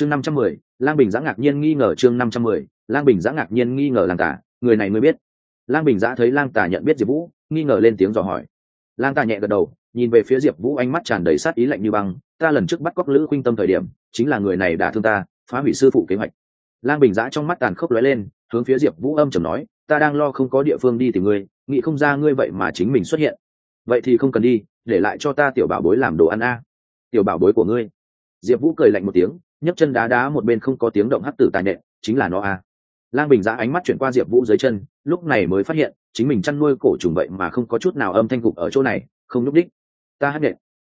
chương năm trăm mười, lang bình giã ngạc nhiên nghi ngờ chương năm trăm mười, lang bình giã ngạc nhiên nghi ngờ lang tả người này mới biết. Lang bình giã thấy lang tả nhận biết diệp vũ, nghi ngờ lên tiếng dò hỏi. Lang tả nhẹ gật đầu, nhìn về phía diệp vũ ánh mắt tràn đầy sát ý lạnh như băng, ta lần trước bắt cóc lữ khuynh tâm thời điểm, chính là người này đả thương ta, phá hủy sư phụ kế hoạch. Lang bình giã trong mắt tàn khốc lóe lên, hướng phía diệp vũ âm chầm nói, ta đang lo không có địa phương đi tìm ngươi, nghĩ không ra ngươi vậy mà chính mình xuất hiện. Vậy thì không cần đi, để lại cho ta tiểu bảo bối làm đồ ăn a. Tiểu bảo bối của ngươi. Diệp vũ cười lạnh một tiếng nhấc chân đá đá một bên không có tiếng động hắc tử tài nện, chính là nó a lang bình giã ánh mắt chuyển qua diệp vũ dưới chân, lúc này mới phát hiện, chính mình chăn nuôi cổ trùng vậy mà không có chút nào âm thanh cục ở chỗ này, không nhúc đích ta hắc nện.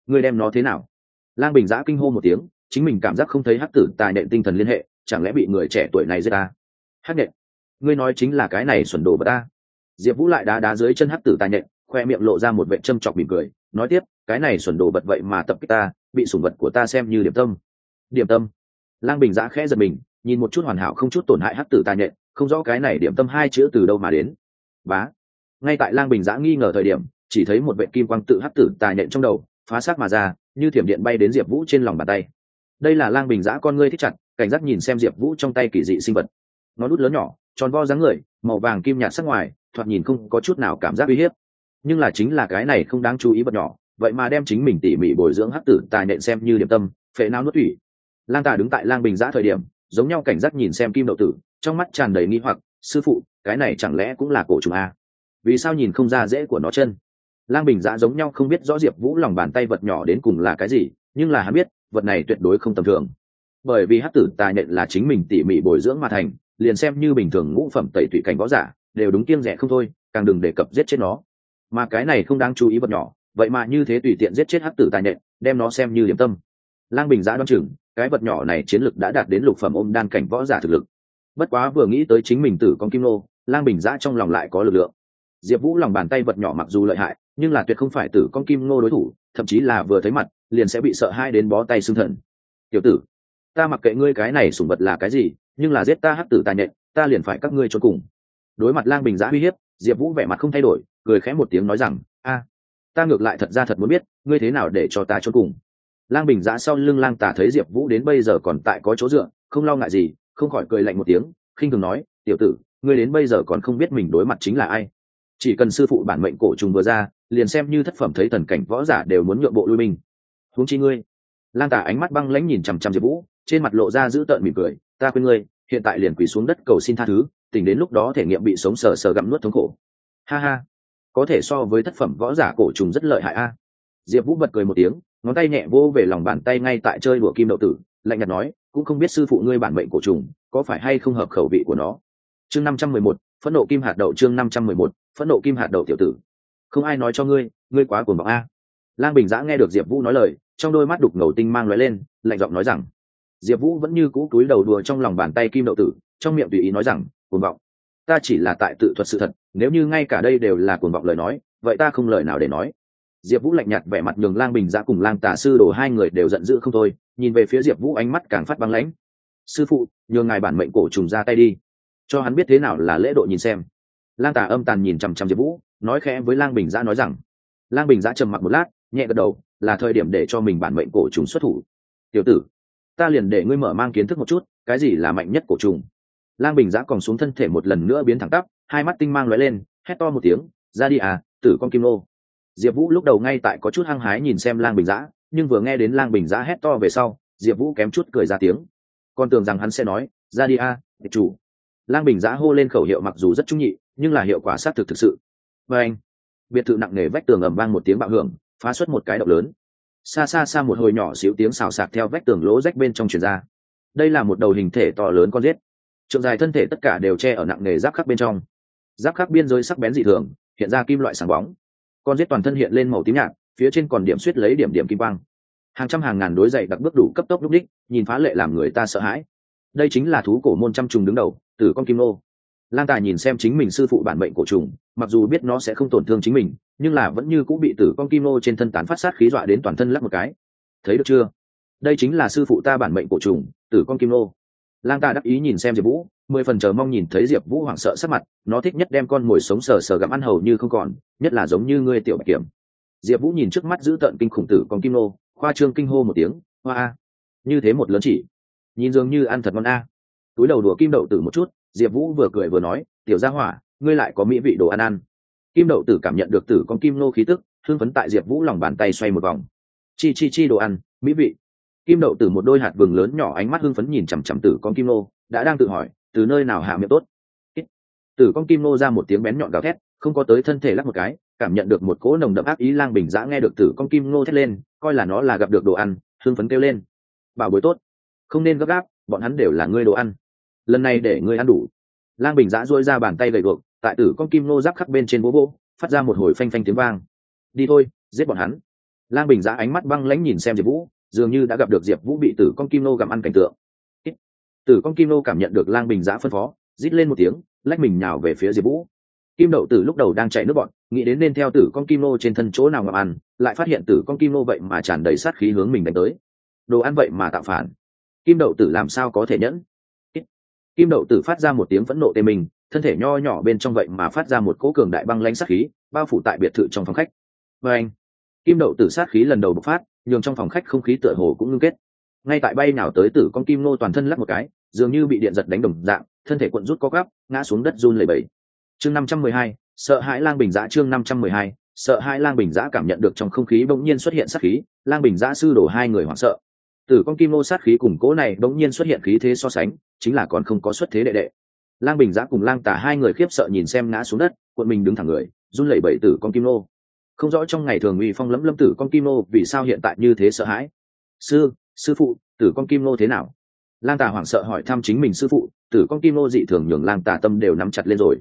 Ngươi đem nó thế nào? Lang bình giã kinh hô một tiếng, chính mình cảm giác không thấy hắc tử tài nện tinh thần liên hệ, chẳng lẽ bị người trẻ tuổi này giết ta? Hắc nện. Ngươi nói chính là cái này xuẩn đồ bật ta. Diệp vũ lại đá đá dưới chân hắc tử tài nện, khoe miệng lộ ra một vệ châm chọc mỉm cười, nói tiếp, cái này xuẩn đồ bật vậy mà tập kích ta, bị sủng vật của ta xem như điểm tâm điểm tâm. Lang bình giã khẽ giật mình, nhìn một chút hoàn hảo không chút tổn hại hắc tử tài nhện không rõ cái này điểm tâm hai chữ từ đâu mà đến. Bá. Ngay tại lang bình giã nghi ngờ thời điểm, chỉ thấy một vệ kim quang tự hắc tử tài nhện trong đầu, phá xác mà ra, như thiểm điện bay đến diệp vũ trên lòng bàn tay. Đây là lang bình giã con ngươi thích chặt, cảnh giác nhìn xem diệp vũ trong tay kỳ dị sinh vật. Nó đút lớn nhỏ, tròn vo dáng người, màu vàng kim nhạt sắc ngoài, thoạt nhìn không có chút nào cảm giác uy hiếp. Nhưng là chính là cái này không đáng chú ý vật nhỏ, vậy mà đem chính mình tỉ mỉ bồi dưỡng hắc tử tài nện xem như điểm tâm, phệ não nuốt thủy lang tà đứng tại lang bình giã thời điểm, giống nhau cảnh giác nhìn xem kim đậu tử, trong mắt tràn đầy nghi hoặc, sư phụ, cái này chẳng lẽ cũng là cổ trùng a? Vì sao nhìn không ra dễ của nó chân? Lang bình giã giống nhau không biết rõ diệp vũ lòng bàn tay vật nhỏ đến cùng là cái gì, nhưng là hắn biết, vật này tuyệt đối không tầm thường. Bởi vì hát tử tài nện là chính mình tỉ mỉ bồi dưỡng mà thành, liền xem như bình thường ngũ phẩm tẩy thủy cảnh võ giả, đều đúng kiêng rẻ không thôi, càng đừng đề cập giết chết nó. Mà cái này không đáng chú ý vật nhỏ, vậy mà như thế tùy tiện giết chết hắc tử tài nện đem nó xem như điểm tâm. Lang bình giã đoan chừng cái vật nhỏ này chiến lực đã đạt đến lục phẩm ôm đan cảnh võ giả thực lực. Bất quá vừa nghĩ tới chính mình tử con kim nô lang bình giã trong lòng lại có lực lượng. Diệp vũ lòng bàn tay vật nhỏ mặc dù lợi hại, nhưng là tuyệt không phải tử con kim nô đối thủ, thậm chí là vừa thấy mặt, liền sẽ bị sợ hai đến bó tay xương thần. Tiểu tử, ta mặc kệ ngươi cái này sủng vật là cái gì, nhưng là giết ta hắc tử tài nhện ta liền phải các ngươi cho cùng. Đối mặt lang bình giã uy hiếp, diệp vũ vẻ mặt không thay đổi, cười khẽ một tiếng nói rằng, a, ta ngược lại thật ra thật muốn biết, ngươi thế nào để cho ta cho cùng? Lang bình giã sau lưng lang tả thấy diệp vũ đến bây giờ còn tại có chỗ dựa, không lo ngại gì, không khỏi cười lạnh một tiếng, khinh thường nói, tiểu tử, ngươi đến bây giờ còn không biết mình đối mặt chính là ai. Chỉ cần sư phụ bản mệnh cổ trùng vừa ra, liền xem như thất phẩm thấy thần cảnh võ giả đều muốn nhượng bộ lui mình huống chi ngươi. Lang tả ánh mắt băng lãnh nhìn chằm chằm diệp vũ, trên mặt lộ ra giữ tợn mỉm cười, ta khuyên ngươi, hiện tại liền quỳ xuống đất cầu xin tha thứ, tỉnh đến lúc đó thể nghiệm bị sống sờ sờ gặm nuốt thống khổ. Ha ha, có thể so với thất phẩm võ giả cổ trùng rất lợi hại a. Diệp vũ bật cười một tiếng ngón tay nhẹ vô về lòng bàn tay ngay tại chơi đùa kim đậu tử, lạnh nhạt nói, cũng không biết sư phụ ngươi bản mệnh cổ trùng, có phải hay không hợp khẩu vị của nó? Chương năm trăm mười một, phẫn nộ kim hạt đậu, chương năm trăm mười một, phẫn nộ kim hạt đậu tiểu tử. Không ai nói cho ngươi ngươi quá cuồng vọng a. Lang bình giã nghe được diệp vũ nói lời, trong đôi mắt đục ngầu tinh mang lóe lên, lạnh giọng nói rằng, diệp vũ vẫn như cũ túi đầu đùa trong lòng bàn tay kim đậu tử, trong miệng tùy ý nói rằng, cuồng vọng. Ta chỉ là tại tự thuật sự thật, nếu như ngay cả đây đều là cuồng vọng lời nói, vậy ta không lời nào để nói diệp vũ lạnh nhạt vẻ mặt nhường lang bình ra cùng lang tả sư đồ hai người đều giận dữ không thôi, nhìn về phía diệp vũ ánh mắt càng phát băng lãnh. Sư phụ, nhường ngài bản mệnh cổ trùng ra tay đi, cho hắn biết thế nào là lễ độ nhìn xem. Lang tả âm tàn nhìn chằm chằm diệp vũ, nói khẽ với lang bình giã nói rằng, lang bình giã trầm mặc một lát, nhẹ gật đầu, là thời điểm để cho mình bản mệnh cổ trùng xuất thủ. Tiểu tử, ta liền để ngươi mở mang kiến thức một chút, cái gì là mạnh nhất cổ trùng? Lang bình giã còn xuống thân thể một lần nữa biến thẳng tắp, hai mắt tinh mang lóe lên, hét to một tiếng, ra đi à tử con kim nô diệp vũ lúc đầu ngay tại có chút hăng hái nhìn xem lang bình giã, nhưng vừa nghe đến lang bình giã hét to về sau, diệp vũ kém chút cười ra tiếng. Con tưởng rằng hắn sẽ nói, ra đi à chủ. Lang bình giã hô lên khẩu hiệu mặc dù rất trung nhị, nhưng là hiệu quả xác thực thực sự. Và anh. Biệt thự nặng nề vách tường ầm vang một tiếng bạo hưởng, phá xuất một cái động lớn. Xa xa xa một hồi nhỏ xíu tiếng xào xạc theo vách tường lỗ rách bên trong truyền ra. Đây là một đầu hình thể to lớn con giết. Trượng dài thân thể tất cả đều che ở nặng nề giáp khắc bên trong. Giáp khắc biên giới sắc bén dị thường, hiện ra kim loại sáng bóng con giết toàn thân hiện lên màu tím nhạt, phía trên còn điểm suýt lấy điểm điểm kim quang. Hàng trăm hàng ngàn đối dậy đặc bước đủ cấp tốc lúc đích, nhìn phá lệ làm người ta sợ hãi. Đây chính là thú cổ môn trăm trùng đứng đầu từ con kim nô. Lang tài nhìn xem chính mình sư phụ bản mệnh cổ trùng, mặc dù biết nó sẽ không tổn thương chính mình, nhưng là vẫn như cũng bị tử con kim nô trên thân tán phát sát khí dọa đến toàn thân lắc một cái. Thấy được chưa? Đây chính là sư phụ ta bản mệnh cổ trùng, tử con kim nô. Lang ta đắc ý nhìn xem diệp vũ mười phần chờ mong nhìn thấy diệp vũ hoảng sợ sắc mặt, nó thích nhất đem con mồi sống sờ sờ gặm ăn hầu như không còn, nhất là giống như ngươi tiểu bạch kiểm. Diệp vũ nhìn trước mắt giữ tợn kinh khủng tử con kim nô khoa trương kinh hô một tiếng, hoa như thế một lớn chỉ, nhìn dường như ăn thật ngon a. Túi đầu đùa kim đậu tử một chút, diệp vũ vừa cười vừa nói, tiểu gia hỏa, ngươi lại có mỹ vị đồ ăn ăn. Kim đậu tử cảm nhận được tử con kim nô khí tức hương phấn tại diệp vũ lòng bàn tay xoay một vòng. Chi chi chi đồ ăn, mỹ vị. Kim đậu tử một đôi hạt vừng lớn nhỏ ánh mắt hương phấn nhìn chằm chằm tử con kim nô đã đang tự hỏi từ nơi nào hạ miệng tốt? Tử con kim nô ra một tiếng bén nhọn gào thét, không có tới thân thể lắc một cái, cảm nhận được một cỗ nồng đậm ác ý lang bình giã nghe được tử con kim nô thét lên, coi là nó là gặp được đồ ăn thương phấn kêu lên. Bảo bối tốt. Không nên gấp gáp, bọn hắn đều là ngươi đồ ăn. Lần này để ngươi ăn đủ. Lang bình giã dôi ra bàn tay gầy guộc, tại tử con kim nô giáp khắc bên trên bố bố, phát ra một hồi phanh phanh tiếng vang. Đi thôi, giết bọn hắn. Lang bình giã ánh mắt băng lãnh nhìn xem diệp vũ, dường như đã gặp được diệp vũ bị tử con kim nô gặm ăn cảnh tượng tử con kim nô cảm nhận được lang bình giã phân phó, rít lên một tiếng, lách mình nhào về phía diệp vũ. Kim đậu tử lúc đầu đang chạy nước bọn, nghĩ đến nên theo tử con kim nô trên thân chỗ nào ngậm ăn, lại phát hiện tử con kim nô vậy mà tràn đầy sát khí hướng mình đánh tới. Đồ ăn vậy mà tạo phản. Kim đậu tử làm sao có thể nhẫn? Kim đậu tử phát ra một tiếng phẫn nộ tê mình, thân thể nho nhỏ bên trong vậy mà phát ra một cỗ cường đại băng lanh sát khí, bao phủ tại biệt thự trong phòng khách. Và anh, kim đậu tử sát khí lần đầu bộc phát, nhường trong phòng khách không khí tựa hồ cũng ngưng kết. Ngay tại bay nào tới tử con kim nô toàn thân lắc một cái dường như bị điện giật đánh đồng dạng, thân thể cuộn rút co gắp ngã xuống đất run lẩy bẩy. Chương năm trăm mười hai, sợ hãi lang bình giã chương năm trăm mười hai, sợ hãi lang bình giã cảm nhận được trong không khí bỗng nhiên xuất hiện sát khí, lang bình giã sư đổ hai người hoảng sợ. Tử con kim nô sát khí cùng cố này bỗng nhiên xuất hiện khí thế so sánh, chính là còn không có xuất thế đệ đệ. Lang bình giã cùng lang tả hai người khiếp sợ nhìn xem ngã xuống đất quận mình đứng thẳng người, run lẩy bẩy tử con kim nô không rõ trong ngày thường uy phong lẫm lâm tử con kim nô vì sao hiện tại như thế sợ hãi. Sư sư phụ tử con kim nô thế nào? Lang tả hoảng sợ hỏi thăm chính mình sư phụ, tử con kim nô dị thường nhường lang tả tâm đều nắm chặt lên rồi.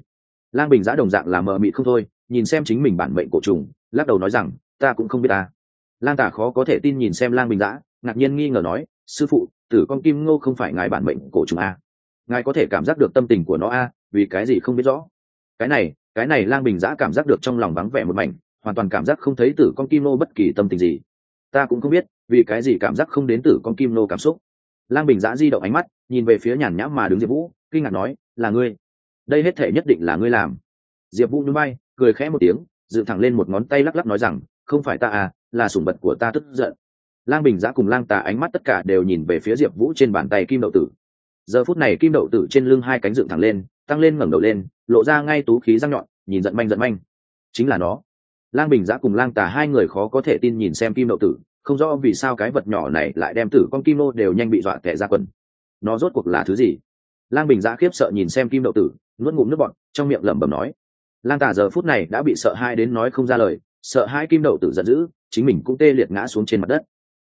Lang bình giã đồng dạng là mờ mịt không thôi, nhìn xem chính mình bản mệnh cổ trùng, lắc đầu nói rằng, ta cũng không biết ta. Lang tả khó có thể tin nhìn xem lang bình giã, ngạc nhiên nghi ngờ nói, sư phụ, tử con kim ngô không phải ngài bản mệnh cổ trùng a ngài có thể cảm giác được tâm tình của nó a vì cái gì không biết rõ? Cái này cái này lang bình giã cảm giác được trong lòng vắng vẻ một mảnh, hoàn toàn cảm giác không thấy tử con kim nô bất kỳ tâm tình gì. Ta cũng không biết, vì cái gì cảm giác không đến tử con kim nô cảm xúc lang bình giã di động ánh mắt, nhìn về phía nhàn nhã mà đứng diệp vũ, kinh ngạc nói, là ngươi? Đây hết thể nhất định là ngươi làm. Diệp vũ núi bay cười khẽ một tiếng dự thẳng lên một ngón tay lắc lắc nói rằng, không phải ta à là sủng vật của ta tức giận. Lang bình giã cùng lang tà ánh mắt tất cả đều nhìn về phía diệp vũ trên bàn tay kim đậu tử. Giờ phút này kim đậu tử trên lưng hai cánh dựng thẳng lên, tăng lên ngẩng đầu lên, lộ ra ngay tú khí răng nhọn, nhìn giận manh giận manh. Chính là nó. Lang bình giã cùng lang tà hai người khó có thể tin nhìn xem kim đậu tử không rõ vì sao cái vật nhỏ này lại đem tử con kim nô đều nhanh bị dọa tẻ ra quần. Nó rốt cuộc là thứ gì? Lang bình giã khiếp sợ nhìn xem kim đậu tử, nuốt ngụm nước bọn trong miệng lẩm bẩm nói, lang tà giờ phút này đã bị sợ hai đến nói không ra lời, sợ hai kim đậu tử giận dữ, chính mình cũng tê liệt ngã xuống trên mặt đất.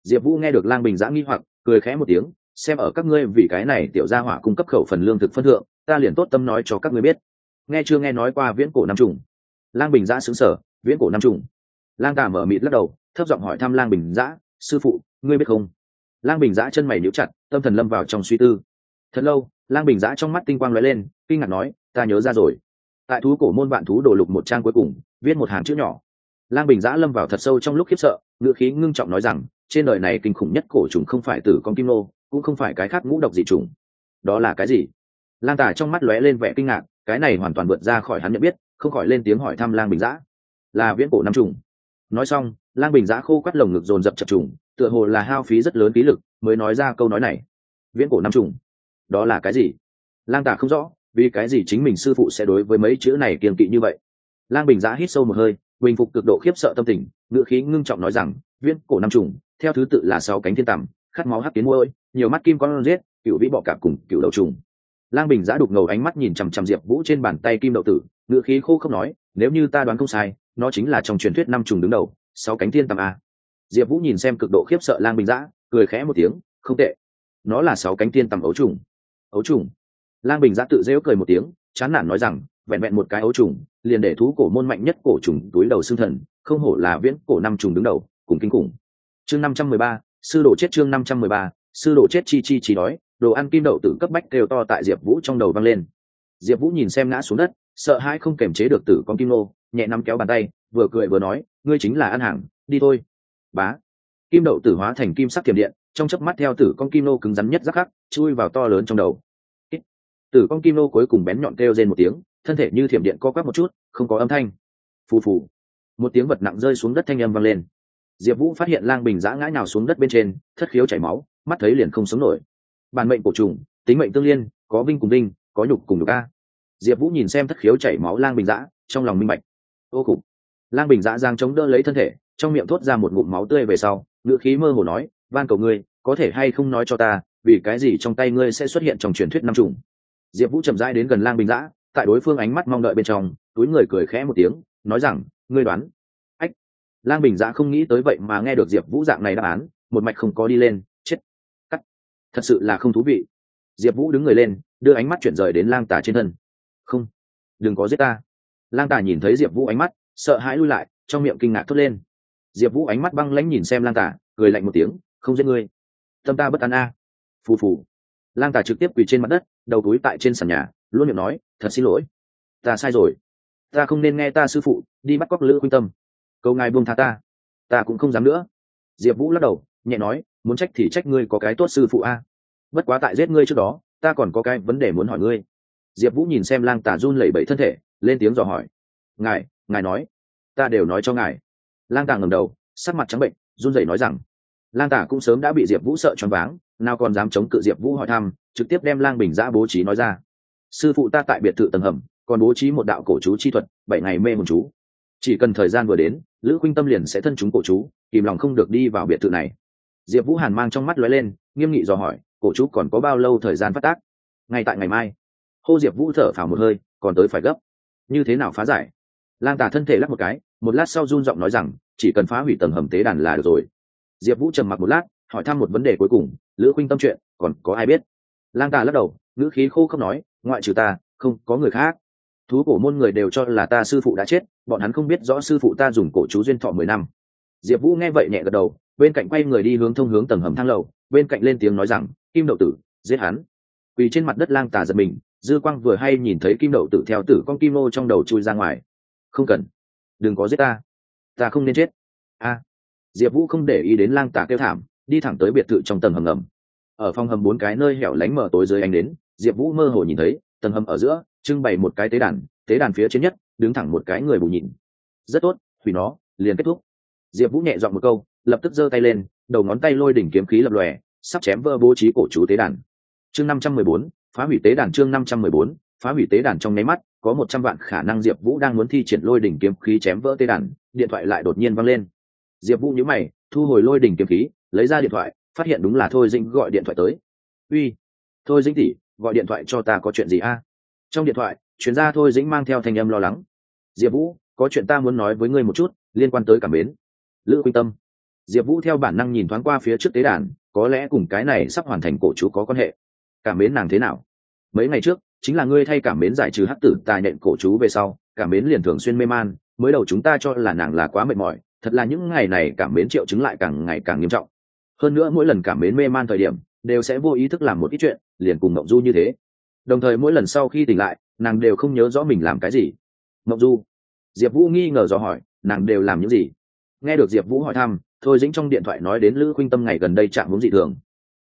Diệp vũ nghe được lang bình giã nghi hoặc, cười khẽ một tiếng, xem ở các ngươi vì cái này tiểu gia hỏa cung cấp khẩu phần lương thực phân thượng, ta liền tốt tâm nói cho các ngươi biết. Nghe chưa nghe nói qua viễn cổ nam trùng. Lang bình giã xứng sở viễn cổ nam trùng? Lang tà mở mịt lắc đầu thấp giọng hỏi thăm lang bình giã, sư phụ, ngươi biết không? Lang bình giã chân mày níu chặt, tâm thần lâm vào trong suy tư. Thật lâu, lang bình giã trong mắt tinh quang lóe lên, kinh ngạc nói, ta nhớ ra rồi. Tại thú cổ môn vạn thú đồ lục một trang cuối cùng, viết một hàng chữ nhỏ. Lang bình giã lâm vào thật sâu trong lúc khiếp sợ ngựa khí ngưng trọng nói rằng, trên đời này kinh khủng nhất cổ trùng không phải tử con kim nô, cũng không phải cái khác ngũ độc dị trùng. Đó là cái gì? Lang tả trong mắt lóe lên vẻ kinh ngạc, cái này hoàn toàn vượt ra khỏi hắn nhận biết, không khỏi lên tiếng hỏi thăm lang bình giã. Là viễn cổ năm trùng. Nói xong lang bình giã khô quắt lồng ngực dồn dập chập trùng, tựa hồ là hao phí rất lớn khí lực mới nói ra câu nói này. Viễn cổ năm trùng, đó là cái gì? Lang tả không rõ, vì cái gì chính mình sư phụ sẽ đối với mấy chữ này kiềm kỵ như vậy? Lang bình giã hít sâu một hơi, bình phục cực độ khiếp sợ tâm tình ngựa khí ngưng trọng nói rằng, viễn cổ năm trùng, theo thứ tự là sáu cánh thiên tằm, khát máu hắc tiến môi nhiều mắt kim con giết, cựu vĩ bọ cạp cùng cựu đầu trùng. Lang bình giã đục ngầu ánh mắt nhìn chằm chằm diệp vũ trên bàn tay kim đậu tử ngựa khí khô không nói, nếu như ta đoán không sai, nó chính là trong truyền thuyết năm trùng đứng đầu sáu cánh thiên tầm a. Diệp vũ nhìn xem cực độ khiếp sợ lang bình giã, cười khẽ một tiếng, không tệ. Nó là sáu cánh thiên tầm ấu trùng. Ấu trùng? Lang bình giã tự dễu cười một tiếng, chán nản nói rằng, vẹn vẹn một cái ấu trùng, liền để thú cổ môn mạnh nhất cổ trùng túi đầu xương thần, không hổ là viễn cổ năm trùng đứng đầu, cùng kinh khủng. Chương năm trăm mười ba, sư đồ chết chương năm trăm mười ba, sư đồ chết chi chi chi đói, đồ ăn kim đậu tử cấp bách đều to tại diệp vũ trong đầu văng lên. Diệp vũ nhìn xem ngã xuống đất, sợ hãi không kềm chế được tử con kim nô nhẹ nắm kéo bàn tay, vừa cười vừa nói ngươi chính là ăn hàng, đi thôi. Bá. Kim đậu tử hóa thành kim sắc thiểm điện, trong chớp mắt theo tử con kim nô cứng rắn nhất rắc khắc chui vào to lớn trong đầu. Tử con kim nô cuối cùng bén nhọn kêu rên một tiếng, thân thể như thiểm điện co quắp một chút, không có âm thanh. Phù phù. Một tiếng vật nặng rơi xuống đất thanh âm vang lên. Diệp vũ phát hiện lang bình giã ngã nào xuống đất bên trên, thất khiếu chảy máu, mắt thấy liền không sống nổi. Bản mệnh cổ trùng, tính mệnh tương liên, có vinh cùng vinh, có nhục cùng nhục a. Diệp vũ nhìn xem thất khiếu chảy máu lang bình dã trong lòng minh bạch. Ô cục lang bình dã giang chống đỡ lấy thân thể, trong miệng thốt ra một ngụm máu tươi về sau, ngữ khí mơ hồ nói, van cầu ngươi, có thể hay không nói cho ta, vì cái gì trong tay ngươi sẽ xuất hiện trong truyền thuyết năm trùng? Diệp vũ chậm rãi đến gần lang bình dã, tại đối phương ánh mắt mong đợi bên trong, túi người cười khẽ một tiếng, nói rằng, ngươi đoán. Ách. Lang bình dã không nghĩ tới vậy mà nghe được diệp vũ dạng này đáp án, một mạch không có đi lên, chết. Cắt. Thật sự là không thú vị. Diệp vũ đứng người lên, đưa ánh mắt chuyển rời đến lang tả trên thân. Không, đừng có giết ta. Lang tả nhìn thấy diệp vũ ánh mắt sợ hãi lui lại, trong miệng kinh ngạc thốt lên. Diệp vũ ánh mắt băng lãnh nhìn xem lang tả cười lạnh một tiếng, không giết ngươi. Tâm ta bất an a. Phù phù. Lang tả trực tiếp quỳ trên mặt đất, đầu túi tại trên sàn nhà, luôn miệng nói, thật xin lỗi. Ta sai rồi. Ta không nên nghe ta sư phụ, đi bắt cóc lữ khuynh tâm. Câu ngài buông tha ta. Ta cũng không dám nữa. Diệp vũ lắc đầu, nhẹ nói, muốn trách thì trách ngươi có cái tốt sư phụ a. Bất quá tại giết ngươi trước đó, ta còn có cái vấn đề muốn hỏi ngươi. Diệp vũ nhìn xem lang Tả run lẩy bẩy thân thể, lên tiếng dò hỏi, ngài ngài nói, ta đều nói cho ngài. Lang tà ngầm đầu, sắc mặt trắng bệnh, run rẩy nói rằng, lang tà cũng sớm đã bị diệp vũ sợ choáng váng, nào còn dám chống cự diệp vũ hỏi thăm, trực tiếp đem lang bình giã bố trí nói ra. Sư phụ ta tại biệt thự tầng hầm, còn bố trí một đạo cổ chú chi thuật, bảy ngày mê một chú. Chỉ cần thời gian vừa đến, lữ khuynh tâm liền sẽ thân chúng cổ chú, kìm lòng không được đi vào biệt thự này. Diệp vũ hàn mang trong mắt lóe lên, nghiêm nghị dò hỏi, cổ chú còn có bao lâu thời gian phát tác? Ngay tại ngày mai. Hô diệp vũ thở phào một hơi, còn tới phải gấp. Như thế nào phá giải? Lang Tả thân thể lắc một cái, một lát sau run giọng nói rằng, chỉ cần phá hủy tầng hầm tế đàn là được rồi. Diệp vũ trầm mặc một lát, hỏi thăm một vấn đề cuối cùng, lữ khuynh tâm chuyện, còn có ai biết? Lang Tả lắc đầu, ngữ khí khô không nói, ngoại trừ ta, không có người khác. Thú cổ môn người đều cho là ta sư phụ đã chết, bọn hắn không biết rõ sư phụ ta dùng cổ chú duyên thọ mười năm. Diệp vũ nghe vậy nhẹ gật đầu, bên cạnh quay người đi hướng thông hướng tầng hầm thang lầu, bên cạnh lên tiếng nói rằng, kim đậu tử, giết hắn. Quỳ trên mặt đất lang tà giật mình, dư quang vừa hay nhìn thấy kim đậu tử theo tử con kim nô trong đầu chui ra ngoài không cần. Đừng có giết ta. Ta không nên chết. A. Diệp vũ không để ý đến lang Tả kêu thảm, đi thẳng tới biệt thự trong tầng hầm ngầm. Ở phòng hầm bốn cái nơi hẻo lánh mở tối dưới anh đến, diệp vũ mơ hồ nhìn thấy, tầng hầm ở giữa, trưng bày một cái tế đàn tế đàn phía trên nhất, đứng thẳng một cái người bù nhìn. Rất tốt, hủy nó, liền kết thúc. Diệp vũ nhẹ dọn một câu, lập tức giơ tay lên, đầu ngón tay lôi đỉnh kiếm khí lập lòe, sắp chém vỡ bố trí cổ chú tế đàn. Chương năm trăm mười bốn, phá hủy tế đàn chương năm trăm mười bốn, phá hủy tế đàn trong nháy mắt có một trăm vạn khả năng diệp vũ đang muốn thi triển lôi đỉnh kiếm khí chém vỡ tế đàn, điện thoại lại đột nhiên văng lên. Diệp vũ nhíu mày, thu hồi lôi đỉnh kiếm khí, lấy ra điện thoại, phát hiện đúng là thôi dĩnh gọi điện thoại tới. Uy, thôi dĩnh tỉ gọi điện thoại cho ta có chuyện gì a? Trong điện thoại, chuyên gia thôi dĩnh mang theo thanh âm lo lắng. Diệp vũ, có chuyện ta muốn nói với ngươi một chút, liên quan tới cảm mến. Lữ quy tâm. Diệp vũ theo bản năng nhìn thoáng qua phía trước tế đàn, có lẽ cùng cái này sắp hoàn thành cổ chú có quan hệ. Cảm mến nàng thế nào? Mấy ngày trước chính là ngươi thay cảm mến giải trừ hắc tử tài nện cổ chú về sau, cảm mến liền thường xuyên mê man, mới đầu chúng ta cho là nàng là quá mệt mỏi, thật là những ngày này cảm mến triệu chứng lại càng ngày càng nghiêm trọng. Hơn nữa mỗi lần cảm mến mê man thời điểm, đều sẽ vô ý thức làm một ít chuyện, liền cùng mộng du như thế. Đồng thời mỗi lần sau khi tỉnh lại, nàng đều không nhớ rõ mình làm cái gì. Mộng du, diệp vũ nghi ngờ dò hỏi, nàng đều làm những gì? Nghe được diệp vũ hỏi thăm, thôi dĩnh trong điện thoại nói đến lữ khuynh tâm ngày gần đây chạm hướng dị thường.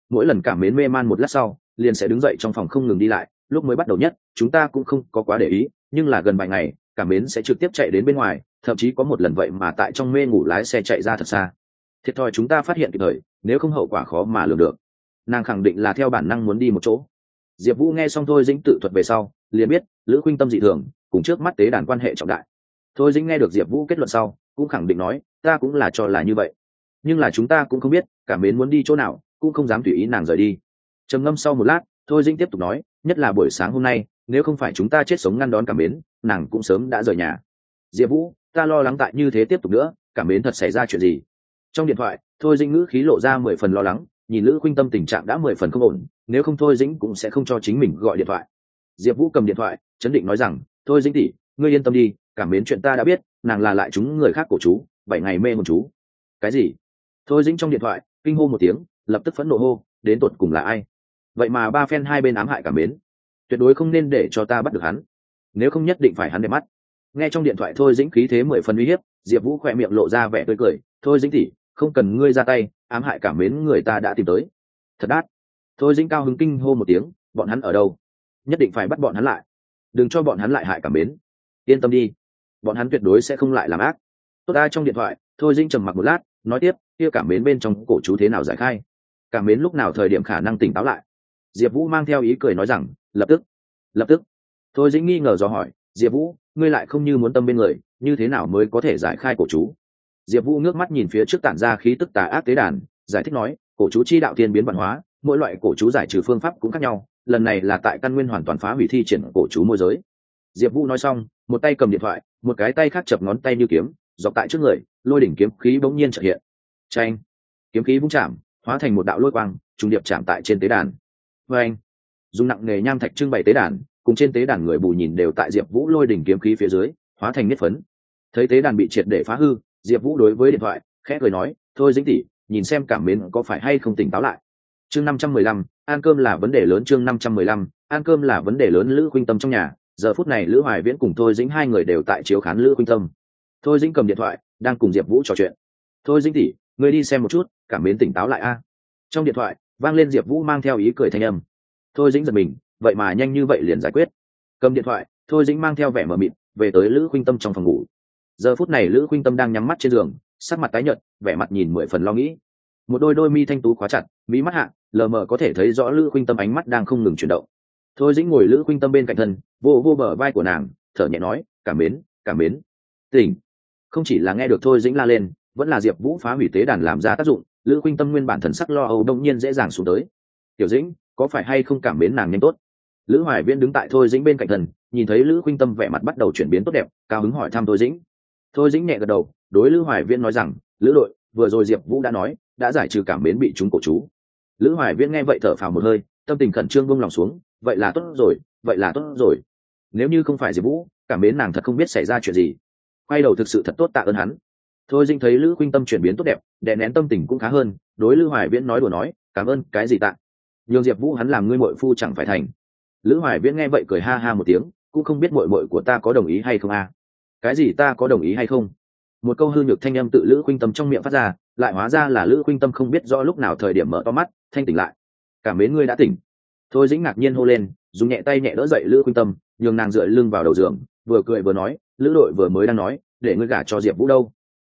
Mỗi lần cảm mến mê man một lát sau, liền sẽ đứng dậy trong phòng không ngừng đi lại lúc mới bắt đầu nhất, chúng ta cũng không có quá để ý, nhưng là gần vài ngày cảm mến sẽ trực tiếp chạy đến bên ngoài, thậm chí có một lần vậy mà tại trong mê ngủ lái xe chạy ra thật xa. Thiệt thòi chúng ta phát hiện kịp thời, nếu không hậu quả khó mà lường được. Nàng khẳng định là theo bản năng muốn đi một chỗ. Diệp vũ nghe xong thôi dĩnh tự thuật về sau, liền biết, lữ khuynh tâm dị thường, cùng trước mắt tế đàn quan hệ trọng đại. Thôi dĩnh nghe được diệp vũ kết luận sau, cũng khẳng định nói, ta cũng là cho là như vậy. Nhưng là chúng ta cũng không biết cảm mến muốn đi chỗ nào, cũng không dám tùy ý nàng rời đi. Trầm ngâm sau một lát thôi dĩnh tiếp tục nói, nhất là buổi sáng hôm nay, nếu không phải chúng ta chết sống ngăn đón cảm mến, nàng cũng sớm đã rời nhà. Diệp vũ, ta lo lắng tại như thế tiếp tục nữa, cảm mến thật xảy ra chuyện gì? Trong điện thoại, thôi dĩnh ngữ khí lộ ra mười phần lo lắng, nhìn lữ khuynh tâm tình trạng đã mười phần không ổn, nếu không thôi dĩnh cũng sẽ không cho chính mình gọi điện thoại. Diệp vũ cầm điện thoại, chấn định nói rằng, thôi dĩnh tỉ ngươi yên tâm đi, cảm mến chuyện ta đã biết, nàng là lại chúng người khác của chú, bảy ngày mê một chú. Cái gì? Thôi dĩnh trong điện thoại, kinh hô một tiếng, lập tức phẫn nộ hô, đến tột cùng là ai? Vậy mà ba phen hai bên ám hại cảm mến. Tuyệt đối không nên để cho ta bắt được hắn. Nếu không nhất định phải hắn để mắt. Nghe trong điện thoại thôi dĩnh khí thế mười phần uy hiếp, diệp vũ khỏe miệng lộ ra vẻ tươi cười. Thôi dĩnh tỉ không cần ngươi ra tay, ám hại cảm mến người ta đã tìm tới. Thật đát. Thôi dĩnh cao hứng kinh hô một tiếng, bọn hắn ở đâu? Nhất định phải bắt bọn hắn lại. Đừng cho bọn hắn lại hại cảm mến. Yên tâm đi. Bọn hắn tuyệt đối sẽ không lại làm ác. Tốt ta trong điện thoại, thôi dĩnh trầm mặc một lát, nói tiếp, kia cảm mến bên trong cổ chú thế nào giải khai? Cảm mến lúc nào thời điểm khả năng tỉnh táo lại? Diệp vũ mang theo ý cười nói rằng, lập tức lập tức. Thôi dĩnh nghi ngờ do hỏi, diệp vũ, ngươi lại không như muốn tâm bên người, như thế nào mới có thể giải khai cổ chú? Diệp vũ ngước mắt nhìn phía trước tản ra khí tức tà ác tế đàn, giải thích nói, cổ chú chi đạo tiên biến văn hóa, mỗi loại cổ chú giải trừ phương pháp cũng khác nhau, lần này là tại căn nguyên hoàn toàn phá hủy thi triển cổ chú môi giới. Diệp vũ nói xong, một tay cầm điện thoại, một cái tay khác chập ngón tay như kiếm, dọc tại trước người, lôi đỉnh kiếm khí bỗng nhiên trợ hiện. Tranh kiếm khí vung chạm, hóa thành một đạo lôi quang, trùng điệp chạm tại trên tế đàn vê anh, dùng nặng nghề nham thạch trưng bày tế đàn, cùng trên tế đàn người bù nhìn đều tại diệp vũ lôi đỉnh kiếm khí phía dưới, hóa thành nhất phấn. Thấy tế đàn bị triệt để phá hư, diệp vũ đối với điện thoại, khẽ cười nói, thôi dĩnh tỷ, nhìn xem cảm mến có phải hay không tỉnh táo lại. Chương năm trăm mười lăm, ăn cơm là vấn đề lớn chương năm trăm mười lăm, ăn cơm là vấn đề lớn lữ khuynh tâm trong nhà. Giờ phút này lữ hoài viễn cùng thôi dĩnh hai người đều tại chiếu khán lữ khuynh tâm. Thôi dĩnh cầm điện thoại, đang cùng diệp vũ trò chuyện. Thôi dĩnh tỷ người đi xem một chút, cảm mến tỉnh táo lại a. Trong điện thoại vang lên diệp vũ mang theo ý cười thanh âm. Thôi dĩnh giật mình, vậy mà nhanh như vậy liền giải quyết. Cầm điện thoại, thôi dĩnh mang theo vẻ mờ mịt, về tới lữ khuynh tâm trong phòng ngủ. Giờ phút này lữ khuynh tâm đang nhắm mắt trên giường, sắc mặt tái nhợt, vẻ mặt nhìn mười phần lo nghĩ. Một đôi đôi mi thanh tú khóa chặt mỹ mắt hạ, lờ mờ có thể thấy rõ lữ khuynh tâm ánh mắt đang không ngừng chuyển động. Thôi dĩnh ngồi lữ khuynh tâm bên cạnh thân, vô vô bờ vai của nàng, thở nhẹ nói cảm mến cảm mến. Tỉnh. Không chỉ là nghe được thôi dĩnh la lên, vẫn là diệp vũ phá hủy tế đàn làm ra tác dụng lữ khuynh tâm nguyên bản thần sắc lo âu đông nhiên dễ dàng xuống tới. Tiểu dĩnh, có phải hay không cảm mến nàng nhanh tốt? Lữ hoài viễn đứng tại thôi dĩnh bên cạnh thần, nhìn thấy lữ khuynh tâm vẻ mặt bắt đầu chuyển biến tốt đẹp, cao hứng hỏi thăm thôi dĩnh. Thôi dĩnh nhẹ gật đầu, đối lữ hoài viễn nói rằng, lữ đội, vừa rồi diệp vũ đã nói, đã giải trừ cảm mến bị chúng cổ chú. Lữ hoài viễn nghe vậy thở phào một hơi, tâm tình khẩn trương bông lòng xuống, vậy là tốt rồi, vậy là tốt rồi. Nếu như không phải diệp vũ, cảm mến nàng thật không biết xảy ra chuyện gì. Quay đầu thực sự thật tốt tạ ơn hắn thôi dinh thấy lữ khuynh tâm chuyển biến tốt đẹp, đè nén tâm tình cũng khá hơn, đối lữ hoài viễn nói đùa nói, cảm ơn, cái gì tạ? Nhường diệp vũ hắn làm ngươi mội phu chẳng phải thành. Lữ hoài viễn nghe vậy cười ha ha một tiếng, cũng không biết mội mội của ta có đồng ý hay không a. À? cái gì ta có đồng ý hay không? Một câu hư nhược thanh âm tự lữ khuynh tâm trong miệng phát ra, lại hóa ra là lữ khuynh tâm không biết rõ lúc nào thời điểm mở to mắt, thanh tỉnh lại. Cảm mến ngươi đã tỉnh. Thôi dĩnh ngạc nhiên hô lên, dùng nhẹ tay nhẹ đỡ dậy lữ khuynh tâm, nhường nàng dựa lưng vào đầu giường, vừa cười vừa nói, lữ đội vừa mới đang nói, để ngươi gả cho diệp vũ đâu?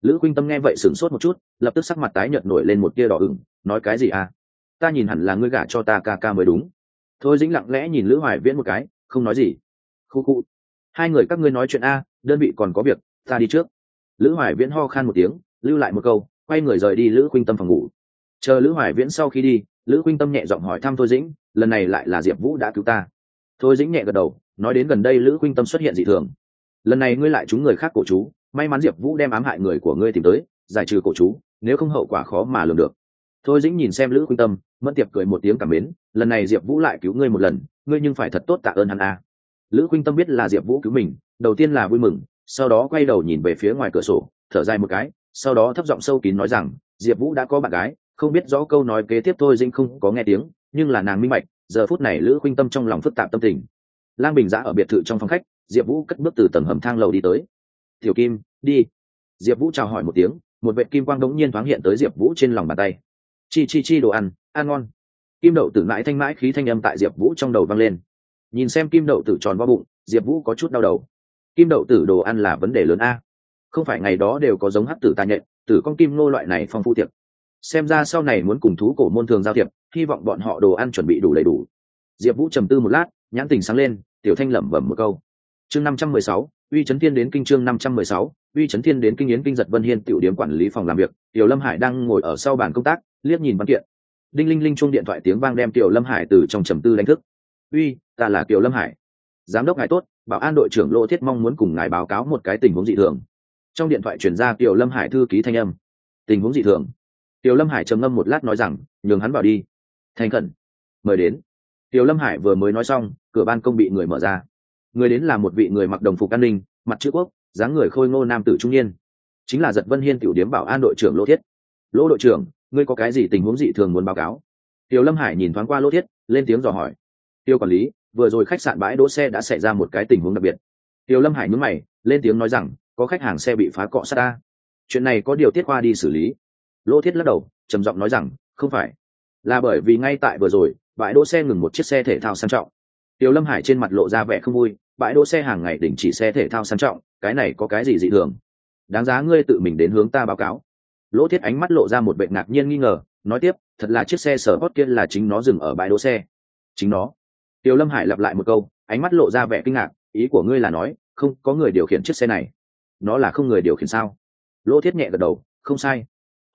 Lữ khuynh tâm nghe vậy sửng sốt một chút, lập tức sắc mặt tái nhợt nổi lên một tia đỏ ửng, nói cái gì à? Ta nhìn hẳn là ngươi gả cho ta ca ca mới đúng. Thôi dĩnh lặng lẽ nhìn lữ hoài viễn một cái, không nói gì. Khu khu. Hai người các ngươi nói chuyện a, đơn vị còn có việc, ta đi trước. Lữ hoài viễn ho khan một tiếng, lưu lại một câu, quay người rời đi lữ khuynh tâm phòng ngủ. Chờ lữ hoài viễn sau khi đi, lữ khuynh tâm nhẹ giọng hỏi thăm thôi dĩnh, lần này lại là diệp vũ đã cứu ta. Thôi dĩnh nhẹ gật đầu, nói đến gần đây lữ khuynh tâm xuất hiện dị thường. Lần này ngươi lại trúng người khác cổ chú may mắn diệp vũ đem ám hại người của ngươi tìm tới giải trừ cổ chú nếu không hậu quả khó mà lường được thôi dĩnh nhìn xem lữ khuynh tâm mẫn tiệp cười một tiếng cảm mến lần này diệp vũ lại cứu ngươi một lần ngươi nhưng phải thật tốt tạ ơn hắn a lữ khuynh tâm biết là diệp vũ cứu mình đầu tiên là vui mừng sau đó quay đầu nhìn về phía ngoài cửa sổ thở dài một cái sau đó thấp giọng sâu kín nói rằng diệp vũ đã có bạn gái không biết rõ câu nói kế tiếp thôi dinh không có nghe tiếng nhưng là nàng minh bạch giờ phút này lữ khuynh tâm trong lòng phức tạp tâm tình lang bình giã ở biệt thự trong phòng khách diệp vũ cất bước từ tầng hầm thang lầu đi tới tiểu kim đi. Diệp vũ chào hỏi một tiếng, một vệ kim quang đống nhiên thoáng hiện tới diệp vũ trên lòng bàn tay. Chi chi chi, đồ ăn ăn ngon. Kim đậu tử mãi thanh mãi khí thanh âm tại diệp vũ trong đầu vang lên. Nhìn xem kim đậu tử tròn vo bụng, diệp vũ có chút đau đầu. Kim đậu tử đồ ăn là vấn đề lớn a. Không phải ngày đó đều có giống hát tử tài nhện, tử con kim nô loại này phong phu tiệc. Xem ra sau này muốn cùng thú cổ môn thường giao thiệp, hy vọng bọn họ đồ ăn chuẩn bị đủ đầy đủ. Diệp vũ trầm tư một lát, nhãn tình sáng lên, tiểu thanh lẩm bẩm một câu. Chương năm trăm mười sáu, uy chấn tiên đến kinh chương năm trăm mười sáu uy Trấn thiên đến kinh yến kinh giật vân hiên tiểu điểm quản lý phòng làm việc, tiểu lâm hải đang ngồi ở sau bàn công tác, liếc nhìn văn kiện. Đinh linh linh chung điện thoại tiếng vang đem tiểu lâm hải từ trong trầm tư đánh thức. Uy, ta là tiểu lâm hải. Giám đốc ngài tốt, bảo an đội trưởng lô thiết mong muốn cùng ngài báo cáo một cái tình huống dị thường. Trong điện thoại chuyển ra tiểu lâm hải thư ký thanh âm. Tình huống dị thường. Tiểu lâm hải trầm ngâm một lát nói rằng, nhường hắn vào đi. Thành khẩn. Mời đến. Tiểu lâm hải vừa mới nói xong, cửa ban công bị người mở ra. Người đến là một vị người mặc đồng phục an ninh, mặt chữ quốc dáng người khôi ngô nam tử trung niên. Chính là giật vân hiên tiểu điếm bảo an đội trưởng lỗ thiết. Lỗ đội trưởng, ngươi có cái gì tình huống dị thường muốn báo cáo? Tiểu lâm hải nhìn thoáng qua lỗ thiết, lên tiếng dò hỏi. Tiêu quản lý, vừa rồi khách sạn bãi đỗ xe đã xảy ra một cái tình huống đặc biệt. Tiểu lâm hải nhún mày, lên tiếng nói rằng, có khách hàng xe bị phá cọ sát ta. Chuyện này có điều tiết khoa đi xử lý. Lỗ thiết lắc đầu, trầm giọng nói rằng, không phải. Là bởi vì ngay tại vừa rồi, bãi đỗ xe ngừng một chiếc xe thể thao sang trọng. Tiểu lâm hải trên mặt lộ ra vẻ không vui, bãi đỗ xe hàng ngày đình chỉ xe thể thao sang trọng cái này có cái gì dị thường? Đáng giá ngươi tự mình đến hướng ta báo cáo. Lỗ thiết ánh mắt lộ ra một bệnh ngạc nhiên nghi ngờ, nói tiếp, thật là chiếc xe sở hót kia là chính nó dừng ở bãi đỗ xe. Chính nó? Tiểu lâm hải lặp lại một câu, ánh mắt lộ ra vẻ kinh ngạc, ý của ngươi là nói, không có người điều khiển chiếc xe này. Nó là không người điều khiển sao? Lỗ thiết nhẹ gật đầu, không sai.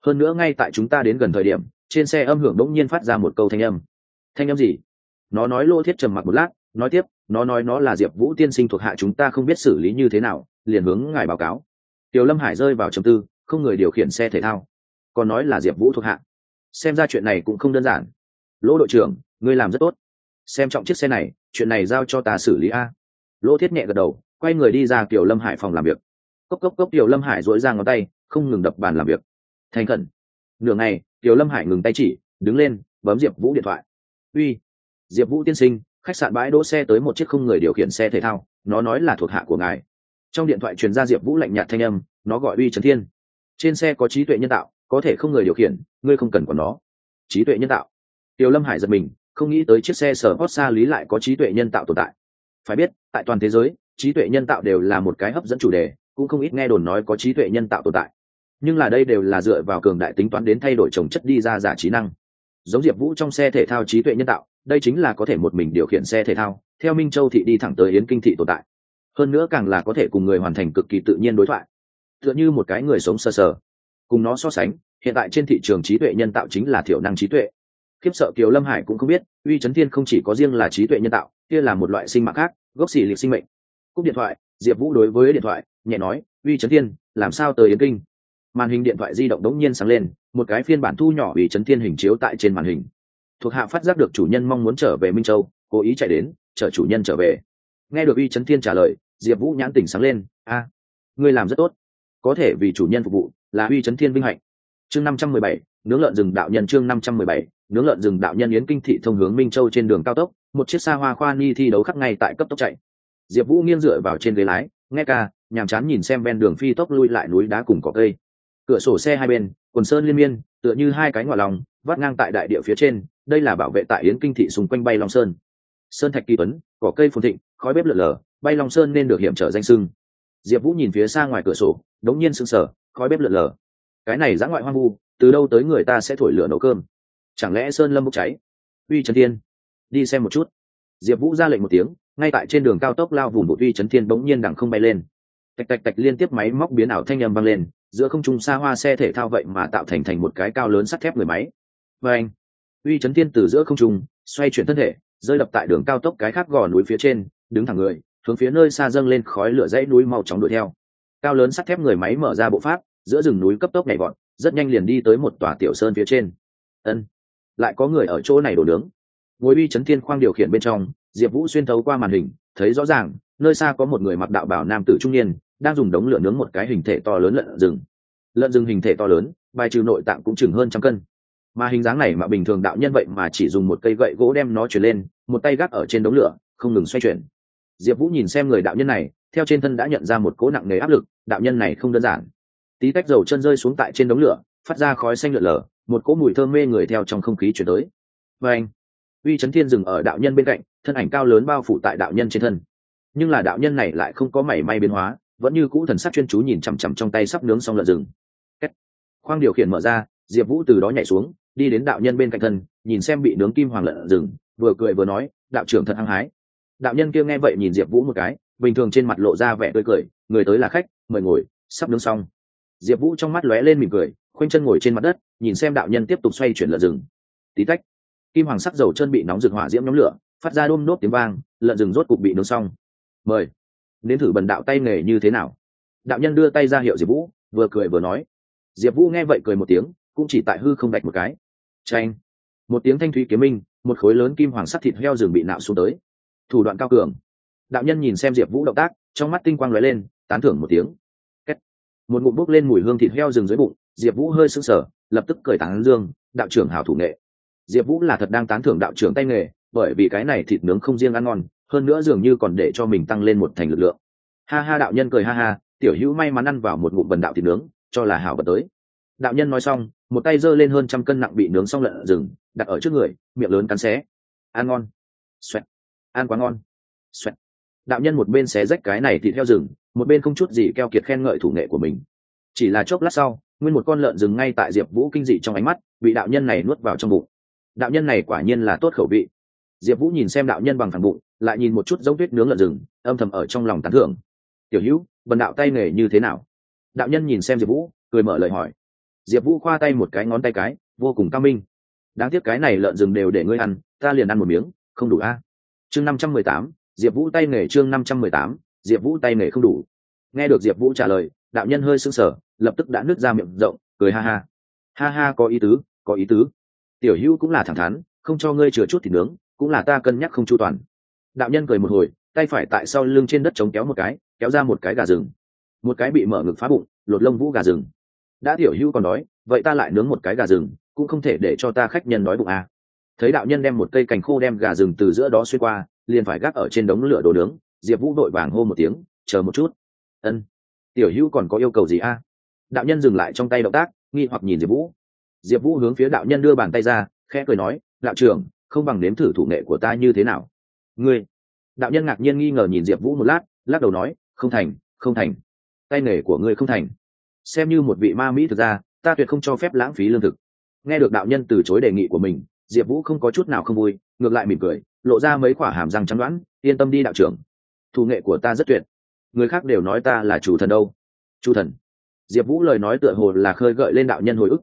Hơn nữa ngay tại chúng ta đến gần thời điểm, trên xe âm hưởng đỗng nhiên phát ra một câu thanh âm. Thanh âm gì? Nó nói, lỗ thiết trầm mặc một lát, nói tiếp, nó nói nó là diệp vũ tiên sinh thuộc hạ chúng ta không biết xử lý như thế nào liền hướng ngài báo cáo. Tiểu lâm hải rơi vào trầm tư, không người điều khiển xe thể thao. Còn nói là diệp vũ thuộc hạ. Xem ra chuyện này cũng không đơn giản. Lỗ đội trưởng, ngươi làm rất tốt. Xem trọng chiếc xe này, chuyện này giao cho ta xử lý a. Lỗ thiết nhẹ gật đầu, quay người đi ra kiểu lâm hải phòng làm việc. Cốc cốc cốc tiểu lâm hải dỗi ra ngón tay, không ngừng đập bàn làm việc. Thành khẩn. Nửa ngày, tiểu lâm hải ngừng tay chỉ, đứng lên, bấm diệp vũ điện thoại. Uy. Diệp vũ tiên sinh, khách sạn bãi đỗ xe tới một chiếc không người điều khiển xe thể thao, nó nói là thuộc hạ của ngài trong điện thoại truyền ra diệp vũ lạnh nhạt thanh âm, nó gọi uy trấn thiên. Trên xe có trí tuệ nhân tạo, có thể không người điều khiển, ngươi không cần còn nó. Trí tuệ nhân tạo. Tiểu lâm hải giật mình, không nghĩ tới chiếc xe sở hót xa lý lại có trí tuệ nhân tạo tồn tại. Phải biết, tại toàn thế giới, trí tuệ nhân tạo đều là một cái hấp dẫn chủ đề, cũng không ít nghe đồn nói có trí tuệ nhân tạo tồn tại. Nhưng là đây đều là dựa vào cường đại tính toán đến thay đổi trồng chất đi ra giả trí năng. Giống diệp vũ trong xe thể thao trí tuệ nhân tạo, đây chính là có thể một mình điều khiển xe thể thao. Theo minh châu thị đi thẳng tới yến kinh thị tồn tại hơn nữa càng là có thể cùng người hoàn thành cực kỳ tự nhiên đối thoại. Tựa như một cái người sống sơ sờ, sờ. Cùng nó so sánh hiện tại trên thị trường trí tuệ nhân tạo chính là thiểu năng trí tuệ. Khiếp sợ kiều lâm hải cũng không biết uy chấn thiên không chỉ có riêng là trí tuệ nhân tạo kia là một loại sinh mạng khác gốc xỉ liệt sinh mệnh. Cúp điện thoại diệp vũ đối với điện thoại nhẹ nói uy chấn thiên làm sao tới yến kinh? Màn hình điện thoại di động đống nhiên sáng lên một cái phiên bản thu nhỏ uy chấn thiên hình chiếu tại trên màn hình. Thuộc hạ phát giác được chủ nhân mong muốn trở về minh châu cố ý chạy đến chở chủ nhân trở về. Nghe được uy chấn thiên trả lời diệp vũ nhãn tỉnh sáng lên, a, ngươi làm rất tốt. Có thể vì chủ nhân phục vụ là uy chấn thiên vinh hạnh. Chương năm trăm mười bảy, nướng lợn rừng đạo nhân chương năm trăm mười bảy, nướng lợn rừng đạo nhân yến kinh thị thông hướng minh châu trên đường cao tốc, một chiếc xa hoa khoa ni thi đấu khắc ngay tại cấp tốc chạy. Diệp vũ nghiêng dựa vào trên ghế lái, nghe ca, nhàm chán nhìn xem ven đường phi tốc lui lại núi đá cùng cỏ cây. Cửa sổ xe hai bên, quần sơn liên miên, tựa như hai cái ngọa lòng, vắt ngang tại đại địa phía trên, đây là bảo vệ tại yến kinh thị xung quanh bay long sơn. Sơn thạch kỳ tuấn, cỏ cây phồn thịnh, khói bếp lợn lờ bay long sơn nên được hiểm trở danh sưng. Diệp vũ nhìn phía xa ngoài cửa sổ, đống nhiên sưng sở khói bếp lợn lờ. Cái này giã ngoại hoang vu, từ đâu tới người ta sẽ thổi lửa nấu cơm? Chẳng lẽ sơn lâm bốc cháy? Uy trấn thiên, đi xem một chút. Diệp vũ ra lệnh một tiếng, ngay tại trên đường cao tốc lao vùng bụi uy trấn thiên bỗng nhiên đằng không bay lên. Tạch tạch tạch liên tiếp máy móc biến ảo thanh â m vang lên, giữa không trung xa hoa xe thể thao vậy mà tạo thành thành một cái cao lớn sắt thép người máy. Và anh, uy trấn thiên từ giữa không trung, xoay chuyển thân thể, rơi đập tại đường cao tốc cái khác gò núi phía trên, đứng thẳng người hướng phía nơi xa dâng lên khói lửa dãy núi mau chóng đuổi theo. Cao lớn sắt thép người máy mở ra bộ pháp, giữa rừng núi cấp tốc nhảy vọt, rất nhanh liền đi tới một tòa tiểu sơn phía trên. Ân, lại có người ở chỗ này đổ nướng. Ngồi uy chấn thiên khoang điều khiển bên trong, diệp vũ xuyên thấu qua màn hình, thấy rõ ràng, nơi xa có một người mặc đạo bảo nam tử trung niên, đang dùng đống lửa nướng một cái hình thể to lớn lợn rừng. Lợn rừng hình thể to lớn, bài trừ nội tạng cũng chừng hơn trăm cân. Mà hình dáng này mà bình thường đạo nhân vậy mà chỉ dùng một cây gậy gỗ đem nó chuyển lên, một tay gác ở trên đống lửa, không ngừng xoay chuyển diệp vũ nhìn xem người đạo nhân này, theo trên thân đã nhận ra một cỗ nặng nề áp lực, đạo nhân này không đơn giản. Tí tách dầu chân rơi xuống tại trên đống lửa, phát ra khói xanh lượn lờ, một cỗ mùi thơm mê người theo trong không khí chuyển tới. Và anh uy Trấn thiên dừng ở đạo nhân bên cạnh, thân ảnh cao lớn bao phủ tại đạo nhân trên thân. Nhưng là đạo nhân này lại không có mảy may biến hóa, vẫn như cũ thần sắc chuyên chú nhìn chằm chằm trong tay sắp nướng xong lợn rừng. Khoang điều khiển mở ra, diệp vũ từ đó nhảy xuống, đi đến đạo nhân bên cạnh thân, nhìn xem bị nướng kim hoàng lợn rừng, vừa cười vừa nói, đạo trưởng thật hăng hái đạo nhân kia nghe vậy nhìn diệp vũ một cái, bình thường trên mặt lộ ra vẻ tươi cười, người tới là khách, mời ngồi, sắp nướng xong. Diệp vũ trong mắt lóe lên mỉm cười, khoanh chân ngồi trên mặt đất, nhìn xem đạo nhân tiếp tục xoay chuyển lợn rừng. Tí tách, kim hoàng sắc dầu chân bị nóng rực hỏa diễm nhóm lửa, phát ra đôm nốt tiếng vang, lợn rừng rốt cục bị nướng xong. Mời nên thử bần đạo tay nghề như thế nào? Đạo nhân đưa tay ra hiệu diệp vũ, vừa cười vừa nói. Diệp vũ nghe vậy cười một tiếng, cũng chỉ tại hư không đạch một cái. Tranh một tiếng thanh thúy kiếm minh, một khối lớn kim hoàng sắc thịt heo rừng bị nạo xuống tới thủ đoạn cao cường. Đạo nhân nhìn xem diệp vũ động tác, trong mắt tinh quang lóe lên, tán thưởng một tiếng. Một ngụm bốc lên mùi hương thịt heo rừng dưới bụng, diệp vũ hơi sững sở lập tức cười tán dương, đạo trưởng hảo thủ nghệ. Diệp vũ là thật đang tán thưởng đạo trưởng tay nghề, bởi vì cái này thịt nướng không riêng ăn ngon, hơn nữa dường như còn để cho mình tăng lên một thành lực lượng. Ha ha, đạo nhân cười ha ha, tiểu hữu may mắn ăn vào một ngụm bần đạo thịt nướng, cho là hảo vật tới. Đạo nhân nói xong, một tay giơ lên hơn trăm cân nặng bị nướng xong lợn rừng, đặt ở trước người, miệng lớn cắn xé. Ăn ngon. Xoẹt ăn quá ngon. Xoẹt. Đạo nhân một bên xé rách cái này thì theo rừng, một bên không chút gì keo kiệt khen ngợi thủ nghệ của mình. Chỉ là chốc lát sau, nguyên một con lợn rừng ngay tại diệp vũ kinh dị trong ánh mắt, bị đạo nhân này nuốt vào trong bụng. Đạo nhân này quả nhiên là tốt khẩu vị. Diệp vũ nhìn xem đạo nhân bằng thẳng bụng, lại nhìn một chút giống tuyết nướng lợn rừng, âm thầm ở trong lòng tán thưởng. Tiểu hữu, bần đạo tay nghề như thế nào? Đạo nhân nhìn xem diệp vũ, cười mở lời hỏi. Diệp vũ khoa tay một cái ngón tay cái, vô cùng cao minh. Đáng tiếc cái này lợn rừng đều để ngươi ăn, ta liền ăn một miếng, không đủ a chương năm trăm mười tám, diệp vũ tay nghề chương năm trăm mười tám, diệp vũ tay nghề không đủ. Nghe được diệp vũ trả lời, đạo nhân hơi sưng sở lập tức đã nứt ra miệng rộng, cười ha ha. Ha ha, có ý tứ, có ý tứ. Tiểu hữu cũng là thẳng thắn, không cho ngươi chừa chút thì nướng, cũng là ta cân nhắc không chu toàn. Đạo nhân cười một hồi, tay phải tại sau lưng trên đất chống kéo một cái, kéo ra một cái gà rừng. Một cái bị mở ngực phá bụng, lột lông vũ gà rừng. Đã tiểu hữu còn nói, vậy ta lại nướng một cái gà rừng, cũng không thể để cho ta khách nhân đói bụng à thấy đạo nhân đem một cây cành khô đem gà rừng từ giữa đó xuyên qua, liền phải gác ở trên đống lửa đồ nướng, diệp vũ đội vàng hô một tiếng, chờ một chút. Ân, tiểu hữu còn có yêu cầu gì a? À? đạo nhân dừng lại trong tay động tác, nghi hoặc nhìn diệp vũ. Diệp vũ hướng phía đạo nhân đưa bàn tay ra, khẽ cười nói, đạo trưởng, không bằng nếm thử thủ nghệ của ta như thế nào? Ngươi? Đạo nhân ngạc nhiên nghi ngờ nhìn diệp vũ một lát, lắc đầu nói, không thành không thành. Tay nghề của ngươi không thành. Xem như một vị ma mỹ thực ra ta tuyệt không cho phép lãng phí lương thực. Nghe được đạo nhân từ chối đề nghị của mình diệp vũ không có chút nào không vui, ngược lại mỉm cười, lộ ra mấy quả hàm răng trắng đoán, yên tâm đi đạo trưởng. Thủ nghệ của ta rất tuyệt. Người khác đều nói ta là chủ thần đâu. Chủ thần. Diệp vũ lời nói tựa hồ là khơi gợi lên đạo nhân hồi ức.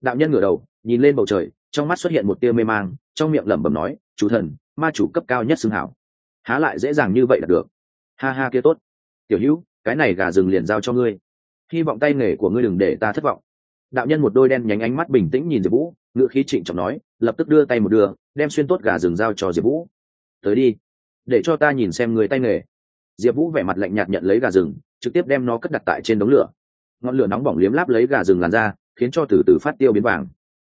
Đạo nhân ngửa đầu, nhìn lên bầu trời, trong mắt xuất hiện một tia mê mang, trong miệng lẩm bẩm nói, chủ thần, ma chủ cấp cao nhất xưng hảo. Há lại dễ dàng như vậy là được. Ha ha, kia tốt. Tiểu hữu, cái này gà rừng liền giao cho ngươi. Hy vọng tay nghề của ngươi đừng để ta thất vọng. Đạo nhân một đôi đen nhánh ánh mắt bình tĩnh nhìn diệp vũ ngựa khí trịnh trọng nói lập tức đưa tay một đưa đem xuyên tốt gà rừng giao cho diệp vũ. Tới đi, để cho ta nhìn xem người tay nghề. Diệp vũ vẻ mặt lạnh nhạt nhận lấy gà rừng, trực tiếp đem nó cất đặt tại trên đống lửa. Ngọn lửa nóng bỏng liếm láp lấy gà rừng làn ra khiến cho từ từ phát tiêu biến vàng.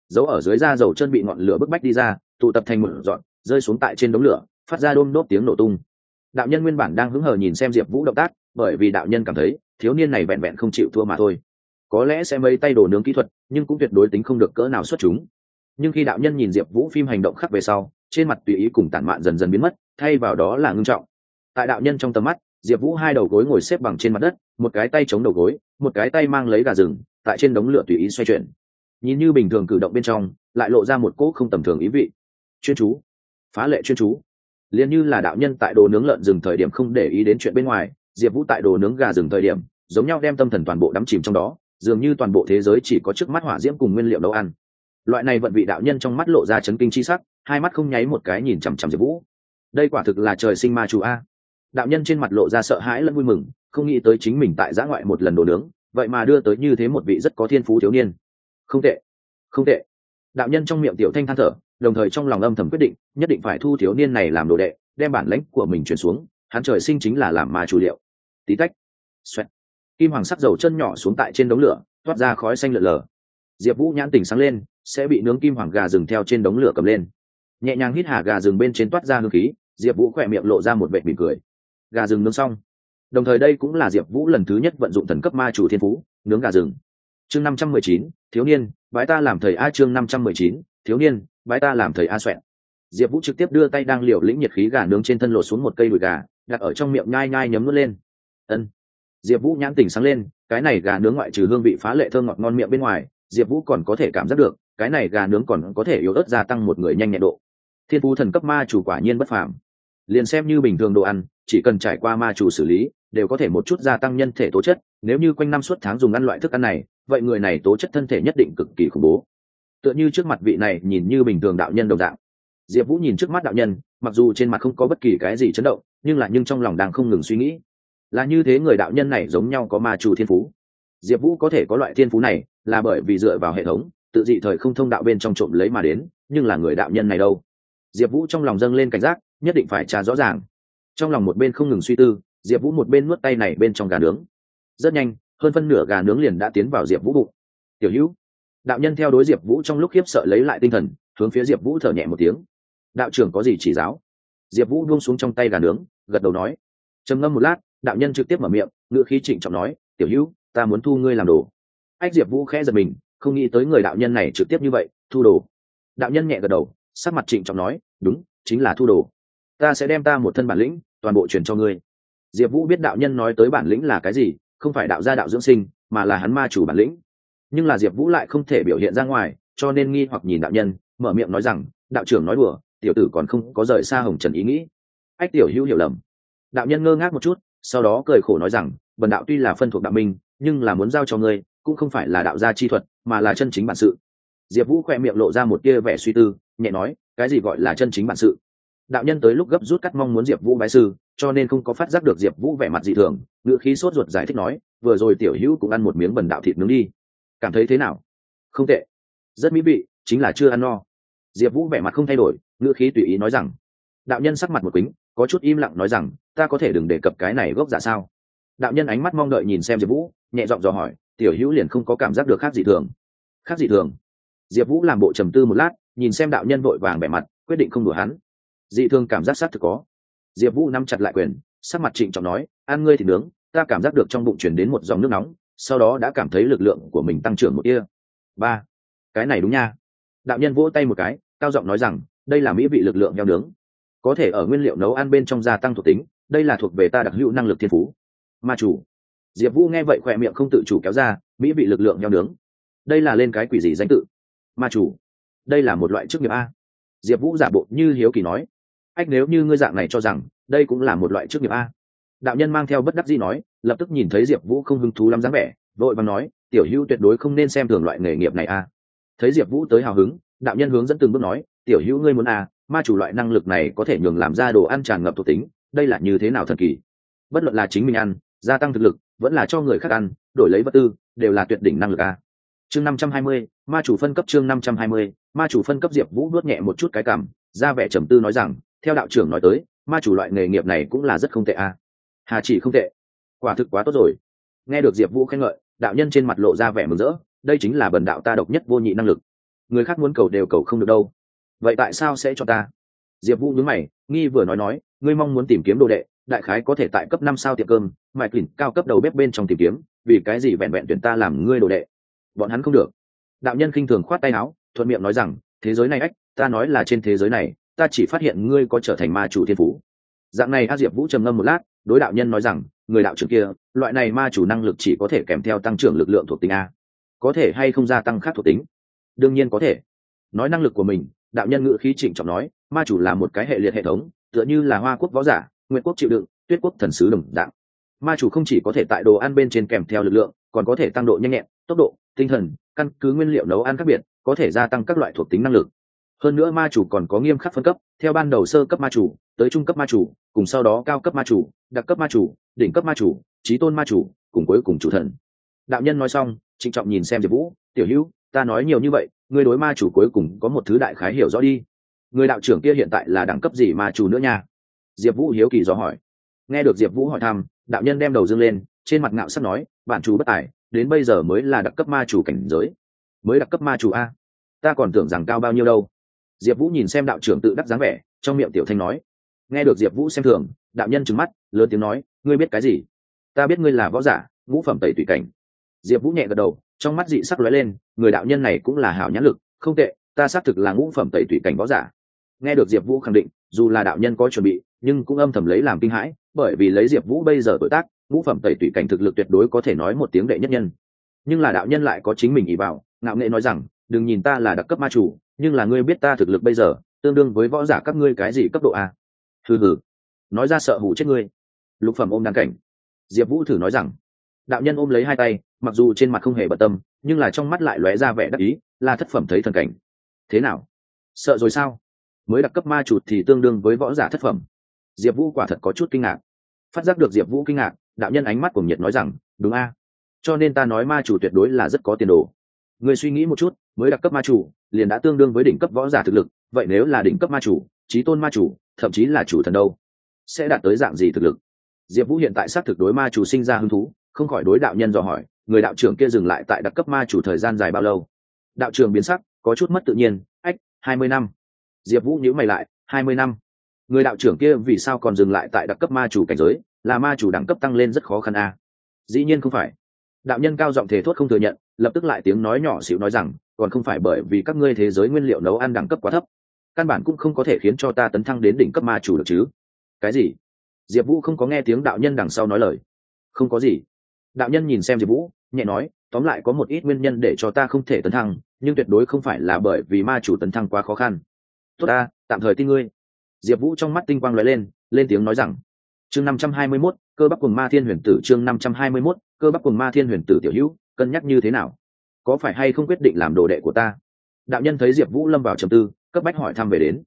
Dấu ở dưới da dầu chân bị ngọn lửa bức bách đi ra, tụ tập thành một dọn, rơi xuống tại trên đống lửa, phát ra đôm đốt tiếng nổ tung. Đạo nhân nguyên bản đang hứng hờ nhìn xem diệp vũ động tác, bởi vì đạo nhân cảm thấy, thiếu niên này vẹn vẹn không chịu thua mà thôi. Có lẽ sẽ mấy tay đồ nướng kỹ thuật, nhưng cũng tuyệt đối tính không được cỡ nào xuất chúng nhưng khi đạo nhân nhìn diệp vũ phim hành động khắc về sau, trên mặt tùy ý cùng tản mạn dần dần biến mất, thay vào đó là ngưng trọng. Tại đạo nhân trong tầm mắt, diệp vũ hai đầu gối ngồi xếp bằng trên mặt đất, một cái tay chống đầu gối, một cái tay mang lấy gà rừng, tại trên đống lửa tùy ý xoay chuyển. Nhìn như bình thường cử động bên trong, lại lộ ra một cỗ không tầm thường ý vị. Chuyên chú. Phá lệ chuyên chú. Liền như là đạo nhân tại đồ nướng lợn rừng thời điểm không để ý đến chuyện bên ngoài, diệp vũ tại đồ nướng gà rừng thời điểm, giống nhau đem tâm thần toàn bộ đắm chìm trong đó, dường như toàn bộ thế giới chỉ có trước mắt hỏa diễm cùng nguyên liệu nấu ăn loại này vận vị đạo nhân trong mắt lộ ra chấn kinh chi sắc, hai mắt không nháy một cái nhìn chằm chằm diệp vũ. Đây quả thực là trời sinh ma chủ a. Đạo nhân trên mặt lộ ra sợ hãi lẫn vui mừng, không nghĩ tới chính mình tại giã ngoại một lần đồ nướng, vậy mà đưa tới như thế một vị rất có thiên phú thiếu niên. Không tệ không tệ. Đạo nhân trong miệng tiểu thanh than thở, đồng thời trong lòng âm thầm quyết định, nhất định phải thu thiếu niên này làm đồ đệ, đem bản lãnh của mình chuyển xuống, hắn trời sinh chính là làm ma chủ liệu. Tí tách. Xoẹt. Kim hoàng sắc dầu chân nhỏ xuống tại trên đống lửa, toát ra khói xanh lợn lờ diệp vũ nhãn tỉnh sáng lên, sẽ bị nướng kim hoàng gà rừng theo trên đống lửa cầm lên. Nhẹ nhàng hít hà gà rừng bên trên toát ra hương khí, diệp vũ khỏe miệng lộ ra một vệ mỉm cười. Gà rừng nướng xong. Đồng thời đây cũng là diệp vũ lần thứ nhất vận dụng thần cấp ma chủ thiên phú, nướng gà rừng. Chương năm trăm mười chín, thiếu niên, bái ta làm thầy a chương năm trăm mười chín, thiếu niên, bái ta làm thầy a xoẹn. Diệp vũ trực tiếp đưa tay đang liều lĩnh nhiệt khí gà nướng trên thân lột xuống một cây đùi gà, đặt ở trong miệng nhai nhai nhấm nuốt lên. Ân. Diệp vũ nhãn tỉnh sáng lên, cái này gà nướng ngoại trừ hương vị phá lệ thơm ngọt ngon miệng bên ngoài diệp vũ còn có thể cảm giác được, cái này gà nướng còn có thể yếu ớt gia tăng một người nhanh nhẹn độ. Thiên phú thần cấp ma chủ quả nhiên bất phàm. Liền xem như bình thường đồ ăn, chỉ cần trải qua ma chủ xử lý, đều có thể một chút gia tăng nhân thể tố chất, nếu như quanh năm suốt tháng dùng ăn loại thức ăn này, vậy người này tố chất thân thể nhất định cực kỳ khủng bố. Tựa như trước mặt vị này nhìn như bình thường đạo nhân đồng đạo diệp vũ nhìn trước mắt đạo nhân, mặc dù trên mặt không có bất kỳ cái gì chấn động, nhưng là nhưng trong lòng đang không ngừng suy nghĩ. Là như thế người đạo nhân này giống nhau có ma chủ thiên phú diệp vũ có thể có loại thiên phú này là bởi vì dựa vào hệ thống, tự dị thời không thông đạo bên trong trộm lấy mà đến, nhưng là người đạo nhân này đâu? Diệp vũ trong lòng dâng lên cảnh giác, nhất định phải trả rõ ràng. Trong lòng một bên không ngừng suy tư, diệp vũ một bên nuốt tay này bên trong gà nướng. Rất nhanh, hơn phân nửa gà nướng liền đã tiến vào diệp vũ bụng. Tiểu hữu. Đạo nhân theo đối diệp vũ trong lúc khiếp sợ lấy lại tinh thần, hướng phía diệp vũ thở nhẹ một tiếng. Đạo trưởng có gì chỉ giáo? Diệp vũ buông xuống trong tay gà nướng, gật đầu nói. Trầm ngâm một lát, đạo nhân trực tiếp mở miệng ngựa khí trịnh trọng nói, tiểu hữu ta muốn thu ngươi làm đồ. Ách diệp vũ khẽ giật mình, không nghĩ tới người đạo nhân này trực tiếp như vậy, thu đồ. Đạo nhân nhẹ gật đầu, sắc mặt trịnh trọng nói, đúng, chính là thu đồ. Ta sẽ đem ta một thân bản lĩnh, toàn bộ truyền cho ngươi. Diệp vũ biết đạo nhân nói tới bản lĩnh là cái gì, không phải đạo gia đạo dưỡng sinh, mà là hắn ma chủ bản lĩnh. Nhưng là diệp vũ lại không thể biểu hiện ra ngoài, cho nên nghi hoặc nhìn đạo nhân, mở miệng nói rằng, đạo trưởng nói đùa, tiểu tử còn không có rời xa hồng trần ý nghĩ. Ách tiểu hữu hiểu lầm. Đạo nhân ngơ ngác một chút, sau đó cười khổ nói rằng, bần đạo tuy là phân thuộc đạo minh nhưng là muốn giao cho ngươi, cũng không phải là đạo gia chi thuật, mà là chân chính bản sự. Diệp vũ khoe miệng lộ ra một tia vẻ suy tư, nhẹ nói, cái gì gọi là chân chính bản sự? Đạo nhân tới lúc gấp rút cắt mong muốn diệp vũ bái sư, cho nên không có phát giác được diệp vũ vẻ mặt dị thường, ngữ khí sốt ruột giải thích nói, vừa rồi tiểu hữu cũng ăn một miếng bần đạo thịt nướng đi. Cảm thấy thế nào? Không tệ. Rất mỹ vị, chính là chưa ăn no. Diệp vũ vẻ mặt không thay đổi, ngữ khí tùy ý nói rằng, đạo nhân sắc mặt một kính có chút im lặng nói rằng, ta có thể đừng đề cập cái này gốc giả sao? Đạo nhân ánh mắt mong đợi nhìn xem diệp vũ nhẹ giọng dò hỏi, tiểu hữu liền không có cảm giác được khác gì thường. Khác gì thường? Diệp vũ làm bộ trầm tư một lát, nhìn xem đạo nhân vội vàng bẻ mặt, quyết định không đùa hắn. Dị thường cảm giác xác thực có. Diệp vũ nắm chặt lại quyền, sắc mặt trịnh trọng nói, ăn ngươi thì nướng, ta cảm giác được trong bụng chuyển đến một dòng nước nóng, sau đó đã cảm thấy lực lượng của mình tăng trưởng một kia ba, cái này đúng nha. Đạo nhân vỗ tay một cái, cao giọng nói rằng, đây là mỹ vị lực lượng heo nướng. Có thể ở nguyên liệu nấu ăn bên trong gia tăng thuộc tính, đây là thuộc về ta đặc hữu năng lực thiên phú. Ma chủ diệp vũ nghe vậy khỏe miệng không tự chủ kéo ra, mỹ vị lực lượng nhau nướng. Đây là lên cái quỷ gì danh tự? Ma chủ. Đây là một loại chức nghiệp a. Diệp vũ giả bộ như hiếu kỳ nói. Ách, nếu như ngươi dạng này cho rằng, đây cũng là một loại chức nghiệp a. Đạo nhân mang theo bất đắc dĩ nói, lập tức nhìn thấy diệp vũ không hứng thú lắm dáng vẻ, vội và nói, tiểu hữu tuyệt đối không nên xem thường loại nghề nghiệp này a. Thấy diệp vũ tới hào hứng, đạo nhân hướng dẫn từng bước nói, tiểu hữu ngươi muốn a, ma chủ loại năng lực này có thể nhường làm ra đồ ăn tràn ngập thuộc tính, đây là như thế nào thần kỳ? Bất luận là chính mình ăn gia tăng thực lực, vẫn là cho người khác ăn, đổi lấy vật tư, đều là tuyệt đỉnh năng lực a. Chương năm trăm hai mươi, ma chủ phân cấp chương năm trăm hai mươi, ma chủ phân cấp diệp vũ nuốt nhẹ một chút cái cảm, ra vẻ trầm tư nói rằng, theo đạo trưởng nói tới, ma chủ loại nghề nghiệp này cũng là rất không tệ a. Hà chỉ không tệ. Quả thực quá tốt rồi. Nghe được diệp vũ khen ngợi, đạo nhân trên mặt lộ ra vẻ mừng rỡ, đây chính là bần đạo ta độc nhất vô nhị năng lực. Người khác muốn cầu đều cầu không được đâu. Vậy tại sao sẽ cho ta? Diệp vũ nhớ mày, nghi vừa nói nói, ngươi mong muốn tìm kiếm đồ đệ đại khái có thể tại cấp năm sao tiệm cơm mại kỉnh, cao cấp đầu bếp bên trong tìm kiếm vì cái gì vẹn vẹn tuyển ta làm ngươi đồ đệ? Bọn hắn không được. Đạo nhân khinh thường khoát tay áo thuận miệng nói rằng thế giới này ách ta nói là trên thế giới này ta chỉ phát hiện ngươi có trở thành ma chủ thiên phú. Dạng này a diệp vũ trầm ngâm một lát đối đạo nhân nói rằng người đạo trưởng kia loại này ma chủ năng lực chỉ có thể kèm theo tăng trưởng lực lượng thuộc tính a. Có thể hay không gia tăng khác thuộc tính? Đương nhiên có thể. Nói năng lực của mình đạo nhân ngữ khí trịnh trọng nói ma chủ là một cái hệ liệt hệ thống tựa như là hoa quốc võ giả nguyện quốc chịu đựng, tuyết quốc thần sứ đồng dạng. Ma chủ không chỉ có thể tại đồ ăn bên trên kèm theo lực lượng, còn có thể tăng độ nhanh nhẹn, tốc độ, tinh thần, căn cứ nguyên liệu nấu ăn khác biệt, có thể gia tăng các loại thuộc tính năng lực. Hơn nữa ma chủ còn có nghiêm khắc phân cấp, theo ban đầu sơ cấp ma chủ, tới trung cấp ma chủ, cùng sau đó cao cấp ma chủ, đặc cấp ma chủ, đỉnh cấp ma chủ trí tôn ma chủ, cùng cuối cùng chủ thần. Đạo nhân nói xong, trịnh trọng nhìn xem diệp vũ, tiểu hữu, ta nói nhiều như vậy người đối ma chủ cuối cùng có một thứ đại khái hiểu rõ đi. Người đạo trưởng kia hiện tại là đẳng cấp gì ma chủ nữa nha? Diệp vũ hiếu kỳ dò hỏi. Nghe được diệp vũ hỏi thăm, đạo nhân đem đầu dâng lên, trên mặt ngạo sắp nói bản chủ bất tài, đến bây giờ mới là đặc cấp ma chủ cảnh giới. Mới đặc cấp ma chủ a? Ta còn tưởng rằng cao bao nhiêu đâu. Diệp vũ nhìn xem đạo trưởng tự đắc dáng vẻ, trong miệng tiểu thanh nói. Nghe được diệp vũ xem thường, đạo nhân trừng mắt, lớn tiếng nói, ngươi biết cái gì? Ta biết ngươi là võ giả, ngũ phẩm tẩy tùy cảnh. Diệp vũ nhẹ gật đầu, trong mắt dị sắc lóe lên, người đạo nhân này cũng là hảo nhãn lực, không tệ, ta xác thực là ngũ phẩm tẩy tùy cảnh võ giả. Nghe được diệp vũ khẳng định, dù là đạo nhân có chuẩn bị nhưng cũng âm thầm lấy làm kinh hãi, bởi vì lấy diệp vũ bây giờ tuổi tác, ngũ phẩm tẩy tùy cảnh thực lực tuyệt đối có thể nói một tiếng đệ nhất nhân. Nhưng là đạo nhân lại có chính mình ý bảo, ngạo nghệ nói rằng, đừng nhìn ta là đặc cấp ma chủ, nhưng là ngươi biết ta thực lực bây giờ, tương đương với võ giả các ngươi cái gì cấp độ a? Hừ hừ. Nói ra sợ hủ chết ngươi. Lục phẩm ôm đăng cảnh. Diệp vũ thử nói rằng, đạo nhân ôm lấy hai tay, mặc dù trên mặt không hề bận tâm, nhưng là trong mắt lại lóe ra vẻ đắc ý, là thất phẩm thấy thần cảnh. Thế nào? Sợ rồi sao? Mới đặc cấp ma chụt thì tương đương với võ giả thất phẩm diệp vũ quả thật có chút kinh ngạc. Phát giác được diệp vũ kinh ngạc, đạo nhân ánh mắt cùng nhiệt nói rằng, đúng a. Cho nên ta nói ma chủ tuyệt đối là rất có tiền đồ. Người suy nghĩ một chút, mới đặc cấp ma chủ, liền đã tương đương với đỉnh cấp võ giả thực lực, vậy nếu là đỉnh cấp ma chủ trí tôn ma chủ, thậm chí là chủ thần đâu, sẽ đạt tới dạng gì thực lực? Diệp vũ hiện tại xác thực đối ma chủ sinh ra hứng thú, không khỏi đối đạo nhân dò hỏi, người đạo trưởng kia dừng lại tại đặc cấp ma chủ thời gian dài bao lâu? Đạo trưởng biến sắc, có chút mất tự nhiên, ách, hai mươi năm. Diệp vũ nhữ mày lại, hai mươi năm người đạo trưởng kia vì sao còn dừng lại tại đặc cấp ma chủ cảnh giới, là ma chủ đẳng cấp tăng lên rất khó khăn à? dĩ nhiên không phải. Đạo nhân cao giọng thể thốt không thừa nhận, lập tức lại tiếng nói nhỏ xịu nói rằng, còn không phải bởi vì các ngươi thế giới nguyên liệu nấu ăn đẳng cấp quá thấp, căn bản cũng không có thể khiến cho ta tấn thăng đến đỉnh cấp ma chủ được chứ. Cái gì? Diệp vũ không có nghe tiếng đạo nhân đằng sau nói lời. Không có gì. Đạo nhân nhìn xem diệp vũ, nhẹ nói, tóm lại có một ít nguyên nhân để cho ta không thể tấn thăng, nhưng tuyệt đối không phải là bởi vì ma chủ tấn thăng quá khó khăn. Tốt ta, tạm thời tin ngươi diệp vũ trong mắt tinh quang lóe lên lên tiếng nói rằng, chương năm trăm hai mươi mốt, cơ bắp cùng ma thiên huyền tử, chương năm trăm hai mươi mốt, cơ bắp cùng ma thiên huyền tử tiểu hữu, cân nhắc như thế nào? Có phải hay không quyết định làm đồ đệ của ta? Đạo nhân thấy diệp vũ lâm vào trầm tư, cấp bách hỏi thăm về đến.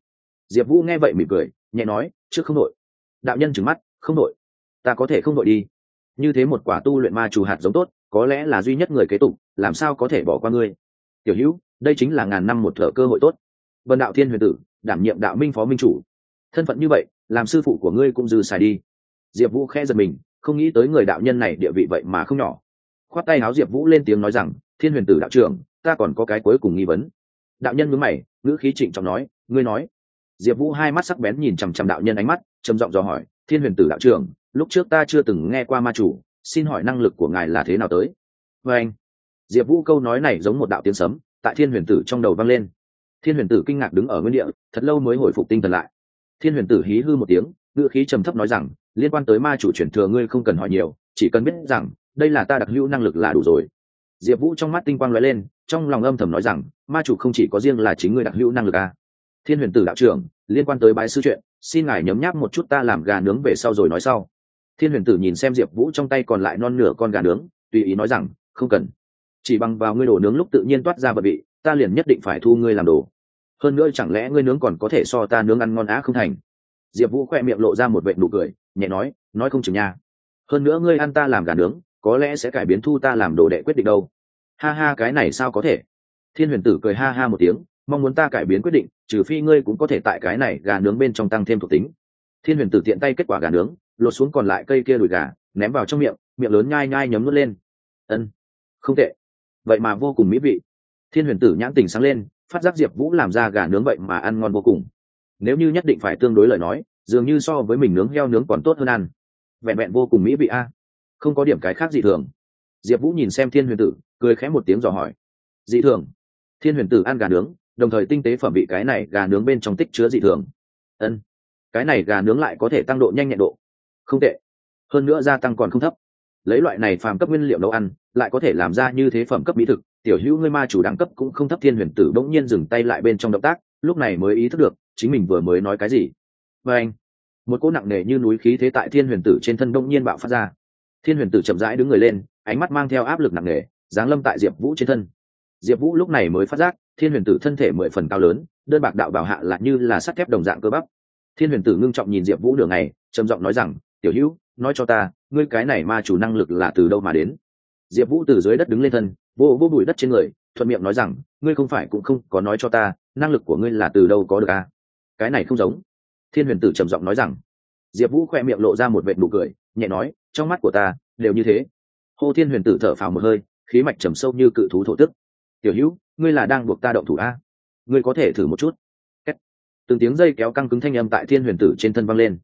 Diệp vũ nghe vậy mỉm cười, nhẹ nói, trước không đội đạo nhân trừng mắt, không đội ta có thể không đội đi. Như thế một quả tu luyện ma chủ hạt giống tốt, có lẽ là duy nhất người kế tục, làm sao có thể bỏ qua ngươi? Tiểu hữu, đây chính là ngàn năm một thở cơ hội tốt. Vân đạo thiên huyền tử, đảm nhiệm đạo minh phó minh chủ thân phận như vậy, làm sư phụ của ngươi cũng dư xài đi. Diệp vũ khẽ giật mình, không nghĩ tới người đạo nhân này địa vị vậy mà không nhỏ. Khoát tay áo diệp vũ lên tiếng nói rằng, thiên huyền tử đạo trưởng, ta còn có cái cuối cùng nghi vấn. Đạo nhân mướn mày, ngữ khí trịnh trọng nói, ngươi nói. Diệp vũ hai mắt sắc bén nhìn chằm chằm đạo nhân ánh mắt, trầm giọng dò hỏi, thiên huyền tử đạo trưởng, lúc trước ta chưa từng nghe qua ma chủ, xin hỏi năng lực của ngài là thế nào tới? Vê anh, diệp vũ câu nói này giống một đạo tiếng sấm, tại thiên huyền tử trong đầu vang lên. Thiên huyền tử kinh ngạc đứng ở nguyên địa, thật lâu mới hồi phục tinh thần lại thiên huyền tử hí hư một tiếng, ngữ khí trầm thấp nói rằng, liên quan tới ma chủ chuyển thừa ngươi không cần hỏi nhiều, chỉ cần biết rằng, đây là ta đặc hữu năng lực là đủ rồi. Diệp vũ trong mắt tinh quang lóe lên, trong lòng âm thầm nói rằng, ma chủ không chỉ có riêng là chính ngươi đặc hữu năng lực à. thiên huyền tử đạo trưởng, liên quan tới bái sư chuyện, xin ngài nhấm nháp một chút ta làm gà nướng về sau rồi nói sau. Thiên huyền tử nhìn xem diệp vũ trong tay còn lại non nửa con gà nướng, tùy ý nói rằng, không cần. Chỉ bằng vào ngươi đổ nướng lúc tự nhiên toát ra bờ vị, ta liền nhất định phải thu ngươi làm đồ hơn nữa chẳng lẽ ngươi nướng còn có thể so ta nướng ăn ngon á không thành? Diệp vũ khoe miệng lộ ra một vệ nụ cười, nhẹ nói nói không chừng nha. Hơn nữa ngươi ăn ta làm gà nướng, có lẽ sẽ cải biến thu ta làm đồ đệ quyết định đâu. Ha ha, cái này sao có thể? Thiên huyền tử cười ha ha một tiếng, mong muốn ta cải biến quyết định, trừ phi ngươi cũng có thể tại cái này gà nướng bên trong tăng thêm thuộc tính. Thiên huyền tử tiện tay kết quả gà nướng, lột xuống còn lại cây kia đùi gà, ném vào trong miệng miệng lớn nhai nhai nhấm nuốt lên. Ân, không tệ. Vậy mà vô cùng mỹ vị. Thiên huyền tử nhãn tình sáng lên phát giác diệp vũ làm ra gà nướng vậy mà ăn ngon vô cùng. Nếu như nhất định phải tương đối lời nói, dường như so với mình nướng heo nướng còn tốt hơn ăn. Vẹn vẹn vô cùng mỹ vị a. À. Không có điểm cái khác gì thường. Diệp vũ nhìn xem thiên huyền tử, cười khẽ một tiếng dò hỏi. Dị thường. Thiên huyền tử ăn gà nướng, đồng thời tinh tế phẩm vị cái này gà nướng bên trong tích chứa dị thường. Ân. Cái này gà nướng lại có thể tăng độ nhanh nhẹn độ. Không tệ. Hơn nữa gia tăng còn không thấp. Lấy loại này phàm cấp nguyên liệu nấu ăn, lại có thể làm ra như thế phẩm cấp mỹ thực tiểu hữu ngươi ma chủ đẳng cấp cũng không thấp thiên huyền tử bỗng nhiên dừng tay lại bên trong động tác, lúc này mới ý thức được, chính mình vừa mới nói cái gì. Và anh, một cỗ nặng nề như núi khí thế tại thiên huyền tử trên thân bỗng nhiên bạo phát ra. Thiên huyền tử chậm rãi đứng người lên, ánh mắt mang theo áp lực nặng nề, giáng lâm tại diệp vũ trên thân. Diệp vũ lúc này mới phát giác, thiên huyền tử thân thể mười phần cao lớn, đơn bạc đạo bảo hạ lại như là sắt thép đồng dạng cơ bắp. Thiên huyền tử ngưng trọng nhìn diệp vũ đường này trầm giọng nói rằng, tiểu hữu, nói cho ta, ngươi cái này ma chủ năng lực là từ đâu mà đến? Diệp vũ từ dưới đất đứng lên thân, vô vô bụi đất trên người, thuận miệng nói rằng, ngươi không phải cũng không có nói cho ta, năng lực của ngươi là từ đâu có được à? cái này không giống. Thiên huyền tử trầm giọng nói rằng. Diệp vũ khoe miệng lộ ra một vệ nụ cười, nhẹ nói, trong mắt của ta, đều như thế. Hô thiên huyền tử thở phào một hơi, khí mạch trầm sâu như cự thú thổ tức. Tiểu hữu, ngươi là đang buộc ta động thủ a ngươi có thể thử một chút. Từng tiếng dây kéo căng cứng thanh âm tại thiên huyền tử trên thân văng lên.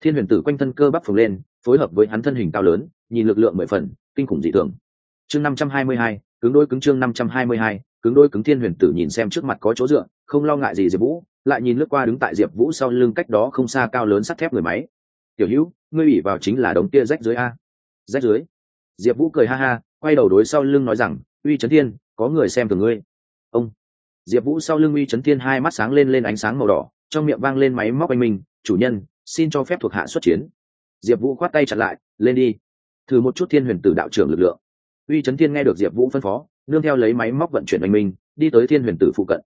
Thiên huyền tử quanh thân cơ bắp phồng lên, phối hợp với hắn thân hình cao lớn, nhìn lực lượng mười phần, kinh khủng dị thường chương năm trăm hai mươi hai, cứng đôi cứng chương năm trăm hai mươi hai, cứng đôi cứng thiên huyền tử nhìn xem trước mặt có chỗ dựa, không lo ngại gì diệp vũ, lại nhìn lướt qua đứng tại diệp vũ sau lưng cách đó không xa cao lớn sắt thép người máy. Tiểu hữu, ngươi ủy vào chính là đống tia rách dưới a. Rách dưới? Diệp vũ cười ha ha, quay đầu đối sau lưng nói rằng, uy trấn thiên, có người xem thường ngươi. Ông. Diệp vũ sau lưng uy trấn thiên hai mắt sáng lên lên ánh sáng màu đỏ, trong miệng vang lên máy móc anh minh, chủ nhân, xin cho phép thuộc hạ xuất chiến. Diệp vũ khoát tay chặt lại, lên đi. Thử một chút thiên huyền tử đạo trưởng lực lượng uy trấn thiên nghe được diệp vũ phân phó, nương theo lấy máy móc vận chuyển anh minh, đi tới thiên huyền tử phụ cận.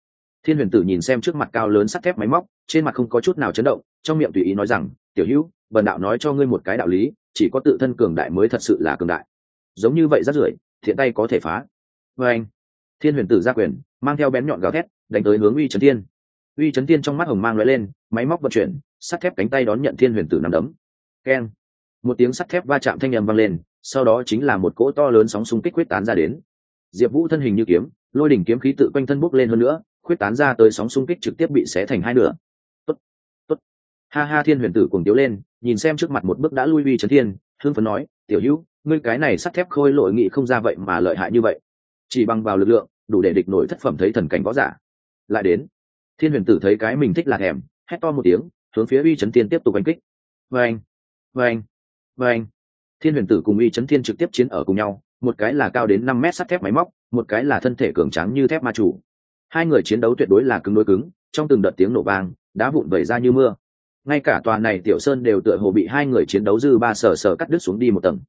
Thiên huyền tử nhìn xem trước mặt cao lớn sắt thép máy móc, trên mặt không có chút nào chấn động, trong miệng tùy ý nói rằng, tiểu hữu, bần đạo nói cho ngươi một cái đạo lý, chỉ có tự thân cường đại mới thật sự là cường đại. Giống như vậy rất rưởi, thiện tay có thể phá. Vê anh, thiên huyền tử ra quyền, mang theo bén nhọn gào thét, đánh tới hướng uy trấn thiên. Uy trấn thiên trong mắt hồng mang l lên, máy móc vận chuyển, sắt thép cánh tay đón nhận thiên huyền tử nằm đấm. Keng. Một tiếng sắt thép va chạm thanh â m vang lên sau đó chính là một cỗ to lớn sóng xung kích quyết tán ra đến. Diệp vũ thân hình như kiếm, lôi đỉnh kiếm khí tự quanh thân bốc lên hơn nữa, quyết tán ra tới sóng xung kích trực tiếp bị xé thành hai nửa. Tốt tốt. Ha ha, thiên huyền tử cùng tiếu lên, nhìn xem trước mặt một bước đã lui vi trấn thiên hương phấn nói, tiểu hữu, ngươi cái này sắt thép khôi lội nghị không ra vậy mà lợi hại như vậy. Chỉ bằng vào lực lượng, đủ để địch nổi thất phẩm thấy thần cảnh võ giả. Lại đến, thiên huyền tử thấy cái mình thích là thèm, hét to một tiếng, hướng phía uy trấn thiên tiếp tục đánh kích. Vâng vâng vâng thiên huyền tử cùng uy trấn thiên trực tiếp chiến ở cùng nhau, một cái là cao đến năm mét sắt thép máy móc, một cái là thân thể cường tráng như thép ma chủ. Hai người chiến đấu tuyệt đối là cứng đối cứng, trong từng đợt tiếng nổ vang, đá vụn vẩy ra như mưa. Ngay cả tòa này tiểu sơn đều tựa hồ bị hai người chiến đấu dư ba sờ sờ cắt đứt xuống đi một tầng.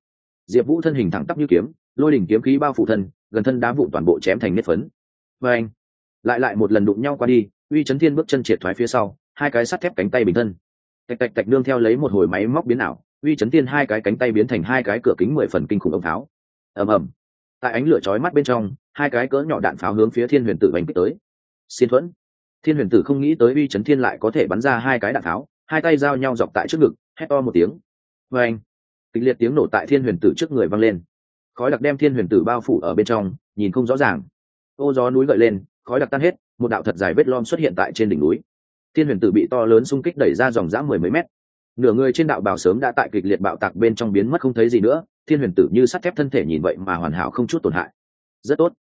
Diệp vũ thân hình thẳng tắp như kiếm, lôi đỉnh kiếm khí bao phủ thân, gần thân đá vụn toàn bộ chém thành nếp phấn. Và anh, lại lại một lần đụng nhau qua đi, uy chấn thiên bước chân triệt thoái phía sau, hai cái sắt thép cánh tay bình thân. Tạch tạch tạch nương theo lấy một hồi máy móc biến ảo uy chấn thiên hai cái cánh tay biến thành hai cái cửa kính mười phần kinh khủng ông pháo ầm ầm. Tại ánh lửa chói mắt bên trong, hai cái cỡ nhỏ đạn pháo hướng phía thiên huyền tử bành kích tới. Xin thuẫn. Thiên huyền tử không nghĩ tới uy chấn thiên lại có thể bắn ra hai cái đạn pháo, hai tay giao nhau dọc tại trước ngực, hét to một tiếng. Vê anh kịch liệt tiếng nổ tại thiên huyền tử trước người vang lên. Khói đặc đem thiên huyền tử bao phủ ở bên trong, nhìn không rõ ràng. Ô gió núi gợi lên, khói đặc tan hết, một đạo thật dài vết lom xuất hiện tại trên đỉnh núi. Thiên huyền tử bị to lớn xung kích đẩy ra dòng dã mười mấy mét nửa người trên đạo bào sớm đã tại kịch liệt bạo tạc bên trong biến mất không thấy gì nữa, thiên huyền tử như sắt thép thân thể nhìn vậy mà hoàn hảo không chút tổn hại. Rất tốt.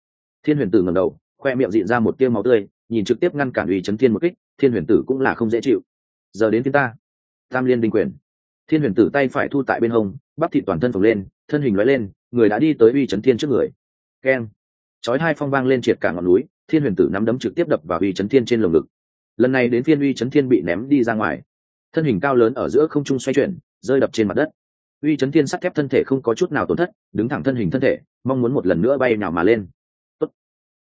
Thiên huyền tử ngầm đầu, khoe miệng dịn ra một tiêu máu tươi, nhìn trực tiếp ngăn cản uy chấn thiên một kích, thiên huyền tử cũng là không dễ chịu. Giờ đến thiên ta. Tam liên đinh quyền. Thiên huyền tử tay phải thu tại bên hông, bắp thị toàn thân phồng lên, thân hình loại lên, người đã đi tới uy chấn thiên trước người. Keng. Chói hai phong vang lên triệt cả ngọn núi, thiên huyền tử nắm đấm trực tiếp đập vào uy chấn thiên trên lồng ngực. Lần này đến phiên uy chấn thiên bị ném đi ra ngoài thân hình cao lớn ở giữa không trung xoay chuyển, rơi đập trên mặt đất. Uy chấn thiên sắt thép thân thể không có chút nào tổn thất, đứng thẳng thân hình thân thể, mong muốn một lần nữa bay nào mà lên. Tốt.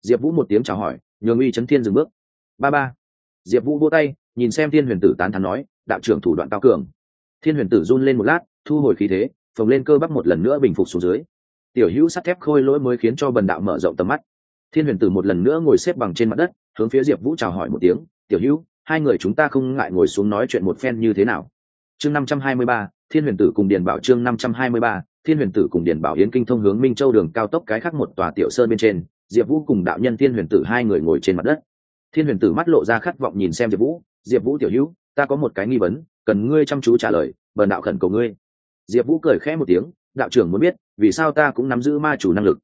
diệp vũ một tiếng chào hỏi, nhường uy chấn thiên dừng bước. Ba ba. Diệp vũ vô tay, nhìn xem thiên huyền tử tán thắn nói, đạo trưởng thủ đoạn cao cường. Thiên huyền tử run lên một lát, thu hồi khí thế, phồng lên cơ bắp một lần nữa bình phục xuống dưới. Tiểu hữu sắt thép khôi lỗi mới khiến cho bần đạo mở rộng tầm mắt. Thiên huyền tử một lần nữa ngồi xếp bằng trên mặt đất, hướng phía diệp vũ chào hỏi một tiếng, tiểu hữu hai người chúng ta không ngại ngồi xuống nói chuyện một phen như thế nào. Chương năm trăm hai mươi ba, thiên huyền tử cùng điền bảo chương năm trăm hai mươi ba, thiên huyền tử cùng điền bảo yến kinh thông hướng minh châu đường cao tốc cái khác một tòa tiểu sơn bên trên, diệp vũ cùng đạo nhân thiên huyền tử hai người ngồi trên mặt đất. Thiên huyền tử mắt lộ ra khát vọng nhìn xem diệp vũ diệp vũ tiểu hữu, ta có một cái nghi vấn, cần ngươi chăm chú trả lời, bần đạo khẩn cầu ngươi. Diệp vũ cười khẽ một tiếng, đạo trưởng muốn biết, vì sao ta cũng nắm giữ ma chủ năng lực?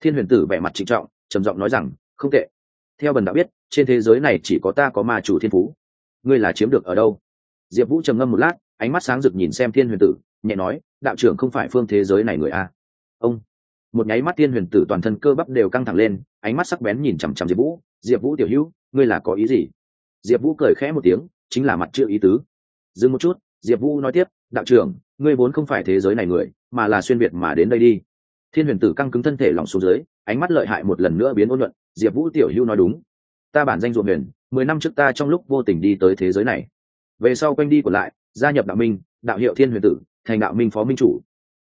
Thiên huyền tử vẻ mặt trịnh trọng, trầm giọng nói rằng, không tệ theo bần đạo biết, trên thế giới này chỉ có ta có ma chủ thiên phú. Ngươi là chiếm được ở đâu? Diệp vũ trầm ngâm một lát, ánh mắt sáng rực nhìn xem thiên huyền tử, nhẹ nói, đạo trưởng không phải phương thế giới này người a. Ông. Một nháy mắt thiên huyền tử toàn thân cơ bắp đều căng thẳng lên, ánh mắt sắc bén nhìn chằm chằm diệp vũ. Diệp vũ tiểu hữu, ngươi là có ý gì? Diệp vũ cười khẽ một tiếng, chính là mặt chưa ý tứ. Dừng một chút, diệp vũ nói tiếp, đạo trưởng, ngươi vốn không phải thế giới này người, mà là xuyên việt mà đến đây đi thiên huyền tử căng cứng thân thể lỏng xuống dưới, ánh mắt lợi hại một lần nữa biến ôn luận, diệp vũ tiểu hưu nói đúng. Ta bản danh ruộng huyền, mười năm trước ta trong lúc vô tình đi tới thế giới này. Về sau quanh đi còn lại, gia nhập đạo minh, đạo hiệu thiên huyền tử, thành đạo minh phó minh chủ.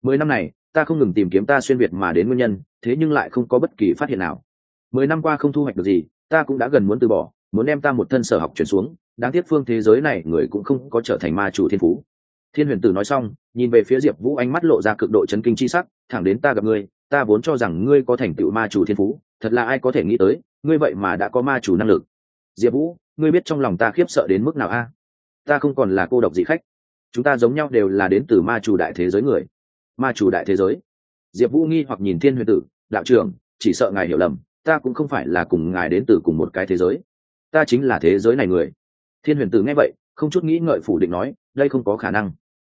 Mười năm này, ta không ngừng tìm kiếm ta xuyên việt mà đến nguyên nhân, thế nhưng lại không có bất kỳ phát hiện nào. Mười năm qua không thu hoạch được gì, ta cũng đã gần muốn từ bỏ, muốn đem ta một thân sở học chuyển xuống. Đáng tiếc phương thế giới này, người cũng không có trở thành ma chủ thiên phú. Thiên huyền tử nói xong, nhìn về phía diệp vũ, ánh mắt lộ ra cực độ chấn kinh c h i sắc thẳng đến ta gặp ngươi, ta vốn cho rằng ngươi có thành tựu ma chủ thiên phú, thật là ai có thể nghĩ tới, ngươi vậy mà đã có ma chủ năng lực. Diệp vũ, ngươi biết trong lòng ta khiếp sợ đến mức nào a? Ta không còn là cô độc gì khách. Chúng ta giống nhau đều là đến từ ma chủ đại thế giới người. Ma chủ đại thế giới. Diệp vũ nghi hoặc nhìn thiên huyền tử, đạo trưởng, chỉ sợ ngài hiểu lầm, ta cũng không phải là cùng ngài đến từ cùng một cái thế giới. Ta chính là thế giới này người. Thiên huyền tử nghe vậy, không chút nghĩ ngợi phủ định nói, đây không có khả năng.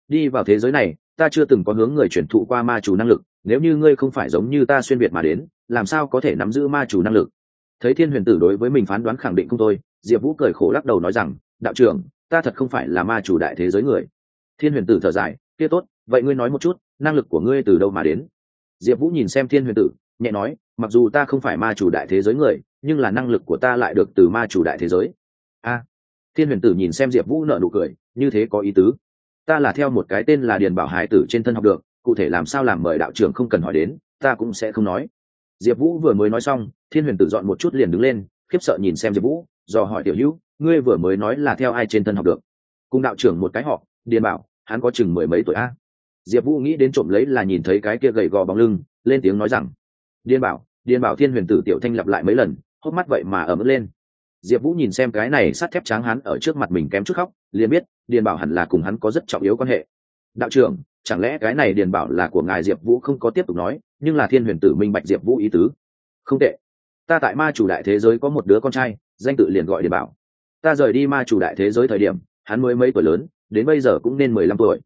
Đi vào thế giới này ta chưa từng có hướng người chuyển thụ qua ma chủ năng lực, nếu như ngươi không phải giống như ta xuyên việt mà đến, làm sao có thể nắm giữ ma chủ năng lực? Thấy thiên huyền tử đối với mình phán đoán khẳng định không thôi, diệp vũ cười khổ lắc đầu nói rằng, đạo trưởng, ta thật không phải là ma chủ đại thế giới người. Thiên huyền tử thở dài, kia tốt, vậy ngươi nói một chút, năng lực của ngươi từ đâu mà đến? Diệp vũ nhìn xem thiên huyền tử, nhẹ nói, mặc dù ta không phải ma chủ đại thế giới người, nhưng là năng lực của ta lại được từ ma chủ đại thế giới. A. Thiên huyền tử nhìn xem diệp vũ nợ nụ cười, như thế có ý tứ ta là theo một cái tên là điền bảo hải tử trên thân học được, cụ thể làm sao làm mời đạo trưởng không cần hỏi đến, ta cũng sẽ không nói. Diệp vũ vừa mới nói xong, thiên huyền tử dọn một chút liền đứng lên, khiếp sợ nhìn xem diệp vũ, do hỏi tiểu hữu, ngươi vừa mới nói là theo ai trên thân học được? Cùng đạo trưởng một cái họ, điền bảo, hắn có chừng mười mấy tuổi a? Diệp vũ nghĩ đến trộm lấy là nhìn thấy cái kia gầy gò bóng lưng, lên tiếng nói rằng, điền bảo điền bảo thiên huyền tử tiểu thanh lặp lại mấy lần, hốc mắt vậy mà ở mức lên diệp vũ nhìn xem cái này sắt thép tráng hắn ở trước mặt mình kém chút khóc, liền biết, điền bảo hẳn là cùng hắn có rất trọng yếu quan hệ. Đạo trưởng, chẳng lẽ cái này điền bảo là của ngài diệp vũ không có tiếp tục nói, nhưng là thiên huyền tử minh bạch diệp vũ ý tứ. Không tệ. Ta tại ma chủ đại thế giới có một đứa con trai, danh tự liền gọi điền bảo. Ta rời đi ma chủ đại thế giới thời điểm, hắn mới mấy tuổi lớn, đến bây giờ cũng nên mười lăm tuổi.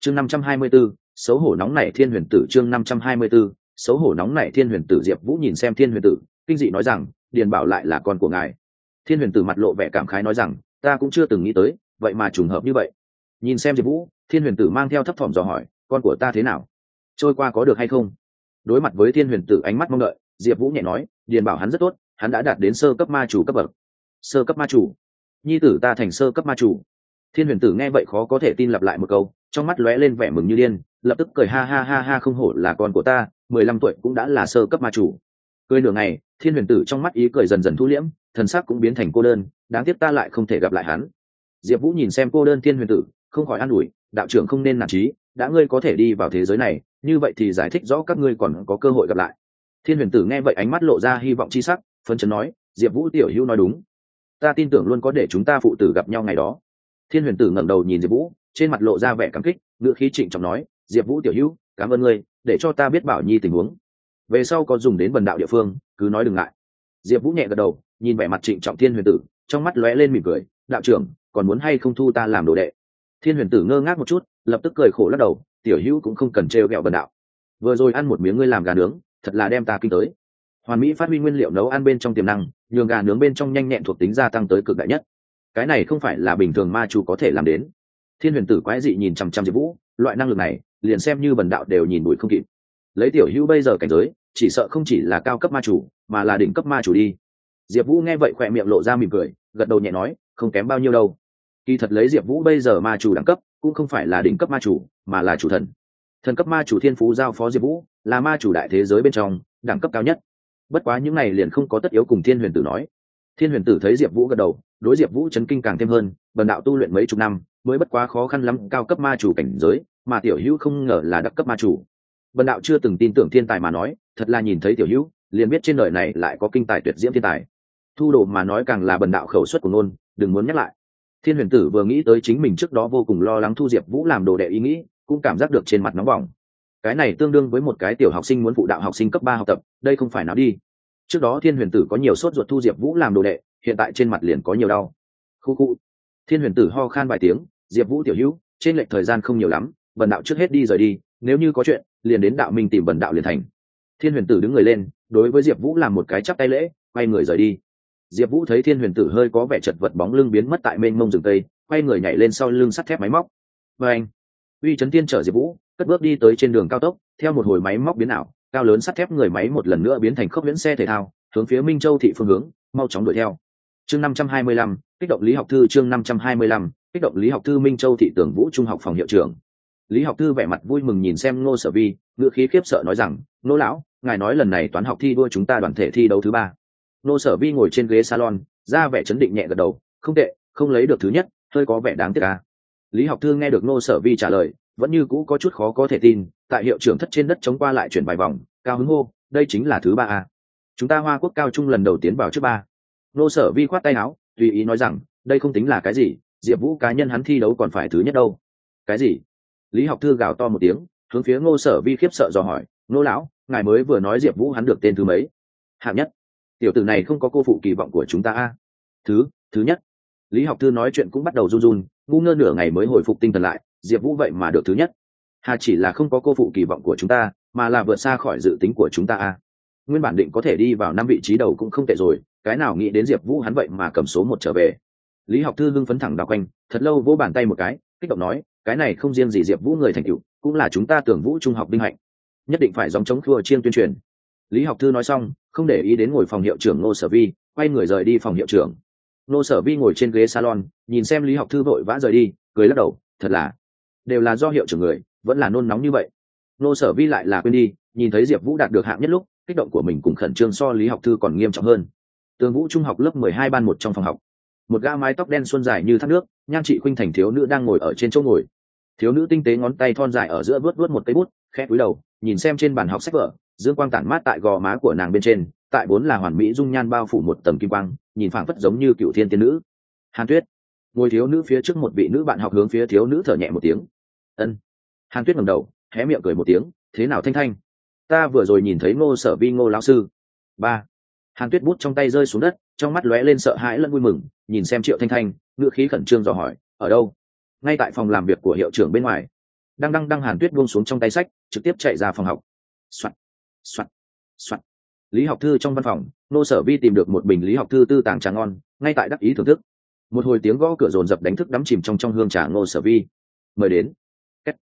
Chương năm trăm hai mươi b ố xấu hổ nóng nảy thiên huyền tử, chương năm trăm hai mươi b ố xấu hổ nóng nảy thiên huyền tử. Diệp vũ nhìn xem thiên huyền tử, kinh dị nói rằng, điền bảo lại là con của ngài thiên huyền tử mặt lộ vẻ cảm khái nói rằng, ta cũng chưa từng nghĩ tới, vậy mà trùng hợp như vậy. Nhìn xem diệp vũ, thiên huyền tử mang theo thấp thỏm dò hỏi, con của ta thế nào? Trôi qua có được hay không? Đối mặt với thiên huyền tử ánh mắt mong đợi, diệp vũ nhẹ nói, điền bảo hắn rất tốt, hắn đã đạt đến sơ cấp ma chủ cấp bậc. Sơ cấp ma chủ? Nhi tử ta thành sơ cấp ma chủ. Thiên huyền tử nghe vậy khó có thể tin lặp lại một câu, trong mắt lóe lên vẻ mừng như điên, lập tức cười ha ha ha ha không hổ là con của ta, mười lăm tuổi cũng đã là sơ cấp ma chủ. Cười nửa ngày, thiên huyền tử trong mắt ý cười dần dần thu liễm thần sắc cũng biến thành cô đơn, đáng tiếc ta lại không thể gặp lại hắn. Diệp vũ nhìn xem cô đơn thiên huyền tử, không khỏi an ủi, đạo trưởng không nên nản trí đã ngươi có thể đi vào thế giới này, như vậy thì giải thích rõ các ngươi còn có cơ hội gặp lại. Thiên huyền tử nghe vậy ánh mắt lộ ra hy vọng c h i sắc phân chấn nói, diệp vũ tiểu hữu nói đúng. Ta tin tưởng luôn có để chúng ta phụ tử gặp nhau ngày đó. Thiên huyền tử ngẩng đầu nhìn diệp vũ, trên mặt lộ ra vẻ cảm kích, ngữ khí trịnh trọng nói, diệp vũ tiểu hữu, cảm ơn ngươi, để cho ta biết bảo nhi tình huống. Về sau có dùng đến bần đạo địa phương, cứ nói đừng ngại. Diệp vũ nhẹ gật đầu nhìn vẻ mặt trịnh trọng thiên huyền tử, trong mắt lóe lên mỉm cười, đạo trưởng, còn muốn hay không thu ta làm đồ đệ? Thiên huyền tử ngơ ngác một chút, lập tức cười khổ lắc đầu, tiểu hữu cũng không cần trêu ghẹo bần đạo. Vừa rồi ăn một miếng ngươi làm gà nướng, thật là đem ta kinh tới. Hoàn mỹ phát huy nguyên liệu nấu ăn bên trong tiềm năng, nhường gà nướng bên trong nhanh nhẹn thuộc tính gia tăng tới cực đại nhất. Cái này không phải là bình thường ma chủ có thể làm đến. Thiên huyền tử quái dị nhìn chằm chằm diệp vũ, loại năng lực này, liền xem như bần đạo đều nhìn bụi không kịp. Lấy tiểu hữu bây giờ cảnh giới, chỉ sợ không chỉ là cao cấp ma chủ, mà là đỉnh cấp ma chủ đi diệp vũ nghe vậy khỏe miệng lộ ra mỉm cười, gật đầu nhẹ nói, không kém bao nhiêu đâu. Kỳ thật lấy diệp vũ bây giờ ma chủ đẳng cấp, cũng không phải là đỉnh cấp ma chủ, mà là chủ thần. Thần cấp ma chủ thiên phú giao phó diệp vũ, là ma chủ đại thế giới bên trong, đẳng cấp cao nhất. Bất quá những này liền không có tất yếu cùng thiên huyền tử nói. Thiên huyền tử thấy diệp vũ gật đầu, đối diệp vũ chấn kinh càng thêm hơn, bần đạo tu luyện mấy chục năm, mới bất quá khó khăn lắm, cao cấp ma chủ cảnh giới, mà tiểu hữu không ngờ là đặc cấp ma chủ. Bần đạo chưa từng tin tưởng thiên tài mà nói, thật là nhìn thấy tiểu hữu, liền biết trên đời này lại có kinh tài tuyệt diễm thiên tài thu đồ mà nói càng là bần đạo khẩu suất của ngôn, đừng muốn nhắc lại. Thiên huyền tử vừa nghĩ tới chính mình trước đó vô cùng lo lắng thu diệp vũ làm đồ đệ ý nghĩ cũng cảm giác được trên mặt nóng bỏng. Cái này tương đương với một cái tiểu học sinh muốn phụ đạo học sinh cấp ba học tập đây không phải nào đi. Trước đó thiên huyền tử có nhiều sốt ruột thu diệp vũ làm đồ đệ hiện tại trên mặt liền có nhiều đau. Khu khu. Thiên huyền tử ho khan vài tiếng diệp vũ tiểu hữu trên lệch thời gian không nhiều lắm vần đạo trước hết đi rời đi nếu như có chuyện liền đến đạo minh tìm vần đạo liền thành. Thiên huyền tử đứng người lên đối với diệp vũ làm một cái chắp tay lễ quay người rời đi diệp vũ thấy thiên huyền tử hơi có vẻ chật vật bóng lưng biến mất tại mênh mông rừng tây quay người nhảy lên sau lưng sắt thép máy móc. Và anh, uy trấn tiên chở diệp vũ, cất bước đi tới trên đường cao tốc, theo một hồi máy móc biến ảo, cao lớn sắt thép người máy một lần nữa biến thành khốc viễn xe thể thao, hướng phía minh châu thị phương hướng, mau chóng đuổi theo. Chương năm trăm hai mươi lăm, kích động lý học thư, chương năm trăm hai mươi lăm, kích động lý học thư, minh châu thị tưởng vũ trung học phòng hiệu trưởng. Lý học thư vẻ mặt vui mừng nhìn xem ngô sở vi ngựa khí khiếp sợ nói rằng, ngô lão, ngài nói lần này toán học thi đua chúng ta đoàn thể thi đấu thứ ba. Nô sở vi ngồi trên ghế salon, ra vẻ chấn định nhẹ gật đầu, không tệ, không lấy được thứ nhất, hơi có vẻ đáng tiếc à. lý học thư nghe được Nô sở vi trả lời, vẫn như cũ có chút khó có thể tin, tại hiệu trưởng thất trên đất chống qua lại chuyển vài vòng, cao hứng hô, đây chính là thứ ba à? chúng ta hoa quốc cao trung lần đầu tiến vào trước ba. Nô sở vi khoát tay áo, tùy ý nói rằng, đây không tính là cái gì, diệp vũ cá nhân hắn thi đấu còn phải thứ nhất đâu. Cái gì? Lý học thư gào to một tiếng, hướng phía ngô sở vi khiếp sợ dò hỏi ngô lão, ngài mới vừa nói diệp vũ hắn được tên thứ mấy? Hạng nhất tiểu tử này không có cô phụ kỳ vọng của chúng ta a. Thứ thứ nhất. Lý học thư nói chuyện cũng bắt đầu run run, ngu ngơ nửa ngày mới hồi phục tinh thần lại, diệp vũ vậy mà được thứ nhất. Hà chỉ là không có cô phụ kỳ vọng của chúng ta, mà là vượt xa khỏi dự tính của chúng ta a. Nguyên bản định có thể đi vào năm vị trí đầu cũng không tệ rồi, cái nào nghĩ đến diệp vũ hắn vậy mà cầm số một trở về. Lý học thư lưng phấn thẳng đào quanh, thật lâu vỗ bàn tay một cái, kích động nói, cái này không riêng gì diệp vũ người thành cựu cũng là chúng ta tưởng vũ trung học vinh hạnh. Nhất định phải dòng chống khua chiên tuyên truyền. Lý học thư nói xong không để ý đến ngồi phòng hiệu trưởng ngô sở vi, quay người rời đi phòng hiệu trưởng. Ngô sở vi ngồi trên ghế salon, nhìn xem lý học thư vội vã rời đi, cười lắc đầu, thật là, đều là do hiệu trưởng người, vẫn là nôn nóng như vậy. Ngô sở vi lại là quên đi, nhìn thấy diệp vũ đạt được hạng nhất lúc, kích động của mình cùng khẩn trương so lý học thư còn nghiêm trọng hơn. Tường vũ trung học lớp mười hai ban một trong phòng học. Một gã mái tóc đen xuân dài như thác nước, nhan chị khuynh thành thiếu nữ đang ngồi ở trên chỗ ngồi. Thiếu nữ tinh tế ngón tay thon dài ở giữa vớt vớt một cây bút, khẽ cúi đầu, nhìn xem trên bàn học sách vở dương quang tản mát tại gò má của nàng bên trên, tại vốn là hoàn mỹ dung nhan bao phủ một tầm kim quang, nhìn phảng phất giống như cựu thiên tiên nữ. Hàn tuyết, ngồi thiếu nữ phía trước một vị nữ bạn học hướng phía thiếu nữ thở nhẹ một tiếng. Ân. Hàn tuyết ngẩng đầu, hé miệng cười một tiếng, thế nào thanh thanh? Ta vừa rồi nhìn thấy ngô sở vi ngô lão sư. Ba. Hàn tuyết bút trong tay rơi xuống đất, trong mắt lóe lên sợ hãi lẫn vui mừng, nhìn xem triệu thanh thanh, ngữ khí khẩn trương dò hỏi, ở đâu? Ngay tại phòng làm việc của hiệu trưởng bên ngoài. Đang đăng đăng hàn tuyết buông xuống trong tay sách, trực tiếp chạy ra phòng học soạt soạt. Lý học thư trong văn phòng, nô sở vi tìm được một bình lý học thư tư tàng trà ngon, ngay tại đắc ý thưởng thức. Một hồi tiếng gõ cửa rồn rập đánh thức đắm chìm trong trong hương trà ngô sở vi. Mời đến. Kết.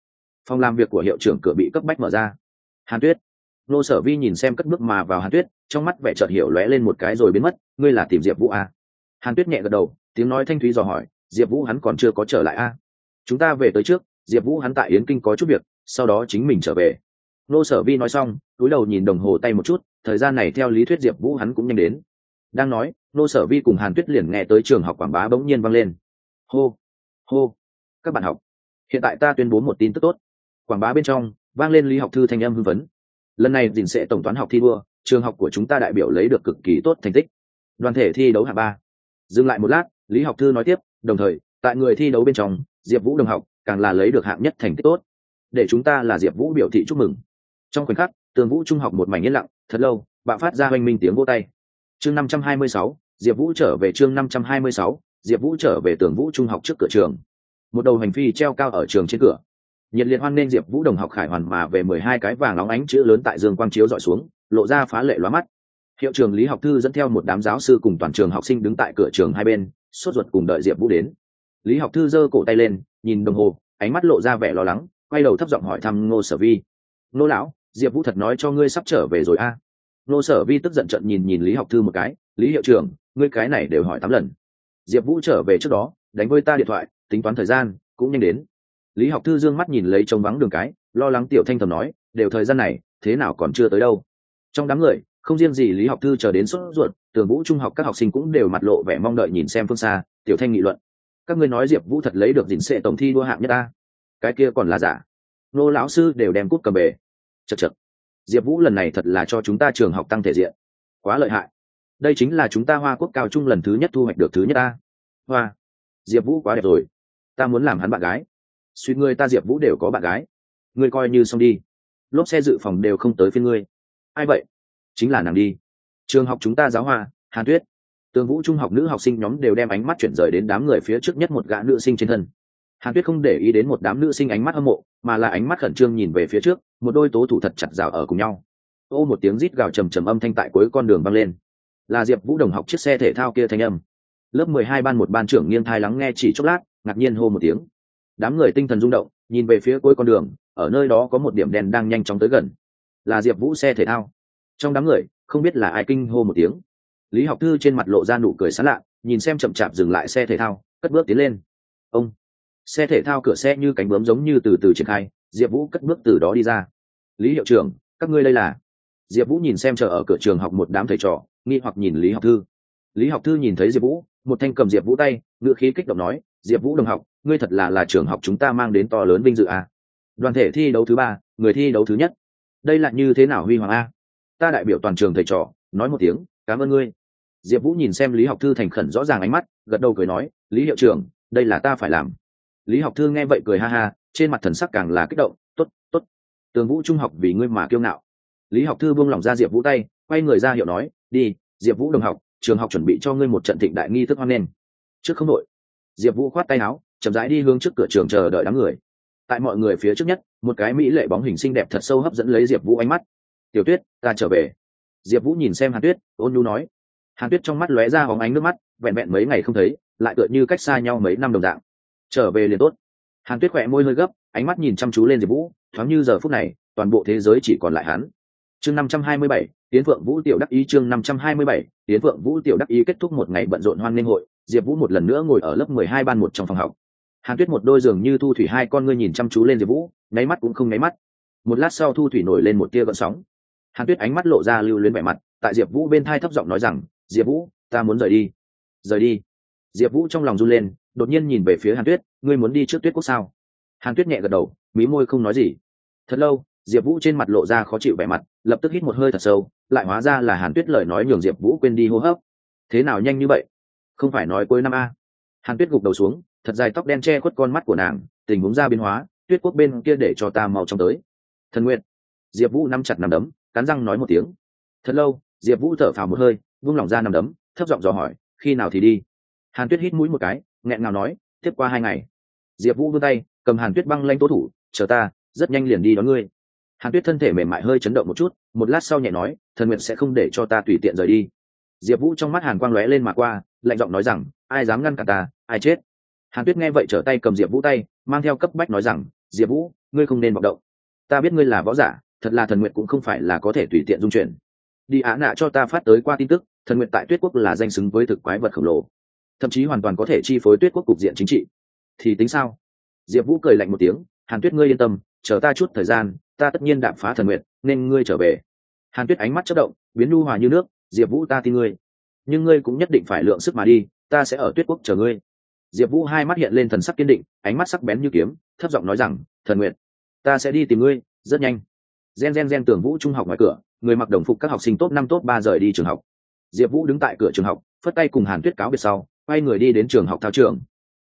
phòng làm việc của hiệu trưởng cửa bị cấp bách mở ra. Hàn tuyết. Nô sở vi nhìn xem cất bước mà vào hàn tuyết, trong mắt vẻ chợt hiểu lóe lên một cái rồi biến mất, ngươi là tìm diệp vũ à? hàn tuyết nhẹ gật đầu, tiếng nói thanh thúy dò hỏi, diệp vũ hắn còn chưa có trở lại à? chúng ta về tới trước, diệp vũ hắn tại yến kinh có chút việc, sau đó chính mình trở về. Nô sở vi nói xong túi đầu nhìn đồng hồ tay một chút, thời gian này theo lý thuyết diệp vũ hắn cũng nhanh đến. Đang nói, nô sở vi cùng hàn tuyết liền nghe tới trường học quảng bá bỗng nhiên vang lên. Hô hô, các bạn học, hiện tại ta tuyên bố một tin tức tốt. Quảng bá bên trong, vang lên lý học thư thanh âm hưng vấn lần này dình sẽ tổng toán học thi đua, trường học của chúng ta đại biểu lấy được cực kỳ tốt thành tích. Đoàn thể thi đấu hạng ba. Dừng lại một lát, lý học thư nói tiếp, đồng thời, tại người thi đấu bên trong, diệp vũ đồng học càng là lấy được hạng nhất thành tích tốt. Để chúng ta là diệp vũ biểu thị chúc mừng. Trong khoảnh khắc tường vũ trung học một mảnh yên lặng, thật lâu, bạo phát ra oanh minh tiếng vô tay. Chương năm trăm hai mươi sáu, diệp vũ trở về chương năm trăm hai mươi sáu, diệp vũ trở về tường vũ trung học trước cửa trường. Một đầu hành phi treo cao ở trường trên cửa. Nhiệt liệt hoan nên diệp vũ đồng học khải hoàn mà về mười hai cái vàng óng ánh chữ lớn tại dương quang chiếu dọi xuống, lộ ra phá lệ lóa mắt. Hiệu trường lý học thư dẫn theo một đám giáo sư cùng toàn trường học sinh đứng tại cửa trường hai bên, sốt ruột cùng đợi diệp vũ đến. Lý học thư giơ cổ tay lên, nhìn đồng hồ, ánh mắt lộ ra vẻ lo lắng, quay đầu thấp giọng hỏi thăm ngô sở vi. Ngô lão diệp vũ thật nói cho ngươi sắp trở về rồi a. À? ngô sở vi tức giận trận nhìn nhìn lý học thư một cái, lý hiệu trưởng, ngươi cái này đều hỏi tám lần. Diệp vũ trở về trước đó, đánh với ta điện thoại, tính toán thời gian, cũng nhanh đến. Lý học thư d ư ơ n g mắt nhìn lấy trông vắng đường cái, lo lắng tiểu thanh thầm nói, đều thời gian này, thế nào còn chưa tới đâu? Trong đám người, không riêng gì lý học thư chờ đến sốt ruột, tường vũ trung học các học sinh cũng đều mặt lộ vẻ mong đợi nhìn xem phương xa, tiểu thanh nghị luận. Các ngươi nói diệp vũ thật lấy được dình sệ tổng thi đua hạng nhất ta? Cái kia còn là giả. Nô lão sư đều đem cút cầm bể chật chật. Diệp vũ lần này thật là cho chúng ta trường học tăng thể diện. Quá lợi hại. Đây chính là chúng ta hoa quốc cao trung lần thứ nhất thu hoạch được thứ nhất ta. Hoa. Diệp vũ quá đẹp rồi. Ta muốn làm hắn bạn gái. Suýt người ta diệp vũ đều có bạn gái. Ngươi coi như xong đi. Lốp xe dự phòng đều không tới phiên ngươi. Ai vậy? Chính là nàng đi. Trường học chúng ta giáo hoa, hàn tuyết. Tường vũ trung học nữ học sinh nhóm đều đem ánh mắt chuyển rời đến đám người phía trước nhất một gã nữ sinh trên thân hàn tuyết không để ý đến một đám nữ sinh ánh mắt hâm mộ, mà là ánh mắt khẩn trương nhìn về phía trước, một đôi tố thủ thật chặt rào ở cùng nhau. Ô, một tiếng rít gào trầm trầm âm thanh tại cuối con đường vang lên. Là diệp vũ đồng học chiếc xe thể thao kia thanh âm. Lớp mười hai ban một ban trưởng nghiêng thai lắng nghe chỉ chốc lát, ngạc nhiên hô một tiếng. Đám người tinh thần rung động, nhìn về phía cuối con đường, ở nơi đó có một điểm đèn đang nhanh chóng tới gần. Là diệp vũ xe thể thao. Trong đám người, không biết là ai kinh hô một tiếng. Lý học thư trên mặt lộ ra nụ cười sán lạ, nhìn xem chậm chạp dừng lại xe thể thao, cất bước tiến lên. Ông xe thể thao cửa xe như cánh bướm giống như từ từ triển khai, diệp vũ cất bước từ đó đi ra. Lý hiệu trưởng, các ngươi đây là? Diệp vũ nhìn xem chờ ở cửa trường học một đám thầy trò, nghi hoặc nhìn lý học thư. Lý học thư nhìn thấy diệp vũ, một thanh cầm diệp vũ tay ngựa khí kích động nói, diệp vũ đồng học, ngươi thật là là trường học chúng ta mang đến to lớn vinh dự à. đoàn thể thi đấu thứ ba, người thi đấu thứ nhất. Đây là như thế nào huy hoàng a? Ta đại biểu toàn trường thầy trò, nói một tiếng, cảm ơn ngươi. Diệp vũ nhìn xem lý học thư thành khẩn rõ ràng ánh mắt, gật đầu cười nói, lý hiệu trưởng, đây là ta phải làm lý học thư nghe vậy cười ha ha, trên mặt thần sắc càng là kích động t ố t t ố t tường vũ trung học vì ngươi mà kiêu ngạo. Lý học thư buông lỏng ra diệp vũ tay, quay người ra hiệu nói, đi, diệp vũ đồng học, trường học chuẩn bị cho ngươi một trận thịnh đại nghi thức hoan nghênh. Trước không đội, diệp vũ khoát tay áo, chậm rãi đi hướng trước cửa trường chờ đợi đám người. Tại mọi người phía trước nhất, một cái mỹ lệ bóng hình xinh đẹp thật sâu hấp dẫn lấy diệp vũ ánh mắt. Tiểu tuyết, ta trở về. Diệp vũ nhìn xem hàn tuyết, ôn nhu nói. Hàn tuyết trong mắt lóe ra hóng ánh nước mắt, vẹn vẹn mấy ngày không thấy, lại tựa như cách xa nhau mấy năm đồng dạng trở về liền tốt. Hàn tuyết khỏe môi hơi gấp, ánh mắt nhìn chăm chú lên diệp vũ, thoáng như giờ phút này, toàn bộ thế giới chỉ còn lại hắn. Chương năm trăm hai mươi bảy, tiến phượng vũ tiểu đắc ý chương năm trăm hai mươi bảy, tiến phượng vũ tiểu đắc ý kết thúc một ngày bận rộn hoan nghênh hội, diệp vũ một lần nữa ngồi ở lớp mười hai ban một trong phòng học. Hàn tuyết một đôi giường như thu thủy hai con ngươi nhìn chăm chú lên diệp vũ, nháy mắt cũng không nháy mắt. Một lát sau thu thủy nổi lên một tia gợn sóng. Hàn tuyết ánh mắt lộ ra lưu luyến vẻ mặt, tại diệp vũ bên thai thấp giọng nói rằng, diệp vũ, ta muốn rời đi. Rời đi? Diệp vũ trong lòng run lên đột nhiên nhìn về phía hàn tuyết, ngươi muốn đi trước tuyết quốc sao? Hàn tuyết nhẹ gật đầu, mí môi không nói gì. Thật lâu, diệp vũ trên mặt lộ ra khó chịu vẻ mặt, lập tức hít một hơi thật sâu, lại hóa ra là hàn tuyết lời nói nhường diệp vũ quên đi hô hấp. Thế nào nhanh như vậy? Không phải nói cuối năm a? Hàn tuyết gục đầu xuống, thật dài tóc đen che khuất con mắt của nàng, tình huống ra biến hóa, tuyết quốc bên kia để cho ta mau trong tới. Thần nguyện diệp vũ nắm chặt nằm đấm, cắn răng nói một tiếng. Thật lâu, diệp vũ thở phào một hơi, vung lòng ra nằm đấm, thấp giọng dò hỏi, khi nào thì đi? Hàn tuyết hít mũi một cái nghẹn ngào nói, tiếp qua hai ngày. Diệp vũ vươn tay, cầm hàn tuyết băng lanh tố thủ, chờ ta, rất nhanh liền đi đón ngươi. Hàn tuyết thân thể mềm mại hơi chấn động một chút, một lát sau nhẹ nói, thần nguyện sẽ không để cho ta tùy tiện rời đi. Diệp vũ trong mắt hàn quang lóe lên mà qua, lạnh giọng nói rằng, ai dám ngăn cả ta, ai chết? Hàn tuyết nghe vậy trở tay cầm diệp vũ tay, mang theo cấp bách nói rằng, diệp vũ, ngươi không nên vọng động. Ta biết ngươi là võ giả, thật là thần nguyện cũng không phải là có thể tùy tiện dung chuyển. Đi á nạ cho ta phát tới qua tin tức, thần nguyện tại tuyết quốc là danh xứng với thực quái vật khổng lồ thậm chí hoàn toàn có thể chi phối tuyết quốc cục diện chính trị. Thì tính sao? Diệp vũ cười lạnh một tiếng, hàn tuyết ngươi yên tâm, chờ ta chút thời gian, ta tất nhiên đạm phá thần nguyện nên ngươi trở về. Hàn tuyết ánh mắt chất động, biến nhu hòa như nước, diệp vũ ta tin ngươi. Nhưng ngươi cũng nhất định phải lượng sức mà đi, ta sẽ ở tuyết quốc chờ ngươi. Diệp vũ hai mắt hiện lên thần sắc kiên định, ánh mắt sắc bén như kiếm, thấp giọng nói rằng, thần nguyện ta sẽ đi tìm ngươi, rất nhanh. Gen gen gen tưởng vũ trung học ngoài cửa, người mặc đồng phục các học sinh tốt năm tốt ba rời đi trường học. Diệp vũ đứng tại cửa trường học, phất tay cùng hàn tuyết cáo biệt sau quay người đi đến trường học thao trường.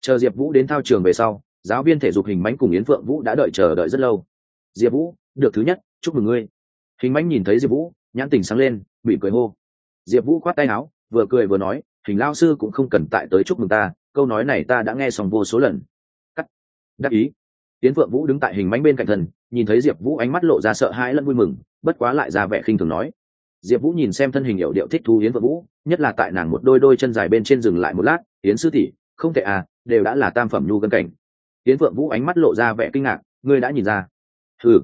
Chờ diệp vũ đến thao trường về sau, giáo viên thể dục hình mánh cùng yến phượng vũ đã đợi chờ đợi rất lâu. Diệp vũ, được thứ nhất, chúc mừng ngươi. Hình mánh nhìn thấy diệp vũ, nhãn tình sáng lên bị cười hô. Diệp vũ khoát tay áo, vừa cười vừa nói, hình lao sư cũng không cần tại tới chúc mừng ta, câu nói này ta đã nghe xong vô số lần. Cắt. Đắc ý. Tiến phượng vũ đứng tại hình mánh bên cạnh thần, nhìn thấy diệp vũ ánh mắt lộ ra sợ hãi lẫn vui mừng, bất quá lại ra vẻ khinh thường nói diệp vũ nhìn xem thân hình hiệu điệu thích thú yến phượng vũ, nhất là tại nàng một đôi đôi chân dài bên trên dừng lại một lát, yến sư tỷ, không thể à đều đã là tam phẩm nhu gân cảnh. Yến phượng vũ ánh mắt lộ ra vẻ kinh ngạc, ngươi đã nhìn ra? Ừ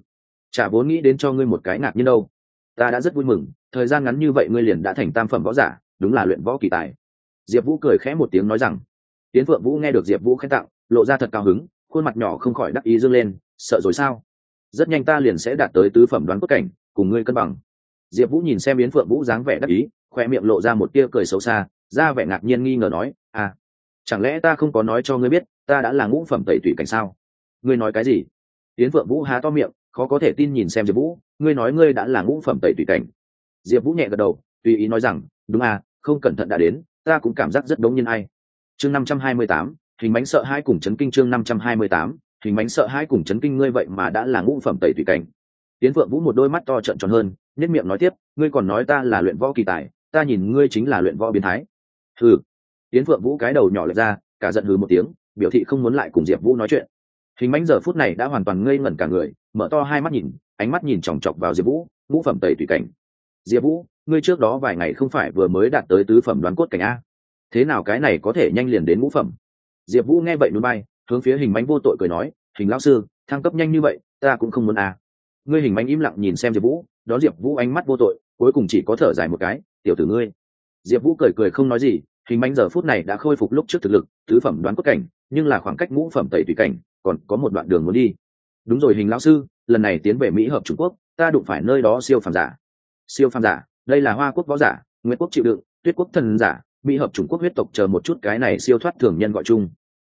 chả vốn nghĩ đến cho ngươi một cái ngạc nhiên đâu. Ta đã rất vui mừng, thời gian ngắn như vậy ngươi liền đã thành tam phẩm võ giả, đúng là luyện võ kỳ tài. Diệp vũ cười khẽ một tiếng nói rằng. Tiến phượng vũ nghe được diệp vũ khen tặng, lộ ra thật cao hứng, khuôn mặt nhỏ không khỏi đắc ý dâng lên, sợ rồi sao? Rất nhanh ta liền sẽ đạt tới tứ phẩm đoán quốc cảnh, cùng ngươi cân bằng diệp vũ nhìn xem yến phượng vũ dáng vẻ đắc ý, khoe miệng lộ ra một tia cười xấu xa, ra vẻ ngạc nhiên nghi ngờ nói à chẳng lẽ ta không có nói cho ngươi biết, ta đã là ngũ phẩm tẩy tủy cảnh sao? Ngươi nói cái gì? Yến phượng vũ há to miệng, khó có thể tin nhìn xem diệp vũ, ngươi nói ngươi đã là ngũ phẩm tẩy tủy cảnh. Diệp vũ nhẹ gật đầu, tùy ý nói rằng, đúng à không cẩn thận đã đến, ta cũng cảm giác rất đống nhân ai. Chương năm trăm hai mươi tám, hình bánh sợ hai cùng chấn kinh chương năm trăm hai mươi tám, hình bánh sợ hai cùng chấn kinh ngươi vậy mà đã là ngũ phẩm tẩy Tủy cảnh tiến phượng vũ một đôi mắt to trợn tròn hơn nhất miệng nói tiếp, ngươi còn nói ta là luyện võ kỳ tài, ta nhìn ngươi chính là luyện võ biến thái. Hừ. Tiến phượng vũ cái đầu nhỏ lệch ra, cả giận hừ một tiếng, biểu thị không muốn lại cùng diệp vũ nói chuyện. Hình bánh giờ phút này đã hoàn toàn ngây ngẩn cả người, mở to hai mắt nhìn, ánh mắt nhìn chòng chọc vào diệp vũ, ngũ phẩm tẩy tùy cảnh. Diệp vũ, ngươi trước đó vài ngày không phải vừa mới đạt tới tứ phẩm đoán cốt cảnh a? Thế nào cái này có thể nhanh liền đến ngũ phẩm? Diệp vũ nghe vậy núi bay hướng phía hình bánh vô tội cười nói, hình lão sư, thăng cấp nhanh như vậy, ta cũng không muốn à ngươi hình mánh im lặng nhìn xem diệp vũ, đón diệp vũ ánh mắt vô tội, cuối cùng chỉ có thở dài một cái, tiểu tử ngươi. Diệp vũ cười cười không nói gì, hình mánh giờ phút này đã khôi phục lúc trước thực lực, tứ phẩm đoán cốt cảnh, nhưng là khoảng cách ngũ phẩm tẩy tùy cảnh, còn có một đoạn đường muốn đi. Đúng rồi, hình lão sư, lần này tiến về mỹ hợp trung quốc, ta đụng phải nơi đó siêu phàm giả. Siêu phàm giả? Đây là hoa quốc võ giả nguyễn quốc chịu đựng, tuyết quốc thần giả, mỹ hợp trung quốc huyết tộc chờ một chút cái này siêu thoát thường nhân gọi chung.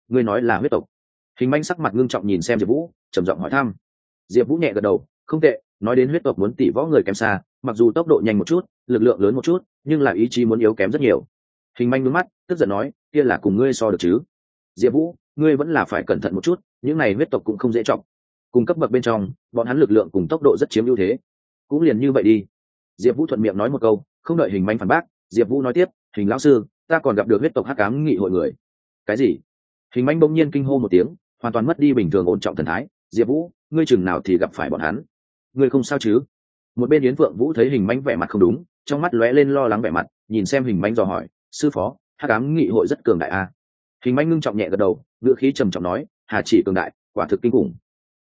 Ngươi nói là huyết tộc? Hình manh sắc mặt ngưng trọng nhìn xem diệp vũ, trầm giọng hỏi thăm. Diệp vũ nhẹ gật đầu không tệ, nói đến huyết tộc muốn tỷ võ người kém xa, mặc dù tốc độ nhanh một chút, lực lượng lớn một chút, nhưng là ý chí muốn yếu kém rất nhiều. Hình manh ngưng mắt, tức giận nói, kia là cùng ngươi so được chứ? Diệp vũ, ngươi vẫn là phải cẩn thận một chút, những này huyết tộc cũng không dễ trọng cùng cấp bậc bên trong, bọn hắn lực lượng cùng tốc độ rất chiếm ưu thế. Cũng liền như vậy đi. Diệp vũ thuận miệng nói một câu, không đợi hình manh phản bác, diệp vũ nói tiếp, hình lão sư, ta còn gặp được huyết tộc hắc cám nghị hội người. Cái gì? Hình manh bỗng nhiên kinh hô một tiếng, hoàn toàn mất đi bình thường ổn trọng thần thái. Diệp vũ, ngươi chừng nào thì gặp phải bọn hắn? Ngươi không sao chứ? Một bên yến phượng vũ thấy hình manh vẻ mặt không đúng, trong mắt lóe lên lo lắng vẻ mặt, nhìn xem hình manh dò hỏi, sư phó, hắc cám nghị hội rất cường đại a hình manh ngưng trọng nhẹ gật đầu ngựa khí trầm trọng nói, hà chỉ cường đại, quả thực kinh khủng.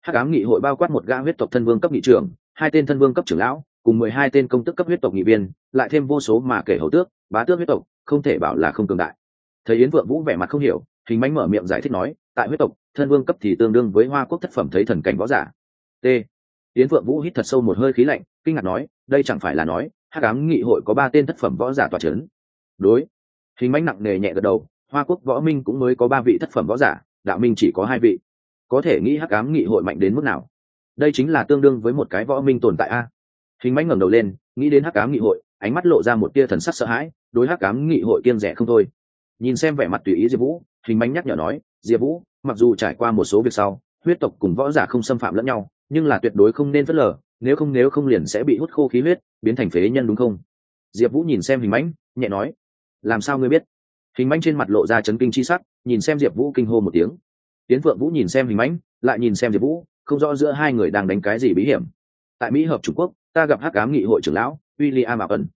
Hắc cám nghị hội bao quát một gã huyết tộc thân vương cấp nghị trưởng, hai tên thân vương cấp trưởng lão, cùng mười hai tên công tức cấp huyết tộc nghị viên, lại thêm vô số mà kể hầu tước, bá tước huyết tộc, không thể bảo là không cường đại. Thấy yến vượng vũ vẻ mặt không hiểu, hình mánh mở miệng giải thích nói, tại huyết tộc, thân vương cấp thì tương đương với hoa quốc thất phẩm thấy thần cảnh võ giả. T yến vượng vũ hít thật sâu một hơi khí lạnh, kinh ngạc nói, đây chẳng phải là nói, hắc ám nghị hội có ba tên thất phẩm võ giả tòa c h ấ n đối. Hình mánh nặng nề nhẹ gật đầu, hoa quốc võ minh cũng mới có ba vị thất phẩm võ giả, đạo minh chỉ có hai vị. Có thể nghĩ hắc ám nghị hội mạnh đến mức nào? Đây chính là tương đương với một cái võ minh tồn tại a. Hình mánh ngẩng đầu lên, nghĩ đến hắc ám nghị hội, ánh mắt lộ ra một tia thần sắc sợ hãi, đối hắc ám nghị hội kiêng rẻ không thôi. Nhìn xem vẻ mặt tùy ý diệp vũ, hình bánh nhắc nhở nói, diệp vũ, mặc dù trải qua một số việc sau, huyết tộc cùng võ giả không xâm phạm lẫn nhau nhưng là tuyệt đối không nên phớt lờ, nếu không nếu không liền sẽ bị hút khô khí huyết, biến thành phế nhân đúng không? Diệp vũ nhìn xem hình mãnh, nhẹ nói, làm sao ngươi biết? Hình mãnh trên mặt lộ ra chấn kinh c h i sắc, nhìn xem diệp vũ kinh hô một tiếng. Tiến phượng vũ nhìn xem hình mãnh, lại nhìn xem diệp vũ, không rõ giữa hai người đang đánh cái gì bí hiểm. Tại mỹ hợp trung quốc, ta gặp hắc cám nghị hội trưởng lão w i l l i am ẩn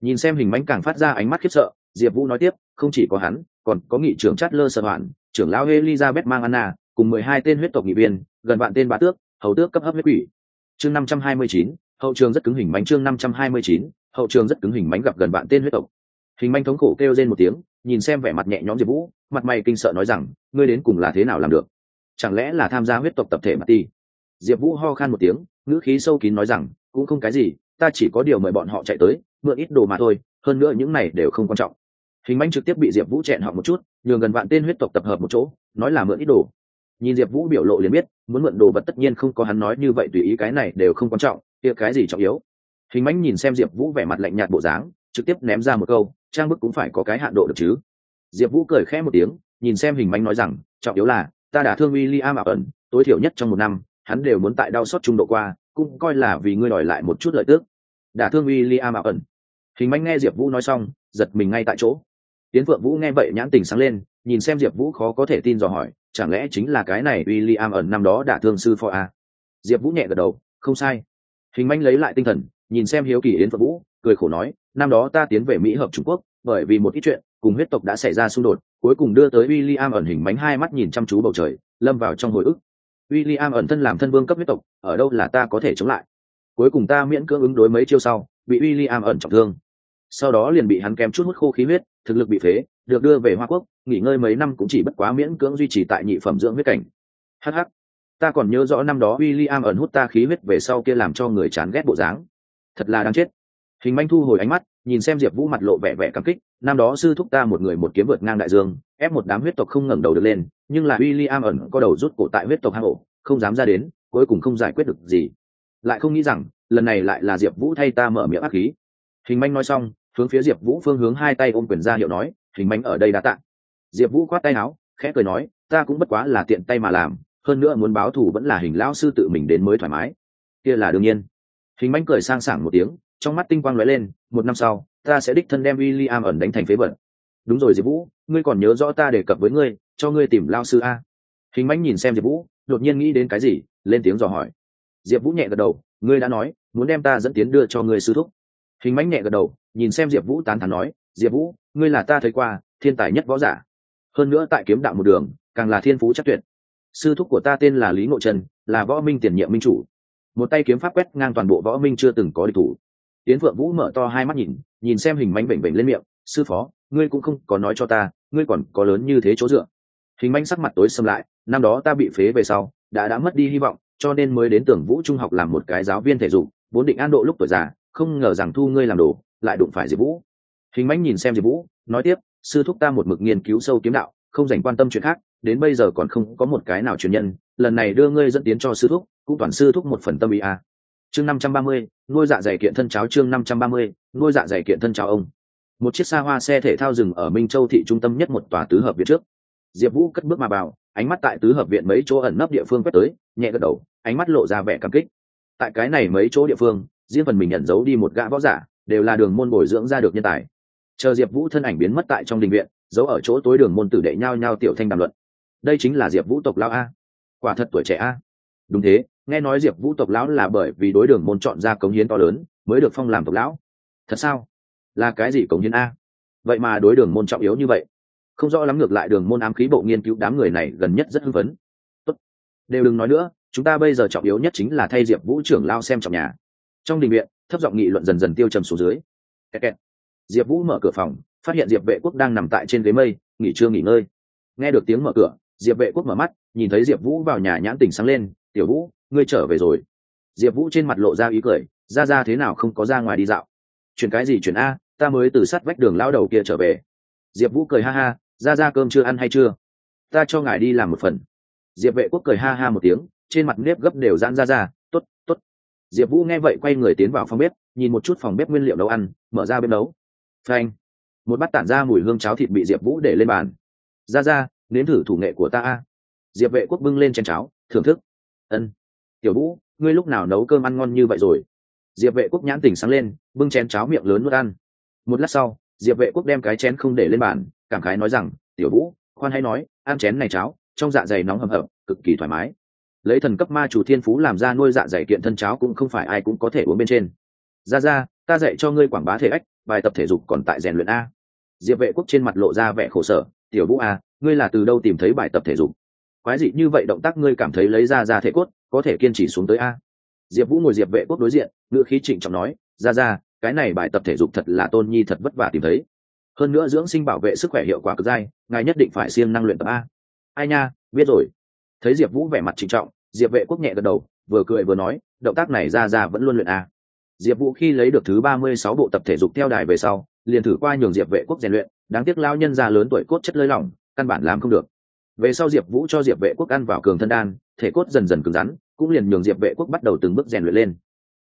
nhìn xem hình mãnh càng phát ra ánh mắt khiếp sợ, diệp vũ nói tiếp, không chỉ có hắn, còn có nghị trưởng chát lơ sợ hoạn, trưởng lão elizabeth mang anna cùng mười hai tên huyết tộc nghị viên, gần bạn tên bá tước hầu tước cấp hấp huyết quỷ. Chương năm trăm hai mươi chín, hậu trường rất cứng hình bánh chương năm trăm hai mươi chín, hậu trường rất cứng hình bánh gặp gần bạn tên huyết tộc. Hình bánh thống khổ kêu lên một tiếng, nhìn xem vẻ mặt nhẹ nhõm diệp vũ, mặt mày kinh sợ nói rằng, ngươi đến cùng là thế nào làm được? Chẳng lẽ là tham gia huyết tộc tập thể mà ti? Diệp vũ ho khan một tiếng, ngữ khí sâu kín nói rằng, cũng không cái gì, ta chỉ có điều mời bọn họ chạy tới, mượn ít đồ mà thôi, hơn nữa những này đều không quan trọng. Hình bánh trực tiếp bị diệp vũ chẹn họ một chút, nhường gần vạn tên huyết tộc tập hợp một chỗ, nói là mượn ít đồ nhìn diệp vũ biểu lộ liền biết, muốn mượn đồ vật tất nhiên không có hắn nói như vậy tùy ý cái này đều không quan trọng, kia cái gì trọng yếu? Hình bánh nhìn xem diệp vũ vẻ mặt lạnh nhạt bộ dáng, trực tiếp ném ra một câu, trang bức cũng phải có cái hạn độ được chứ. Diệp vũ cười khẽ một tiếng, nhìn xem hình bánh nói rằng, trọng yếu là, ta đã thương w i l l ẩn tối thiểu nhất trong một năm, hắn đều muốn tại đau xót trung độ qua, cũng coi là vì ngươi đòi lại một chút lợi tước đã thương w i l l ẩn hình bánh nghe diệp vũ nói xong, giật mình ngay tại chỗ. Tiến phượng vũ nghe vậy nhãn tình sáng lên, nhìn xem diệp vũ khó có thể tin dò hỏi chẳng lẽ chính là cái này William am ẩn năm đó đả thương sư phò a? Diệp vũ nhẹ gật đầu, không sai. Hình manh lấy lại tinh thần, nhìn xem hiếu kỳ yến phượng vũ, cười khổ nói, năm đó ta tiến về mỹ hợp trung quốc, bởi vì một ít chuyện, cùng huyết tộc đã xảy ra xung đột, cuối cùng đưa tới w i l l i am ẩn hình mánh hai mắt nhìn chăm chú bầu trời, lâm vào trong hồi ức. W i l l i am ẩn thân làm thân vương cấp huyết tộc, ở đâu là ta có thể chống lại? Cuối cùng ta miễn cưỡng ứng đối mấy chiêu sau, bị w i l l i am ẩn trọng thương. Sau đó liền bị hắn kém chút hút khô khí huyết, thực lực bị phế được đưa về hoa quốc, nghỉ ngơi mấy năm cũng chỉ bất quá miễn cưỡng duy trì tại nhị phẩm dưỡng huyết cảnh. Hh ta còn nhớ rõ năm đó w i l l i am ẩn hút ta khí huyết về sau kia làm cho người chán ghét bộ dáng. Thật là đáng chết. Hình manh thu hồi ánh mắt, nhìn xem diệp vũ mặt lộ vẻ vẻ cảm kích, năm đó sư thúc ta một người một kiếm vượt ngang đại dương, ép một đám huyết tộc không ngẩng đầu được lên, nhưng là w i l l i am ẩn có đầu rút cổ tại huyết tộc hang ổ, không dám ra đến, cuối cùng không giải quyết được gì. Lại không nghĩ rằng, lần này lại là diệp vũ thay ta mở miệng ác khí. Hình manh nói xong, hướng phía diệp vũ phương hướng hai tay ôm quyền ra hiệu nói hình mánh ở đây đã tạ. Diệp vũ khoát tay áo, khẽ cười nói, ta cũng bất quá là tiện tay mà làm, hơn nữa muốn báo thù vẫn là hình lão sư tự mình đến mới thoải mái. Kia là đương nhiên. Hình mánh cười sang sảng một tiếng, trong mắt tinh quang lóe lên, một năm sau, ta sẽ đích thân đem w i l l i am ẩn đánh thành phế vật. Đúng rồi diệp vũ, ngươi còn nhớ rõ ta đề cập với ngươi, cho ngươi tìm lao sư a. Hình mánh nhìn xem diệp vũ, đột nhiên nghĩ đến cái gì, lên tiếng dò hỏi. Diệp vũ nhẹ gật đầu, ngươi đã nói, muốn đem ta dẫn tiến đưa cho ngươi sư thúc. Hình mánh nhẹ gật đầu, nhìn xem diệp vũ tán thắn nói diệp vũ, ngươi là ta thấy qua, thiên tài nhất võ giả. Hơn nữa tại kiếm đạo một đường, càng là thiên phú chắc tuyệt. Sư thúc của ta tên là lý ngộ trần, là võ minh tiền nhiệm minh chủ. Một tay kiếm pháp quét ngang toàn bộ võ minh chưa từng có địch thủ. Tiến phượng vũ mở to hai mắt nhìn nhìn xem hình mánh bệnh bệnh lên miệng, sư phó, ngươi cũng không có nói cho ta, ngươi còn có lớn như thế chỗ dựa. Hình manh sắc mặt tối xâm lại, năm đó ta bị phế về sau, đã đã mất đi hy vọng, cho nên mới đến tưởng vũ trung học làm một cái giáo viên thể dục, vốn định an độ lúc tuổi già, không ngờ rằng thu ngươi làm đồ, lại đụng phải diệp vũ hình Mạnh nhìn xem diệp vũ, nói tiếp, sư thúc ta một mực nghiên cứu sâu kiếm đạo, không dành quan tâm chuyện khác, đến bây giờ còn không có một cái nào truyền nhân, lần này đưa ngươi dẫn tiến cho sư thúc, cũng toàn sư thúc một phần tâm ý a à. chương năm trăm ba mươi ngôi dạ dày kiện thân cháo chương năm trăm ba mươi ngôi dạ dày kiện thân cháo ông. Một chiếc xa hoa xe thể thao dừng ở minh châu thị trung tâm nhất một tòa tứ hợp viện trước. Diệp vũ cất bước mà vào, ánh mắt tại tứ hợp viện mấy chỗ ẩn nấp địa phương quét tới, nhẹ gật đầu, ánh mắt lộ ra vẻ cảm kích. Tại cái này mấy chỗ địa phương, riêng phần mình nhận giấu đi một gã võ giả, đều là đường môn bồi dưỡng ra được nhân tài chờ diệp vũ thân ảnh biến mất tại trong đình viện, giấu ở chỗ tối đường môn tử đệ nhao nhao tiểu thanh đàm luận. Đây chính là diệp vũ tộc lão a. Quả thật tuổi trẻ a. Đúng thế, nghe nói diệp vũ tộc lão là bởi vì đối đường môn chọn ra cống hiến to lớn, mới được phong làm tộc lão. Thật sao? Là cái gì cống hiến a? Vậy mà đối đường môn trọng yếu như vậy. Không rõ lắm ngược lại đường môn ám khí bộ nghiên cứu đám người này gần nhất rất hưng phấn. Tốt. đều đừng nói nữa, chúng ta bây giờ trọng yếu nhất chính là thay diệp vũ trưởng lao xem trọng nhà. Trong đình viện, thấp giọng nghị luận dần dần tiêu trầm xuống dưới. Kẹt diệp vũ mở cửa phòng, phát hiện diệp vệ quốc đang nằm tại trên ghế mây, nghỉ trưa nghỉ ngơi. Nghe được tiếng mở cửa, diệp vệ quốc mở mắt, nhìn thấy diệp vũ vào nhà nhãn tỉnh sáng lên, tiểu vũ, ngươi trở về rồi. Diệp vũ trên mặt lộ ra ý cười, ra ra thế nào không có ra ngoài đi dạo? Chuyện cái gì chuyện a, ta mới từ sát vách đường lao đầu kia trở về. Diệp vũ cười ha ha, ra ra cơm chưa ăn hay chưa? Ta cho ngài đi làm một phần. Diệp vệ quốc cười ha ha một tiếng, trên mặt nếp gấp đều giãn ra ra t ố t t ố t diệp vũ nghe vậy quay người tiến vào phòng bếp, nhìn một chút phòng bếp nguyên liệu nấu ăn, mở ra bếp nấu phanh. Một bát tản ra mùi hương cháo thịt bị diệp vũ để lên bàn. Ra ra, nếm thử thủ nghệ của ta a. Diệp vệ quốc bưng lên chén cháo, thưởng thức. Ân. Tiểu vũ, ngươi lúc nào nấu cơm ăn ngon như vậy rồi? Diệp vệ quốc nhãn tỉnh sáng lên, bưng chén cháo miệng lớn nuốt ăn. Một lát sau, diệp vệ quốc đem cái chén không để lên bàn, cảm khái nói rằng, tiểu vũ, khoan hay nói, ăn chén này cháo, trong dạ dày nóng hầm hập, cực kỳ thoải mái. Lấy thần cấp ma chủ thiên phú làm ra nuôi dạ dày kiện thân cháo cũng không phải ai cũng có thể uống bên trên. Ra ra ta dạy cho ngươi quảng bá thể ách bài tập thể dục còn tại rèn luyện a. Diệp vệ quốc trên mặt lộ ra vẻ khổ sở tiểu vũ a, ngươi là từ đâu tìm thấy bài tập thể dục? Quái dị như vậy động tác ngươi cảm thấy lấy ra ra thể cốt có thể kiên trì xuống tới a? Diệp vũ ngồi diệp vệ quốc đối diện ngữ khí trịnh trọng nói ra ra cái này bài tập thể dục thật là tôn nhi thật vất vả tìm thấy. Hơn nữa dưỡng sinh bảo vệ sức khỏe hiệu quả cực dai ngài nhất định phải siêng năng luyện tập a. Ai nha biết rồi. Thấy diệp vũ vẻ mặt trịnh trọng diệp vệ quốc nhẹ gật đầu vừa cười vừa nói động tác này ra ra vẫn luôn luyện a diệp vũ khi lấy được thứ ba mươi sáu bộ tập thể dục theo đài về sau, liền thử qua nhường diệp vệ quốc rèn luyện, đáng tiếc lao nhân già lớn tuổi cốt chất lơi lỏng, căn bản làm không được. Về sau diệp vũ cho diệp vệ quốc ăn vào cường thân đan, thể cốt dần dần cứng rắn, cũng liền nhường diệp vệ quốc bắt đầu từng bước rèn luyện lên.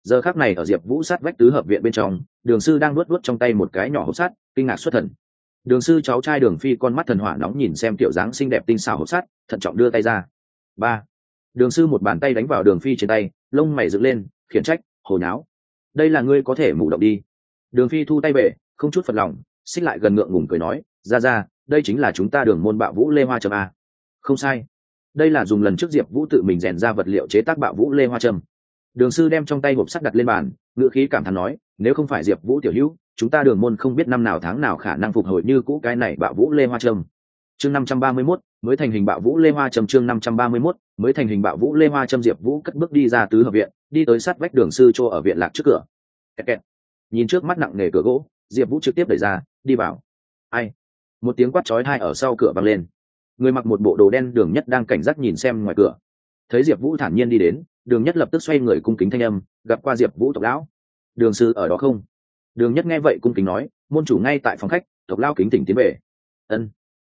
Giờ khác này ở diệp vũ sát vách tứ hợp viện bên trong, đường sư đang nuốt nuốt trong tay một cái nhỏ hộp sắt, kinh ngạc xuất thần. Đường sư cháu trai đường phi con mắt thần hỏa nóng nhìn xem tiểu dáng xinh đẹp tinh xảo hộp sắt, thận trọng đưa tay ra. Ba. Đường sư một bàn tay đánh vào đường phi trên tay, lông mày dựng lên, khiển trách, hồi náo đây là ngươi có thể mủ động đi. Đường phi thu tay về không chút phật lòng xích lại gần ngượng ngùng cười nói ra ra đây chính là chúng ta đường môn bạo vũ lê hoa trầm a à. không sai. Đây là dùng lần trước diệp vũ tự mình rèn ra vật liệu chế tác bạo vũ lê hoa trầm đường sư đem trong tay hộp sắt đặt lên bàn ngựa khí cảm thán nói nếu không phải diệp vũ tiểu hữu chúng ta đường môn không biết năm nào tháng nào khả năng phục hồi như cũ cái này bạo vũ lê hoa trầm chương năm trăm ba mươi 531, mới thành hình bạo vũ lê hoa trầm chương năm trăm ba mươi 531, mới thành hình bạo vũ lê hoa trầm diệp vũ cất bước đi ra tứ hợp viện đi tới sát vách đường sư chỗ ở viện lạc trước cửa. Kẹt kẹt. nhìn trước mắt nặng nề cửa gỗ, diệp vũ trực tiếp đẩy ra, đi vào. Ai? Một tiếng quát chói tai ở sau cửa vang lên. Người mặc một bộ đồ đen đường nhất đang cảnh giác nhìn xem ngoài cửa. Thấy diệp vũ thản nhiên đi đến, đường nhất lập tức xoay người cung kính thanh âm, gặp qua diệp vũ tộc lão. Đường sư ở đó không? Đường nhất nghe vậy cung kính nói, môn chủ ngay tại phòng khách, tộc lao kính tỉnh tiến về. Ân.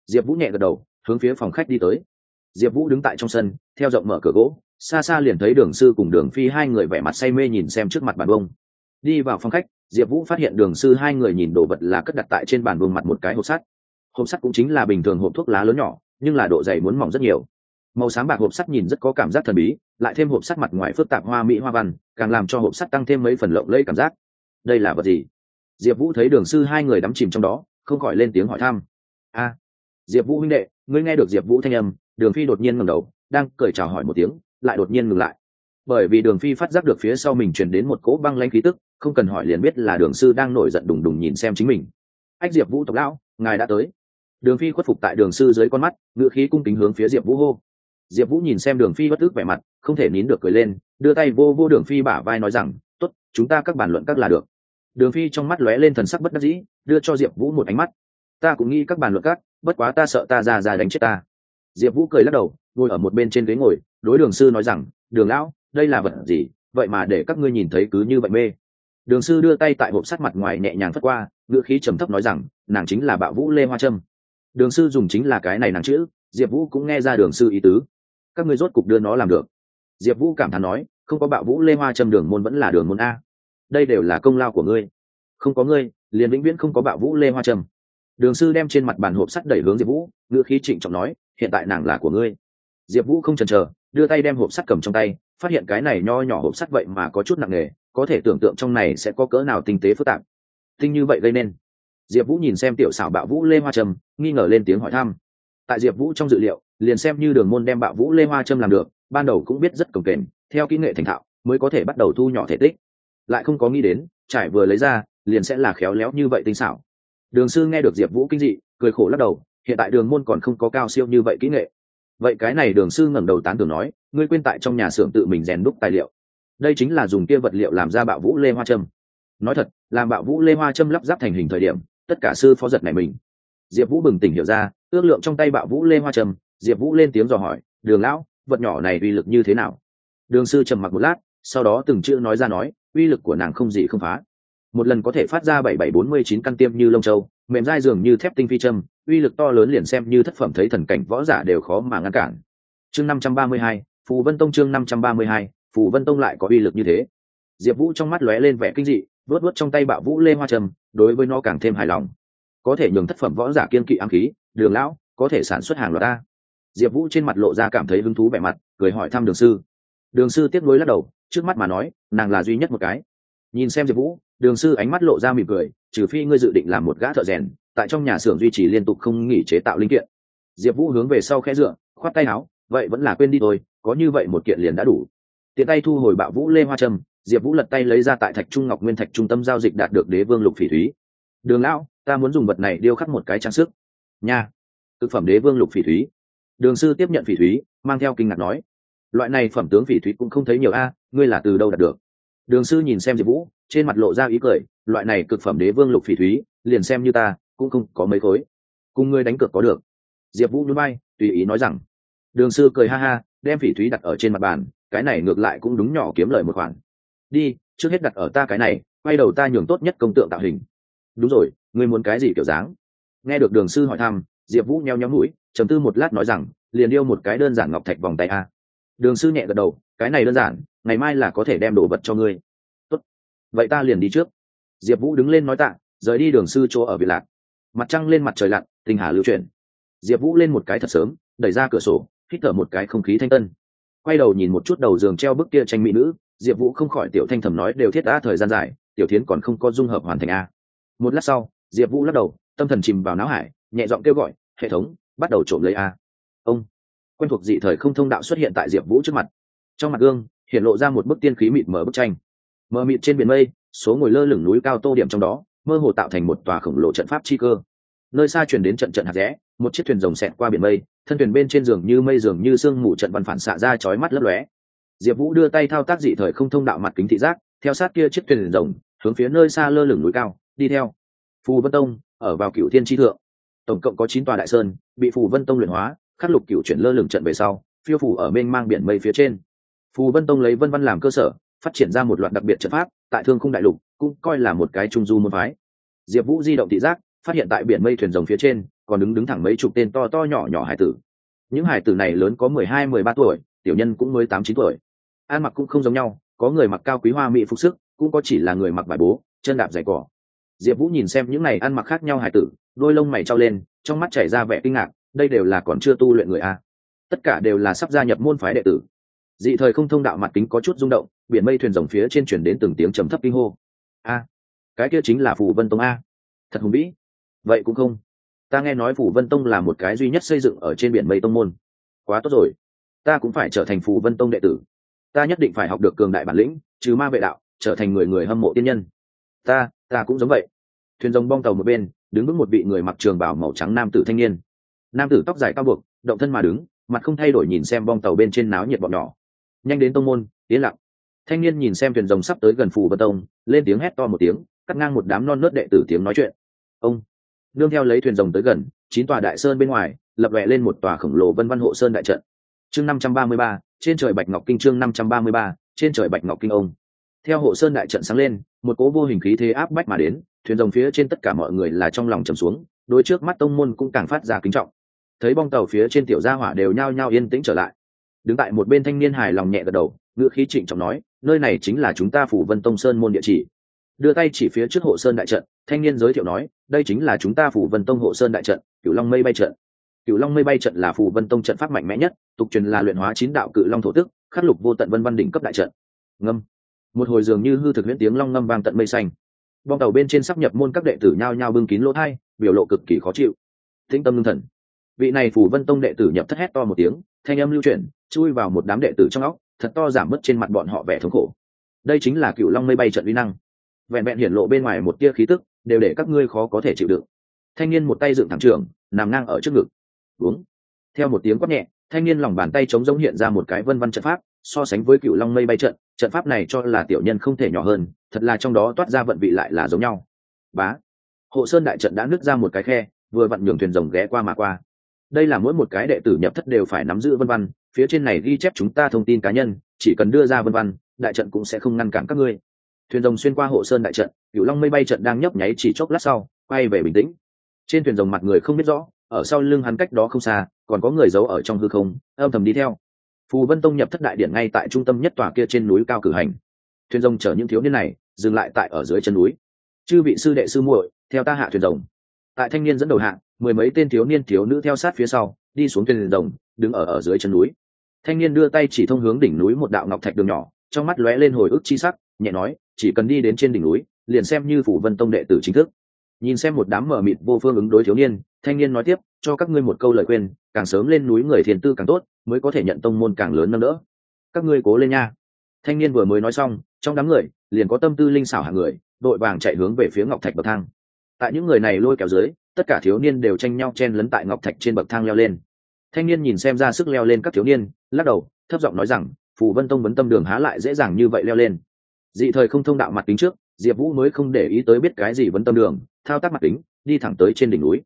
Diệp vũ nhẹ gật đầu, hướng phía phòng khách đi tới diệp vũ đứng tại trong sân, theo rộng mở cửa gỗ, xa xa liền thấy đường sư cùng đường phi hai người vẻ mặt say mê nhìn xem trước mặt bàn bông. Đi vào phòng khách, diệp vũ phát hiện đường sư hai người nhìn đồ vật là cất đặt tại trên bàn bông mặt một cái hộp sắt. Hộp sắt cũng chính là bình thường hộp thuốc lá lớn nhỏ, nhưng là độ dày muốn mỏng rất nhiều. Màu sáng bạc hộp sắt nhìn rất có cảm giác thần bí, lại thêm hộp sắt mặt ngoài phức tạp hoa mỹ hoa văn, càng làm cho hộp sắt tăng thêm mấy phần lộng lẫy cảm giác. Đây là vật gì? Diệp vũ thấy đường sư hai người đắm chìm trong đó, không khỏi lên tiếng hỏi thăm. A diệp vũ huynh đệ, ngươi nghe được diệp vũ thanh âm đường phi đột nhiên ngẩng đầu, đang cười chào hỏi một tiếng, lại đột nhiên ngừng lại. Bởi vì đường phi phát giác được phía sau mình truyền đến một cỗ băng lanh khí tức, không cần hỏi liền biết là đường sư đang nổi giận đùng đùng nhìn xem chính mình. Ách diệp vũ tộc lão, ngài đã tới. Đường phi khuất phục tại đường sư dưới con mắt ngựa khí cung kính hướng phía diệp vũ hô. Diệp vũ nhìn xem đường phi bất tức vẻ mặt, không thể nín được cười lên, đưa tay vô vô đường phi bả vai nói rằng, tốt, chúng ta các bàn luận các là được. Đường phi trong mắt lóe lên thần sắc bất đắc dĩ, đưa cho diệp vũ một ánh mắt. Ta cũng nghĩ các bàn luận các, bất quá ta sợ ta ra ra đánh chết ta diệp vũ cười lắc đầu, ngồi ở một bên trên ghế ngồi, đối đường sư nói rằng, đường lão, đây là vật gì? Vậy mà để các ngươi nhìn thấy cứ như vậy mê. Đường sư đưa tay tại hộp sắt mặt ngoài nhẹ nhàng phất qua ngựa khí trầm thấp nói rằng, nàng chính là bạo vũ lê hoa trâm. Đường sư dùng chính là cái này nàng chữ, diệp vũ cũng nghe ra đường sư ý tứ. Các ngươi rốt cục đưa nó làm được. Diệp vũ cảm thán nói, không có bạo vũ lê hoa trâm đường môn vẫn là đường môn a. Đây đều là công lao của ngươi. Không có ngươi, liền vĩnh viễn không có bạo vũ lê hoa trâm. Đường sư đem trên mặt bàn hộp sắt đẩy hướng diệp vũ ngựa khí trịnh trọng nói hiện tại nàng là của ngươi. Diệp vũ không chần chờ, đưa tay đem hộp sắt cầm trong tay, phát hiện cái này nho nhỏ hộp sắt vậy mà có chút nặng nề, có thể tưởng tượng trong này sẽ có cỡ nào tinh tế phức tạp. Tinh như vậy gây nên. Diệp vũ nhìn xem tiểu xảo bạo vũ lê hoa trâm, nghi ngờ lên tiếng hỏi thăm. Tại diệp vũ trong dự liệu, liền xem như đường môn đem bạo vũ lê hoa trâm làm được, ban đầu cũng biết rất cồng kềnh, theo kỹ nghệ thành thạo, mới có thể bắt đầu thu nhỏ thể tích. Lại không có nghĩ đến, trải vừa lấy ra, liền sẽ là khéo léo như vậy tinh xảo. Đường sư nghe được diệp vũ kinh dị, cười khổ lắc đầu hiện tại đường môn còn không có cao siêu như vậy kỹ nghệ. Vậy cái này đường sư ngẩng đầu tán tưởng nói, ngươi quên tại trong nhà xưởng tự mình rèn đúc tài liệu. Đây chính là dùng kia vật liệu làm ra bạo vũ lê hoa trâm nói thật, làm bạo vũ lê hoa trâm lắp ráp thành hình thời điểm, tất cả sư phó giật này mình. Diệp vũ bừng tỉnh hiểu ra, ước lượng trong tay bạo vũ lê hoa trâm diệp vũ lên tiếng dò hỏi, đường lão, vật nhỏ này uy lực như thế nào? Đường sư trầm mặc một lát, sau đó từng chữ nói ra nói, uy lực của nàng không gì không phá. Một lần có thể phát ra bảy bảy bốn mươi chín căn tiêm như lông châu, mềm dai dường như thép tinh phi châm uy lực to lớn liền xem như thất phẩm thấy thần cảnh võ giả đều khó mà ngăn cản. Chương năm trăm ba mươi hai, phù vân tông chương năm trăm ba mươi hai, phù vân tông lại có uy lực như thế. Diệp vũ trong mắt lóe lên vẻ kinh dị vớt vớt trong tay bạo vũ lê hoa trầm, đối với nó càng thêm hài lòng. Có thể nhường thất phẩm võ giả kiên kỵ ám khí, đường lão, có thể sản xuất hàng loạt ta. Diệp vũ trên mặt lộ ra cảm thấy hứng thú vẻ mặt, cười hỏi thăm đường sư. Đường sư tiếp nối lắc đầu, trước mắt mà nói, nàng là duy nhất một cái. Nhìn xem diệp vũ, đường sư ánh mắt lộ ra mỉm cười, trừ phi ngươi dự định làm một gã thợ rèn tại trong nhà xưởng duy trì liên tục không nghỉ chế tạo linh kiện. Diệp vũ hướng về sau khẽ dựa, khoát tay áo, vậy vẫn là quên đi thôi, có như vậy một kiện liền đã đủ. Tiện tay thu hồi bạo vũ lê hoa trâm, diệp vũ lật tay lấy ra tại thạch trung ngọc nguyên thạch trung tâm giao dịch đạt được đế vương lục phỉ thúy. Đường lão, ta muốn dùng vật này điêu khắc một cái trang sức. Nha, thực phẩm đế vương lục phỉ thúy. Đường sư tiếp nhận phỉ thúy, mang theo kinh ngạc nói, loại này phẩm tướng phỉ thúy cũng không thấy nhiều a, ngươi là từ đâu đạt được? Đường sư nhìn xem diệp vũ, trên mặt lộ ra ý cười, loại này cực phẩm đế vương lục phỉ thúy, liền xem như ta cũng không có mấy khối. Cùng ngươi đánh cược có được. Diệp vũ núi bay tùy ý nói rằng, đường sư cười ha ha, đem phỉ thúy đặt ở trên mặt bàn, cái này ngược lại cũng đúng nhỏ kiếm lời một khoản. Đi, trước hết đặt ở ta cái này, quay đầu ta nhường tốt nhất công tượng tạo hình. Đúng rồi, ngươi muốn cái gì kiểu dáng? Nghe được đường sư hỏi thăm, diệp vũ nheo nhó mũi chấm tư một lát nói rằng, liền yêu một cái đơn giản ngọc thạch vòng tay a. Đường sư nhẹ gật đầu, cái này đơn giản, ngày mai là có thể đem đồ vật cho ngươi. Tốt. vậy ta liền đi trước. Diệp vũ đứng lên nói tạ, rời đi đường sư chỗ ở việt lạc mặt trăng lên mặt trời lặn tình hà lưu chuyển. Diệp vũ lên một cái thật sớm, đẩy ra cửa sổ, hít thở một cái không khí thanh tân. Quay đầu nhìn một chút đầu giường treo bức kia tranh mỹ nữ, diệp vũ không khỏi tiểu thanh thầm nói đều thiết đã thời gian dài, tiểu tiến còn không có dung hợp hoàn thành a. Một lát sau, diệp vũ lắc đầu, tâm thần chìm vào não hải, nhẹ giọng kêu gọi, hệ thống, bắt đầu trộm lấy a. Ông, quen thuộc dị thời không thông đạo xuất hiện tại diệp vũ trước mặt. Trong mặt gương, hiện lộ ra một bức tiên khí mịt mở bức tranh. Mờ mịt trên biển mây, số ngồi lơ lửng núi cao tô điểm trong đó mơ hồ tạo thành một tòa khổng lồ trận pháp chi cơ. Nơi xa truyền đến trận trận hạt rẽ, một chiếc thuyền rồng xẹt qua biển mây, thân thuyền bên trên giường như mây giường như sương mù trận văn phản xạ ra chói mắt lấp lóe. Diệp vũ đưa tay thao tác dị thời không thông đạo mặt kính thị giác, theo sát kia chiếc thuyền rồng, hướng phía nơi xa lơ lửng núi cao, đi theo. Phù vân tông, ở vào cựu thiên tri thượng. Tổng cộng có chín tòa đại sơn, bị phù vân tông luyện hóa, khắc lục cựu chuyển lơ lửng trận về sau, phiêu phủ ở bên mang biển mây phía trên. Phù vân tông lấy vân văn làm cơ sở, phát triển ra một loạt đặc biệt trận pháp, tại thương khung đại lục cũng coi là một cái trung du môn phái. Diệp vũ di động thị giác, phát hiện tại biển mây thuyền rồng phía trên, còn đứng đứng thẳng mấy chục tên to to nhỏ nhỏ hải tử. Những hải tử này lớn có mười hai, mười ba tuổi, tiểu nhân cũng mới tám, chín tuổi. Ăn mặc cũng không giống nhau, có người mặc cao quý hoa mỹ phục sức, cũng có chỉ là người mặc bài bố, chân đạp dày cỏ. Diệp vũ nhìn xem những này ăn mặc khác nhau hải tử, đôi lông mày trao lên, trong mắt chảy ra vẻ kinh ngạc, đây đều là còn chưa tu luyện người a. Tất cả đều là sắp gia nhập môn phái đệ tử. Dị thời không thông đạo mặt kính có chút rung động, biển mây thuyền rồng phía trên chuyển đến từng tiếng trầm thấp kinh hô a, cái kia chính là phủ vân tông a. Thật hùng vĩ. Vậy cũng không. Ta nghe nói phủ vân tông là một cái duy nhất xây dựng ở trên biển mây tông môn. Quá tốt rồi. Ta cũng phải trở thành phủ vân tông đệ tử. Ta nhất định phải học được cường đại bản lĩnh, trừ ma vệ đạo, trở thành người người hâm mộ tiên nhân. Ta ta cũng giống vậy. Thuyền rồng bong tàu một bên, đứng vững một vị người mặc trường bảo màu trắng nam tử thanh niên. Nam tử tóc dài cao buộc, động thân mà đứng, mặt không thay đổi nhìn xem bong tàu bên trên náo nhiệt bọn nhỏ. Nhanh đến tông môn, yên lặng thanh niên nhìn xem thuyền rồng sắp tới gần phù vân tông, lên tiếng hét to một tiếng, cắt ngang một đám non nớt đệ tử tiếng nói chuyện. Ông, nương theo lấy thuyền rồng tới gần, chín tòa đại sơn bên ngoài, lập vẹ lên một tòa khổng lồ vân văn hộ sơn đại trận. Chương năm trăm ba mươi ba, trên trời bạch ngọc kinh chương năm trăm ba mươi ba, trên trời bạch ngọc kinh ông. Theo hộ sơn đại trận sáng lên, một cố vô hình khí thế áp bách mà đến, thuyền rồng phía trên tất cả mọi người là trong lòng trầm xuống, đôi trước mắt tông môn cũng càng phát ra kính trọng. Thấy bong tàu phía trên tiểu gia hỏa đều nhao nhao yên tĩnh trở lại. Đứng tại một bên thanh niên hài lòng nhẹ gật đầu, ngữ khí trịnh trọng nói nơi này chính là chúng ta phủ vân tông sơn môn địa chỉ. Đưa tay chỉ phía trước hộ sơn đại trận, thanh niên giới thiệu nói, đây chính là chúng ta phủ vân tông hộ sơn đại trận, cửu long mây bay trận. Cửu long mây bay trận là phủ vân tông trận pháp mạnh mẽ nhất, tục truyền là luyện hóa chín đạo cự long thổ tức, khắc lục vô tận vân văn đỉnh cấp đại trận. Ngâm. Một hồi dường như hư thực huyễn tiếng long ngâm vang tận mây xanh. Bong tàu bên trên sắp nhập môn các đệ tử nhao nhao bưng kín lỗ thai, biểu lộ cực kỳ khó chịu. Thính tâm lương thần. Vị này phủ vân tông đệ tử nhập thất hét to một tiếng, thanh âm lưu chuyển, chui vào một đám đệ tử trong óc thật to giảm bớt trên mặt bọn họ vẻ thống khổ. Đây chính là cựu long mây bay trận uy năng. Vẹn vẹn hiển lộ bên ngoài một tia khí tức, đều để các ngươi khó có thể chịu đựng. Thanh niên một tay dựng thẳng trường, nằm ngang ở trước ngực. Uống. Theo một tiếng quát nhẹ, thanh niên lòng bàn tay chống giống hiện ra một cái vân văn trận pháp, so sánh với cựu long mây bay trận trận pháp này cho là tiểu nhân không thể nhỏ hơn, thật là trong đó toát ra vận vị lại là giống nhau. Bá. Hộ sơn đại trận đã nứt ra một cái khe, vừa vặn nhường thuyền rồng ghé qua mà qua. Đây là mỗi một cái đệ tử nhập thất đều phải nắm giữ vân văn phía trên này ghi chép chúng ta thông tin cá nhân, chỉ cần đưa ra vân văn đại trận cũng sẽ không ngăn cản các ngươi. Thuyền rồng xuyên qua hộ sơn đại trận cựu long mây bay trận đang nhấp nháy chỉ chốc lát sau, quay về bình tĩnh. Trên thuyền rồng mặt người không biết rõ, ở sau lưng hắn cách đó không xa, còn có người giấu ở trong hư không, âm thầm đi theo. Phù vân tông nhập thất đại điện ngay tại trung tâm nhất tòa kia trên núi cao cử hành. Thuyền rồng chở những thiếu niên này, dừng lại tại ở dưới chân núi. Chư vị sư đệ sư muội, theo ta hạ thuyền rồng. Tại thanh niên dẫn đầu hạng mười mấy tên thiếu niên thiếu nữ theo sát phía sau, đi xuống thuyền rồng đứng ở ở dưới chân núi. Thanh niên đưa tay chỉ thông hướng đỉnh núi một đạo ngọc thạch đường nhỏ, trong mắt lóe lên hồi ức chi sắc, nhẹ nói, chỉ cần đi đến trên đỉnh núi, liền xem như phủ vân tông đệ tử chính thức. Nhìn xem một đám mờ mịt vô phương ứng đối thiếu niên, thanh niên nói tiếp, cho các ngươi một câu lời khuyên, càng sớm lên núi người thiền tư càng tốt, mới có thể nhận tông môn càng lớn nâng đỡ. Các ngươi cố lên nha. Thanh niên vừa mới nói xong, trong đám người, liền có tâm tư linh xảo hàng người, đội vàng chạy hướng về phía ngọc thạch bậc thang. Tại những người này lôi kéo dưới, tất cả thiếu niên đều tranh nhau chen lấn tại ngọc thạch trên bậc thang leo lên thanh niên nhìn xem ra sức leo lên các thiếu niên, lắc đầu, thấp giọng nói rằng, phù vân tông vấn tâm đường há lại dễ dàng như vậy leo lên. Dị thời không thông đạo mặt kính trước, diệp vũ mới không để ý tới biết cái gì vấn tâm đường, thao tác mặt kính, đi thẳng tới trên đỉnh núi.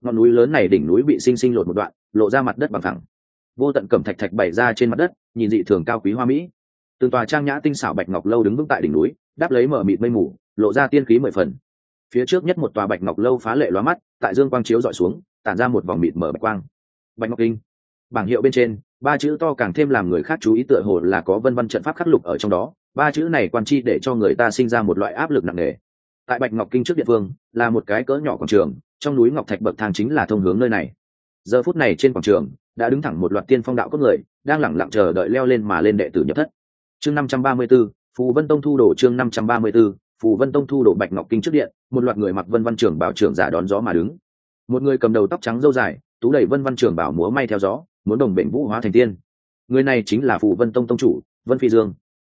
Ngọn núi lớn này đỉnh núi bị sinh sinh lột một đoạn, lộ ra mặt đất bằng thẳng vô tận cẩm thạch thạch bày ra trên mặt đất, nhìn dị thường cao quý hoa mỹ. Từng tòa trang nhã tinh xảo bạch ngọc lâu đứng vững tại đỉnh núi, đáp lấy mở mịt mây mù, lộ ra tiên khí mười phần. Phía trước nhất một tòa bạch ngọc lâu phá lệ loa mắt, tại dương quang chiếu dọi xuống, tản ra một vòng mịt mở bạch quang bạch ngọc kinh. Bảng hiệu bên trên ba chữ to càng thêm làm người khác chú ý tựa hồ là có vân văn trận pháp khắc lục ở trong đó. Ba chữ này quan chi để cho người ta sinh ra một loại áp lực nặng nề. Tại bạch ngọc kinh trước địa phương là một cái cỡ nhỏ quảng trường trong núi ngọc thạch bậc thang chính là thông hướng nơi này. Giờ phút này trên quảng trường đã đứng thẳng một loạt tiên phong đạo cốt người đang lẳng lặng chờ đợi leo lên mà lên đệ tử nhập thất. Chương năm trăm ba mươi 534, phù vân tông thu đổ chương năm trăm ba mươi 534, phù vân tông thu đổ bạch ngọc kinh trước điện một loạt người mặc vân văn trưởng bảo trưởng giả đón gió mà đứng. Một người cầm đầu tóc trắng râu dài tú đẩy vân văn Trường bảo múa may theo gió muốn đồng bệnh vũ hóa thành tiên. Người này chính là phù vân tông tông chủ vân phi dương.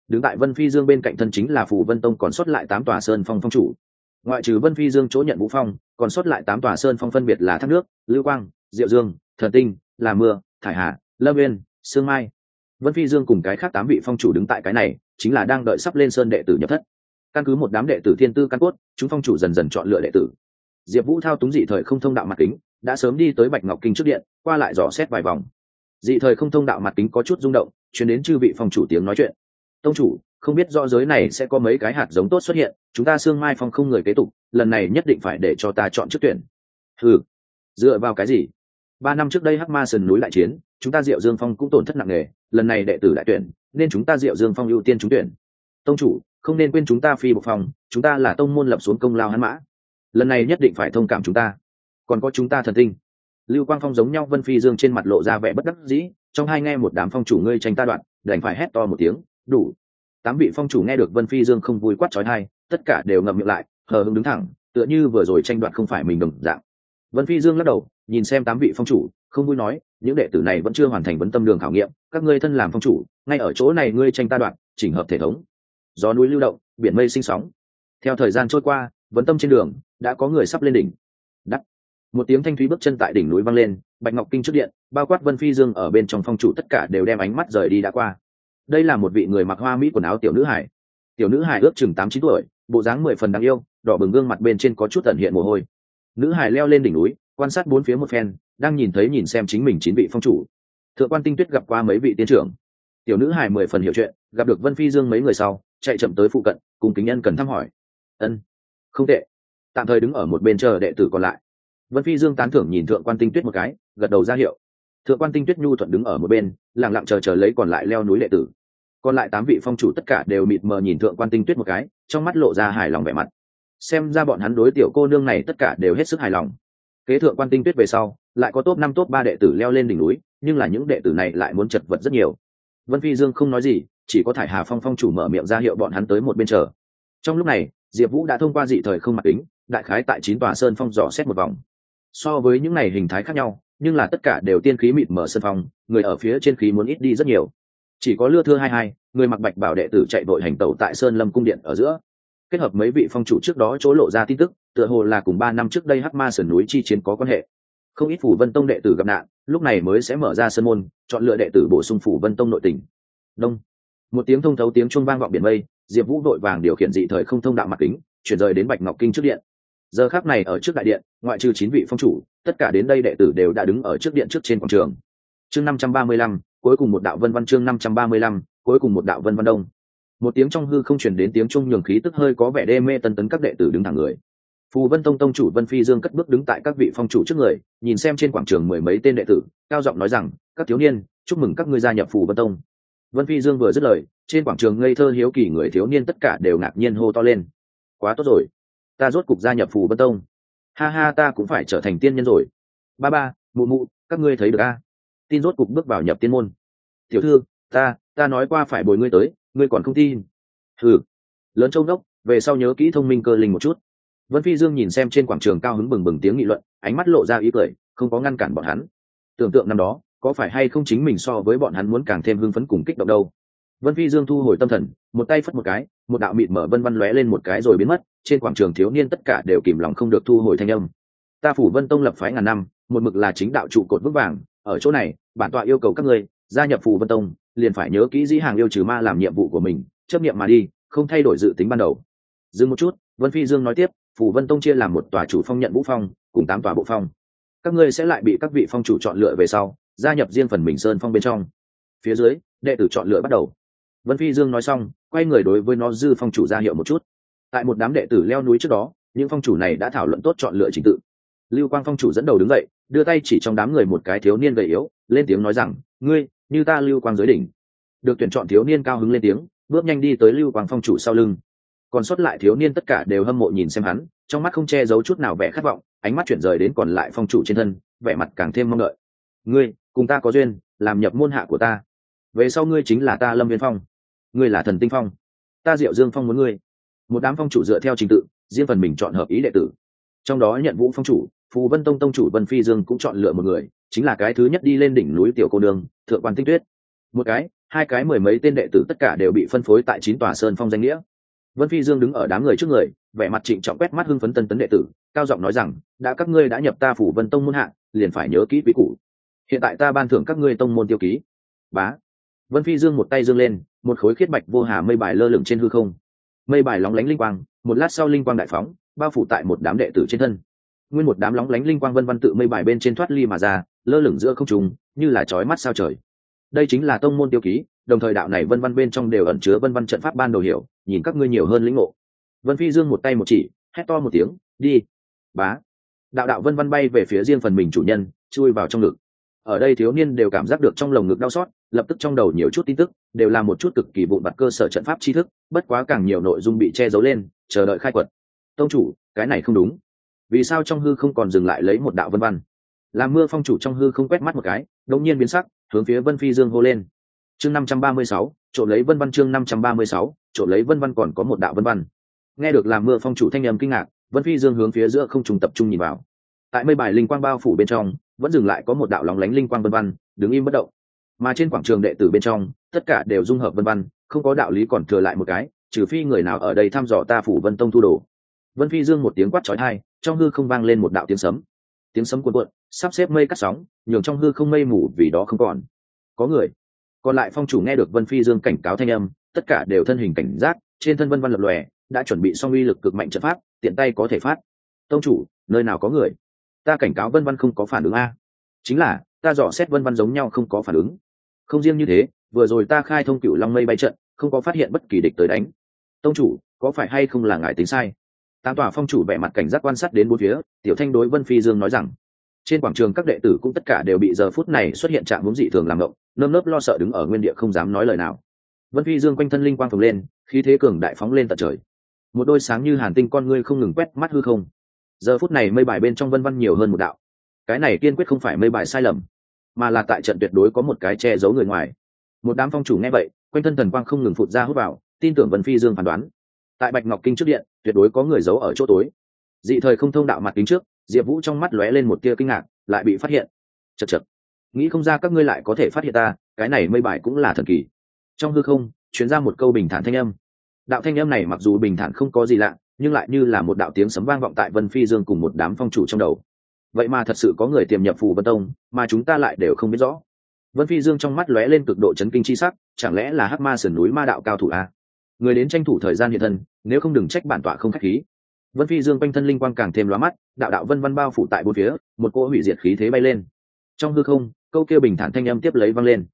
Đứng tại vân phi dương bên cạnh thân chính là phù vân tông còn sót lại tám tòa sơn phong phong chủ. Ngoại trừ vân phi dương chỗ nhận vũ phong còn sót lại tám tòa sơn phong phân biệt là thác nước lưu quang diệu dương thần tinh là mưa thải hà lâm viên, sương mai. Vân phi dương cùng cái khác tám vị phong chủ đứng tại cái này chính là đang đợi sắp lên sơn đệ tử nhập thất. Căn cứ một đám đệ tử thiên tư căn cốt chúng phong chủ dần dần chọn lựa đệ tử. Diệp vũ thao túng dị thời không thông đạo mặt kính đã sớm đi tới bạch ngọc kinh trước điện, qua lại dò xét vài vòng. Dị thời không thông đạo mặt kính có chút rung động, chuyển đến chư vị phòng chủ tiếng nói chuyện. Tông chủ, không biết rõ giới này sẽ có mấy cái hạt giống tốt xuất hiện, chúng ta xương mai phong không người kế tục, lần này nhất định phải để cho ta chọn trước tuyển. Ừ dựa vào cái gì? Ba năm trước đây hắc ma sườn núi lại chiến, chúng ta diệu dương phong cũng tổn thất nặng nề, lần này đệ tử đại tuyển, nên chúng ta diệu dương phong ưu tiên trúng tuyển. Tông chủ, không nên quên chúng ta phi bộ phòng, chúng ta là tông môn lập xuống công lao hắn mã. Lần này nhất định phải thông cảm chúng ta còn có chúng ta thần tinh. Lưu quang phong giống nhau vân phi dương trên mặt lộ ra vẻ bất đắc dĩ, trong hai nghe một đám phong chủ ngươi tranh ta đoạn, đành phải hét to một tiếng, đủ. Tám vị phong chủ nghe được vân phi dương không vui quát trói thai tất cả đều ngậm miệng lại, hờ hưng đứng thẳng, tựa như vừa rồi tranh đoạt không phải mình đồng dạng. Vân phi dương lắc đầu, nhìn xem tám vị phong chủ, không vui nói, những đệ tử này vẫn chưa hoàn thành vấn tâm đường khảo nghiệm, các ngươi thân làm phong chủ, ngay ở chỗ này ngươi tranh ta đoạn, chỉnh hợp thể thống. Gió núi lưu động, biển mây sinh sóng. Theo thời gian trôi qua, vấn tâm trên đường đã có người sắp lên đỉnh. Đắt một tiếng thanh thúy bước chân tại đỉnh núi vang lên, bạch ngọc kinh trước điện, bao quát vân phi dương ở bên trong phong chủ tất cả đều đem ánh mắt rời đi đã qua. Đây là một vị người mặc hoa mỹ quần áo tiểu nữ hải. Tiểu nữ hải ước chừng tám chín tuổi, bộ dáng mười phần đáng yêu, đỏ bừng gương mặt bên trên có chút tận hiện mồ hôi. Nữ hải leo lên đỉnh núi, quan sát bốn phía một phen, đang nhìn thấy nhìn xem chính mình chín vị phong chủ. Thượng quan tinh tuyết gặp qua mấy vị tiến trưởng. Tiểu nữ hải mười phần hiểu chuyện, gặp được vân phi dương mấy người sau, chạy chậm tới phụ cận, cùng kính nhân cần thăm hỏi. Ân, không tệ. Tạm thời đứng ở một bên chờ đệ tử còn lại vân phi dương tán thưởng nhìn thượng quan tinh tuyết một cái, gật đầu ra hiệu. Thượng quan tinh tuyết nhu thuận đứng ở một bên lẳng lặng chờ chờ lấy còn lại leo núi đệ tử. Còn lại tám vị phong chủ tất cả đều mịt mờ nhìn thượng quan tinh tuyết một cái, trong mắt lộ ra hài lòng vẻ mặt. Xem ra bọn hắn đối tiểu cô nương này tất cả đều hết sức hài lòng. Kế thượng quan tinh tuyết về sau, lại có top năm, top ba đệ tử leo lên đỉnh núi, nhưng là những đệ tử này lại muốn chật vật rất nhiều. Vân phi dương không nói gì, chỉ có thải hà phong phong chủ mở miệng ra hiệu bọn hắn tới một bên chờ. Trong lúc này, diệp vũ đã thông qua dị thời không mặt tính đại khái tại chín tòa sơn phong dò xét một vòng so với những này hình thái khác nhau, nhưng là tất cả đều tiên khí mịt mở sân phòng, người ở phía trên khí muốn ít đi rất nhiều. Chỉ có lưa thưa hai hai, người mặc bạch bảo đệ tử chạy đội hành tẩu tại sơn lâm cung điện ở giữa. Kết hợp mấy vị phong chủ trước đó chỗ lộ ra tin tức, tựa hồ là cùng ba năm trước đây hắc ma sườn núi chi chiến có quan hệ. Không ít phủ vân tông đệ tử gặp nạn, lúc này mới sẽ mở ra sân môn, chọn lựa đệ tử bổ sung phủ vân tông nội tỉnh đông. Một tiếng thông thấu tiếng chuông vang vọng biển mây, diệp vũ đội vàng điều khiển dị thời không thông đạo mặt kính, chuyển rời đến bạch ngọc kinh trước điện giờ khác này ở trước đại điện, ngoại trừ chín vị phong chủ, tất cả đến đây đệ tử đều đã đứng ở trước điện trước trên quảng trường. Chương năm trăm ba mươi lăm, cuối cùng một đạo vân văn chương năm trăm ba mươi lăm, cuối cùng một đạo vân văn đông. Một tiếng trong hư không chuyển đến tiếng trung nhường khí tức hơi có vẻ đê mê tân tấn các đệ tử đứng thẳng người. Phù vân tông tông chủ vân phi dương cất bước đứng tại các vị phong chủ trước người, nhìn xem trên quảng trường mười mấy tên đệ tử, cao giọng nói rằng, các thiếu niên, chúc mừng các ngươi gia nhập phù vân tông. Vân phi dương vừa dứt lời, trên quảng trường ngây thơ hiếu kỳ người thiếu niên tất cả đều ngạc nhiên hô to lên. Quá tốt rồi ta rốt cục gia nhập phù vân tông. Ha ha, ta cũng phải trở thành tiên nhân rồi. Ba ba, mụ mụ, các ngươi thấy được a tin rốt cục bước vào nhập tiên môn. Tiểu thư, ta ta nói qua phải bồi ngươi tới, ngươi còn không tin. Thử lớn châu đốc, về sau nhớ kỹ thông minh cơ linh một chút. Vân phi dương nhìn xem trên quảng trường cao hứng bừng bừng tiếng nghị luận, ánh mắt lộ ra ý cười, không có ngăn cản bọn hắn. Tưởng tượng năm đó, có phải hay không chính mình so với bọn hắn muốn càng thêm hưng phấn cùng kích động đâu? Vân phi dương thu hồi tâm thần, một tay phất một cái, một đạo mịt mở vân văn lóe lên một cái rồi biến mất, trên quảng trường thiếu niên tất cả đều kìm lòng không được thu hồi thanh âm. Ta phủ vân tông lập phái ngàn năm, một mực là chính đạo trụ cột vững vàng, ở chỗ này, bản tọa yêu cầu các ngươi, gia nhập phủ vân tông, liền phải nhớ kỹ dĩ hàng yêu trừ ma làm nhiệm vụ của mình, chấp nghiệm mà đi, không thay đổi dự tính ban đầu. Dừng một chút, vân phi dương nói tiếp, phủ vân tông chia làm một tòa chủ phong nhận vũ phong, cùng tám tòa bộ phong. Các ngươi sẽ lại bị các vị phong chủ chọn lựa về sau, gia nhập riêng phần mình sơn phong bên trong. Phía dưới, đệ tử chọn lựa bắt đầu vân phi dương nói xong, quay người đối với nó dư phong chủ ra hiệu một chút. Tại một đám đệ tử leo núi trước đó, những phong chủ này đã thảo luận tốt chọn lựa trình tự. Lưu quang phong chủ dẫn đầu đứng dậy, đưa tay chỉ trong đám người một cái thiếu niên gầy yếu, lên tiếng nói rằng, ngươi, như ta lưu quang giới đỉnh. Được tuyển chọn thiếu niên cao hứng lên tiếng, bước nhanh đi tới lưu quang phong chủ sau lưng. Còn sót lại thiếu niên tất cả đều hâm mộ nhìn xem hắn, trong mắt không che giấu chút nào vẻ khát vọng, ánh mắt chuyển rời đến còn lại phong chủ trên thân, vẻ mặt càng thêm mong đợi. Ngươi, cùng ta có duyên, làm nhập môn hạ của ta. Về sau ngươi chính là ta lâm viên phong ngươi là thần tinh phong. Ta diệu dương phong muốn ngươi. Một đám phong chủ dựa theo trình tự, riêng phần mình chọn hợp ý đệ tử. Trong đó nhận vũ phong chủ, phù vân tông tông chủ vân phi dương cũng chọn lựa một người, chính là cái thứ nhất đi lên đỉnh núi tiểu cô đường thượng quan tinh tuyết. Một cái, hai cái mười mấy tên đệ tử tất cả đều bị phân phối tại chín tòa sơn phong danh nghĩa. Vân phi dương đứng ở đám người trước người, vẻ mặt trịnh trọng quét mắt hưng phấn tân tấn đệ tử, cao giọng nói rằng, đã các ngươi đã nhập ta phủ vân tông môn hạ, liền phải nhớ kỹ quý củ. Hiện tại ta ban thưởng các ngươi tông môn tiêu ký. Bá. Vân phi dương một tay dương lên một khối khiết bạch vô hà mây bài lơ lửng trên hư không. Mây bài lóng lánh linh quang, một lát sau linh quang đại phóng, bao phủ tại một đám đệ tử trên thân. Nguyên một đám lóng lánh linh quang vân văn tự mây bài bên trên thoát ly mà ra, lơ lửng giữa không trùng như là chói mắt sao trời. Đây chính là tông môn tiêu ký, đồng thời đạo này vân văn bên trong đều ẩn chứa vân văn trận pháp ban đầu hiểu, nhìn các ngươi nhiều hơn lĩnh ngộ. Vân phi dương một tay một chỉ, hét to một tiếng, đi! Bá! Đạo đạo vân văn bay về phía riêng phần mình chủ nhân, chui vào trong ngực. Ở đây thiếu niên đều cảm giác được trong lồng ngực đau xót lập tức trong đầu nhiều chút tin tức, đều là một chút cực kỳ vụn vặt cơ sở trận pháp tri thức, bất quá càng nhiều nội dung bị che giấu lên, chờ đợi khai quật. Tông chủ, cái này không đúng. Vì sao trong hư không còn dừng lại lấy một đạo vân văn? Làm mưa phong chủ trong hư không quét mắt một cái, đột nhiên biến sắc, hướng phía vân phi dương hô lên. Chương năm trăm ba mươi sáu, trộm lấy vân văn chương năm trăm ba mươi sáu, trộm lấy vân văn còn có một đạo vân văn. Nghe được làm mưa phong chủ thanh âm kinh ngạc, vân phi dương hướng phía giữa không trùng tập trung nhìn vào. Tại mây bài linh quang bao phủ bên trong, vẫn dừng lại có một đạo lóng lánh linh quang vân văn, đứng im bất động mà trên quảng trường đệ tử bên trong, tất cả đều dung hợp vân văn không có đạo lý còn thừa lại một cái, trừ phi người nào ở đây thăm dò ta phủ vân tông thu đồ. Vân phi dương một tiếng quát trói thai trong hư không vang lên một đạo tiếng sấm. Tiếng sấm cuộn cuộn, sắp xếp mây cắt sóng, nhường trong hư không mây mù vì đó không còn. Có người, còn lại phong chủ nghe được vân phi dương cảnh cáo thanh âm, tất cả đều thân hình cảnh giác, trên thân vân văn lập lòe, đã chuẩn bị xong uy lực cực mạnh trận pháp, tiện tay có thể phát. Tông chủ, nơi nào có người? Ta cảnh cáo vân văn không có phản ứng a. Chính là, ta dò xét vân văn giống nhau không có phản ứng không riêng như thế, vừa rồi ta khai thông cựu long mây bay trận, không có phát hiện bất kỳ địch tới đánh. Tông chủ, có phải hay không là ngài tính sai? Tam tòa phong chủ vẻ mặt cảnh giác quan sát đến bốn phía, tiểu thanh đối vân phi dương nói rằng, trên quảng trường các đệ tử cũng tất cả đều bị giờ phút này xuất hiện trạng vốn dị thường làm ngộng nơm nớp lo sợ đứng ở nguyên địa không dám nói lời nào. Vân phi dương quanh thân linh quang phồng lên, khí thế cường đại phóng lên tận trời. Một đôi sáng như hàn tinh con ngươi không ngừng quét mắt hư không. Giờ phút này mây bài bên trong vân văn nhiều hơn một đạo. Cái này kiên quyết không phải mây bài sai lầm mà là tại trận tuyệt đối có một cái che giấu người ngoài. Một đám phong chủ nghe vậy, quanh thân thần quang không ngừng phụt ra hút vào, tin tưởng vân phi dương phán đoán. Tại bạch ngọc kinh trước điện, tuyệt đối có người giấu ở chỗ tối. Dị thời không thông đạo mặt kính trước, diệp vũ trong mắt lóe lên một tia kinh ngạc, lại bị phát hiện. Chật chật nghĩ không ra các ngươi lại có thể phát hiện ta, cái này mây bài cũng là thần kỳ. Trong hư không chuyến ra một câu bình thản thanh âm. Đạo thanh âm này mặc dù bình thản không có gì lạ, nhưng lại như là một đạo tiếng sấm vang vọng tại vân phi dương cùng một đám phong chủ trong đầu vậy mà thật sự có người tiềm nhập phù vân tông, mà chúng ta lại đều không biết rõ. Vân phi dương trong mắt lóe lên cực độ chấn kinh chi sắc, chẳng lẽ là hắc ma sườn núi ma đạo cao thủ a người đến tranh thủ thời gian hiện thân, nếu không đừng trách bản tọa không khách khí. Vân phi dương quanh thân linh quang càng thêm lóa mắt, đạo đạo vân văn bao phủ tại bốn phía, một cỗ hủy diệt khí thế bay lên. Trong hư không, câu kia bình thản thanh âm tiếp lấy vang lên.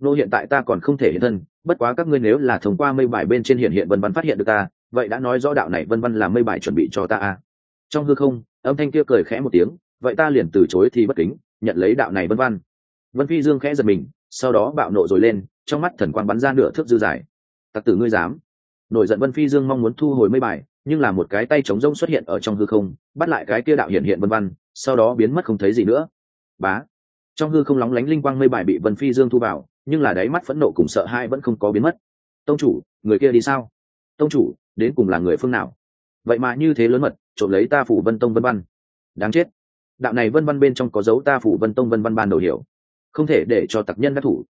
Nô, hiện tại ta còn không thể hiện thân, bất quá các ngươi nếu là thông qua mây bài bên trên hiện hiện vân văn phát hiện được ta, vậy đã nói rõ đạo này vân văn là mây bài chuẩn bị cho ta a trong hư không, âm thanh kia cười khẽ một tiếng vậy ta liền từ chối thì bất kính, nhận lấy đạo này vân văn vân phi dương khẽ giật mình, sau đó bạo nộ rồi lên, trong mắt thần quang bắn ra nửa thước dư dài tặc tử ngươi dám. Nổi giận vân phi dương mong muốn thu hồi mây bài, nhưng là một cái tay trống rông xuất hiện ở trong hư không, bắt lại cái kia đạo hiện hiện vân văn sau đó biến mất không thấy gì nữa. Bá. Trong hư không lóng lánh linh quang mây bài bị vân phi dương thu vào, nhưng là đáy mắt phẫn nộ cùng sợ hai vẫn không có biến mất. Tông chủ, người kia đi sao? Tông chủ, đến cùng là người phương nào? Vậy mà như thế lớn mật, trộm lấy ta phủ vân tông vân văn đáng chết đạo này vân văn bên trong có dấu ta phủ vân tông vân văn ban đầu hiểu. Không thể để cho tặc nhân đắc thủ.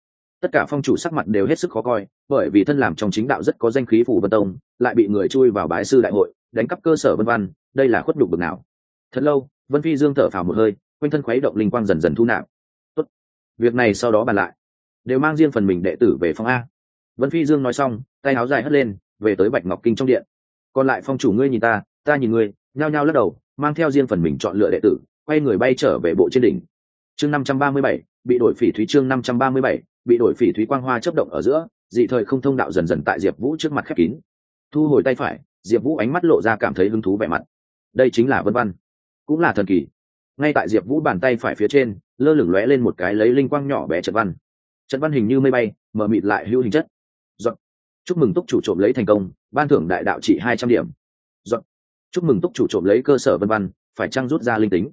Tất cả phong chủ sắc mặt đều hết sức khó coi, bởi vì thân làm trong chính đạo rất có danh khí phủ vân tông, lại bị người chui vào bái sư đại hội, đánh cắp cơ sở vân văn, đây là khuất đục bực nào. Thật lâu, vân phi dương thở phào một hơi, quanh thân khuấy động linh quang dần dần thu nạp. Tốt. việc này sau đó bàn lại. Đều mang riêng phần mình đệ tử về phòng a. Vân phi dương nói xong, tay áo dài hất lên, về tới bạch ngọc kinh trong điện. Còn lại phong chủ ngươi nhìn ta ta nhìn ngươi, nhao nhao lắc đầu, mang theo riêng phần mình chọn lựa đệ tử quay người bay trở về bộ trên đỉnh. Chương năm trăm ba mươi bảy, bị đổi phỉ thúy chương năm trăm ba mươi bảy, bị đổi phỉ thúy quang hoa chấp động ở giữa, dị thời không thông đạo dần dần tại diệp vũ trước mặt khép kín. Thu hồi tay phải, diệp vũ ánh mắt lộ ra cảm thấy hứng thú vẻ mặt. Đây chính là vân văn. Cũng là thần kỳ. Ngay tại diệp vũ bàn tay phải phía trên, lơ lửng lóe lên một cái lấy linh quang nhỏ bé trận văn. Trận văn hình như mây bay mở mịt lại hữu hình chất. Dọn. chúc mừng túc chủ trộm lấy thành công, ban thưởng đại đạo trị hai trăm điểm. Dọn. chúc mừng túc chủ trộm lấy cơ sở vân văn, phải trăng rút ra linh tính?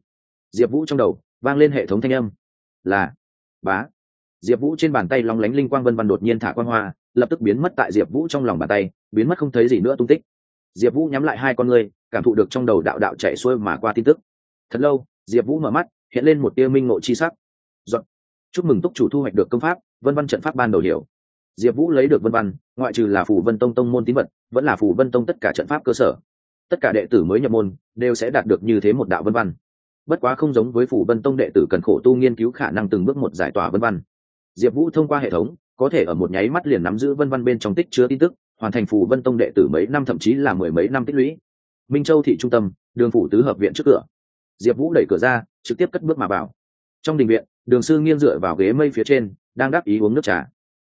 Diệp vũ trong đầu vang lên hệ thống thanh âm. Là, bá. Diệp vũ trên bàn tay long lánh linh quang vân văn đột nhiên thả quang hoa, lập tức biến mất tại diệp vũ trong lòng bàn tay, biến mất không thấy gì nữa tung tích. Diệp vũ nhắm lại hai con ngươi, cảm thụ được trong đầu đạo đạo chạy xuôi mà qua tin tức. Thật lâu, diệp vũ mở mắt, hiện lên một tia minh ngộ chi sắc. Dọn. chúc mừng túc chủ thu hoạch được công pháp, vân văn trận pháp ban đầu hiểu. Diệp vũ lấy được vân văn ngoại trừ là phủ vân tông tông môn tín vật, vẫn là phủ vân tông tất cả trận pháp cơ sở. Tất cả đệ tử mới nhập môn, đều sẽ đạt được như thế một đạo vân văn bất quá không giống với phủ vân tông đệ tử cần khổ tu nghiên cứu khả năng từng bước một giải tỏa vân văn. Diệp vũ thông qua hệ thống, có thể ở một nháy mắt liền nắm giữ vân văn bên trong tích chứa tin tức, hoàn thành phủ vân tông đệ tử mấy năm, thậm chí là mười mấy năm tích lũy. Minh châu thị trung tâm, đường phủ tứ hợp viện trước cửa. Diệp vũ đẩy cửa ra, trực tiếp cất bước mà vào. Trong đình viện, đường sư nghiêng dựa vào ghế mây phía trên, đang đáp ý uống nước trà.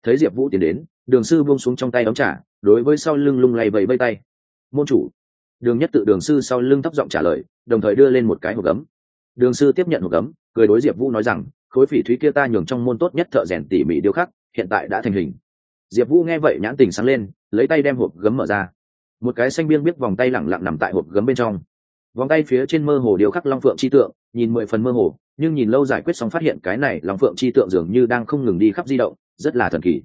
Thấy diệp vũ tiến đến, đường sư buông xuống trong tay đóng trà, đối với sau lưng lung lay vẫy vây tay. Môn chủ. Đường nhất tự đường sư sau lưng thấp giọng trả lời, đồng thời đưa lên một cái hộp gấm đường sư tiếp nhận hộp gấm, cười đối diệp vũ nói rằng, khối phỉ thúy kia ta nhường trong môn tốt nhất thợ rèn tỉ mỉ điêu khắc, hiện tại đã thành hình. Diệp vũ nghe vậy nhãn tình sáng lên, lấy tay đem hộp gấm mở ra. Một cái xanh biên biết vòng tay lẳng lặng nằm tại hộp gấm bên trong. Vòng tay phía trên mơ hồ điêu khắc long phượng chi tượng, nhìn mười phần mơ hồ, nhưng nhìn lâu giải quyết xong phát hiện cái này long phượng chi tượng dường như đang không ngừng đi khắp di động, rất là thần kỳ.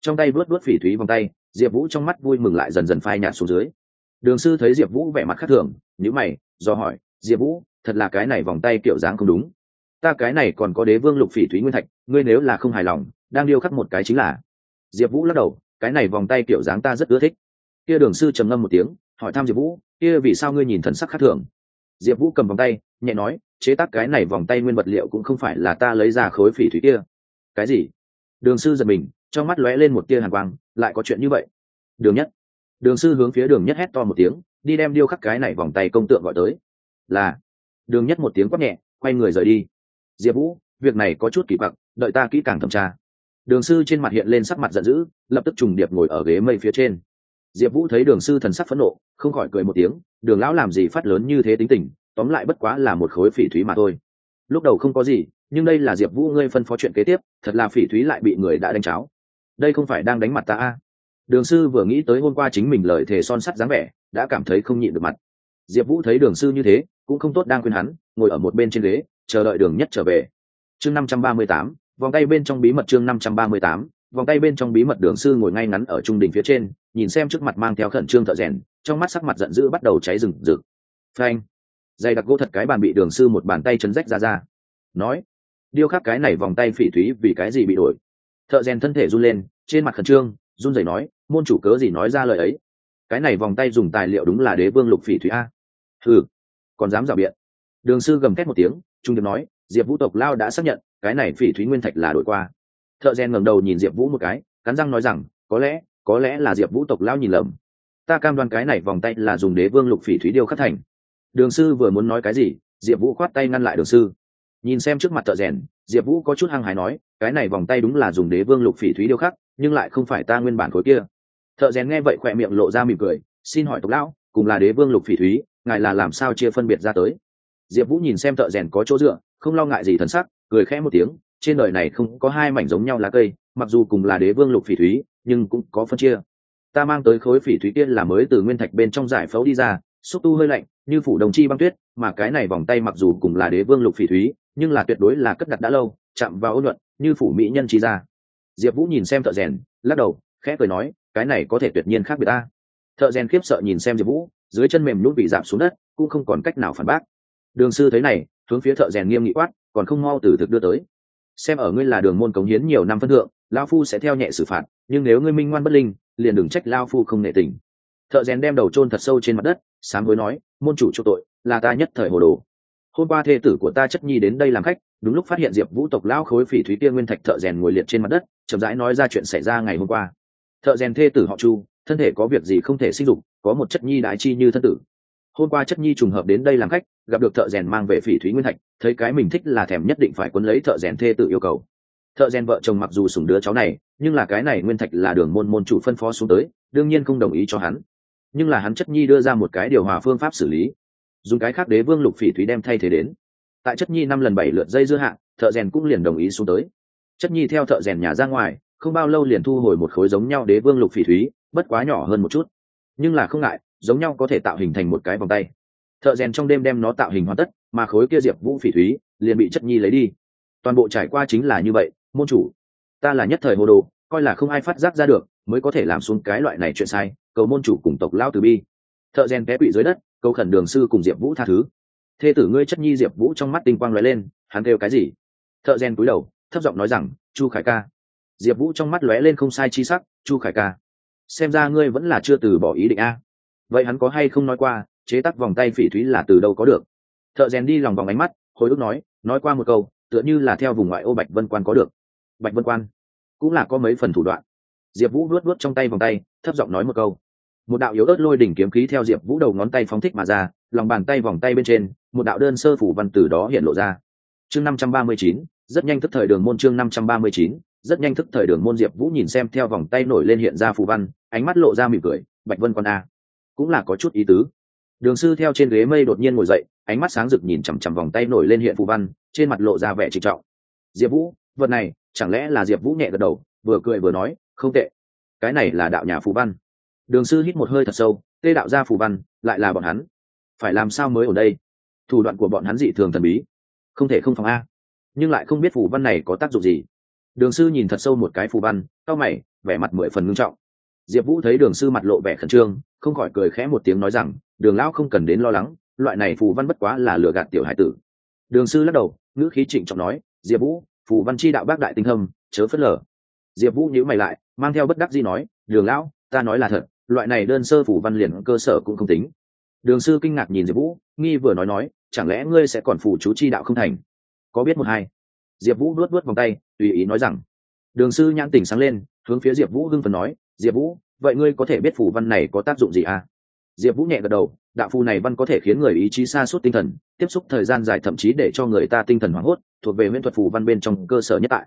Trong tay vớt vớt phỉ thúy vòng tay, diệp vũ trong mắt vui mừng lại dần dần phai nhạt xuống dưới. Đường sư thấy diệp vũ vẻ mặt khác thường nhữ mày, do hỏi, diệp vũ thật là cái này vòng tay kiểu dáng không đúng. Ta cái này còn có đế vương lục phỉ thúy nguyên thạch, ngươi nếu là không hài lòng, đang điêu khắc một cái chính là. Diệp vũ lắc đầu, cái này vòng tay kiểu dáng ta rất ưa thích. Kia đường sư trầm ngâm một tiếng, hỏi thăm diệp vũ, kia vì sao ngươi nhìn thần sắc khác thường? Diệp vũ cầm vòng tay, nhẹ nói, chế tác cái này vòng tay nguyên vật liệu cũng không phải là ta lấy ra khối phỉ thúy kia. Cái gì? Đường sư giật mình, trong mắt lóe lên một tia hàn quang, lại có chuyện như vậy? Đường nhất. Đường sư hướng phía đường nhất hét to một tiếng, đi đem điêu khắc cái này vòng tay công tượng gọi tới. Là đường nhất một tiếng quát nhẹ, quay người rời đi. Diệp vũ, việc này có chút kỳ bậc đợi ta kỹ càng thẩm tra. Đường sư trên mặt hiện lên sắc mặt giận dữ, lập tức trùng điệp ngồi ở ghế mây phía trên. Diệp vũ thấy đường sư thần sắc phẫn nộ, không khỏi cười một tiếng, đường lão làm gì phát lớn như thế tính tình, tóm lại bất quá là một khối phỉ thúy mà thôi. Lúc đầu không có gì, nhưng đây là diệp vũ ngươi phân phó chuyện kế tiếp, thật là phỉ thúy lại bị người đã đánh cháo. Đây không phải đang đánh mặt ta a? Đường sư vừa nghĩ tới hôm qua chính mình lời thề son sắt dáng vẻ, đã cảm thấy không nhịn được mặt. Diệp vũ thấy đường sư như thế cũng không tốt đang khuyên hắn, ngồi ở một bên trên ghế, chờ đợi đường nhất trở về. Chương năm trăm ba mươi tám, vòng tay bên trong bí mật chương năm trăm ba mươi tám, vòng tay bên trong bí mật đường sư ngồi ngay ngắn ở trung đỉnh phía trên, nhìn xem trước mặt mang theo khẩn trương thợ rèn, trong mắt sắc mặt giận dữ bắt đầu cháy rừng rực. Phanh! Dày đặc gỗ thật cái bàn bị đường sư một bàn tay chấn rách ra ra. Nói, điêu khắc cái này vòng tay phỉ thúy vì cái gì bị đổi? Thợ rèn thân thể run lên, trên mặt khẩn trương, run rẩy nói, môn chủ cớ gì nói ra lời ấy? Cái này vòng tay dùng tài liệu đúng là đế vương lục phỉ thúy a. Ừ còn dám rào biện. Đường sư gầm thét một tiếng, trung điệp nói, diệp vũ tộc lao đã xác nhận, cái này phỉ thúy nguyên thạch là đổi qua. Thợ rèn ngẩng đầu nhìn diệp vũ một cái, cắn răng nói rằng, có lẽ có lẽ là diệp vũ tộc lao nhìn lầm. Ta cam đoan cái này vòng tay là dùng đế vương lục phỉ thúy điêu khắc thành. Đường sư vừa muốn nói cái gì, diệp vũ khoát tay ngăn lại đường sư. Nhìn xem trước mặt thợ rèn, diệp vũ có chút hăng hái nói, cái này vòng tay đúng là dùng đế vương lục phỉ thúy điêu khắc, nhưng lại không phải ta nguyên bản khối kia. Thợ rèn nghe vậy khỏe miệng lộ ra mỉm cười, xin hỏi tộc lão, cùng là đế vương lục phỉ thúy ngài là làm sao chia phân biệt ra tới? Diệp vũ nhìn xem thợ rèn có chỗ dựa, không lo ngại gì thần sắc, cười khẽ một tiếng, trên đời này không có hai mảnh giống nhau lá cây, mặc dù cùng là đế vương lục phỉ thúy, nhưng cũng có phân chia. Ta mang tới khối phỉ thúy tiên là mới từ nguyên thạch bên trong giải phẫu đi ra, xúc tu hơi lạnh, như phủ đồng chi băng tuyết, mà cái này vòng tay mặc dù cùng là đế vương lục phỉ thúy, nhưng là tuyệt đối là cất đặt đã lâu, chạm vào ôn nhuận như phủ mỹ nhân chi ra. Diệp vũ nhìn xem thợ rèn, lắc đầu, khẽ cười nói, cái này có thể tuyệt nhiên khác biệt ta thợ rèn khiếp sợ nhìn xem diệp vũ, dưới chân mềm nhút bị giảm xuống đất, cũng không còn cách nào phản bác. Đường sư thấy này, hướng phía thợ rèn nghiêm nghị quát, còn không mau từ thực đưa tới. Xem ở ngươi là đường môn cống hiến nhiều năm phân thượng lao phu sẽ theo nhẹ xử phạt, nhưng nếu ngươi minh ngoan bất linh, liền đừng trách lao phu không nệ tình. Thợ rèn đem đầu chôn thật sâu trên mặt đất, sám hối nói, môn chủ cho tội, là ta nhất thời hồ đồ. Hôm qua thê tử của ta chất nhi đến đây làm khách, đúng lúc phát hiện diệp vũ tộc lão khối phỉ thúy tiên nguyên thạch thợ rèn ngồi liệt trên mặt đất, chậm rãi nói ra chuyện xảy ra ngày hôm qua. Thợ rèn thê tử họ chu thân thể có việc gì không thể sinh dục, có một chất nhi đại chi như thân tử. Hôm qua chất nhi trùng hợp đến đây làm khách, gặp được thợ rèn mang về phỉ thúy nguyên thạch, thấy cái mình thích là thèm nhất định phải quấn lấy thợ rèn thê tự yêu cầu. Thợ rèn vợ chồng mặc dù sủng đứa cháu này, nhưng là cái này nguyên thạch là đường môn môn chủ phân phó xuống tới, đương nhiên không đồng ý cho hắn. Nhưng là hắn chất nhi đưa ra một cái điều hòa phương pháp xử lý. Dùng cái khác đế vương lục phỉ thúy đem thay thế đến. Tại chất nhi năm lần bảy lượt dây dưa hạ, thợ rèn cũng liền đồng ý xuống tới. Chất nhi theo thợ rèn nhà ra ngoài, không bao lâu liền thu hồi một khối giống nhau đế vương lục phỉ thúy bất quá nhỏ hơn một chút. Nhưng là không ngại, giống nhau có thể tạo hình thành một cái vòng tay. Thợ rèn trong đêm đem nó tạo hình hoàn tất, mà khối kia diệp vũ phỉ thúy liền bị chất nhi lấy đi. Toàn bộ trải qua chính là như vậy, môn chủ. Ta là nhất thời hồ đồ, coi là không ai phát giác ra được, mới có thể làm xuống cái loại này chuyện sai, cầu môn chủ cùng tộc lao từ bi. Thợ rèn té quỵ dưới đất, cầu khẩn đường sư cùng diệp vũ tha thứ. Thê tử ngươi chất nhi diệp vũ trong mắt tinh quang lóe lên, hắn kêu cái gì? Thợ rèn cúi đầu, thấp giọng nói rằng, chu khải ca. Diệp vũ trong mắt lóe lên không sai chi sắc, chu khải ca xem ra ngươi vẫn là chưa từ bỏ ý định a. Vậy hắn có hay không nói qua, chế tác vòng tay phỉ thúy là từ đâu có được? Thợ rèn đi lòng vòng ánh mắt, hồi ức nói nói qua một câu, tựa như là theo vùng ngoại ô bạch vân quan có được. Bạch vân quan cũng là có mấy phần thủ đoạn. Diệp vũ luốt luốt trong tay vòng tay, thấp giọng nói một câu. Một đạo yếu ớt lôi đỉnh kiếm khí theo diệp vũ đầu ngón tay phóng thích mà ra, lòng bàn tay vòng tay bên trên, một đạo đơn sơ phủ văn từ đó hiện lộ ra. Chương năm trăm ba mươi chín, rất nhanh thức thời đường môn chương năm trăm ba mươi chín rất nhanh thức thời đường môn diệp vũ nhìn xem theo vòng tay nổi lên hiện ra phù văn, ánh mắt lộ ra mỉm cười, bạch vân quan a, cũng là có chút ý tứ. Đường sư theo trên ghế mây đột nhiên ngồi dậy, ánh mắt sáng rực nhìn chằm chằm vòng tay nổi lên hiện phù văn, trên mặt lộ ra vẻ trịnh trọng. Diệp vũ, vật này, chẳng lẽ là diệp vũ nhẹ gật đầu, vừa cười vừa nói, không tệ, cái này là đạo nhà phù văn. Đường sư hít một hơi thật sâu, tê đạo ra phù văn, lại là bọn hắn. Phải làm sao mới ở đây? Thủ đoạn của bọn hắn dị thường thần bí. Không thể không phòng a. Nhưng lại không biết phù văn này có tác dụng gì đường sư nhìn thật sâu một cái phù văn cao mày, vẻ mặt mười phần ngưng trọng. Diệp vũ thấy đường sư mặt lộ vẻ khẩn trương, không khỏi cười khẽ một tiếng nói rằng, đường lão không cần đến lo lắng, loại này phù văn bất quá là lừa gạt tiểu hải tử. Đường sư lắc đầu, ngữ khí trịnh trọng nói, diệp vũ, phù văn chi đạo bác đại tinh thâm, chớ phớt lờ. Diệp vũ nhíu mày lại, mang theo bất đắc dĩ nói, đường lão, ta nói là thật, loại này đơn sơ phù văn liền cơ sở cũng không tính. Đường sư kinh ngạc nhìn diệp vũ, nghi vừa nói nói, chẳng lẽ ngươi sẽ còn phù chú chi đạo không thành? Có biết một hai diệp vũ luốt luốt vòng tay, tùy ý nói rằng, đường sư nhãn tỉnh sáng lên, hướng phía diệp vũ hưng phần nói, diệp vũ, vậy ngươi có thể biết phù văn này có tác dụng gì à? Diệp vũ nhẹ gật đầu, đạo phù này văn có thể khiến người ý chí xa suốt tinh thần, tiếp xúc thời gian dài thậm chí để cho người ta tinh thần hoảng hốt, thuộc về miễn thuật phù văn bên trong cơ sở nhất tại.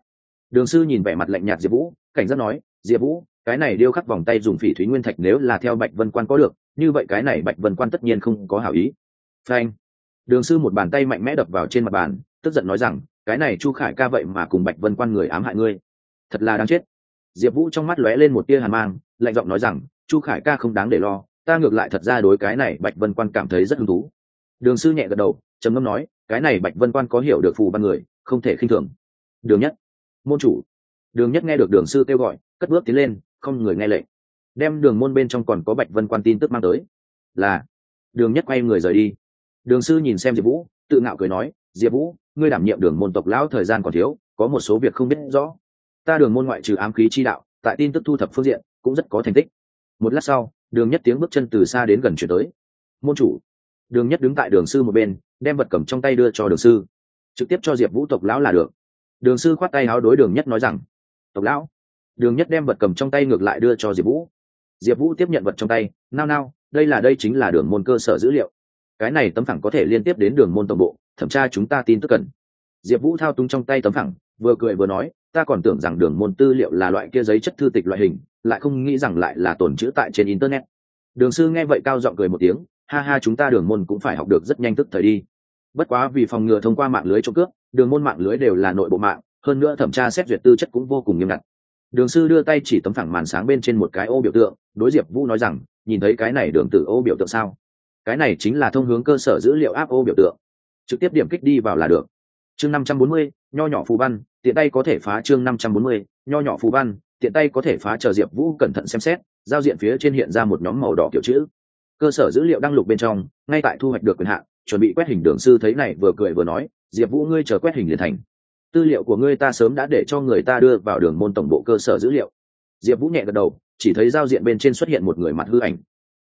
Đường sư nhìn vẻ mặt lạnh nhạt diệp vũ, cảnh giác nói, diệp vũ, cái này điêu khắc vòng tay dùng phỉ thúy nguyên thạch nếu là theo bạch vân quan có được, như vậy cái này bạch vân quan tất nhiên không có hảo ý. Frank đường sư một bàn tay mạnh mẽ đập vào trên mặt bàn, tức giận nói rằng cái này chu khải ca vậy mà cùng bạch vân quan người ám hại ngươi. Thật là đáng chết. Diệp vũ trong mắt lóe lên một tia hàn mang, lạnh giọng nói rằng, chu khải ca không đáng để lo, ta ngược lại thật ra đối cái này bạch vân quan cảm thấy rất hứng thú. Đường sư nhẹ gật đầu, trầm ngâm nói, cái này bạch vân quan có hiểu được phù văn người, không thể khinh thường. Đường nhất, môn chủ. Đường nhất nghe được đường sư kêu gọi, cất bước tiến lên, không người nghe lệnh. Đem đường môn bên trong còn có bạch vân quan tin tức mang tới. Là. Đường nhất quay người rời đi. Đường sư nhìn xem diệp vũ, tự ngạo cười nói, diệp vũ ngươi đảm nhiệm đường môn tộc lão thời gian còn thiếu, có một số việc không biết rõ. Ta đường môn ngoại trừ ám khí chi đạo, tại tin tức thu thập phương diện, cũng rất có thành tích. Một lát sau, đường nhất tiếng bước chân từ xa đến gần chuyển tới. Môn chủ, đường nhất đứng tại đường sư một bên, đem vật cầm trong tay đưa cho đường sư. Trực tiếp cho diệp vũ tộc lão là được. Đường sư khoát tay áo đối đường nhất nói rằng, tộc lão. Đường nhất đem vật cầm trong tay ngược lại đưa cho diệp vũ. Diệp vũ tiếp nhận vật trong tay, nao nao, đây là, đây chính là đường môn cơ sở dữ liệu cái này tấm phẳng có thể liên tiếp đến đường môn tổng bộ, thẩm tra chúng ta tin tức cần. Diệp vũ thao túng trong tay tấm phẳng, vừa cười vừa nói, ta còn tưởng rằng đường môn tư liệu là loại kia giấy chất thư tịch loại hình, lại không nghĩ rằng lại là tồn chữ tại trên internet. Đường sư nghe vậy cao giọng cười một tiếng, ha ha chúng ta đường môn cũng phải học được rất nhanh tức thời đi. Bất quá vì phòng ngừa thông qua mạng lưới trộm cướp, đường môn mạng lưới đều là nội bộ mạng, hơn nữa thẩm tra xét duyệt tư chất cũng vô cùng nghiêm ngặt. Đường sư đưa tay chỉ tấm phẳng màn sáng bên trên một cái ô biểu tượng, đối diệp vũ nói rằng, nhìn thấy cái này đường tử ô biểu tượng sao? Cái này chính là thông hướng cơ sở dữ liệu áp ô biểu tượng. Trực tiếp điểm kích đi vào là được. Chương năm trăm bốn mươi, nho nhỏ phù văn, tiện tay có thể phá chương năm trăm bốn mươi, nho nhỏ phù văn, tiện tay có thể phá chờ diệp vũ cẩn thận xem xét, giao diện phía trên hiện ra một nhóm màu đỏ kiểu chữ. Cơ sở dữ liệu đăng lục bên trong, ngay tại thu hoạch được quyền hạn, chuẩn bị quét hình đường sư thấy này vừa cười vừa nói, diệp vũ ngươi chờ quét hình liền thành. Tư liệu của ngươi ta sớm đã để cho người ta đưa vào đường môn tổng bộ cơ sở dữ liệu. Diệp vũ nhẹ gật đầu, chỉ thấy giao diện bên trên xuất hiện một người mặt hư ảnh.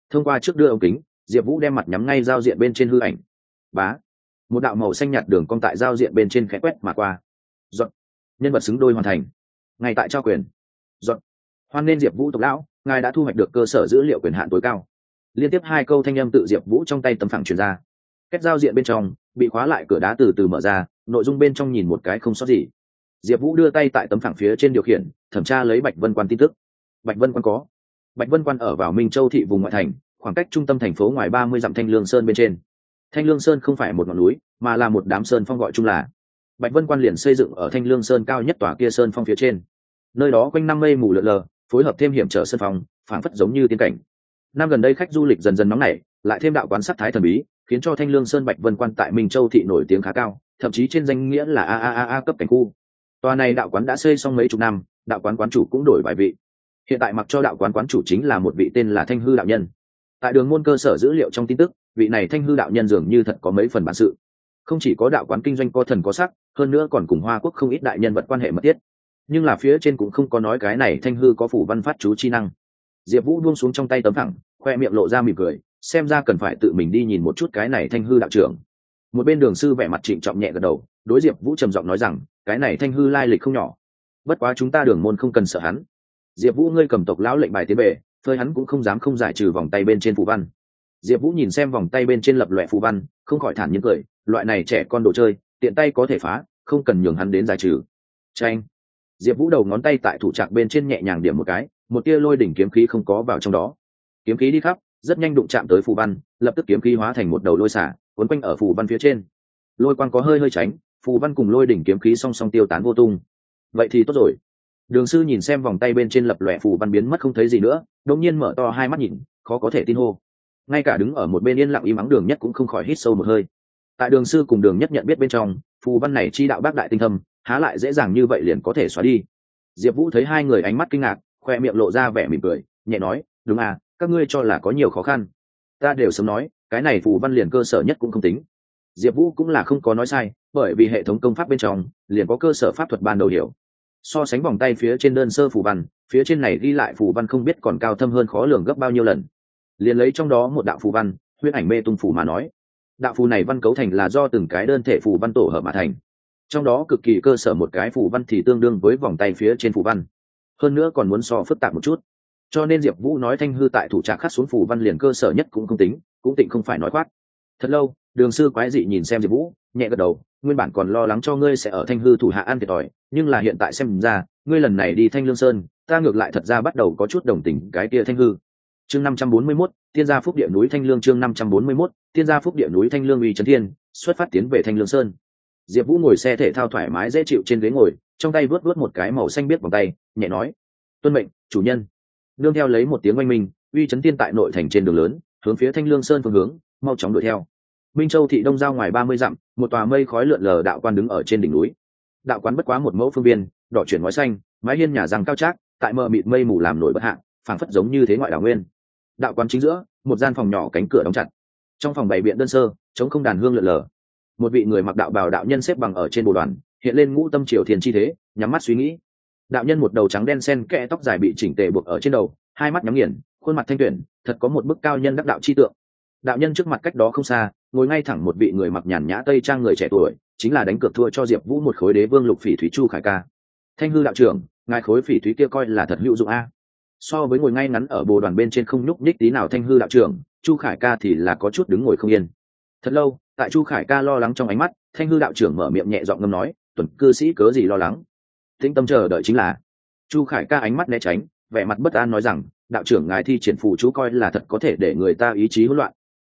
Thông qua trước đưa ống kính diệp vũ đem mặt nhắm ngay giao diện bên trên hư ảnh. Bá. Một đạo màu xanh nhạt đường cong tại giao diện bên trên khẽ quét mà qua. Dọn nhân vật xứng đôi hoàn thành. Ngay tại trao quyền. Dọn hoan nên diệp vũ tộc lão, ngài đã thu hoạch được cơ sở dữ liệu quyền hạn tối cao. Liên tiếp hai câu thanh âm tự diệp vũ trong tay tấm phẳng truyền ra. Cách giao diện bên trong, bị khóa lại cửa đá từ từ mở ra, nội dung bên trong nhìn một cái không sót gì. Diệp vũ đưa tay tại tấm phẳng phía trên điều khiển, thẩm tra lấy bạch vân quan tin tức. Bạch vân quan có. Bạch vân quan ở vào minh châu thị vùng ngoại thành khoảng cách trung tâm thành phố ngoài ba mươi dặm thanh lương sơn bên trên. Thanh lương sơn không phải một ngọn núi, mà là một đám sơn phong gọi chung là. Bạch vân quan liền xây dựng ở thanh lương sơn cao nhất tòa kia sơn phong phía trên. Nơi đó quanh năm mây mù lợn lờ, phối hợp thêm hiểm trở sân phong, phảng phất giống như tiên cảnh. Năm gần đây khách du lịch dần dần nóng nảy, lại thêm đạo quán sắc thái thần bí, khiến cho thanh lương sơn bạch vân quan tại minh châu thị nổi tiếng khá cao, thậm chí trên danh nghĩa là a a a a cấp cảnh khu. Tòa này đạo quán đã xây xong mấy chục năm, đạo quán quán chủ cũng đổi vài vị. Hiện tại mặc cho đạo quán quán chủ chính là một vị tên là thanh hư đạo nhân tại đường môn cơ sở dữ liệu trong tin tức, vị này thanh hư đạo nhân dường như thật có mấy phần bản sự. Không chỉ có đạo quán kinh doanh có thần có sắc, hơn nữa còn cùng hoa quốc không ít đại nhân vật quan hệ mật thiết. Nhưng là phía trên cũng không có nói cái này thanh hư có phủ văn phát chú chi năng. Diệp vũ buông xuống trong tay tấm thẳng, khoe miệng lộ ra mỉm cười, xem ra cần phải tự mình đi nhìn một chút cái này thanh hư đạo trưởng. Một bên đường sư vẻ mặt trịnh trọng nhẹ gật đầu, đối diệp vũ trầm giọng nói rằng, cái này thanh hư lai lịch không nhỏ. Bất quá chúng ta đường môn không cần sợ hắn. Diệp vũ ngươi cầm tộc lão lệnh bài tiến về phơi hắn cũng không dám không giải trừ vòng tay bên trên phù văn. Diệp vũ nhìn xem vòng tay bên trên lập loại phù văn, không khỏi thản nhiên cười, loại này trẻ con đồ chơi, tiện tay có thể phá, không cần nhường hắn đến giải trừ. Tranh diệp vũ đầu ngón tay tại thủ trạc bên trên nhẹ nhàng điểm một cái, một tia lôi đỉnh kiếm khí không có vào trong đó. Kiếm khí đi khắp, rất nhanh đụng chạm tới phù văn, lập tức kiếm khí hóa thành một đầu lôi xả quấn quanh ở phù văn phía trên. Lôi quang có hơi hơi tránh, phù văn cùng lôi đỉnh kiếm khí song song tiêu tán vô tung. Vậy thì tốt rồi đường sư nhìn xem vòng tay bên trên lập lòe phù văn biến mất không thấy gì nữa, đột nhiên mở to hai mắt nhìn, khó có thể tin hô. Ngay cả đứng ở một bên yên lặng im ắng đường nhất cũng không khỏi hít sâu một hơi. Tại đường sư cùng đường nhất nhận biết bên trong, phù văn này chi đạo bác đại tinh thâm, há lại dễ dàng như vậy liền có thể xóa đi. Diệp vũ thấy hai người ánh mắt kinh ngạc, khoe miệng lộ ra vẻ mỉm cười, nhẹ nói, đúng à các ngươi cho là có nhiều khó khăn. Ta đều sớm nói, cái này phù văn liền cơ sở nhất cũng không tính. Diệp vũ cũng là không có nói sai, bởi vì hệ thống công pháp bên trong, liền có cơ sở pháp thuật ban đầu hiểu so sánh vòng tay phía trên đơn sơ phù văn, phía trên này ghi lại phù văn không biết còn cao thâm hơn khó lường gấp bao nhiêu lần. Liền lấy trong đó một đạo phù văn, huyết ảnh mê tung phù mà nói. Đạo phù này văn cấu thành là do từng cái đơn thể phù văn tổ hợp mà thành. Trong đó cực kỳ cơ sở một cái phù văn thì tương đương với vòng tay phía trên phù văn. Hơn nữa còn muốn so phức tạp một chút. Cho nên diệp vũ nói thanh hư tại thủ trạc khắc xuống phù văn liền cơ sở nhất cũng không tính, cũng tịnh không phải nói khoát thật lâu đường sư quái dị nhìn xem diệp vũ nhẹ gật đầu nguyên bản còn lo lắng cho ngươi sẽ ở thanh hư thủ hạ an thiệt thòi nhưng là hiện tại xem ra ngươi lần này đi thanh lương sơn ta ngược lại thật ra bắt đầu có chút đồng tình cái kia thanh hư. Chương năm trăm bốn mươi 541, tiên gia phúc địa núi thanh lương chương năm trăm bốn mươi 541, tiên gia phúc địa núi thanh lương uy trấn thiên xuất phát tiến về thanh lương sơn. Diệp vũ ngồi xe thể thao thoải mái dễ chịu trên ghế ngồi trong tay vớt vớt một cái màu xanh biết vòng tay nhẹ nói tuân mệnh chủ nhân. Nương theo lấy một tiếng oanh minh uy chấn tiên tại nội thành trên đường lớn hướng phía thanh lương sơn phương hướng mau chóng đuổi theo minh châu thị đông giao ngoài ba mươi dặm, một tòa mây khói lượn lờ đạo quan đứng ở trên đỉnh núi. Đạo quán bất quá một mẫu phương viên, đỏ chuyển ngói xanh, mái hiên nhà răng cao trác, tại mờ mịt mây mù làm nổi bất hạng phảng phất giống như thế ngoại đảo nguyên. Đạo quán chính giữa, một gian phòng nhỏ cánh cửa đóng chặt. Trong phòng bày biện đơn sơ chống không đàn hương lượn lờ. Một vị người mặc đạo bào đạo nhân xếp bằng ở trên bồ đoàn, hiện lên ngũ tâm triều thiền chi thế, nhắm mắt suy nghĩ. Đạo nhân một đầu trắng đen sen kẽ tóc dài bị chỉnh tề buộc ở trên đầu, hai mắt nhắm nghiền, khuôn mặt thanh tuyển, thật có một bức cao nhân đắc đạo chi tượng. Đạo nhân trước mặt cách đó không xa ngồi ngay thẳng một vị người mặc nhàn nhã tây trang người trẻ tuổi, chính là đánh cược thua cho diệp vũ một khối đế vương lục phỉ thúy chu khải ca. Thanh hư đạo trưởng, ngài khối phỉ thúy kia coi là thật hữu dụng a. So với ngồi ngay ngắn ở bồ đoàn bên trên không nhúc nhích tí nào thanh hư đạo trưởng, chu khải ca thì là có chút đứng ngồi không yên. Thật lâu, tại chu khải ca lo lắng trong ánh mắt, thanh hư đạo trưởng mở miệng nhẹ giọng ngâm nói, tuần, cư sĩ cớ gì lo lắng? Tĩnh tâm chờ đợi chính là chu khải ca ánh mắt né tránh, vẻ mặt bất an nói rằng, đạo trưởng, ngài thi triển phù chú coi là thật có thể để người ta ý chí hỗn loạn.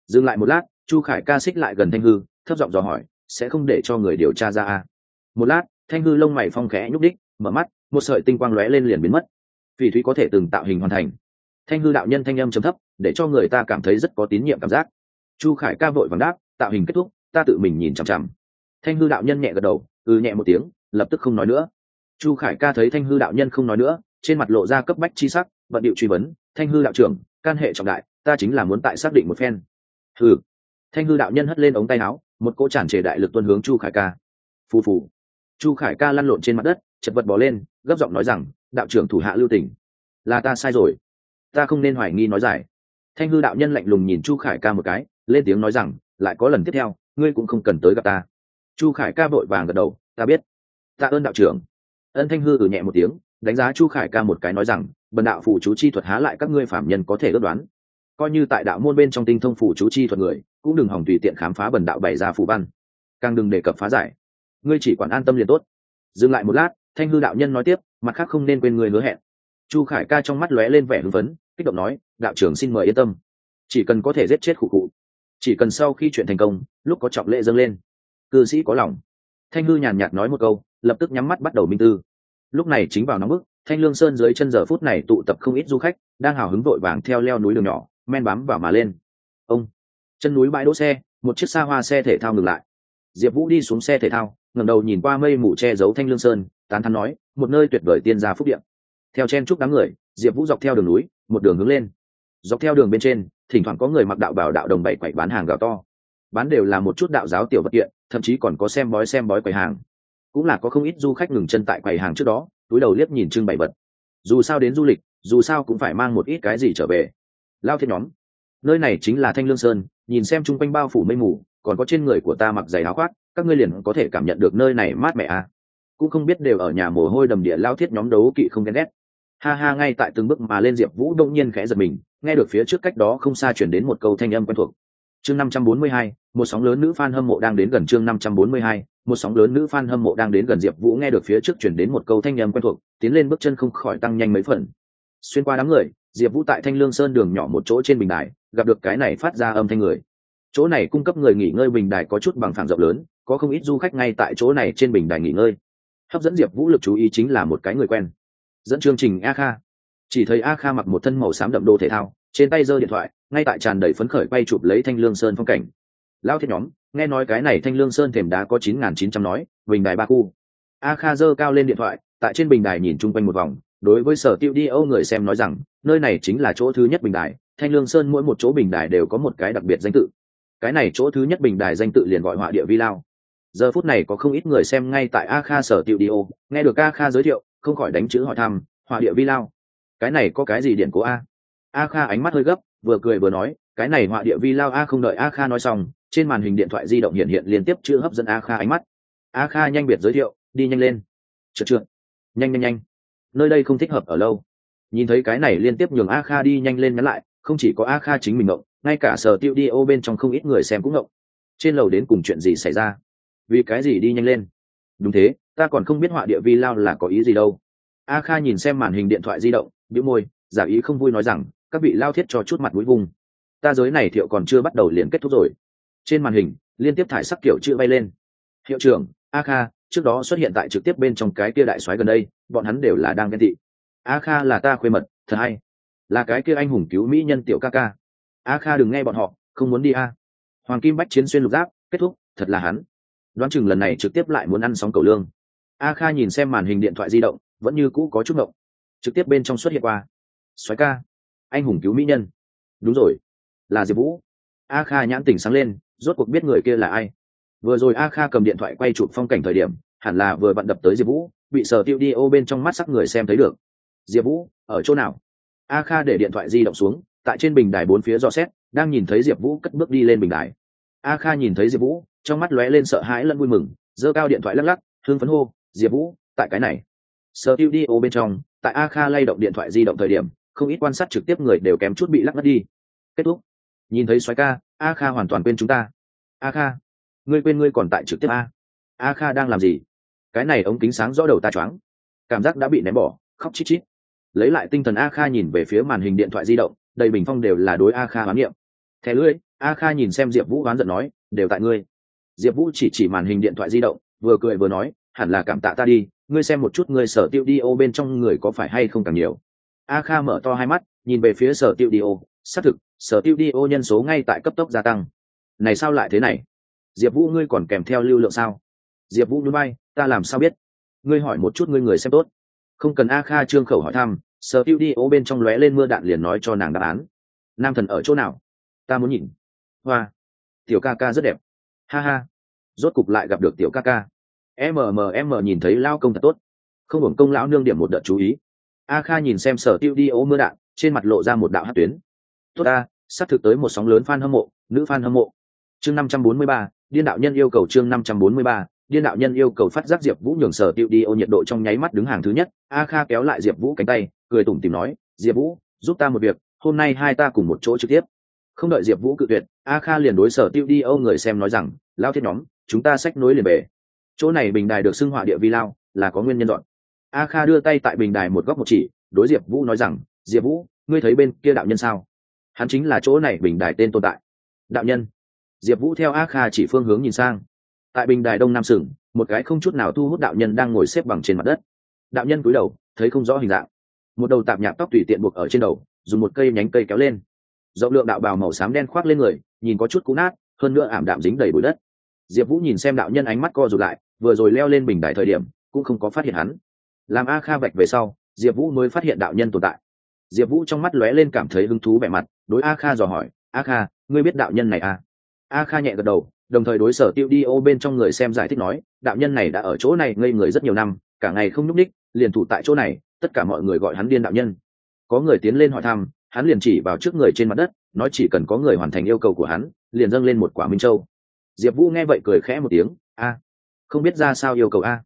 Dừng lại một lát chu khải ca xích lại gần thanh hư, thấp giọng dò hỏi, sẽ không để cho người điều tra ra à? một lát, thanh hư lông mày phong khẽ nhúc đích, mở mắt, một sợi tinh quang lóe lên liền biến mất. Phỉ thúy có thể từng tạo hình hoàn thành. Thanh hư đạo nhân thanh âm chấm thấp, để cho người ta cảm thấy rất có tín nhiệm cảm giác. Chu khải ca vội vàng đáp, tạo hình kết thúc, ta tự mình nhìn chằm chằm. Thanh hư đạo nhân nhẹ gật đầu ừ nhẹ một tiếng, lập tức không nói nữa. Chu khải ca thấy thanh hư đạo nhân không nói nữa, trên mặt lộ ra cấp bách chi sắc vận điệu truy vấn, thanh hư đạo trưởng, can hệ trọng đại, ta chính là muốn tại xác định một phen. Hừ thanh hư đạo nhân hất lên ống tay áo, một cỗ tràn trề đại lực tuân hướng chu khải ca. Phù phù. Chu khải ca lăn lộn trên mặt đất, chật vật bỏ lên, gấp giọng nói rằng, đạo trưởng thủ hạ lưu tỉnh là ta sai rồi. Ta không nên hoài nghi nói giải. Thanh hư đạo nhân lạnh lùng nhìn chu khải ca một cái, lên tiếng nói rằng, lại có lần tiếp theo, ngươi cũng không cần tới gặp ta. Chu khải ca vội vàng gật đầu, ta biết. Ta ơn đạo trưởng. Ân thanh hư ừ nhẹ một tiếng, đánh giá chu khải ca một cái nói rằng, bần đạo phủ chú chi thuật há lại các ngươi phạm nhân có thể ước đoán. Coi như tại đạo môn bên trong tinh thông phủ chú chi thuật người cũng đừng hỏng tùy tiện khám phá bần đạo bày ra phù văn. Càng đừng đề cập phá giải. Ngươi chỉ quản an tâm liền tốt. Dừng lại một lát, thanh hư đạo nhân nói tiếp, mặt khác không nên quên người hứa hẹn. Chu khải ca trong mắt lóe lên vẻ hưng phấn, kích động nói, đạo trưởng xin mời yên tâm. Chỉ cần có thể giết chết khụ cụ chỉ cần sau khi chuyện thành công, lúc có trọng lệ dâng lên, cư sĩ có lòng. Thanh hư nhàn nhạt nói một câu, lập tức nhắm mắt bắt đầu minh tư. Lúc này chính vào nóng bức, thanh lương sơn dưới chân giờ phút này tụ tập không ít du khách, đang hào hứng vội vàng theo leo núi đường nhỏ, men bám vào mà lên. Ông chân núi bãi đỗ xe, một chiếc xa hoa xe thể thao ngừng lại. Diệp vũ đi xuống xe thể thao, ngẩng đầu nhìn qua mây mù che giấu thanh lương sơn, tán thắn nói, một nơi tuyệt vời tiên gia phúc điện theo chen chúc đám người, diệp vũ dọc theo đường núi, một đường hướng lên. Dọc theo đường bên trên, thỉnh thoảng có người mặc đạo bảo đạo đồng bảy quậy bán hàng gạo to. Bán đều là một chút đạo giáo tiểu vật kiện, thậm chí còn có xem bói xem bói quầy hàng. Cũng là có không ít du khách ngừng chân tại quầy hàng trước đó, túi đầu liếc nhìn trưng bày vật. Dù sao đến du lịch, dù sao cũng phải mang một ít cái gì trở về. Lao thiên nhóm nơi này chính là thanh lương sơn, nhìn xem chung quanh bao phủ mây mù, còn có trên người của ta mặc giày áo khoác, các ngươi liền có thể cảm nhận được nơi này mát mẻ à. cũng không biết đều ở nhà mồ hôi đầm địa lao thiết nhóm đấu kỵ không ghen ghét. Ha ha, ngay tại từng bước mà lên diệp vũ đông nhiên khẽ giật mình, nghe được phía trước cách đó không xa chuyển đến một câu thanh âm quen thuộc. Chương năm trăm bốn mươi hai, một sóng lớn nữ fan hâm mộ đang đến gần chương năm trăm bốn mươi hai, một sóng lớn nữ fan hâm mộ đang đến gần diệp vũ nghe được phía trước chuyển đến một câu thanh âm quen thuộc, tiến lên bước chân không khỏi tăng nhanh mấy phần. Xuyên qua đám người diệp vũ tại thanh lương sơn đường nhỏ một chỗ trên bình đài, gặp được cái này phát ra âm thanh người. Chỗ này cung cấp người nghỉ ngơi bình đài có chút bằng phẳng rộng lớn, có không ít du khách ngay tại chỗ này trên bình đài nghỉ ngơi. Hấp dẫn diệp vũ lực chú ý chính là một cái người quen. Dẫn chương trình a kha. Chỉ thấy a kha mặc một thân màu xám đậm đô thể thao, trên tay giơ điện thoại, ngay tại tràn đầy phấn khởi quay chụp lấy thanh lương sơn phong cảnh. Lao thiết nhóm, nghe nói cái này thanh lương sơn thềm đá có chín nghìn chín trăm nói, bình đài ba khu. A kha giơ cao lên điện thoại, tại trên bình đài nhìn chung quanh một vòng, đối với sở tiêu đi âu người xem nói rằng nơi này chính là chỗ thứ nhất bình đài, thanh lương sơn mỗi một chỗ bình đài đều có một cái đặc biệt danh tự. Cái này chỗ thứ nhất bình đài danh tự liền gọi họa địa vi lao. Giờ phút này có không ít người xem ngay tại a kha sở tiệu đi ô nghe được a kha giới thiệu, không khỏi đánh chữ hỏi thăm, họa địa vi lao, cái này có cái gì điện cố a? A kha ánh mắt hơi gấp, vừa cười vừa nói, cái này họa địa vi lao a không đợi a kha nói xong, trên màn hình điện thoại di động hiện hiện liên tiếp chữ hấp dẫn a kha ánh mắt. A kha nhanh biệt giới thiệu, đi nhanh lên. Trượt trượt nhanh nhanh nhanh, nơi đây không thích hợp ở lâu nhìn thấy cái này liên tiếp nhường a kha đi nhanh lên nhắn lại, không chỉ có a kha chính mình ngộng, ngay cả sở tiêu đi ô bên trong không ít người xem cũng ngộng. Trên lầu đến cùng chuyện gì xảy ra? Vì cái gì đi nhanh lên? Đúng thế, ta còn không biết họa địa vi lao là có ý gì đâu. A kha nhìn xem màn hình điện thoại di động, bĩu môi, giả ý không vui nói rằng, các vị lao thiết cho chút mặt mũi vùng ta giới này thiệu còn chưa bắt đầu liền kết thúc rồi. Trên màn hình, liên tiếp thải sắc kiểu chữ bay lên. Hiệu trưởng, a kha, trước đó xuất hiện tại trực tiếp bên trong cái kia đại soái gần đây, bọn hắn đều là đang ghen tị a kha là ta khuê mật, thật hay. Là cái kia anh hùng cứu mỹ nhân tiểu ca ca. A kha đừng nghe bọn họ, không muốn đi a. Hoàng kim bách chiến xuyên lục giáp, kết thúc, thật là hắn. Đoán chừng lần này trực tiếp lại muốn ăn sóng cầu lương. A kha nhìn xem màn hình điện thoại di động, vẫn như cũ có chút ngộng. Trực tiếp bên trong xuất hiện qua. Xoáy ca. Anh hùng cứu mỹ nhân. Đúng rồi. Là diệp vũ. A kha nhãn tỉnh sáng lên, rốt cuộc biết người kia là ai. Vừa rồi a kha cầm điện thoại quay chụp phong cảnh thời điểm, hẳn là vừa bạn đập tới diệp vũ, bị sở tiêu đi ô bên trong mắt sắc người xem thấy được diệp vũ, ở chỗ nào? A kha để điện thoại di động xuống, tại trên bình đài bốn phía dò xét, đang nhìn thấy diệp vũ cất bước đi lên bình đài. A kha nhìn thấy diệp vũ, trong mắt lóe lên sợ hãi lẫn vui mừng, giơ cao điện thoại lắc lắc thương phấn hô, diệp vũ, tại cái này. Sơ tiêu đi ô bên trong, tại a kha lay động điện thoại di động thời điểm, không ít quan sát trực tiếp người đều kém chút bị lắc mất đi. Kết thúc. Nhìn thấy xoáy ca, a kha hoàn toàn quên chúng ta. A kha, ngươi quên ngươi còn tại trực tiếp a. A kha đang làm gì? Cái này ống kính sáng rõ đầu ta choáng. Cảm giác đã bị ném bỏ, khóc chít chít lấy lại tinh thần a kha nhìn về phía màn hình điện thoại di động, đầy bình phong đều là đối a kha hoán niệm. Thẻ lưỡi a kha nhìn xem diệp vũ gán giận nói, đều tại ngươi. Diệp vũ chỉ chỉ màn hình điện thoại di động, vừa cười vừa nói, hẳn là cảm tạ ta đi, ngươi xem một chút ngươi sở tiêu đi ô bên trong người có phải hay không càng nhiều. A kha mở to hai mắt, nhìn về phía sở tiêu đi ô, xác thực, sở tiêu đi ô nhân số ngay tại cấp tốc gia tăng. Này sao lại thế này? Diệp vũ ngươi còn kèm theo lưu lượng sao? Diệp vũ núi bay ta làm sao biết? Ngươi hỏi một chút ngươi người xem tốt không cần a kha trương khẩu hỏi thăm, sở tiêu đi, ô, bên trong lóe lên mưa đạn liền nói cho nàng đáp án. Nam thần ở chỗ nào? Ta muốn nhìn. Hoa. Tiểu ca ca rất đẹp. Ha ha. Rốt cục lại gặp được tiểu ca ca. Mmm nhìn thấy lao công thật tốt. Không hưởng công lão nương điểm một đợt chú ý. A kha nhìn xem sở tiêu đi ố mưa đạn, trên mặt lộ ra một đạo hát tuyến. Tốt a sắp thực tới một sóng lớn fan hâm mộ, nữ fan hâm mộ. Chương năm trăm bốn mươi ba, điên đạo nhân yêu cầu chương năm trăm bốn mươi ba điên đạo nhân yêu cầu phát giác diệp vũ nhường sở tiêu đi, ô nhiệt độ trong nháy mắt đứng hàng thứ nhất. A kha kéo lại diệp vũ cánh tay, cười tủm tìm nói, diệp vũ, giúp ta một việc, hôm nay hai ta cùng một chỗ trực tiếp. Không đợi diệp vũ cự tuyệt, a kha liền đối sở tiêu đi âu người xem nói rằng, lao thiết nhóm, chúng ta xách nối liền bể chỗ này bình đài được xưng họa địa vi lao, là có nguyên nhân dọn. A kha đưa tay tại bình đài một góc một chỉ, đối diệp vũ nói rằng, diệp vũ, ngươi thấy bên kia đạo nhân sao? Hắn chính là chỗ này bình đài tên tồn tại. Đạo nhân. Diệp vũ theo a kha chỉ phương hướng nhìn sang tại bình đài đông nam sừng một cái không chút nào thu hút đạo nhân đang ngồi xếp bằng trên mặt đất. Đạo nhân cúi đầu, thấy không rõ hình dạng. Một đầu tạp nhạc tóc tùy tiện buộc ở trên đầu, dùng một cây nhánh cây kéo lên. Rộng lượng đạo bào màu xám đen khoác lên người, nhìn có chút cú nát, hơn nữa ảm đạm dính đầy bụi đất. Diệp vũ nhìn xem đạo nhân ánh mắt co rụt lại, vừa rồi leo lên bình đài thời điểm, cũng không có phát hiện hắn. Làm a kha vạch về sau, diệp vũ mới phát hiện đạo nhân tồn tại. Diệp vũ trong mắt lóe lên cảm thấy hứng thú vẻ mặt, đối a kha dò hỏi, a kha, ngươi biết đạo nhân này à? a kha nhẹ gật đầu đồng thời đối sở tiêu đi ô bên trong người xem giải thích nói, đạo nhân này đã ở chỗ này ngây người rất nhiều năm, cả ngày không nhúc ních, liền thủ tại chỗ này, tất cả mọi người gọi hắn điên đạo nhân. Có người tiến lên hỏi thăm, hắn liền chỉ vào trước người trên mặt đất, nói chỉ cần có người hoàn thành yêu cầu của hắn, liền dâng lên một quả minh châu. Diệp vũ nghe vậy cười khẽ một tiếng, a, không biết ra sao yêu cầu a.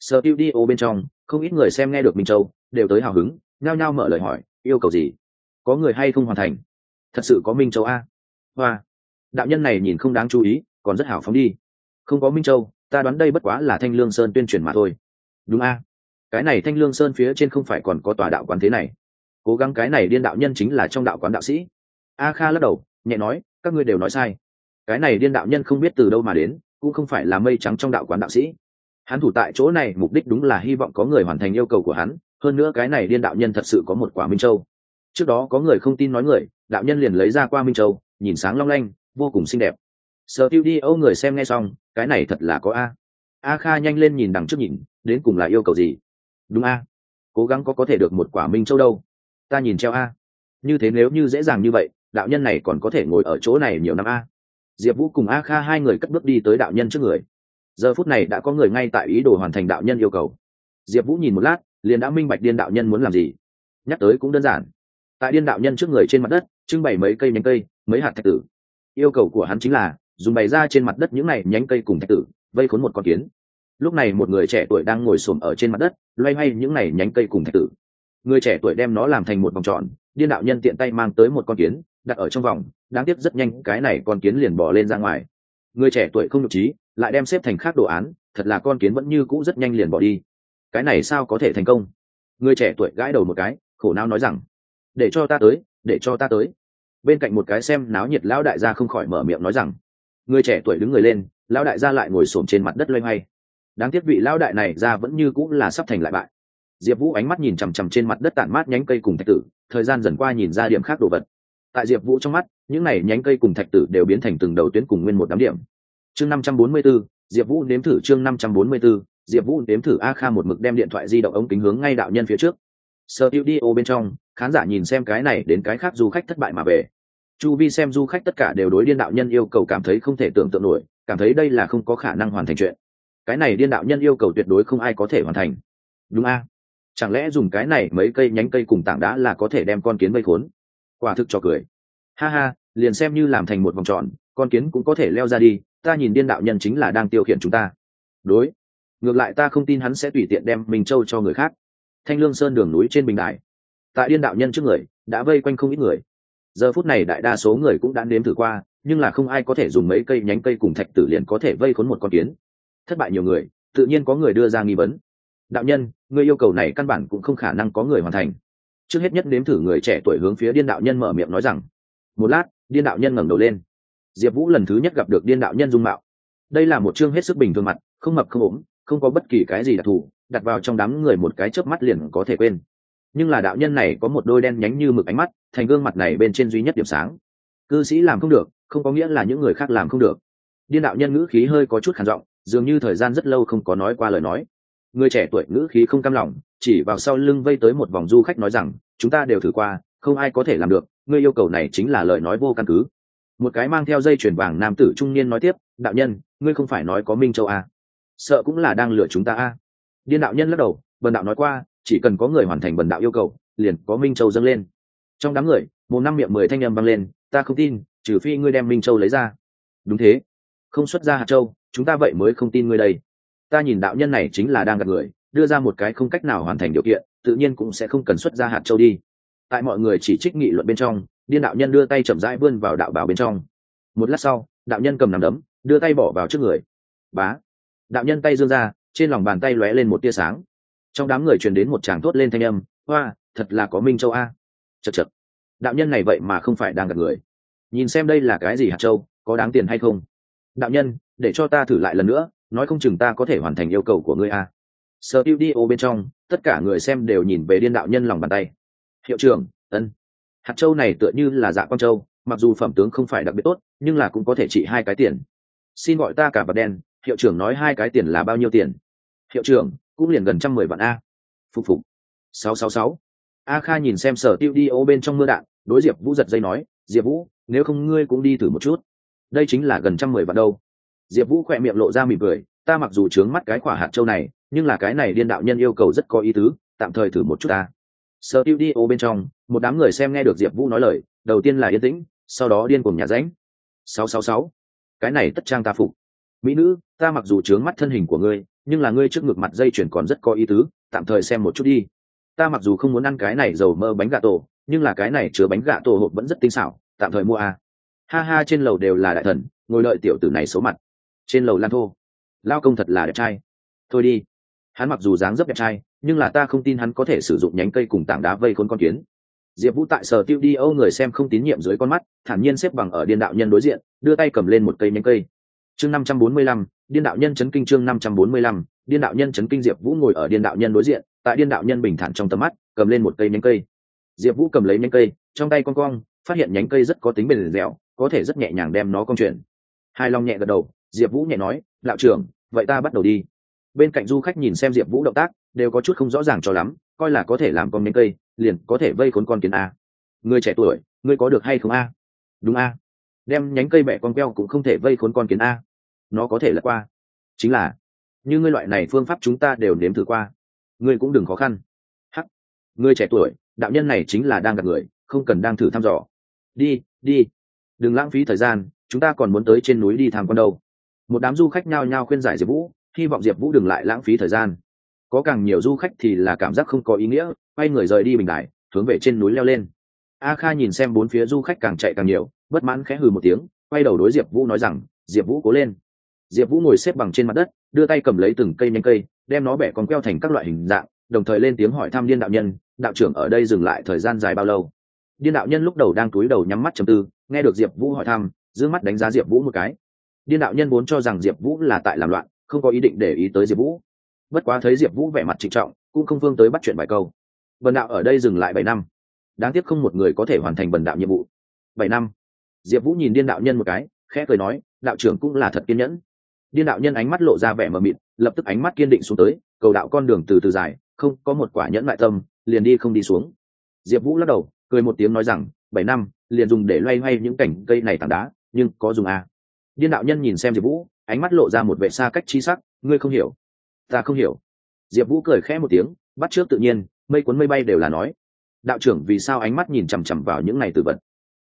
Sở tiêu đi ô bên trong, không ít người xem nghe được minh châu, đều tới hào hứng, nhao nhao mở lời hỏi, yêu cầu gì? Có người hay không hoàn thành? Thật sự có minh châu a? Hoa, đạo nhân này nhìn không đáng chú ý còn rất hảo phóng đi. Không có minh châu, ta đoán đây bất quá là thanh lương sơn tuyên truyền mà thôi. Đúng a? Cái này thanh lương sơn phía trên không phải còn có tòa đạo quán thế này. Cố gắng cái này điên đạo nhân chính là trong đạo quán đạo sĩ. A kha lắc đầu, nhẹ nói, các ngươi đều nói sai. Cái này điên đạo nhân không biết từ đâu mà đến, cũng không phải là mây trắng trong đạo quán đạo sĩ. Hắn thủ tại chỗ này, mục đích đúng là hy vọng có người hoàn thành yêu cầu của hắn, hơn nữa cái này điên đạo nhân thật sự có một quả minh châu. Trước đó có người không tin nói người, đạo nhân liền lấy ra qua minh châu, nhìn sáng long lanh, vô cùng xinh đẹp sở tiêu đi âu người xem nghe xong, cái này thật là có a. A kha nhanh lên nhìn đằng trước nhìn, đến cùng là yêu cầu gì? Đúng a. Cố gắng có có thể được một quả minh châu đâu? Ta nhìn treo a. Như thế nếu như dễ dàng như vậy, đạo nhân này còn có thể ngồi ở chỗ này nhiều năm a. Diệp vũ cùng a kha hai người cất bước đi tới đạo nhân trước người. Giờ phút này đã có người ngay tại ý đồ hoàn thành đạo nhân yêu cầu. Diệp vũ nhìn một lát, liền đã minh bạch điên đạo nhân muốn làm gì. Nhắc tới cũng đơn giản. Tại điên đạo nhân trước người trên mặt đất, trưng bày mấy cây nhánh cây, mấy hạt thạch tử. Yêu cầu của hắn chính là dùng bày ra trên mặt đất những này nhánh cây cùng thạch tử, vây khốn một con kiến. Lúc này một người trẻ tuổi đang ngồi xổm ở trên mặt đất, loay hoay những này nhánh cây cùng thạch tử. Người trẻ tuổi đem nó làm thành một vòng tròn, điên đạo nhân tiện tay mang tới một con kiến, đặt ở trong vòng, đáng tiếc rất nhanh cái này con kiến liền bỏ lên ra ngoài. Người trẻ tuổi không nhục trí, lại đem xếp thành khác đồ án, thật là con kiến vẫn như cũ rất nhanh liền bỏ đi. Cái này sao có thể thành công? Người trẻ tuổi gãi đầu một cái, khổ não nói rằng, để cho ta tới, để cho ta tới. Bên cạnh một cái xem náo nhiệt lão đại gia không khỏi mở miệng nói rằng người trẻ tuổi đứng người lên, lão đại gia lại ngồi xổm trên mặt đất loay hoay. Đáng tiếc vị lão đại này ra vẫn như cũng là sắp thành lại bại. Diệp vũ ánh mắt nhìn chằm chằm trên mặt đất tản mát nhánh cây cùng thạch tử, thời gian dần qua nhìn ra điểm khác đồ vật. Tại diệp vũ trong mắt, những này nhánh cây cùng thạch tử đều biến thành từng đầu tuyến cùng nguyên một đám điểm. Chương năm trăm bốn mươi b ố diệp vũ nếm thử chương năm trăm bốn mươi b ố diệp vũ nếm thử a kha một mực đem điện thoại di động ống kính hướng ngay đạo nhân phía trước. Sơ tiêu đi ô bên trong, khán giả nhìn xem cái này đến cái khác du khách thất bại mà về chu vi xem du khách tất cả đều đối điên đạo nhân yêu cầu cảm thấy không thể tưởng tượng nổi, cảm thấy đây là không có khả năng hoàn thành chuyện. Cái này điên đạo nhân yêu cầu tuyệt đối không ai có thể hoàn thành. Đúng a? Chẳng lẽ dùng cái này mấy cây nhánh cây cùng tảng đá là có thể đem con kiến vây khốn? Quả thực cho cười. Ha ha, liền xem như làm thành một vòng tròn, con kiến cũng có thể leo ra đi, ta nhìn điên đạo nhân chính là đang tiêu khiển chúng ta. Đối. Ngược lại ta không tin hắn sẽ tùy tiện đem minh châu cho người khác. Thanh lương sơn đường núi trên bình đại tại điên đạo nhân trước người, đã vây quanh không ít người giờ phút này đại đa số người cũng đã nếm thử qua, nhưng là không ai có thể dùng mấy cây nhánh cây cùng thạch tử liền có thể vây khốn một con kiến. Thất bại nhiều người, tự nhiên có người đưa ra nghi vấn. Đạo nhân, người yêu cầu này căn bản cũng không khả năng có người hoàn thành. Trước hết nhất nếm thử người trẻ tuổi hướng phía điên đạo nhân mở miệng nói rằng, một lát, điên đạo nhân ngẩng đầu lên. Diệp vũ lần thứ nhất gặp được điên đạo nhân dung mạo. Đây là một chương hết sức bình thường mặt, không mập không ốm, không có bất kỳ cái gì đặc thù, đặt vào trong đám người một cái chớp mắt liền có thể quên nhưng là đạo nhân này có một đôi đen nhánh như mực ánh mắt, thành gương mặt này bên trên duy nhất điểm sáng. Cư sĩ làm không được, không có nghĩa là những người khác làm không được. Điên đạo nhân ngữ khí hơi có chút khản giọng, dường như thời gian rất lâu không có nói qua lời nói. Người trẻ tuổi ngữ khí không cam lòng, chỉ vào sau lưng vây tới một vòng du khách nói rằng, chúng ta đều thử qua, không ai có thể làm được, ngươi yêu cầu này chính là lời nói vô căn cứ. Một cái mang theo dây chuyền vàng nam tử trung niên nói tiếp, đạo nhân, ngươi không phải nói có minh châu à. sợ cũng là đang lừa chúng ta a điên đạo nhân lắc đầu, bần đạo nói qua chỉ cần có người hoàn thành bần đạo yêu cầu, liền có minh châu dâng lên. Trong đám người, một năm miệng mười thanh â m vang lên, ta không tin, trừ phi ngươi đem minh châu lấy ra. Đúng thế, không xuất ra hạt châu, chúng ta vậy mới không tin ngươi đây. Ta nhìn đạo nhân này chính là đang gặp người, đưa ra một cái không cách nào hoàn thành điều kiện, tự nhiên cũng sẽ không cần xuất ra hạt châu đi. Tại mọi người chỉ trích nghị luận bên trong, điên đạo nhân đưa tay chậm rãi vươn vào đạo bảo bên trong. Một lát sau, đạo nhân cầm nằm đấm, đưa tay bỏ vào trước người. Bá! Đạo nhân tay dương ra, trên lòng bàn tay lóe lên một tia sáng trong đám người truyền đến một chàng thốt lên thanh âm, hoa, thật là có minh châu a. Chật chật. Đạo nhân này vậy mà không phải đang gặp người. Nhìn xem đây là cái gì hạt châu, có đáng tiền hay không? Đạo nhân, để cho ta thử lại lần nữa, nói không chừng ta có thể hoàn thành yêu cầu của ngươi a. Sơ tiêu đi ô bên trong, tất cả người xem đều nhìn về điên đạo nhân lòng bàn tay. Hiệu trưởng, ân. Hạt châu này tựa như là dạ quang châu, mặc dù phẩm tướng không phải đặc biệt tốt, nhưng là cũng có thể trị hai cái tiền. Xin gọi ta cả vật đen, hiệu trưởng nói hai cái tiền là bao nhiêu tiền? Hiệu trưởng cũng liền gần trăm mười vạn a. Phục phục. Sáu sáu sáu. A kha nhìn xem sở tiêu đi ô bên trong mưa đạn, đối diệp vũ giật dây nói, diệp vũ, nếu không ngươi cũng đi thử một chút. Đây chính là gần trăm mười vạn đâu. Diệp vũ khỏe miệng lộ ra mỉm cười, ta mặc dù trướng mắt cái quả hạt châu này, nhưng là cái này điên đạo nhân yêu cầu rất có ý tứ, tạm thời thử một chút ta. Sở tiêu đi ô bên trong, một đám người xem nghe được diệp vũ nói lời, đầu tiên là yên tĩnh, sau đó điên cùng nhà ránh sáu sáu sáu. Cái này tất trang ta phục. Mỹ nữ, ta mặc dù trướng mắt thân hình của ngươi nhưng là ngươi trước ngực mặt dây chuyển còn rất có ý tứ, tạm thời xem một chút đi. Ta mặc dù không muốn ăn cái này dầu mơ bánh gà tổ, nhưng là cái này chứa bánh gà tổ hộp vẫn rất tinh xảo, tạm thời mua à. ha ha, trên lầu đều là đại thần, ngồi đợi tiểu tử này xấu mặt. Trên lầu lan thô. Lao công thật là đẹp trai. Thôi đi. Hắn mặc dù dáng dấp đẹp trai, nhưng là ta không tin hắn có thể sử dụng nhánh cây cùng tảng đá vây khôn con kiến. Diệp vũ tại sở tiêu đi âu người xem không tín nhiệm dưới con mắt, thản nhiên xếp bằng ở điên đạo nhân đối diện, đưa tay cầm lên một cây nhánh cây chương năm trăm bốn mươi lăm, điên đạo nhân chấn kinh chương năm trăm bốn mươi lăm, điên đạo nhân chấn kinh diệp vũ ngồi ở điên đạo nhân đối diện, tại điên đạo nhân bình thản trong tầm mắt, cầm lên một cây nhánh cây. Diệp vũ cầm lấy nhánh cây, trong tay con cong, phát hiện nhánh cây rất có tính bền dẻo, có thể rất nhẹ nhàng đem nó cong chuyển. Hai long nhẹ gật đầu, diệp vũ nhẹ nói lão trưởng, vậy ta bắt đầu đi. Bên cạnh du khách nhìn xem diệp vũ động tác, đều có chút không rõ ràng cho lắm, coi là có thể làm con nhánh cây, liền có thể vây khốn con kiến a. Người trẻ tuổi, ngươi có được hay không a? Đúng a đem nhánh cây bẻ con queo cũng không thể vây khốn con kiến a. Nó có thể là qua. Chính là, như ngươi loại này phương pháp chúng ta đều nếm thử qua, ngươi cũng đừng khó khăn. Hắc. Ngươi trẻ tuổi, đạo nhân này chính là đang gặp người, không cần đang thử thăm dò. Đi đi. Đừng lãng phí thời gian, chúng ta còn muốn tới trên núi đi tham quan đâu. Một đám du khách nhao nhao khuyên giải diệp vũ, hy vọng diệp vũ đừng lại lãng phí thời gian. Có càng nhiều du khách thì là cảm giác không có ý nghĩa, quay người rời đi bình đại, hướng về trên núi leo lên. A kha nhìn xem bốn phía du khách càng chạy càng nhiều bất mãn khẽ hừ một tiếng, quay đầu đối diệp vũ nói rằng, diệp vũ cố lên. Diệp vũ ngồi xếp bằng trên mặt đất, đưa tay cầm lấy từng cây nhanh cây, đem nó bẻ con queo thành các loại hình dạng, đồng thời lên tiếng hỏi thăm điên đạo nhân, đạo trưởng ở đây dừng lại thời gian dài bao lâu? Điên đạo nhân lúc đầu đang túi đầu nhắm mắt chầm tư, nghe được diệp vũ hỏi thăm giữ mắt đánh giá diệp vũ một cái. Điên đạo nhân vốn cho rằng diệp vũ là tại làm loạn, không có ý định để ý tới diệp vũ. Bất quá thấy diệp vũ vẻ mặt trịnh trọng, cũng không phương tới bắt chuyện bài câu. Bần đạo ở đây dừng lại bảy năm. Đáng tiếc không một người có thể hoàn thành bần đạo nhiệm vụ. Bảy năm diệp vũ nhìn điên đạo nhân một cái, khẽ cười nói, đạo trưởng cũng là thật kiên nhẫn. Điên đạo nhân ánh mắt lộ ra vẻ mờ mịt, lập tức ánh mắt kiên định xuống tới, cầu đạo con đường từ từ dài, không có một quả nhẫn lại tâm, liền đi không đi xuống. Diệp vũ lắc đầu, cười một tiếng nói rằng, bảy năm, liền dùng để loay hoay những cảnh cây này tảng đá, nhưng có dùng à. điên đạo nhân nhìn xem diệp vũ, ánh mắt lộ ra một vệ xa cách chi sắc, ngươi không hiểu. Ta không hiểu. Diệp vũ cười khẽ một tiếng, bắt trước tự nhiên, mây cuốn mây bay đều là nói. Đạo trưởng vì sao ánh mắt nhìn chằm chằm vào những này từ vật?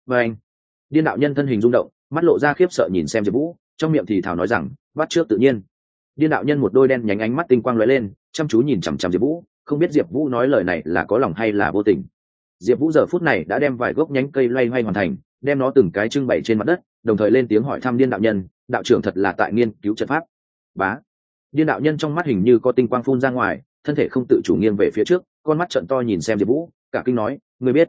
Và anh điên đạo nhân thân hình rung động, mắt lộ ra khiếp sợ nhìn xem diệp vũ, trong miệng thì thảo nói rằng, bắt trước tự nhiên. Điên đạo nhân một đôi đen nhánh ánh mắt tinh quang lóe lên, chăm chú nhìn chằm chằm diệp vũ, không biết diệp vũ nói lời này là có lòng hay là vô tình. Diệp vũ giờ phút này đã đem vài gốc nhánh cây loay hoay hoàn thành, đem nó từng cái trưng bày trên mặt đất, đồng thời lên tiếng hỏi thăm điên đạo nhân, đạo trưởng thật là tại nghiên cứu trận pháp. Bá. Điên đạo nhân trong mắt hình như có tinh quang phun ra ngoài, thân thể không tự chủ nghiêng về phía trước, con mắt trận to nhìn xem diệp vũ, cả kinh nói người biết,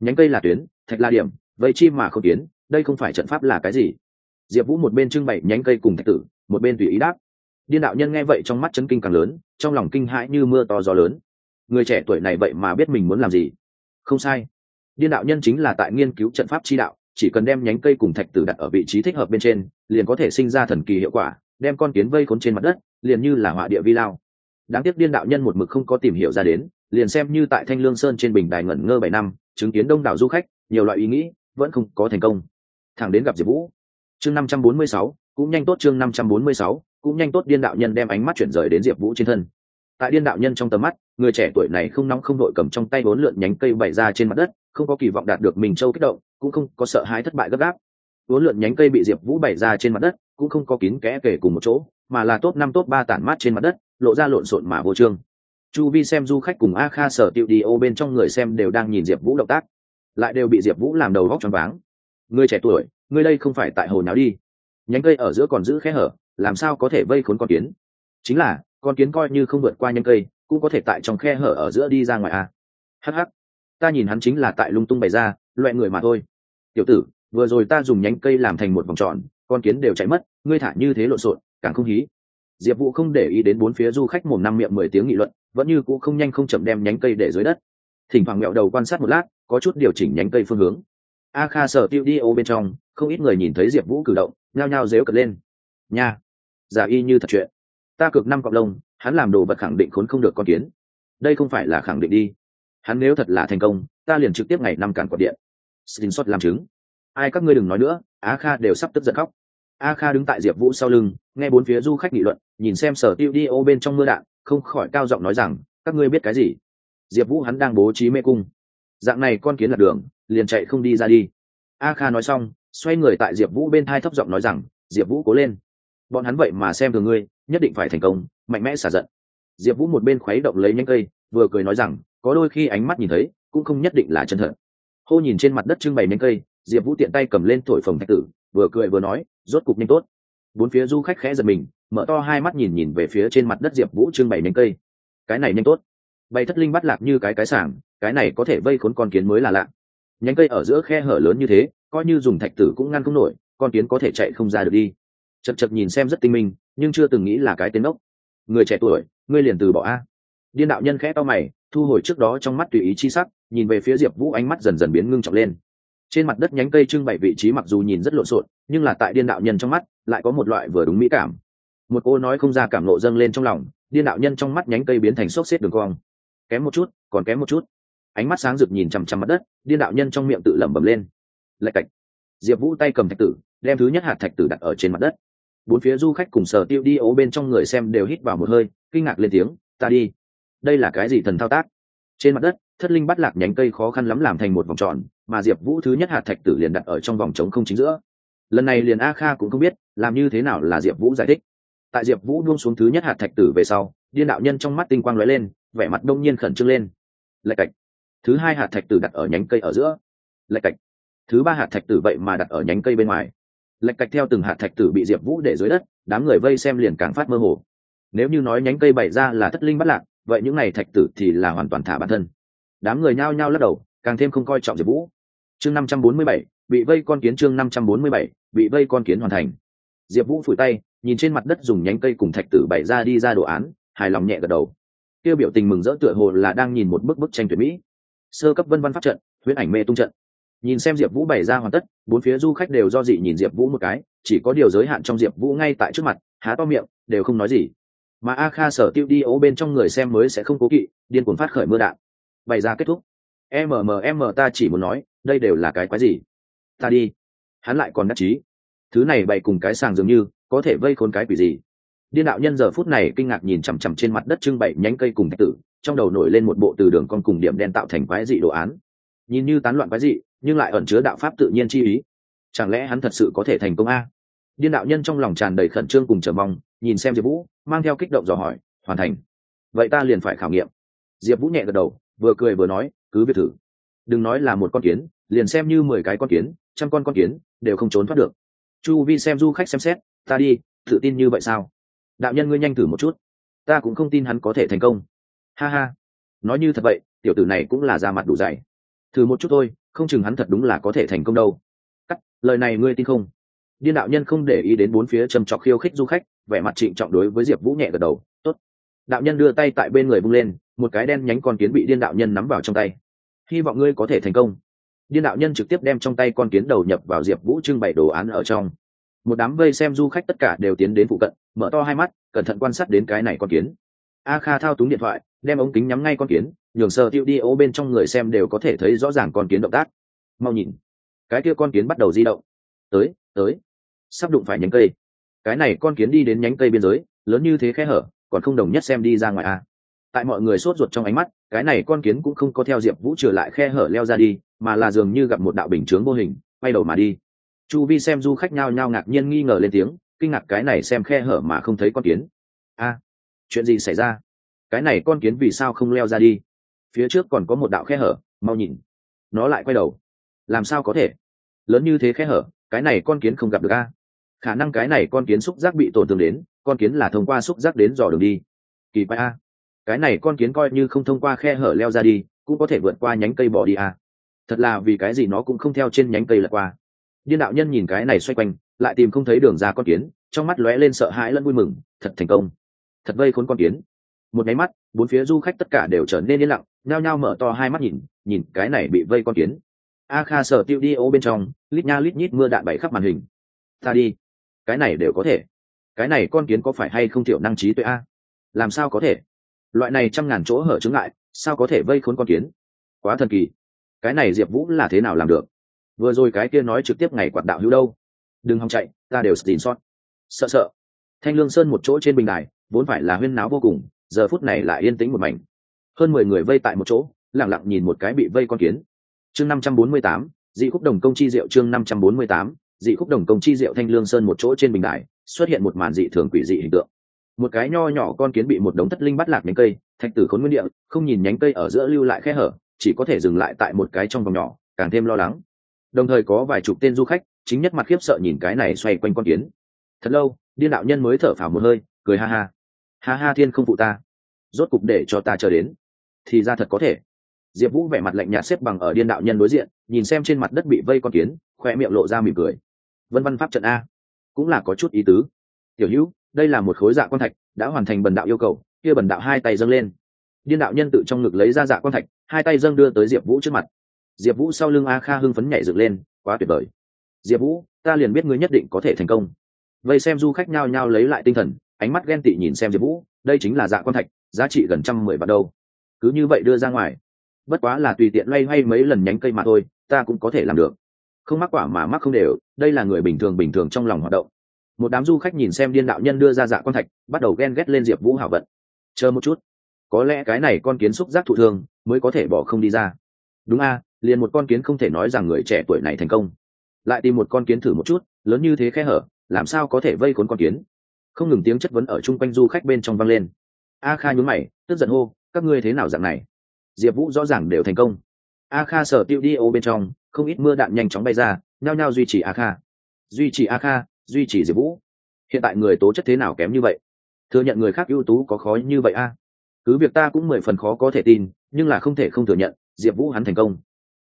nhánh cây là tuyến, thạch là điểm vậy chi mà không kiến, đây không phải trận pháp là cái gì? Diệp vũ một bên trưng bày nhánh cây cùng thạch tử một bên tùy ý đáp. Điên đạo nhân nghe vậy trong mắt chấn kinh càng lớn trong lòng kinh hãi như mưa to gió lớn. Người trẻ tuổi này vậy mà biết mình muốn làm gì? Không sai. Điên đạo nhân chính là tại nghiên cứu trận pháp chi đạo chỉ cần đem nhánh cây cùng thạch tử đặt ở vị trí thích hợp bên trên liền có thể sinh ra thần kỳ hiệu quả đem con kiến vây khốn trên mặt đất liền như là họa địa vi lao. Đáng tiếc điên đạo nhân một mực không có tìm hiểu ra đến liền xem như tại thanh lương sơn trên bình đài ngẩn ngơ bảy năm chứng kiến đông đảo du khách nhiều loại ý nghĩ vẫn không có thành công. Thẳng đến gặp diệp vũ. Chương năm trăm bốn mươi sáu, cũng nhanh tốt chương năm trăm bốn mươi sáu, cũng nhanh tốt điên đạo nhân đem ánh mắt chuyển rời đến diệp vũ trên thân. Tại điên đạo nhân trong tầm mắt, người trẻ tuổi này không nóng không đội cầm trong tay bốn lượn nhánh cây bày ra trên mặt đất, không có kỳ vọng đạt được mình châu kích động, cũng không có sợ hãi thất bại gấp gáp. Bốn lượn nhánh cây bị diệp vũ bày ra trên mặt đất, cũng không có kín kẽ kể cùng một chỗ, mà là top năm, top ba tản mát trên mặt đất, lộ ra lộn xộn mà vô trương. Chu vi xem du khách cùng a kha sở tiệu đi ô bên trong người xem đều đang nhìn diệp vũ động tác lại đều bị diệp vũ làm đầu góc choáng váng. Người trẻ tuổi, người đây không phải tại hồ nào đi. Nhánh cây ở giữa còn giữ khe hở, làm sao có thể vây khốn con kiến? Chính là, con kiến coi như không vượt qua nhánh cây, cũng có thể tại trong khe hở ở giữa đi ra ngoài à? a hh ta nhìn hắn chính là tại lung tung bày ra loại người mà thôi. Tiểu tử, vừa rồi ta dùng nhánh cây làm thành một vòng tròn, con kiến đều chạy mất, ngươi thả như thế lộn xộn, càng không hí. Diệp vũ không để ý đến bốn phía du khách mồm năm miệng mười tiếng nghị luận, vẫn như cũ không nhanh không chậm đem nhánh cây để dưới đất thỉnh thoảng mẹo đầu quan sát một lát, có chút điều chỉnh nhánh cây phương hướng. A kha sở tiêu đi ô bên trong, không ít người nhìn thấy diệp vũ cử động, nhao nhao dếu cật lên. Nha giả y như thật chuyện. Ta cực năm cọc lông, hắn làm đồ vật khẳng định khốn không được con kiến. Đây không phải là khẳng định đi. Hắn nếu thật là thành công, ta liền trực tiếp ngày năm cản quạt điện. Xin xót làm chứng. Ai các ngươi đừng nói nữa, a kha đều sắp tức giận khóc. A kha đứng tại diệp vũ sau lưng, nghe bốn phía du khách nghị luận, nhìn xem sở tiêu đi ô bên trong mưa đạn, không khỏi cao giọng nói rằng, các ngươi biết cái gì? Diệp vũ hắn đang bố trí mê cung. Dạng này con kiến lạc đường, liền chạy không đi ra đi. A kha nói xong, xoay người tại diệp vũ bên thai thấp giọng nói rằng, diệp vũ cố lên. Bọn hắn vậy mà xem thường ngươi, nhất định phải thành công, mạnh mẽ xả giận. Diệp vũ một bên khuấy động lấy nhánh cây, vừa cười nói rằng, có đôi khi ánh mắt nhìn thấy, cũng không nhất định là chân thật. Hô nhìn trên mặt đất trưng bày nhánh cây, diệp vũ tiện tay cầm lên thổi phồng thạch tử, vừa cười vừa nói, rốt cục nhanh tốt. Bốn phía du khách khẽ giật mình, mở to hai mắt nhìn nhìn về phía trên mặt đất diệp vũ trưng bày nhánh cây. Cái này nhanh tốt bay thất linh bắt lạc như cái cái sảng, cái này có thể vây khốn con kiến mới là lạ. Nhánh cây ở giữa khe hở lớn như thế, coi như dùng thạch tử cũng ngăn không nổi, con kiến có thể chạy không ra được đi. Chật chật nhìn xem rất tinh minh, nhưng chưa từng nghĩ là cái tên ốc người trẻ tuổi, ngươi liền từ bỏ a. Điên đạo nhân khẽ to mày, thu hồi trước đó trong mắt tùy ý chi sắc, nhìn về phía diệp vũ ánh mắt dần dần biến ngưng trọng lên. Trên mặt đất nhánh cây trưng bày vị trí mặc dù nhìn rất lộn xộn, nhưng là tại điên đạo nhân trong mắt, lại có một loại vừa đúng mỹ cảm. Một cô nói không ra cảm nộ dâng lên trong lòng, điên đạo nhân trong mắt nhánh cây biến thành xốc xếp đường cong kém một chút, còn kém một chút. Ánh mắt sáng rực nhìn chằm chằm mặt đất, điên đạo nhân trong miệng tự lẩm bẩm lên. Lạch cạch. Diệp vũ tay cầm thạch tử, đem thứ nhất hạt thạch tử đặt ở trên mặt đất. Bốn phía du khách cùng sở tiêu đi ố bên trong người xem đều hít vào một hơi, kinh ngạc lên tiếng, ta đi. Đây là cái gì thần thao tác? Trên mặt đất, thất linh bắt lạc nhánh cây khó khăn lắm làm thành một vòng tròn, mà diệp vũ thứ nhất hạt thạch tử liền đặt ở trong vòng trống không chính giữa. Lần này liền a kha cũng không biết, làm như thế nào là diệp vũ giải thích. Tại diệp vũ buông xuống thứ nhất hạt thạch tử về sau, điên đạo nhân trong mắt tinh quang lóe lên vẻ mặt đông nhiên khẩn trương lên. Lạch cạch. Thứ hai hạt thạch tử đặt ở nhánh cây ở giữa. Lạch cạch. Thứ ba hạt thạch tử vậy mà đặt ở nhánh cây bên ngoài. Lạch cạch theo từng hạt thạch tử bị diệp vũ để dưới đất, đám người vây xem liền càng phát mơ hồ. Nếu như nói nhánh cây bày ra là thất linh bắt lạc, vậy những n à y thạch tử thì là hoàn toàn thả bản thân. Đám người nhao nhao lắc đầu, càng thêm không coi trọng diệp vũ. Chương năm trăm bốn mươi bảy, bị vây con kiến chương năm trăm bốn mươi bảy, bị vây con kiến hoàn thành. Diệp vũ phủi tay, nhìn trên mặt đất dùng nhánh cây cùng thạch tử bày ra đi ra đồ án, hài lòng nhẹ gật đầu tiêu biểu tình mừng rỡ tựa hồ là đang nhìn một bức bức tranh tuyệt mỹ. Sơ cấp vân văn pháp trận, huyễn ảnh mê tung trận. Nhìn xem diệp vũ bày ra hoàn tất, bốn phía du khách đều do dị nhìn diệp vũ một cái, chỉ có điều giới hạn trong diệp vũ ngay tại trước mặt, há to miệng, đều không nói gì. Mà a kha sở tiêu đi ố bên trong người xem mới sẽ không cố kỵ, điên cuồng phát khởi mưa đạn. Bày ra kết thúc. Mmm ta chỉ muốn nói, đây đều là cái quái gì? Ta đi. Hắn lại còn đắc chí. Thứ này bày cùng cái sàng dường như, có thể vây khốn cái quỷ gì? Điên đạo nhân giờ phút này kinh ngạc nhìn chằm chằm trên mặt đất trưng bày nhánh cây cùng thạch tử, trong đầu nổi lên một bộ từ đường con cùng điểm đen tạo thành quái dị đồ án. Nhìn như tán loạn quái dị, nhưng lại ẩn chứa đạo pháp tự nhiên chi ý. Chẳng lẽ hắn thật sự có thể thành công a? Điên đạo nhân trong lòng tràn đầy khẩn trương cùng chờ mong, nhìn xem diệp vũ, mang theo kích động dò hỏi, hoàn thành. Vậy ta liền phải khảo nghiệm. Diệp vũ nhẹ gật đầu, vừa cười vừa nói, cứ việc thử. Đừng nói là một con kiến, liền xem như mười cái con kiến, trăm con con kiến, đều không trốn thoát được. Chu vi xem du khách xem xét, ta đi, tự tin như vậy sao? Đạo nhân ngươi nhanh thử một chút. Ta cũng không tin hắn có thể thành công. Ha ha, nói như thật vậy, tiểu tử này cũng là ra mặt đủ dày. Thử một chút thôi, không chừng hắn thật đúng là có thể thành công đâu. Cắt, lời này ngươi tin không? Điên đạo nhân không để ý đến bốn phía trầm trọc khiêu khích du khách, vẻ mặt trịnh trọng đối với diệp vũ nhẹ gật đầu. Tốt. Đạo nhân đưa tay tại bên người bung lên, một cái đen nhánh con kiến bị điên đạo nhân nắm vào trong tay. Hy vọng ngươi có thể thành công. Điên đạo nhân trực tiếp đem trong tay con kiến đầu nhập vào diệp vũ trưng bày đồ án ở trong một đám vây xem du khách tất cả đều tiến đến phụ cận, mở to hai mắt, cẩn thận quan sát đến cái này con kiến. A kha thao túng điện thoại, đem ống kính nhắm ngay con kiến, nhường sơ tiêu đi ô bên trong người xem đều có thể thấy rõ ràng con kiến động tác. Mau nhìn. Cái kia con kiến bắt đầu di động. Tới tới. Sắp đụng phải nhánh cây. Cái này con kiến đi đến nhánh cây biên giới, lớn như thế khe hở, còn không đồng nhất xem đi ra ngoài à. tại mọi người sốt ruột trong ánh mắt, cái này con kiến cũng không có theo diệp vũ trở lại khe hở leo ra đi, mà là dường như gặp một đạo bình chướng vô hình quay đầu mà đi chu vi xem du khách nhao nhao ngạc nhiên nghi ngờ lên tiếng, kinh ngạc cái này xem khe hở mà không thấy con kiến. A, chuyện gì xảy ra? Cái này con kiến vì sao không leo ra đi? Phía trước còn có một đạo khe hở, mau nhìn. Nó lại quay đầu. Làm sao có thể? Lớn như thế khe hở, cái này con kiến không gặp được a. Khả năng cái này con kiến xúc giác bị tổn thương đến, con kiến là thông qua xúc giác đến dò đường đi. Kỳ quái a. Cái này con kiến coi như không thông qua khe hở leo ra đi, cũng có thể vượt qua nhánh cây bỏ đi a. Thật là vì cái gì nó cũng không theo trên nhánh cây lật qua điên đạo nhân nhìn cái này xoay quanh lại tìm không thấy đường ra con kiến trong mắt lóe lên sợ hãi lẫn vui mừng thật thành công. Thật vây khốn con kiến. Một nháy mắt bốn phía du khách tất cả đều trở nên yên lặng nhao nhao mở to hai mắt nhìn nhìn cái này bị vây con kiến. A kha sở tiêu đi ô bên trong lít nha lít nhít mưa đạn bậy khắp màn hình. Ta đi. Cái này đều có thể. Cái này con kiến có phải hay không thiểu năng trí tuệ a? Làm sao có thể? Loại này trăm ngàn chỗ hở chứng lại, sao có thể vây khốn con kiến? Quá thần kỳ. Cái này diệp vũ là thế nào làm được? Vừa rồi cái kia nói trực tiếp ngày quạt đạo hữu đâu? Đừng hòng chạy, ta đều xin sót. Sợ sợ. Thanh lương sơn một chỗ trên bình đài, vốn phải là huyên náo vô cùng, giờ phút này lại yên tĩnh một mảnh. Hơn mười người vây tại một chỗ lẳng lặng nhìn một cái bị vây con kiến. Chương năm trăm bốn mươi tám, dị khúc đồng công chi diệu chương năm trăm bốn mươi tám, dị khúc đồng công chi diệu thanh lương sơn một chỗ trên bình đài, xuất hiện một màn dị thường quỷ dị hình tượng. Một cái nho nhỏ con kiến bị một đống thất linh bắt lạc nhánh cây, thạch tử khốn nguyên địa, không nhìn nhánh cây ở giữa lưu lại khe hở, chỉ có thể dừng lại tại một cái trong vòng nhỏ, càng thêm lo lắng đồng thời có vài chục tên du khách, chính nhất mặt khiếp sợ nhìn cái này xoay quanh con kiến. Thật lâu, điên đạo nhân mới thở phào một hơi, cười ha ha. Ha ha thiên không phụ ta. Rốt cục để cho ta chờ đến. Thì ra thật có thể. Diệp vũ vẻ mặt lạnh nhạt xếp bằng ở điên đạo nhân đối diện, nhìn xem trên mặt đất bị vây con kiến khoe miệng lộ ra mỉm cười. Vân văn pháp trận a. Cũng là có chút ý tứ. Tiểu hữu, đây là một khối dạ quan thạch, đã hoàn thành bần đạo yêu cầu, kia bần đạo hai tay dâng lên. Điên đạo nhân tự trong ngực lấy ra dạ quan thạch, hai tay dâng đưa tới diệp vũ trước mặt diệp vũ sau lưng a kha hưng phấn nhảy dựng lên, quá tuyệt vời. Diệp vũ, ta liền biết ngươi nhất định có thể thành công. Vậy xem du khách nhao nhao lấy lại tinh thần, ánh mắt ghen tị nhìn xem diệp vũ, đây chính là dạ quan thạch, giá trị gần trăm mười vạn đâu cứ như vậy đưa ra ngoài. Bất quá là tùy tiện loay hoay mấy lần nhánh cây mà thôi, ta cũng có thể làm được. Không mắc quả mà mắc không đều, đây là người bình thường bình thường trong lòng hoạt động. Một đám du khách nhìn xem điên đạo nhân đưa ra dạ quan thạch, bắt đầu ghen ghét lên diệp vũ hảo vận. Chờ một chút. Có lẽ cái này con kiến xúc giác thụ thương mới có thể bỏ không đi ra. Đúng a liền một con kiến không thể nói rằng người trẻ tuổi này thành công. Lại tìm một con kiến thử một chút, lớn như thế khe hở, làm sao có thể vây khốn con kiến? Không ngừng tiếng chất vấn ở chung quanh du khách bên trong vang lên. A kha nhún mày, tức giận hô, các ngươi thế nào dạng này? Diệp vũ rõ ràng đều thành công. A kha sở tiêu đi ô bên trong, không ít mưa đạn nhanh chóng bay ra, nhao nhao duy trì a kha. Duy trì a kha, duy trì diệp vũ. Hiện tại người tố chất thế nào kém như vậy? Thừa nhận người khác ưu tú có khó như vậy a? Cứ việc ta cũng mười phần khó có thể tin, nhưng là không thể không thừa nhận, diệp vũ hắn thành công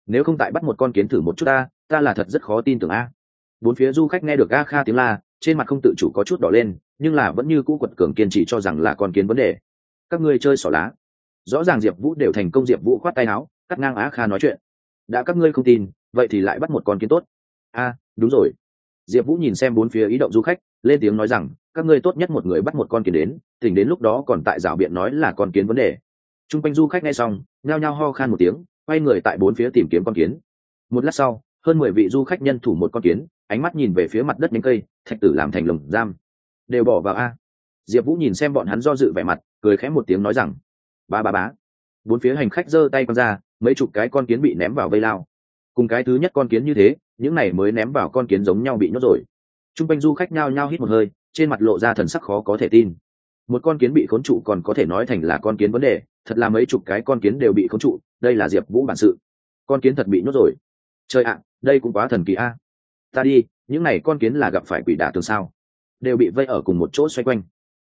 nếu không tại bắt một con kiến thử một chút ta ta là thật rất khó tin tưởng a. Bốn phía du khách nghe được a kha tiếng la, trên mặt không tự chủ có chút đỏ lên, nhưng là vẫn như cũ quật cường kiên trì cho rằng là con kiến vấn đề. Các ngươi chơi xỏ lá. Rõ ràng diệp vũ đều thành công diệp vũ khoát tay áo, cắt ngang á kha nói chuyện. Đã các ngươi không tin, vậy thì lại bắt một con kiến tốt. A, đúng rồi. Diệp vũ nhìn xem bốn phía ý động du khách, lên tiếng nói rằng, các ngươi tốt nhất một người bắt một con kiến đến, tỉnh đến lúc đó còn tại rào biện nói là con kiến vấn đề. T r u n g quanh du khách nghe xong, nhao nhao ho khan một tiếng quay người tại bốn phía tìm kiếm con kiến. Một lát sau, hơn mười vị du khách nhân thủ một con kiến, ánh mắt nhìn về phía mặt đất nhánh cây, thạch tử làm thành lồng giam. Đều bỏ vào a. Diệp vũ nhìn xem bọn hắn do dự vẻ mặt, cười khẽ một tiếng nói rằng, ba ba bá bốn phía hành khách giơ tay con ra, mấy chục cái con kiến bị ném vào vây lao. Cùng cái thứ nhất con kiến như thế, những này mới ném vào con kiến giống nhau bị nhốt rồi. T r u n g quanh du khách nhao nhao hít một hơi, trên mặt lộ ra thần sắc khó có thể tin một con kiến bị khốn trụ còn có thể nói thành là con kiến vấn đề, thật là mấy chục cái con kiến đều bị khốn trụ, đây là diệp vũ bản sự. Con kiến thật bị nhốt rồi. Trời ạ, đây cũng quá thần kỳ a. Ta đi, những n à y con kiến là gặp phải quỷ đả tường sao? Đều bị vây ở cùng một chỗ xoay quanh.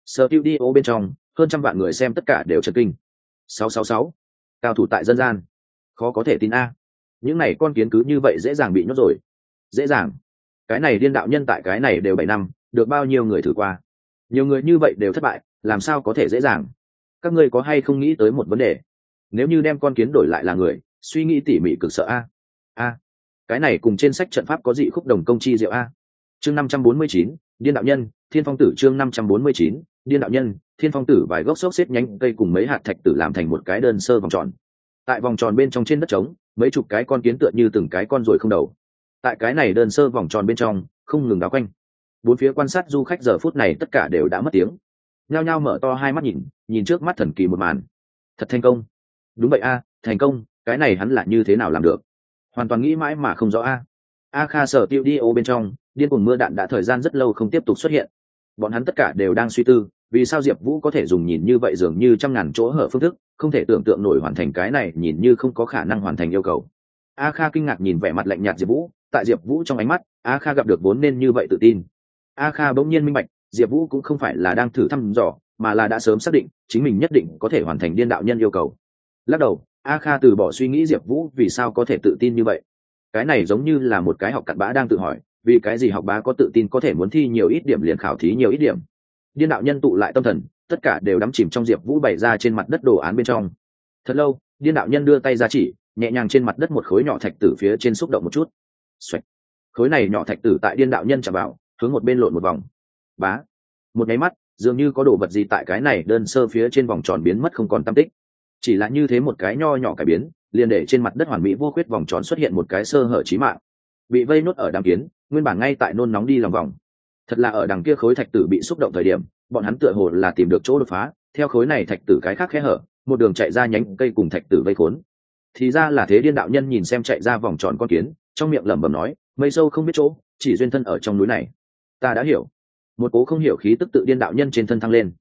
Sở tiêu đi ô bên trong, hơn trăm vạn người xem tất cả đều trật kinh. Sáu sáu sáu. Cao thủ tại dân gian. Khó có thể tin a. Những này con kiến cứ như vậy dễ dàng bị nhốt rồi. Dễ dàng. Cái này điên đạo nhân tại cái này đều bảy năm, được bao nhiêu người thử qua? Nhiều người như vậy đều thất bại, làm sao có thể dễ dàng? Các ngươi có hay không nghĩ tới một vấn đề? Nếu như đem con kiến đổi lại là người, suy nghĩ tỉ mỉ cực sợ a. A. Cái này cùng trên sách trận pháp có dị khúc đồng công chi diệu a. Chương năm trăm bốn mươi chín, điên đạo nhân, thiên phong tử chương năm trăm bốn mươi chín, điên đạo nhân, thiên phong tử vài gốc xốc xếp nhánh cây cùng mấy hạt thạch tử làm thành một cái đơn sơ vòng tròn. Tại vòng tròn bên trong trên đất trống, mấy chục cái con kiến tựa như từng cái con ruồi không đầu. Tại cái này đơn sơ vòng tròn bên trong, không ngừng đá quanh bốn phía quan sát du khách giờ phút này tất cả đều đã mất tiếng. Nhao nhao mở to hai mắt nhìn nhìn trước mắt thần kỳ một màn. Thật thành công. Đúng vậy a, thành công, cái này hắn là như thế nào làm được? Hoàn toàn nghĩ mãi mà không rõ a. A kha sở tiêu đi ô bên trong, điên cuồng mưa đạn đã thời gian rất lâu không tiếp tục xuất hiện. Bọn hắn tất cả đều đang suy tư, vì sao diệp vũ có thể dùng nhìn như vậy dường như trăm ngàn chỗ hở phương thức, không thể tưởng tượng nổi hoàn thành cái này nhìn như không có khả năng hoàn thành yêu cầu. A kha kinh ngạc nhìn vẻ mặt lạnh nhạt diệp vũ, tại diệp vũ trong ánh mắt, a kha gặp được vốn nên như vậy tự tin a kha bỗng nhiên minh bạch, diệp vũ cũng không phải là đang thử thăm dò, mà là đã sớm xác định chính mình nhất định có thể hoàn thành điên đạo nhân yêu cầu. Lắc đầu, a kha từ bỏ suy nghĩ diệp vũ vì sao có thể tự tin như vậy. Cái này giống như là một cái học cặn bã đang tự hỏi, vì cái gì học bá có tự tin có thể muốn thi nhiều ít điểm liền khảo thí nhiều ít điểm. Điên đạo nhân tụ lại tâm thần, tất cả đều đắm chìm trong diệp vũ bày ra trên mặt đất đồ án bên trong. Thật lâu, điên đạo nhân đưa tay ra chỉ, nhẹ nhàng trên mặt đất một khối nhỏ thạch tử phía trên xúc động một chút. Xoạch. khối này nhỏ thạch tử tại điên đạo nhân chạm vào hướng một bên lộn một vòng. Bá. Một nháy mắt, dường như có đồ vật gì tại cái này đơn sơ phía trên vòng tròn biến mất không còn tam tích. Chỉ là như thế một cái nho nhỏ cải biến, liền để trên mặt đất hoàn mỹ vô khuyết vòng tròn xuất hiện một cái sơ hở trí mạng. Bị vây nốt ở đàm kiến, nguyên bản ngay tại nôn nóng đi lòng vòng. Thật là ở đằng kia khối thạch tử bị xúc động thời điểm, bọn hắn tựa hồ là tìm được chỗ đột phá. Theo khối này thạch tử cái khác khẽ hở, một đường chạy ra nhánh cây cùng thạch tử vây khốn. Thì ra là thế điên đạo nhân nhìn xem chạy ra vòng tròn con kiến, trong miệng lẩm bẩm nói, mây sâu không biết chỗ, chỉ duyên thân ở trong núi này ta đã hiểu. Một cố không hiểu khí tức tự điên đạo nhân trên thân thăng lên.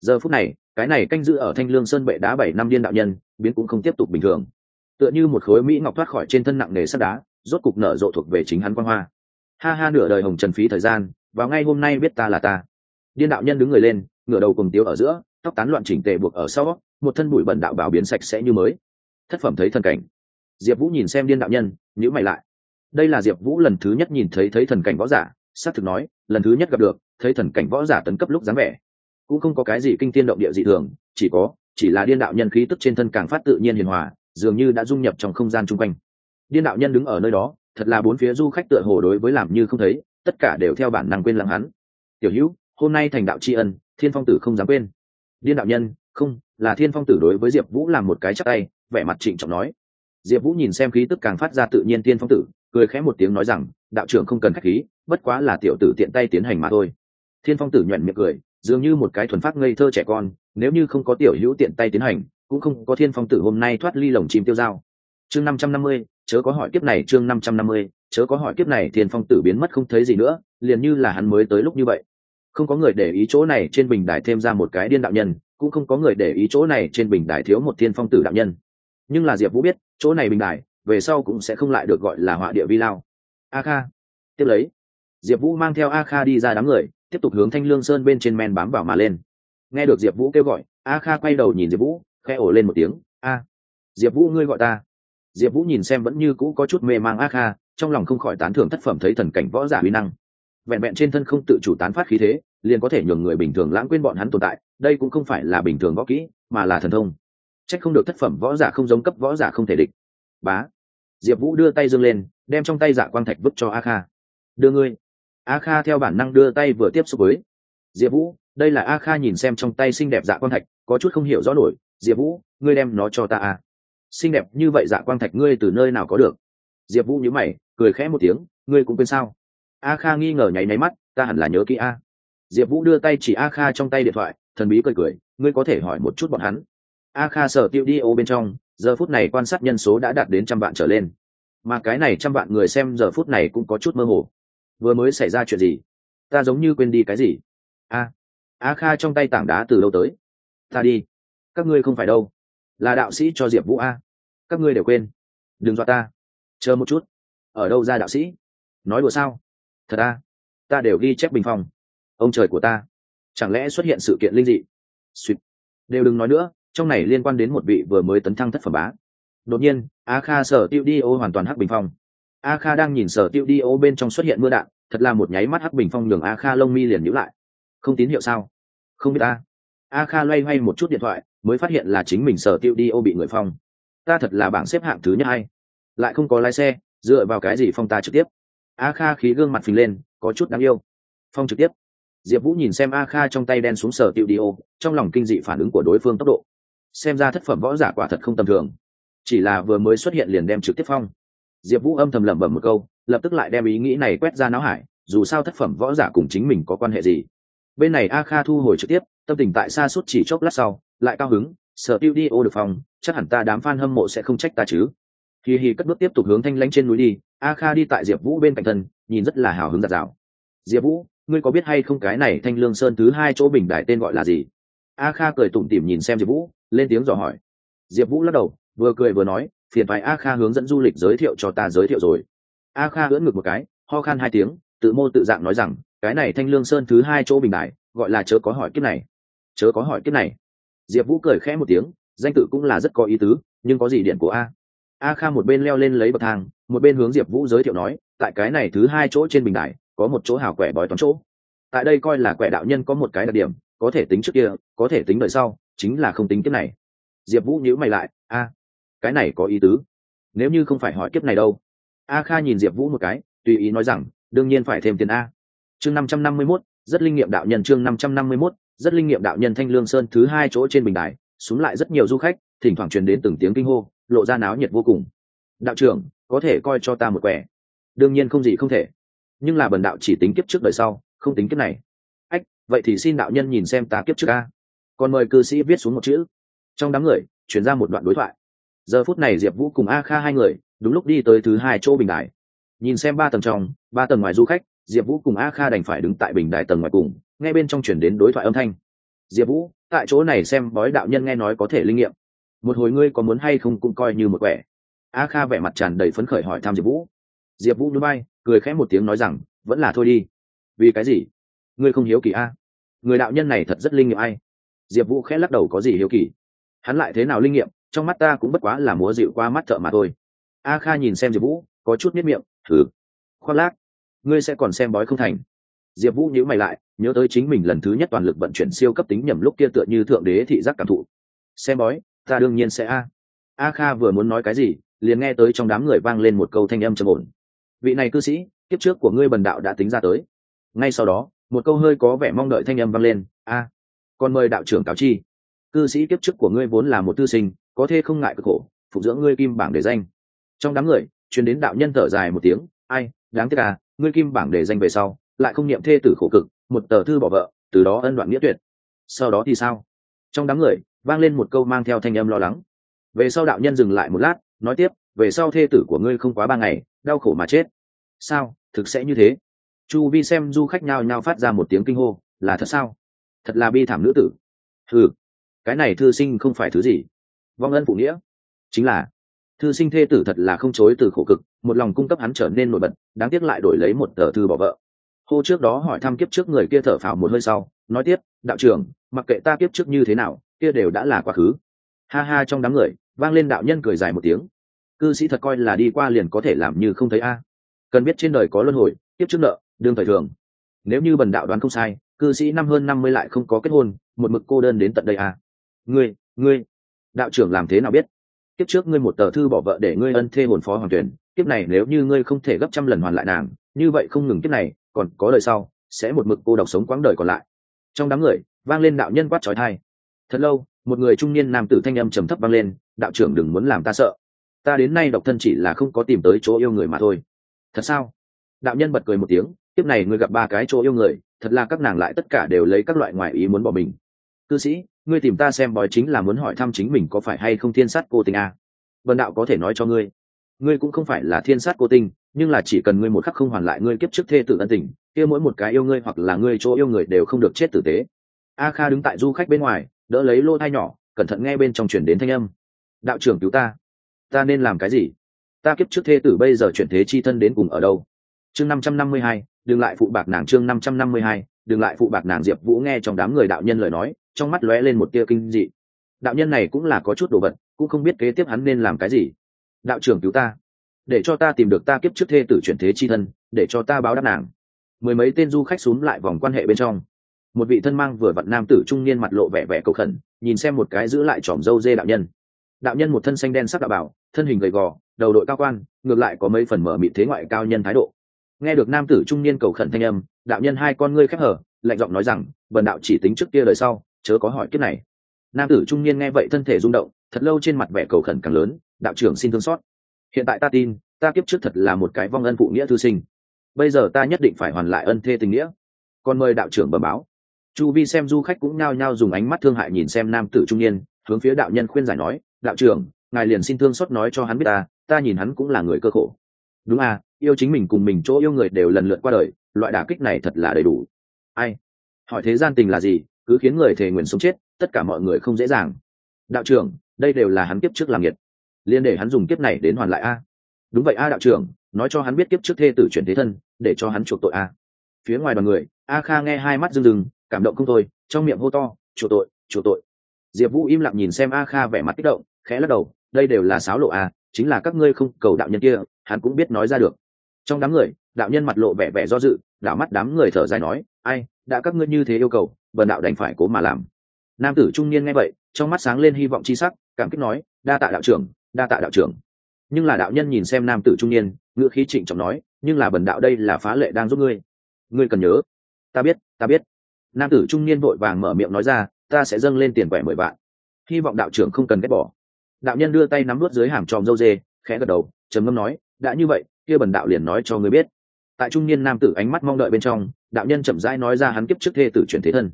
Giờ phút này, cái này canh giữ ở thanh lương sơn bệ đá bảy năm điên đạo nhân, biến cũng không tiếp tục bình thường. Tựa như một khối mỹ ngọc thoát khỏi trên thân nặng nề sắt đá, rốt cục nở rộ thuộc về chính hắn quan hoa. Ha ha, nửa đời hồng trần phí thời gian, vào ngay hôm nay biết ta là ta. Điên đạo nhân đứng người lên, ngửa đầu cùng tiếu ở giữa, tóc tán loạn chỉnh tề buộc ở sau, một thân bụi bẩn đạo bảo biến sạch sẽ như mới. Thất phẩm thấy thần cảnh. Diệp vũ nhìn xem điên đạo nhân nhữ mày lại. Đây là diệp vũ lần thứ nhất nhìn thấy thấy thần cảnh võ giả xác thực nói, lần thứ nhất gặp được, thấy thần cảnh võ giả tấn cấp lúc dáng vẻ. Cũng không có cái gì kinh tiên động địa dị thường, chỉ có, chỉ là điên đạo nhân khí tức trên thân càng phát tự nhiên hiền hòa, dường như đã dung nhập trong không gian chung quanh. Điên đạo nhân đứng ở nơi đó, thật là bốn phía du khách tựa hồ đối với làm như không thấy, tất cả đều theo bản năng quên lặng hắn. Tiểu hữu, hôm nay thành đạo tri ân, thiên phong tử không dám quên. Điên đạo nhân, không, là thiên phong tử đối với diệp vũ làm một cái chắc tay, vẻ mặt trịnh trọng nói. Diệp vũ nhìn xem khí tức càng phát ra tự nhiên thiên phong tử, cười khẽ một tiếng nói rằng, đạo trưởng không cần k h á c h khí bất quá là tiểu tử tiện tay tiến hành mà thôi. Thiên phong tử nhuận miệng cười, dường như một cái thuần phát ngây thơ trẻ con, nếu như không có tiểu hữu tiện tay tiến hành, cũng không có thiên phong tử hôm nay thoát ly lồng chim tiêu dao. Chương năm trăm năm mươi, chớ có hỏi kiếp này, chương năm trăm năm mươi, chớ có hỏi kiếp này, thiên phong tử biến mất không thấy gì nữa, liền như là hắn mới tới lúc như vậy. Không có người để ý chỗ này, trên bình đài thêm ra một cái điên đạo nhân, cũng không có người để ý chỗ này, trên bình đài thiếu một thiên phong tử đạo nhân. Nhưng là diệp vũ biết, chỗ này bình đài, về sau cũng sẽ không lại được gọi là họa địa vi lao. A kha, tiếp lấy diệp vũ mang theo a kha đi ra đám người, tiếp tục hướng thanh lương sơn bên trên men bám vào mà lên. Nghe được diệp vũ kêu gọi, a kha quay đầu nhìn diệp vũ khe ổ lên một tiếng, a, diệp vũ ngươi gọi ta. Diệp vũ nhìn xem vẫn như cũ có chút mê mang a kha, trong lòng không khỏi tán thưởng thất phẩm thấy thần cảnh võ giả huy năng. Vẹn vẹn trên thân không tự chủ tán phát khí thế, liền có thể nhường người bình thường lãng quên bọn hắn tồn tại, đây cũng không phải là bình thường võ kỹ, mà là thần thông. C h ắ c không được thất phẩm võ giả không giống cấp võ giả không thể địch. Bá. Diệp vũ đưa tay dâng lên, đem trong tay giả quang thạch vứt cho a kha. Đưa ngươi a kha theo bản năng đưa tay vừa tiếp xúc với diệp vũ. Đây là a kha nhìn xem trong tay xinh đẹp dạ quang thạch, có chút không hiểu rõ nổi. Diệp vũ, ngươi đem nó cho ta à? Xinh đẹp như vậy dạ quang thạch ngươi từ nơi nào có được? Diệp vũ nhớ mày, cười khẽ một tiếng. Ngươi cũng quên sao? A kha nghi ngờ nháy nháy mắt, ta hẳn là nhớ kỹ a. Diệp vũ đưa tay chỉ a kha trong tay điện thoại, thần bí cười cười. Ngươi có thể hỏi một chút bọn hắn. A kha sở tiêu đi ô bên trong. Giờ phút này quan sát nhân số đã đạt đến trăm vạn trở lên. Mà cái này trăm vạn người xem giờ phút này cũng có chút mơ hồ vừa mới xảy ra chuyện gì? Ta giống như quên đi cái gì? A a kha trong tay tảng đá từ đâu tới. Ta đi. Các ngươi không phải đâu. Là đạo sĩ cho diệp vũ a. Các ngươi đều quên. Đừng dọa ta. Chờ một chút. Ở đâu ra đạo sĩ? Nói đùa sao? Thật a ta đều ghi chép bình phòng ông trời của ta. Chẳng lẽ xuất hiện sự kiện linh dị? Suýt đều đừng nói nữa, trong này liên quan đến một vị vừa mới tấn thăng thất phẩm bá. Đột nhiên, a kha sở tiêu đi ô hoàn toàn hắc bình phong a kha đang nhìn sở tiêu đi ô bên trong xuất hiện mưa đạn, thật là một nháy mắt hắc bình phong nhường a kha lông mi liền nhữ lại. Không tín hiệu sao? Không biết a a kha loay hoay một chút điện thoại, mới phát hiện là chính mình sở tiêu đi ô bị người phong. Ta thật là bảng xếp hạng thứ nhất hay. Lại không có lái xe, dựa vào cái gì phong ta trực tiếp? A kha khí gương mặt phình lên, có chút đáng yêu. Phong trực tiếp. Diệp vũ nhìn xem a kha trong tay đen xuống sở tiêu đi ô, trong lòng kinh dị phản ứng của đối phương tốc độ. Xem ra thất phẩm võ giả quả thật không tầm thường. Chỉ là vừa mới xuất hiện liền đem trực tiếp phong diệp vũ âm thầm lẩm bẩm một câu, lập tức lại đem ý nghĩ này quét ra não hải, dù sao thất phẩm võ giả cùng chính mình có quan hệ gì. Bên này a kha thu hồi trực tiếp, tâm tình tại xa suốt chỉ chốc lát sau, lại cao hứng sở tiêu đi ô được phòng, chắc hẳn ta đám f a n hâm mộ sẽ không trách ta chứ. Hì hì cất bước tiếp tục hướng thanh lãnh trên núi đi, a kha đi tại diệp vũ bên cạnh thân, nhìn rất là hào hứng giạt rào diệp vũ, ngươi có biết hay không cái này thanh lương sơn thứ hai chỗ bình đại tên gọi là gì? A kha cười tủm tỉm nhìn xem diệp vũ, lên tiếng dò hỏi. Diệp vũ lắc đầu, vừa cười vừa nói phiền thoại a kha hướng dẫn du lịch giới thiệu cho ta giới thiệu rồi. A kha ưỡn ngực một cái, ho khan hai tiếng, tự mô tự dạng nói rằng, cái này thanh lương sơn thứ hai chỗ bình đại, gọi là chớ có hỏi kiếp này. Chớ có hỏi kiếp này. Diệp vũ cười khẽ một tiếng, danh tự cũng là rất có ý tứ, nhưng có gì điện của a? A kha một bên leo lên lấy bậc thang, một bên hướng diệp vũ giới thiệu nói, tại cái này thứ hai chỗ trên bình đại, có một chỗ hào quẻ bói toán chỗ. Tại đây coi là quẻ đạo nhân có một cái đặc điểm, có thể tính trước kia, có thể tính đợi sau, chính là không tính kiếp này. Diệp vũ nhữ mày lại, a cái này có ý tứ. Nếu như không phải hỏi kiếp này đâu. A kha nhìn diệp vũ một cái, tùy ý nói rằng, đương nhiên phải thêm tiền a. Chương năm trăm năm mươi mốt, rất linh nghiệm đạo nhân chương năm trăm năm mươi mốt, rất linh nghiệm đạo nhân thanh lương sơn thứ hai chỗ trên bình đài, xuống lại rất nhiều du khách, thỉnh thoảng truyền đến từng tiếng kinh hô, lộ ra náo nhiệt vô cùng. Đạo trưởng, có thể coi cho ta một quẻ. Đương nhiên không gì không thể. Nhưng là bần đạo chỉ tính kiếp trước đời sau, không tính kiếp này. Ách, vậy thì xin đạo nhân nhìn xem ta kiếp trước a. Còn mời cư sĩ viết xuống một chữ. Trong đám người, chuyển ra một đoạn đối thoại giờ phút này diệp vũ cùng a kha hai người, đúng lúc đi tới thứ hai chỗ bình đài. Nhìn xem ba tầng trong, ba tầng ngoài du khách, diệp vũ cùng a kha đành phải đứng tại bình đài tầng ngoài cùng ngay bên trong chuyển đến đối thoại âm thanh. Diệp vũ, tại chỗ này xem bói đạo nhân nghe nói có thể linh nghiệm. Một hồi ngươi có muốn hay không cũng coi như một quẻ. A kha vẻ mặt tràn đầy phấn khởi hỏi thăm diệp vũ. Diệp vũ núi bay cười khẽ một tiếng nói rằng, vẫn là thôi đi. Vì cái gì? Ngươi không hiếu kỳ a? Người đạo nhân này thật rất linh nghiệm ai? Diệp vũ khẽ lắc đầu, có gì hiếu kỳ? Hắn lại thế nào linh nghiệm? Trong mắt ta cũng bất quá là múa dịu qua mắt thợ mà thôi. A kha nhìn xem diệp vũ, có chút miết miệng, thử, khoác lác, ngươi sẽ còn xem bói không thành. Diệp vũ nhữ mày lại, nhớ tới chính mình lần thứ nhất toàn lực vận chuyển siêu cấp tính nhầm lúc kia tựa như thượng đế thị giác cảm thụ. Xem bói, ta đương nhiên sẽ a. A kha vừa muốn nói cái gì, liền nghe tới trong đám người vang lên một câu thanh âm trầm ổn. Vị này cư sĩ, kiếp trước của ngươi bần đạo đã tính ra tới. Ngay sau đó, một câu hơi có vẻ mong đợi thanh âm vang lên, a còn mời đạo trưởng cáo chi. Cư sĩ kiếp trước của ngươi vốn là một tư sinh có thể không ngại cực khổ, phục dưỡng ngươi kim bảng để danh. Trong đám người, truyền đến đạo nhân thở dài một tiếng, ai, đáng tiếc à ngươi kim bảng để danh về sau, lại không niệm thê tử khổ cực, một tờ thư bỏ vợ, từ đó ân đoạn nghĩa tuyệt. Sau đó thì sao? Trong đám người, vang lên một câu mang theo thanh âm lo lắng. Về sau đạo nhân dừng lại một lát, nói tiếp, về sau thê tử của ngươi không quá ba ngày, đau khổ mà chết. Sao, thực sẽ như thế? Chu vi xem du khách nhao nhao phát ra một tiếng kinh hô, là thật sao? Thật là bi thảm nữ tử. Ừ cái này thư sinh không phải thứ gì vong ân phụ nghĩa. Chính là, thư sinh thê tử thật là không chối từ khổ cực, một lòng cung cấp hắn trở nên nổi bật, đáng tiếc lại đổi lấy một tờ thư bỏ vợ. Hô trước đó hỏi thăm kiếp trước người kia thở phào một hơi sau, nói tiếp, đạo trưởng, mặc kệ ta kiếp trước như thế nào, kia đều đã là quá khứ. Ha ha trong đám người, vang lên đạo nhân cười dài một tiếng. Cư sĩ thật coi là đi qua liền có thể làm như không thấy a. Cần biết trên đời có luân hồi, kiếp trước nợ, đương thời thường. Nếu như bần đạo đoán không sai, cư sĩ năm hơn năm mươi lại không có kết hôn, một mực cô đơn đến tận đây a. Ngươi ngươi đạo trưởng làm thế nào biết? Kiếp trước ngươi một tờ thư bỏ vợ để ngươi ân thê hồn phó hoàng tuyển, kiếp này nếu như ngươi không thể gấp trăm lần hoàn lại nàng, như vậy không ngừng kiếp này, còn có đời sau, sẽ một mực cô độc sống quãng đời còn lại. Trong đám người, vang lên đạo nhân quát trói thai. Thật lâu, một người trung niên nam tử thanh âm trầm thấp vang lên, đạo trưởng đừng muốn làm ta sợ. Ta đến nay độc thân chỉ là không có tìm tới chỗ yêu người mà thôi. Thật sao? Đạo nhân bật cười một tiếng tiếp này ngươi gặp ba cái chỗ yêu người, thật là các nàng lại tất cả đều lấy các loại ngoại ý muốn bỏ mình cư sĩ, ngươi tìm ta xem bói chính là muốn hỏi thăm chính mình có phải hay không thiên sát cô tình à. vần đạo có thể nói cho ngươi. Ngươi cũng không phải là thiên sát cô tình nhưng là chỉ cần ngươi một khắc không hoàn lại ngươi kiếp trước thê tử ân tình, kia mỗi một cái yêu ngươi hoặc là ngươi chỗ yêu người đều không được chết tử tế. A kha đứng tại du khách bên ngoài, đỡ lấy lô thai nhỏ, cẩn thận nghe bên trong chuyển đến thanh âm. Đạo trưởng cứu ta. Ta nên làm cái gì? Ta kiếp trước thê tử bây giờ chuyển thế chi thân đến cùng ở đâu? Chương năm trăm năm mươi hai, đừng lại phụ bạc nàng chương năm trăm năm mươi hai, đừng lại phụ bạc nàng diệp vũ nghe trong đám người đạo nhân lời nói trong mắt lóe lên một tia kinh dị. Đạo nhân này cũng là có chút đồ vật, cũng không biết kế tiếp hắn nên làm cái gì. Đạo trưởng cứu ta. Để cho ta tìm được ta kiếp trước thê tử chuyển thế chi thân, để cho ta báo đáp nàng. Mười mấy tên du khách xúm lại vòng quan hệ bên trong. Một vị thân mang vừa vặn nam tử trung niên mặt lộ vẻ vẻ cầu khẩn, nhìn xem một cái giữ lại tròm dâu dê đạo nhân. Đạo nhân một thân xanh đen sắc đạo bảo, thân hình gầy gò, đầu đội cao quan, ngược lại có mấy phần mở mịt thế ngoại cao nhân thái độ. Nghe được nam tử trung niên cầu khẩn thanh âm, đạo nhân hai con ngươi khép hở, lạnh giọng nói rằng vần đạo chỉ tính trước kia đời sau chớ có hỏi kiếp này. Nam tử trung niên nghe vậy thân thể rung động, thật lâu trên mặt vẻ cầu khẩn càng lớn, đạo trưởng xin thương xót. Hiện tại ta tin, ta kiếp trước thật là một cái vong ân phụ nghĩa thư sinh. Bây giờ ta nhất định phải hoàn lại ân thê tình nghĩa. Còn mời đạo trưởng bẩm báo. Chu vi xem du khách cũng nhao nhao dùng ánh mắt thương hại nhìn xem nam tử trung niên, hướng phía đạo nhân khuyên giải nói, đạo trưởng, ngài liền xin thương xót nói cho hắn biết ta ta nhìn hắn cũng là người cơ khổ. Đúng à yêu chính mình cùng mình chỗ yêu người đều lần lượt qua đời, loại đả kích này thật là đầy đủ. Ai? Hỏi thế gian tình là gì? Cứ khiến người thề nguyện sống chết, tất cả mọi người không dễ dàng. Đạo trưởng, đây đều là hắn kiếp trước làm nhiệt liên để hắn dùng kiếp này đến hoàn lại a. Đúng vậy a đạo trưởng, nói cho hắn biết kiếp trước thê tử chuyển thế thân, để cho hắn chuộc tội a. Phía ngoài đoàn người, a kha nghe hai mắt rưng rưng, cảm động không thôi, trong miệng hô to, chuộc tội chuộc tội. Diệp vũ im lặng nhìn xem a kha vẻ mặt kích động, khẽ lắc đầu, đây đều là sáo lộ a, chính là các ngươi không cầu đạo nhân kia, hắn cũng biết nói ra được. Trong đám người, đạo nhân mặt lộ vẻ vẻ do dự, đạo mắt đám người thở dài nói, ai, đã các ngươi như thế yêu cầu bần đạo đành phải cố mà làm. Nam tử trung niên nghe vậy, trong mắt sáng lên hy vọng c h i sắc, cảm kích nói, đa tạ đạo trưởng, đa tạ đạo trưởng. Nhưng là đạo nhân nhìn xem nam tử trung niên, ngữ khí trịnh trọng nói, nhưng là bần đạo đây là phá lệ đang giúp ngươi. Ngươi cần nhớ. Ta biết ta biết. Nam tử trung niên vội vàng mở miệng nói ra, ta sẽ dâng lên tiền quẻ mười vạn. Hy vọng đạo trưởng không cần ghét bỏ. Đạo nhân đưa tay nắm vớt dưới hàm tròm dâu dê, khẽ gật đầu, trầm ngâm nói, đã như vậy, kia bần đạo liền nói cho ngươi biết. Tại trung niên nam tử ánh mắt mong đợi bên trong đạo nhân chậm rãi nói ra hắn kiếp trước thê tử chuyển thế thân.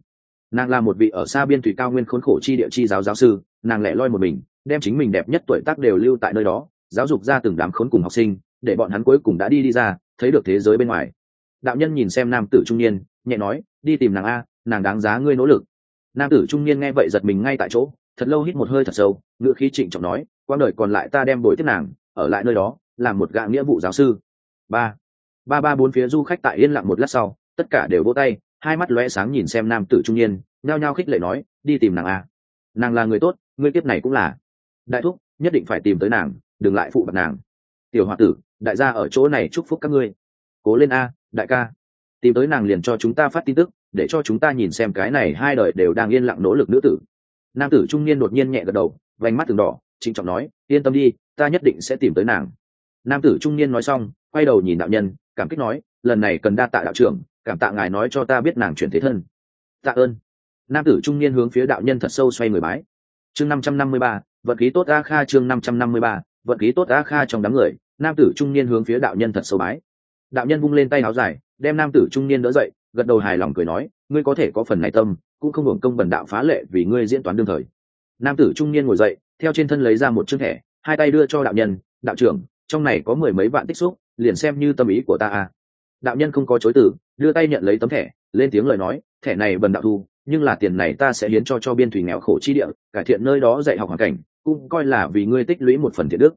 Nàng là một vị ở xa biên thủy cao nguyên khốn khổ chi địa chi giáo giáo sư, nàng lẻ loi một mình, đem chính mình đẹp nhất tuổi tác đều lưu tại nơi đó, giáo dục ra từng đám khốn cùng học sinh, để bọn hắn cuối cùng đã đi đi ra, thấy được thế giới bên ngoài. Đạo nhân nhìn xem nam tử trung niên, nhẹ nói, đi tìm nàng a, nàng đáng giá ngươi nỗ lực. Nam tử trung niên nghe vậy giật mình ngay tại chỗ, thật lâu hít một hơi thật sâu ngựa khí trịnh trọng nói quang đời còn lại ta đem bồi tiếp nàng, ở lại nơi đó, làm một gạ nghĩa vụ giáo sư. Ba ba ba bốn phía du khách tại yên lặng một lát sau tất cả đều vỗ tay, hai mắt lóe sáng nhìn xem nam tử trung niên, nhao nhao khích lệ nói, đi tìm nàng a nàng là người tốt ngươi kiếp này cũng là. Đại thúc, nhất định phải tìm tới nàng, đừng lại phụ bạc nàng. Tiểu h o a tử, đại gia ở chỗ này chúc phúc các ngươi. Cố lên a, đại ca. Tìm tới nàng liền cho chúng ta phát tin tức, để cho chúng ta nhìn xem cái này hai đời đều đang yên lặng nỗ lực nữ tử. Nam tử trung niên đột nhiên nhẹ gật đầu, vành mắt từng đỏ, trịnh trọng nói, yên tâm đi, ta nhất định sẽ tìm tới nàng. Nam tử trung niên nói xong, quay đầu nhìn đạo nhân, cảm kích nói, lần này cần đa tạ đạo trưởng cảm tạ ngài nói cho ta biết nàng chuyển thế thân. Tạ ơn. Nam tử trung niên hướng phía đạo nhân thật sâu xoay người bái. Chương năm trăm năm mươi ba, vận khí tốt a kha chương năm trăm năm mươi ba, vận khí tốt a kha trong đám người, nam tử trung niên hướng phía đạo nhân thật sâu bái. Đạo nhân vung lên tay áo dài, đem nam tử trung niên đỡ dậy, gật đầu hài lòng cười nói, ngươi có thể có phần này tâm, cũng không hưởng công bần đạo phá lệ vì ngươi diễn toán đương thời. Nam tử trung niên ngồi dậy, theo trên thân lấy ra một chiếc thẻ, hai tay đưa cho đạo nhân, đạo trưởng, trong này có mười mấy vạn tích xúc, liền xem như tâm ý của ta à đạo nhân không có chối từ, đưa tay nhận lấy tấm thẻ, lên tiếng lời nói, thẻ này bần đạo thu, nhưng là tiền này ta sẽ hiến cho cho biên thủy nghèo khổ chi địa, cải thiện nơi đó dạy học hoàn cảnh, cũng coi là vì ngươi tích lũy một phần thiện đức.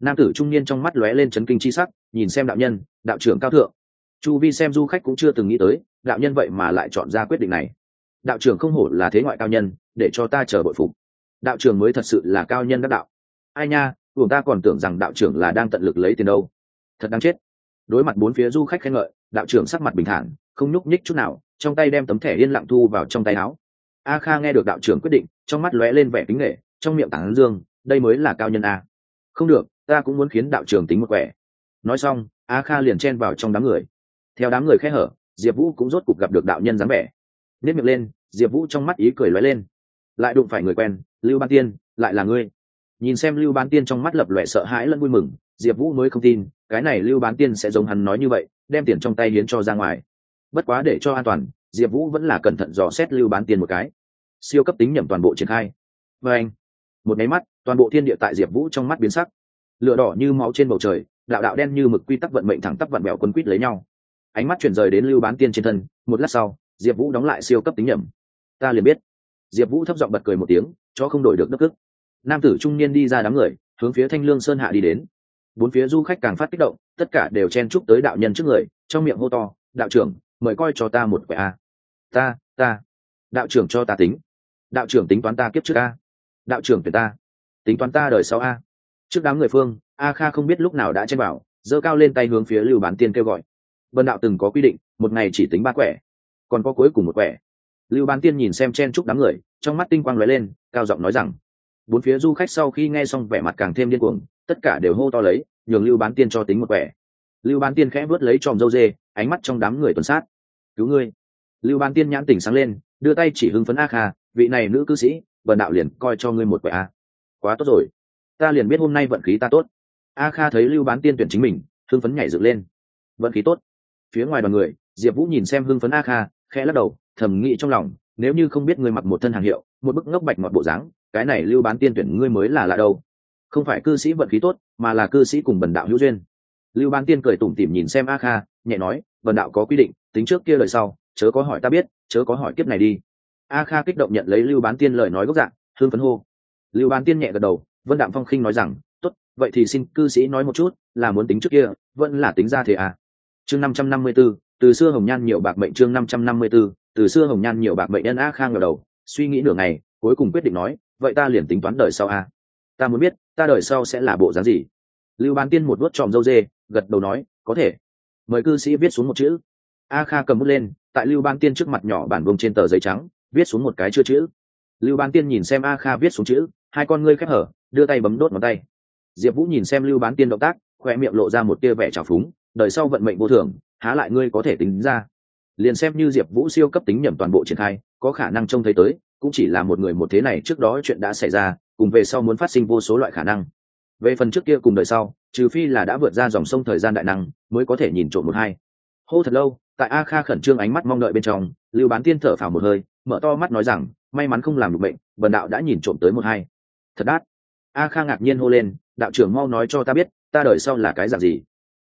Nam tử trung niên trong mắt lóe lên chấn kinh chi sắc, nhìn xem đạo nhân, đạo trưởng cao thượng. Chu vi xem du khách cũng chưa từng nghĩ tới, đạo nhân vậy mà lại chọn ra quyết định này. Đạo trưởng không hổ là thế ngoại cao nhân, để cho ta chờ bội phục. Đạo trưởng mới thật sự là cao nhân đắc đạo. Ai nha buồng ta còn tưởng rằng đạo trưởng là đang tận lực lấy tiền đâu. Thật đáng chết đối mặt bốn phía du khách khen ngợi, đạo trưởng sắc mặt bình thản, không nhúc nhích chút nào, trong tay đem tấm thẻ yên lặng thu vào trong tay áo. A kha nghe được đạo trưởng quyết định, trong mắt lóe lên vẻ kính nghệ trong miệng tảng dương, đây mới là cao nhân a. Không được, ta cũng muốn khiến đạo trưởng tính một quẻ. Nói xong, a kha liền chen vào trong đám người. Theo đám người khẽ hở, diệp vũ cũng rốt cục gặp được đạo nhân dáng vẻ. Nếp miệng lên, diệp vũ trong mắt ý cười lóe lên. Lại đụng phải người quen, lưu ban tiên, lại là ngươi. Nhìn xem lưu Ban tiên trong mắt lập lòe sợ hãi lẫn vui mừng diệp vũ mới không tin, cái này lưu bán tiên sẽ giống hắn nói như vậy, đem tiền trong tay hiến cho ra ngoài. Bất quá để cho an toàn, diệp vũ vẫn là cẩn thận dò xét lưu bán tiền một cái. Siêu cấp tính nhầm toàn bộ triển khai. Và anh, một máy mắt, toàn bộ thiên địa tại diệp vũ trong mắt biến sắc. Lửa đỏ như máu trên bầu trời, đạo đạo đen như mực quy tắc vận mệnh thẳng tắp vận bèo quấn quýt lấy nhau. Ánh mắt chuyển rời đến lưu bán tiên trên thân, một lát sau, diệp vũ đóng lại siêu cấp tính nhầm ta liền biết. Diệp vũ thấp giọng bật cười một tiếng cho không đổi được đất ức nam tử trung niên đi ra đám người, hướng phía thanh lương sơn hạ đi đến bốn phía du khách càng phát kích động, tất cả đều chen chúc tới đạo nhân trước người, trong miệng hô to, đạo trưởng, mời coi cho ta một quẻ a. Ta ta. Đạo trưởng cho ta tính. Đạo trưởng tính toán ta kiếp trước a. Đạo trưởng tuyển ta. Tính toán ta đời sau a. Trước đám người phương, a kha không biết lúc nào đã chen vào, giơ cao lên tay hướng phía lưu bán tiên kêu gọi. Vân đạo từng có quy định, một ngày chỉ tính ba quẻ, còn có cuối cùng một quẻ. Lưu bán tiên nhìn xem chen chúc đám người, trong mắt tinh quang lóe lên, cao giọng nói rằng, bốn phía du khách sau khi nghe xong vẻ mặt càng thêm điên cuồng tất cả đều hô to lấy, nhường lưu bán tiên cho tính một quẻ lưu bán tiên khẽ vớt lấy tròm dâu dê, ánh mắt trong đám người tuần sát. Cứu ngươi. Lưu bán tiên nhãn tỉnh sáng lên, đưa tay chỉ hưng phấn a kha, vị này nữ cư sĩ vần đạo liền coi cho ngươi một quẻ a. Quá tốt rồi, ta liền biết hôm nay vận khí ta tốt. A kha thấy lưu bán tiên tuyển chính mình, hưng phấn nhảy dựng lên. Vận khí tốt. Phía ngoài đoàn người, diệp vũ nhìn xem hưng phấn a kha, khẽ lắc đầu, thầm nghĩ trong lòng, nếu như không biết ngươi mặc một thân hàng hiệu, một bức ngốc bạch ngọt bộ dáng, cái này lưu bán tiên tuyển ngươi mới là lạ đâu không phải cư sĩ vận khí tốt, mà là cư sĩ cùng bần đạo hữu duyên. Lưu bán tiên cười tủm tỉm nhìn xem a kha, nhẹ nói, bần đạo có quy định, tính trước kia lời sau, chớ có hỏi ta biết, chớ có hỏi kiếp này đi. A kha kích động nhận lấy lưu bán tiên lời nói gốc dạng hương phấn hô. Lưu bán tiên nhẹ gật đầu, vân đạm phong khinh nói rằng, tốt, vậy thì xin cư sĩ nói một chút, là muốn tính trước kia, vẫn là tính ra thế à? Chương năm trăm năm mươi b ố từ xưa hồng nhan nhiều bạc mệnh chương năm trăm năm mươi b ố từ xưa hồng nhan nhiều bạc mệnh nhân a khang ngờ đầu, suy nghĩ nửa ngày, cuối cùng quyết định nói, vậy ta liền tính toán đời sau a ta muốn biết, ta đời sau sẽ là bộ dáng gì? Lưu bán tiên một vuốt tròm dâu dê, gật đầu nói, có thể. Mời cư sĩ viết xuống một chữ. A kha cầm bút lên, tại lưu ban tiên trước mặt nhỏ bản bông trên tờ giấy trắng, viết xuống một cái chưa chữ. Lưu ban tiên nhìn xem a kha viết xuống chữ, hai con ngươi khép hở, đưa tay bấm đốt ngón tay. Diệp vũ nhìn xem lưu bán tiên động tác, khoe miệng lộ ra một tia vẻ trào phúng, đời sau vận mệnh vô thường, há lại ngươi có thể tính ra. Liền xem như diệp vũ siêu cấp tính nhầm toàn bộ triển khai, có khả năng trông thấy tới cũng chỉ là một người một thế này trước đó chuyện đã xảy ra, cùng về sau muốn phát sinh vô số loại khả năng. Về phần trước kia cùng đời sau, trừ phi là đã vượt ra dòng sông thời gian đại năng, mới có thể nhìn trộm một hai. Hô thật lâu, tại a kha khẩn trương ánh mắt mong đợi bên trong, lưu bán tiên thở phào một hơi, mở to mắt nói rằng, may mắn không làm được bệnh, bần đạo đã nhìn trộm tới một hai. Thật đát a kha ngạc nhiên hô lên, đạo trưởng mau nói cho ta biết, ta đời sau là cái dạng gì?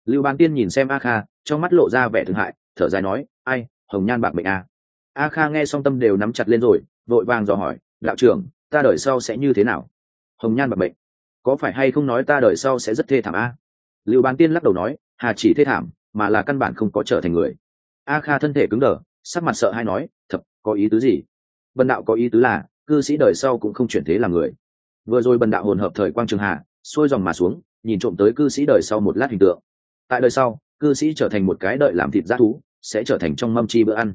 Lưu bán tiên nhìn xem a kha, trong mắt lộ ra vẻ thương hại, thở dài nói, ai, hồng nhan bạc bệnh a à? a kha nghe xong tâm đều nắm chặt lên rồi vội vàng dò hỏi, đạo trưởng, ta đời sau sẽ như thế nào? Hồng nhan bạc bệnh có phải hay không nói ta đời sau sẽ rất thê thảm a? Lưu bán tiên lắc đầu nói, hà chỉ thê thảm, mà là căn bản không có trở thành người. A kha thân thể cứng đờ, sắc mặt sợ hay nói, thật, có ý tứ gì? Bần đạo có ý tứ là, cư sĩ đời sau cũng không chuyển thế làm người. Vừa rồi bần đạo hồn hợp thời quang trường hạ, xuôi dòng mà xuống, nhìn trộm tới cư sĩ đời sau một lát hình tượng. Tại đời sau, cư sĩ trở thành một cái đợi làm thịt g thú, sẽ trở thành trong mâm chi bữa ăn.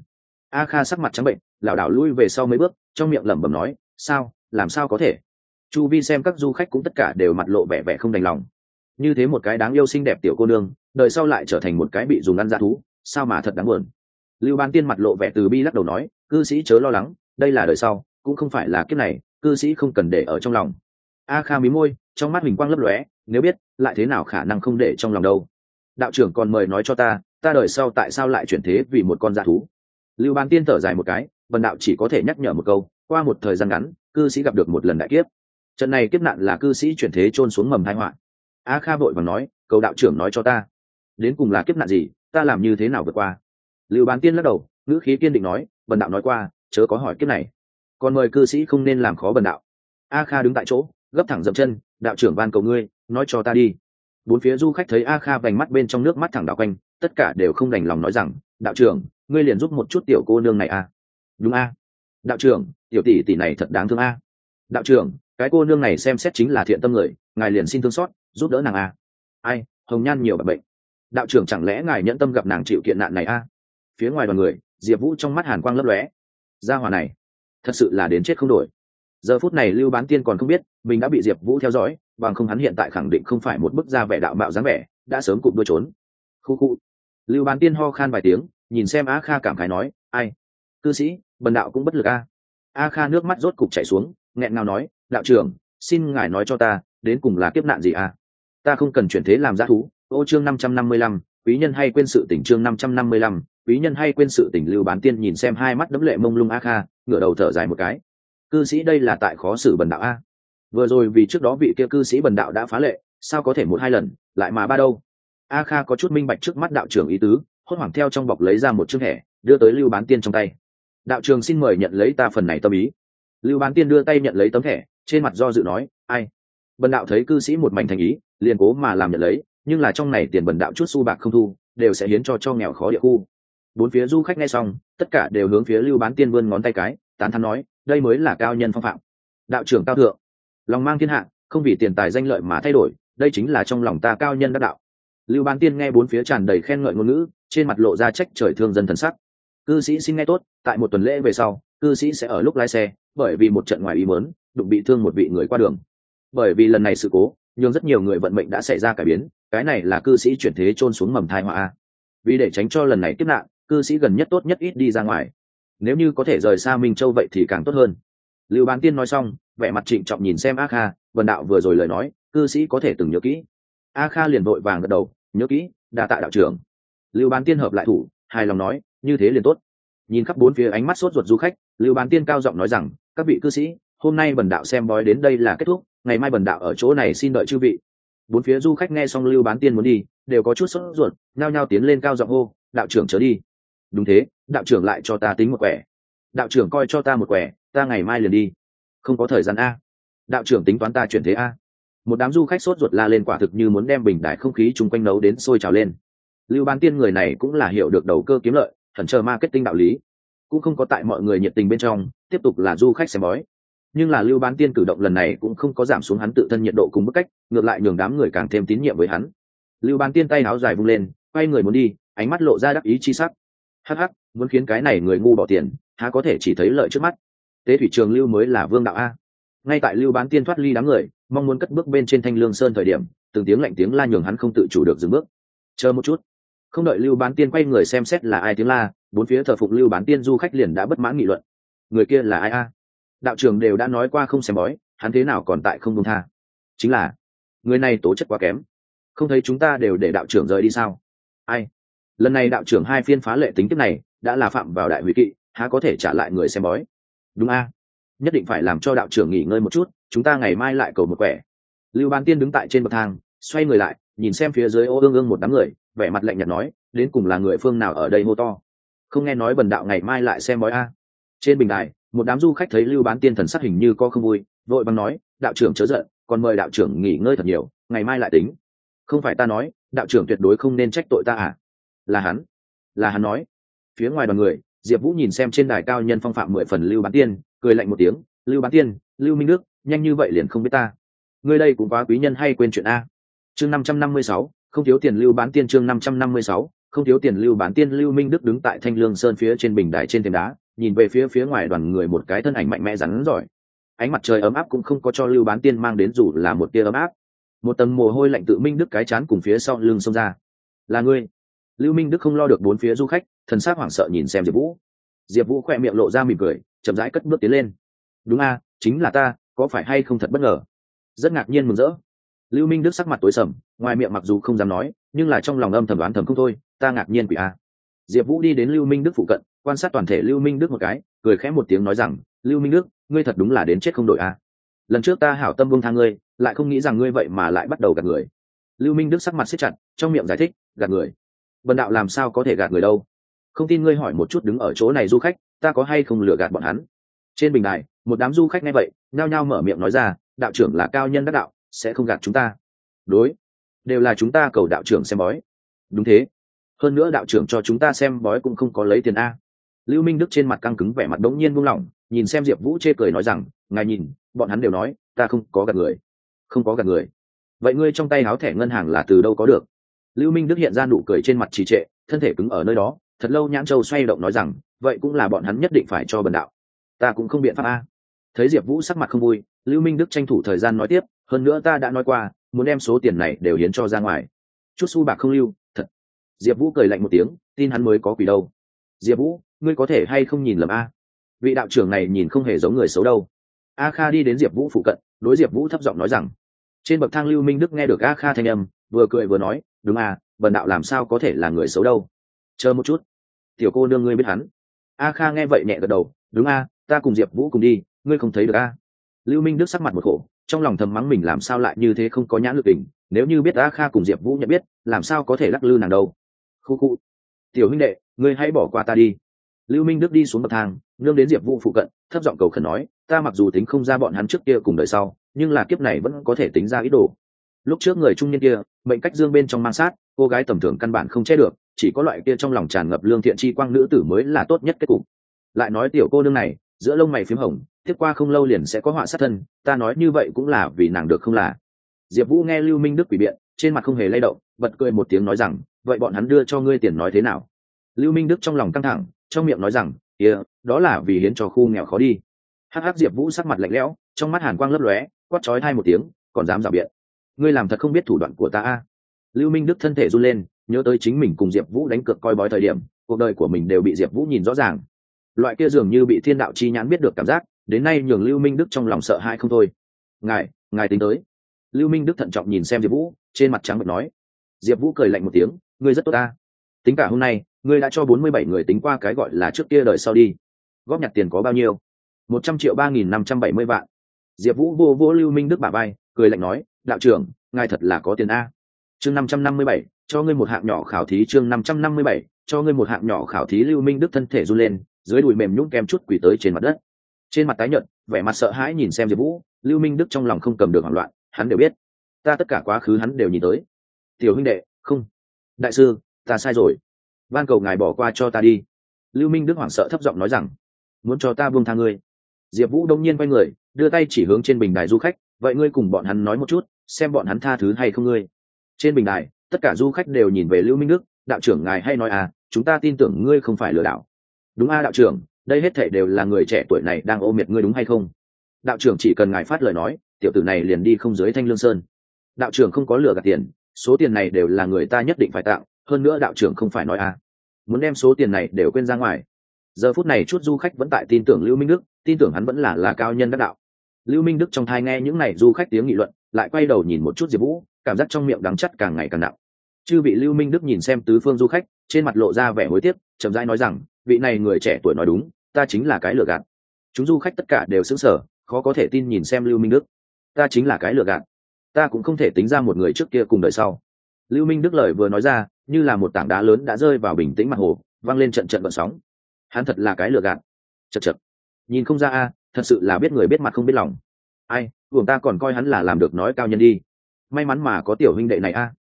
A kha sắc mặt trắng bệnh lảo đảo lui về sau mấy bước, trong miệng lẩm bẩm nói, sao? Làm sao có thể? Chu vi xem các du khách cũng tất cả đều mặt lộ vẻ vẻ không đành lòng. Như thế một cái đáng yêu xinh đẹp tiểu cô nương, đời sau lại trở thành một cái bị dùng ăn dã thú, sao mà thật đáng buồn? Lưu ban tiên mặt lộ vẻ từ bi lắc đầu nói, cư sĩ chớ lo lắng, đây là đời sau, cũng không phải là kiếp này, cư sĩ không cần để ở trong lòng. A kha mí môi, trong mắt mình quang lấp lóe, nếu biết, lại thế nào khả năng không để trong lòng đâu? Đạo trưởng còn mời nói cho ta ta đời sau tại sao lại chuyển thế vì một con dạ thú? Lưu ban tiên thở dài một cái vần đạo chỉ có thể nhắc nhở một câu, qua một thời gian ngắn, cư sĩ gặp được một lần đại kiếp. Trận này kiếp nạn là cư sĩ chuyển thế trôn xuống mầm hai họa. A kha vội và nói, cầu đạo trưởng nói cho ta, đến cùng là kiếp nạn gì, ta làm như thế nào vượt qua? Lưu bán tiên lắc đầu, ngữ khí kiên định nói bần đạo nói qua, chớ có hỏi kiếp này. Còn mời cư sĩ không nên làm khó bần đạo. A kha đứng tại chỗ, gấp thẳng dậm chân, đạo trưởng van cầu ngươi, nói cho ta đi. Bốn phía du khách thấy a kha vành mắt bên trong nước mắt thẳng đạo quanh, tất cả đều không đành lòng nói rằng, đạo trưởng, ngươi liền giúp một chút tiểu cô nương này a đúng a. Đạo trưởng, tiểu tỷ tỷ này thật đáng thương a. Đạo trưởng, cái cô nương này xem xét chính là thiện tâm người, ngài liền xin thương xót, giúp đỡ nàng a. Ai, hồng nhan nhiều bệnh bệnh. Đạo trưởng chẳng lẽ ngài nhẫn tâm gặp nàng chịu kiện nạn này a? Phía ngoài đoàn người, diệp vũ trong mắt hàn quang lấp lóe. Gia hòa này, thật sự là đến chết không đổi. Giờ phút này lưu bán tiên còn không biết, mình đã bị diệp vũ theo dõi, bằng không hắn hiện tại khẳng định không phải một bức gia vẻ đạo mạo dáng vẻ, đã sớm cụm đuôi trốn. Khu khu. Lưu bán tiên ho khan vài tiếng, nhìn xem á kha cảm khái nói, ai? Cư sĩ bần đạo cũng bất lực a. A kha nước mắt rốt cục chảy xuống, nghẹn ngào nói, đạo trưởng, xin ngài nói cho ta, đến cùng là kiếp nạn gì a? Ta không cần chuyển thế làm g thú, ô chương năm trăm năm mươi lăm, quý nhân hay quên sự tỉnh chương năm trăm năm mươi lăm, quý nhân hay quên sự tỉnh lưu bán tiên nhìn xem hai mắt đấm lệ mông lung a kha, ngửa đầu thở dài một cái. Cư sĩ đây là tại khó xử bần đạo a. Vừa rồi vì trước đó vị kia cư sĩ bần đạo đã phá lệ, sao có thể một hai lần, lại mà ba đâu? A kha có chút minh bạch trước mắt đạo trưởng ý tứ, hốt hoảng theo trong bọc lấy ra một chiếc thẻ, đưa tới lưu bán tiên trong tay đạo trường xin mời nhận lấy ta phần này tâm ý. Lưu bán tiên đưa tay nhận lấy tấm thẻ, trên mặt do dự nói, ai? Bần đạo thấy cư sĩ một mảnh thành ý, liền cố mà làm nhận lấy, nhưng là trong này tiền bần đạo chút xu bạc không thu, đều sẽ hiến cho cho nghèo khó địa khu. Bốn phía du khách nghe xong, tất cả đều hướng phía lưu bán tiên vươn ngón tay cái, tán thắn nói, đây mới là cao nhân phong phạm. Đạo trưởng cao thượng, lòng mang thiên hạ, không vì tiền tài danh lợi mà thay đổi, đây chính là trong lòng ta cao nhân đắc đạo. Lưu bán tiên nghe bốn phía tràn đầy khen ngợi ngôn ngữ, trên mặt lộ ra trách trời thương dân thần sắc cư sĩ xin nghe tốt, tại một tuần lễ về sau, cư sĩ sẽ ở lúc lái xe, bởi vì một trận ngoài ý mớn đụng bị thương một vị người qua đường. Bởi vì lần này sự cố nhưng rất nhiều người vận mệnh đã xảy ra cải biến, cái này là cư sĩ chuyển thế trôn xuống mầm thai họa vì để tránh cho lần này tiếp nạn, cư sĩ gần nhất tốt nhất ít đi ra ngoài. Nếu như có thể rời xa minh châu vậy thì càng tốt hơn. Lưu bán tiên nói xong, vẻ mặt trịnh trọng nhìn xem a kha, vần đạo vừa rồi lời nói, cư sĩ có thể từng nhớ kỹ. A kha liền vội vàng gật đầu, nhớ kỹ, đa tạ đạo trưởng. Lưu bán tiên hợp lại thủ, hài lòng nói như thế liền tốt. Nhìn khắp bốn phía ánh mắt sốt ruột du khách, lưu bán tiên cao giọng nói rằng, các vị cư sĩ, hôm nay bần đạo xem bói đến đây là kết thúc, ngày mai bần đạo ở chỗ này xin đợi chư vị. Bốn phía du khách nghe xong lưu bán tiên muốn đi, đều có chút sốt ruột, nhao nhao tiến lên cao giọng hô, đạo trưởng trở đi. Đúng thế, đạo trưởng lại cho ta tính một quẻ. Đạo trưởng coi cho ta một quẻ, ta ngày mai liền đi. Không có thời gian a. Đạo trưởng tính toán ta chuyển thế a. Một đám du khách sốt ruột la lên quả thực như muốn đem bình đại không khí chung quanh nấu đến sôi trào lên. Lưu bán tiên người này cũng là hiểu được đầu cơ kiếm lợi hẳn chờ marketing đạo lý. Cũng không có tại mọi người nhiệt tình bên trong, tiếp tục là du khách xem bói. Nhưng là lưu bán tiên cử động lần này cũng không có giảm xuống hắn tự thân nhiệt độ cùng bức cách, ngược lại nhường đám người càng thêm tín nhiệm với hắn. Lưu bán tiên tay áo dài vung lên, quay người muốn đi, ánh mắt lộ ra đắc ý chi sắc. Hắc hắc, muốn khiến cái này người ngu bỏ tiền, há có thể chỉ thấy lợi trước mắt. Tế thủy trường lưu mới là vương đạo a. Ngay tại lưu bán tiên thoát ly đám người, mong muốn cất bước bên trên thanh lương sơn thời điểm, từng tiếng lạnh tiếng la nhường hắn không tự chủ được dừng bước. Chờ một chút không đợi lưu bán tiên quay người xem xét là ai tiếng la, bốn phía thờ phục lưu bán tiên du khách liền đã bất mãn nghị luận. Người kia là ai a? Đạo trưởng đều đã nói qua không xem bói, hắn thế nào còn tại không công tha? Chính là, người này tố chất quá kém. Không thấy chúng ta đều để đạo trưởng rời đi sao? Ai? Lần này đạo trưởng hai phiên phá lệ tính tiếp này, đã là phạm vào đại hủy kỵ, há có thể trả lại người xem bói? Đúng a. Nhất định phải làm cho đạo trưởng nghỉ ngơi một chút, chúng ta ngày mai lại cầu một quẻ. Lưu Bán tiên đứng tại trên bậc thang, xoay người lại, nhìn xem phía dưới ô ương ương một đám người vẻ mặt lạnh nhạt nói, đến cùng là người phương nào ở đây hô to? Không nghe nói bần đạo ngày mai lại xem bói a? Trên bình đài, một đám du khách thấy lưu bán tiên thần sắc hình như có không vui, vội bằng nói, đạo trưởng chớ giận, còn mời đạo trưởng nghỉ ngơi thật nhiều, ngày mai lại tính. Không phải ta nói, đạo trưởng tuyệt đối không nên trách tội ta à? Là hắn là hắn nói. Phía ngoài đoàn người, diệp vũ nhìn xem trên đài cao nhân phong phạm mười phần lưu bán tiên, cười lạnh một tiếng, lưu bán tiên, lưu minh đức, nhanh như vậy liền không biết ta. Ngươi đây cũng quá quý nhân hay quên chuyện a. Chương năm trăm năm mươi sáu không thiếu tiền lưu bán tiên chương năm trăm năm mươi sáu, không thiếu tiền lưu bán tiên lưu minh đức đứng tại thanh lương sơn phía trên bình đài trên thềm đá, nhìn về phía phía ngoài đoàn người một cái thân ảnh mạnh mẽ rắn giỏi. Ánh mặt trời ấm áp cũng không có cho lưu bán tiên mang đến dù là một tia ấm áp. Một tầng mồ hôi lạnh tự minh đức cái chán cùng phía sau lưng xông ra. Là ngươi? Lưu minh đức không lo được bốn phía du khách, thần s á c hoảng sợ nhìn xem diệp vũ. Diệp vũ khỏe miệng lộ ra mỉm cười, chậm rãi cất bước tiến lên. Đúng a, chính là ta, có phải hay không thật bất ngờ? Rất ngạc nhiên mừng rỡ lưu minh đức sắc mặt tối sầm, ngoài miệng mặc dù không dám nói, nhưng là trong lòng âm thầm đoán thầm không thôi, ta ngạc nhiên quỷ a. Diệp vũ đi đến lưu minh đức phụ cận, quan sát toàn thể lưu minh đức một cái, cười khẽ một tiếng nói rằng, lưu minh đức, ngươi thật đúng là đến chết không đội a. Lần trước ta hảo tâm vương thang ngươi, lại không nghĩ rằng ngươi vậy mà lại bắt đầu gạt người. Lưu minh đức sắc mặt xếp chặt, trong miệng giải thích, gạt người? Vần đạo làm sao có thể gạt người đâu? Không tin ngươi hỏi một chút đứng ở chỗ này du khách, ta có hay không lừa gạt bọn hắn? Trên bình đài, một đám du khách nghe vậy, nhao nhao mở miệng nói ra, đạo trưởng là cao nhân đắc đạo sẽ không gạt chúng ta. Đối. Đều là chúng ta cầu đạo trưởng xem bói. Đúng thế. Hơn nữa đạo trưởng cho chúng ta xem bói cũng không có lấy tiền a. Lưu minh đức trên mặt căng cứng vẻ mặt đống nhiên buông lỏng, nhìn xem diệp vũ chê cười nói rằng, ngài nhìn, bọn hắn đều nói, ta không có gạt người. Không có gạt người. Vậy ngươi trong tay áo thẻ ngân hàng là từ đâu có được? Lưu minh đức hiện ra nụ cười trên mặt trì trệ, thân thể cứng ở nơi đó, thật lâu nhãn châu xoay động nói rằng, vậy cũng là bọn hắn nhất định phải cho bần đạo. Ta cũng không biện pháp a. Thấy diệp vũ sắc mặt không vui, lưu minh đức tranh thủ thời gian nói tiếp hơn nữa ta đã nói qua, muốn đem số tiền này đều hiến cho ra ngoài. Chút xu bạc không lưu, thật. Diệp vũ cười lạnh một tiếng, tin hắn mới có quỷ đâu. Diệp vũ, ngươi có thể hay không nhìn lầm a? Vị đạo trưởng này nhìn không hề giống người xấu đâu. A kha đi đến diệp vũ phụ cận, đối diệp vũ thấp giọng nói rằng, trên bậc thang lưu minh đức nghe được a kha thanh âm, vừa cười vừa nói, đúng à bần đạo làm sao có thể là người xấu đâu? Chờ một chút. Tiểu cô nương ngươi biết hắn. A kha nghe vậy nhẹ gật đầu, đúng a ta cùng diệp vũ cùng đi, ngươi không thấy được a? Lưu minh đức sắc mặt một khổ trong lòng thầm mắng mình làm sao lại như thế không có nhãn lực tình, nếu như biết a kha cùng diệp vũ nhận biết, làm sao có thể lắc lư nàng đâu. Khu khu. Tiểu huynh đệ, ngươi hãy bỏ qua ta đi. Lưu minh đức đi xuống bậc thang, nương đến diệp vũ phụ cận, thấp giọng cầu khẩn nói, ta mặc dù tính không ra bọn hắn trước kia cùng đời sau, nhưng là kiếp này vẫn có thể tính ra ý đồ. Lúc trước người trung niên kia, mệnh cách dương bên trong mang sát, cô gái tầm thường căn bản không che được, chỉ có loại kia trong lòng tràn ngập lương thiện chi quang nữ tử mới là tốt nhất kết cục. Lại nói tiểu cô nương này giữa lông mày phím hồng tiếp qua không lâu liền sẽ có họa sát thân ta nói như vậy cũng là vì nàng được không là. Diệp vũ nghe lưu minh đức quỷ biện trên mặt không hề lay động bật cười một tiếng nói rằng vậy bọn hắn đưa cho ngươi tiền nói thế nào? Lưu minh đức trong lòng căng thẳng trong miệng nói rằng kia、yeah, đó là vì hiến cho khu nghèo khó đi. Hắc hắc diệp vũ sắc mặt lạnh lẽo trong mắt hàn quang lấp lóe quát trói hai một tiếng còn dám rào biện? Ngươi làm thật không biết thủ đoạn của ta a. Lưu minh đức thân thể run lên nhớ tới chính mình cùng diệp vũ đánh cược coi bói thời điểm cuộc đời của mình đều bị diệp vũ nhìn rõ ràng loại kia dường như bị thiên đạo chi nhãn biết được cảm giác, đến nay nhường lưu minh đức trong lòng sợ hãi không thôi. Ngài ngài tính tới. Lưu minh đức thận trọng nhìn xem diệp vũ, trên mặt trắng bật nói. Diệp vũ cười lạnh một tiếng, ngươi rất tốt ta. Tính cả hôm nay, ngươi đã cho bốn mươi bảy người tính qua cái gọi là trước kia đời sau đi. Góp nhặt tiền có bao nhiêu? Một trăm triệu ba nghìn năm trăm bảy mươi vạn. Diệp vũ vô vô lưu minh đức bà bay cười lạnh nói, đạo trưởng, ngài thật là có tiền a. Chương năm trăm năm mươi bảy, cho ngươi một hạng nhỏ khảo thí chương năm trăm năm mươi bảy, cho ngươi một hạng nhỏ khảo thí lưu minh đức thân thể run lên dưới đùi mềm nhũng kem chút quỳ tới trên mặt đất. Trên mặt tái nhợt, vẻ mặt sợ hãi nhìn xem diệp vũ, lưu minh đức trong lòng không cầm được hoảng loạn, hắn đều biết. Ta tất cả quá khứ hắn đều nhìn tới. Tiểu huynh đệ, không. Đại sư, ta sai rồi. Van cầu ngài bỏ qua cho ta đi. Lưu minh đức hoảng sợ thấp giọng nói rằng, muốn cho ta buông tha ngươi. Diệp vũ đông nhiên quay người, đưa tay chỉ hướng trên bình đài du khách, vậy ngươi cùng bọn hắn nói một chút, xem bọn hắn tha thứ hay không ngươi. Trên bình đài, tất cả du khách đều nhìn về lưu minh đức, đạo trưởng ngài hay nói à chúng ta tin tưởng ngươi không phải lừa đảo đúng a đạo trưởng, đây hết thể đều là người trẻ tuổi này đang ô miệt ngươi đúng hay không? Đạo trưởng chỉ cần ngài phát lời nói, tiểu tử này liền đi không dưới thanh lương sơn. Đạo trưởng không có lừa gạt tiền, số tiền này đều là người ta nhất định phải tạo, hơn nữa đạo trưởng không phải nói a. Muốn đem số tiền này đều quên ra ngoài. Giờ phút này chút du khách vẫn tại tin tưởng lưu minh đức, tin tưởng hắn vẫn là là cao nhân đắc đạo. Lưu minh đức trong thai nghe những n à y du khách tiếng nghị luận, lại quay đầu nhìn một chút diệp vũ, cảm giác trong miệng đắng chắt càng ngày càng nặng. Chư vị lưu minh đức nhìn xem tứ phương du khách, trên mặt lộ ra vẻ hối tiếc, chậm rãi nói rằng vị này người trẻ tuổi nói đúng, ta chính là cái lừa gạt. Chúng du khách tất cả đều xứng sở khó có thể tin nhìn xem lưu minh đức. Ta chính là cái lừa gạt. Ta cũng không thể tính ra một người trước kia cùng đời sau. Lưu minh đức lời vừa nói ra, như là một tảng đá lớn đã rơi vào bình tĩnh mặt hồ văng lên trận trận vận sóng. Hắn thật là cái lừa gạt. Chật chật nhìn không ra a, thật sự là biết người biết mặt không biết lòng. Ai buồng ta còn coi hắn là làm được nói cao nhân đi. May mắn mà có tiểu huynh đệ này a.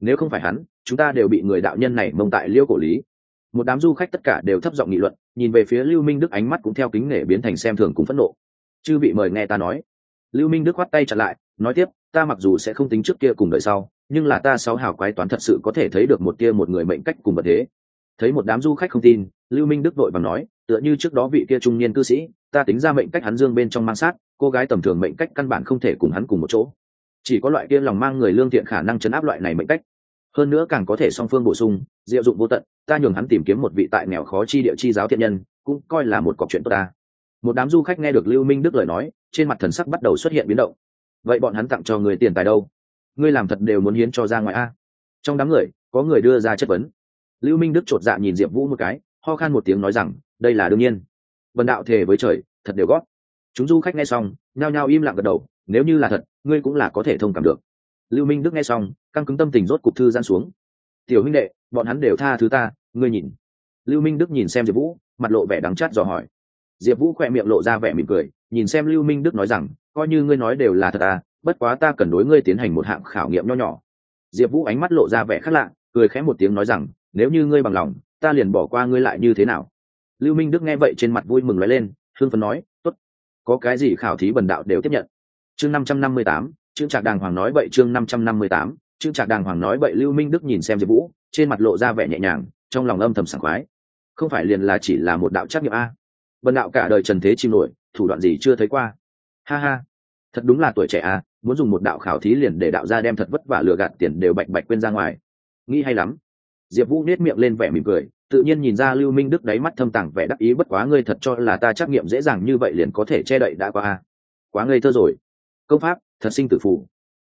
Nếu không phải hắn, chúng ta đều bị người đạo nhân này mông tại liêu cổ lý một đám du khách tất cả đều thấp giọng nghị luận, nhìn về phía lưu minh đức ánh mắt cũng theo kính nể biến thành xem thường cùng phẫn nộ. Chư bị mời nghe ta nói. Lưu minh đức khoát tay chặt lại, nói tiếp, ta mặc dù sẽ không tính trước kia cùng đợi sau, nhưng là ta sáu hào quái toán thật sự có thể thấy được một kia một người mệnh cách cùng vật thế. Thấy một đám du khách không tin, lưu minh đức vội bằng nói, tựa như trước đó vị kia trung niên cư sĩ, ta tính ra mệnh cách hắn dương bên trong mang sát, cô gái tầm thường mệnh cách căn bản không thể cùng hắn cùng một chỗ. Chỉ có loại kia lòng mang người lương thiện khả năng chấn áp loại này mệnh cách hơn nữa càng có thể song phương bổ sung, diệu dụng vô tận, ta nhường hắn tìm kiếm một vị tại nghèo khó chi địa chi giáo thiện nhân, cũng coi là một cọc chuyện tốt ta. Một đám du khách nghe được lưu minh đức lời nói, trên mặt thần sắc bắt đầu xuất hiện biến động. Vậy bọn hắn tặng cho người tiền tài đâu? Ngươi làm thật đều muốn hiến cho ra ngoài a. Trong đám người, có người đưa ra chất vấn. Lưu minh đức chột dạ nhìn diệp vũ một cái, ho khan một tiếng nói rằng, đây là đương nhiên. Vần đạo thề với trời, thật đều gót chúng du khách nghe xong, nhao nhao im lặng gật đầu, nếu như là thật, ngươi cũng là có thể thông cảm được lưu minh đức nghe xong, căng cứng tâm tình rốt cục thư gian xuống. Tiểu huynh đệ, bọn hắn đều tha thứ ta, ngươi nhìn. Lưu minh đức nhìn xem diệp vũ, mặt lộ vẻ đắng chát dò hỏi. Diệp vũ khỏe miệng lộ ra vẻ mỉm cười, nhìn xem lưu minh đức nói rằng, coi như ngươi nói đều là thật à bất quá ta cần đối ngươi tiến hành một hạng khảo nghiệm nho nhỏ. Diệp vũ ánh mắt lộ ra vẻ khác lạ, cười khẽ một tiếng nói rằng, nếu như ngươi bằng lòng, ta liền bỏ qua ngươi lại như thế nào? Lưu minh đức nghe vậy trên mặt vui mừng nói lên hương phấn nói t ố t có cái gì khảo thí bần đạo đều tiếp nhận. Chương năm trăm năm mươi tám chương trạc đàng hoàng nói vậy chương năm trăm năm mươi tám chương trạc đàng hoàng nói vậy lưu minh đức nhìn xem diệp vũ, trên mặt lộ ra vẻ nhẹ nhàng, trong lòng âm thầm sảng khoái. Không phải liền là chỉ là một đạo trắc nghiệm a? Bần đạo cả đời trần thế chim nổi, thủ đoạn gì chưa thấy qua? Ha ha, thật đúng là tuổi trẻ a, muốn dùng một đạo khảo thí liền để đạo ra đem thật vất vả lừa gạt tiền đều bạch bạch quên ra ngoài. Nghĩ hay lắm. Diệp vũ nết miệng lên vẻ mỉm cười, tự nhiên nhìn ra lưu minh đức đáy mắt thâm tàng vẻ đắc ý, bất quá ngươi thật cho là ta trắc nghiệm dễ dàng như vậy liền có thể che đậy đã qua a. Quá ngây thơ rồi. Công pháp thật sinh tử phù.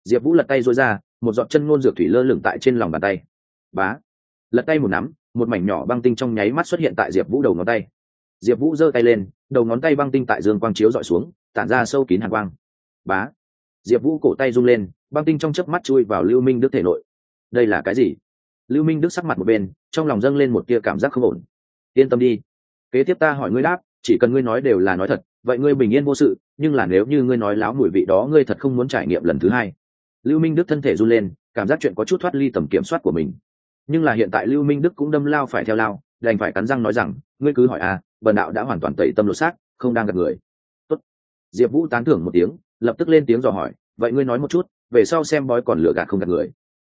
Diệp vũ lật tay dối ra, một giọt chân ngôn dược thủy lơ lửng tại trên lòng bàn tay. Bá. Lật tay một nắm, một mảnh nhỏ băng tinh trong nháy mắt xuất hiện tại diệp vũ đầu ngón tay. Diệp vũ giơ tay lên, đầu ngón tay băng tinh tại dương quang chiếu dọi xuống, tản ra sâu kín hàng quang. Bá. Diệp vũ cổ tay rung lên, băng tinh trong chớp mắt chui vào lưu minh đức thể nội. Đây là cái gì? Lưu minh đức sắc mặt một bên, trong lòng dâng lên một tia cảm giác không ổn. Yên tâm đi. Kế tiếp ta hỏi ngươi đáp, chỉ cần ngươi nói đều là nói thật, vậy ngươi bình yên vô sự nhưng là nếu như ngươi nói láo mùi vị đó ngươi thật không muốn trải nghiệm lần thứ hai. Lưu minh đức thân thể run lên, cảm giác chuyện có chút thoát ly tầm kiểm soát của mình. Nhưng là hiện tại lưu minh đức cũng đâm lao phải theo lao, đành phải cắn răng nói rằng, ngươi cứ hỏi à bần đạo đã hoàn toàn tẩy tâm lột xác, không đang gặp người. Tốt. diệp vũ tán thưởng một tiếng, lập tức lên tiếng dò hỏi, vậy ngươi nói một chút, về sau xem bói còn lừa gạt không gặp người.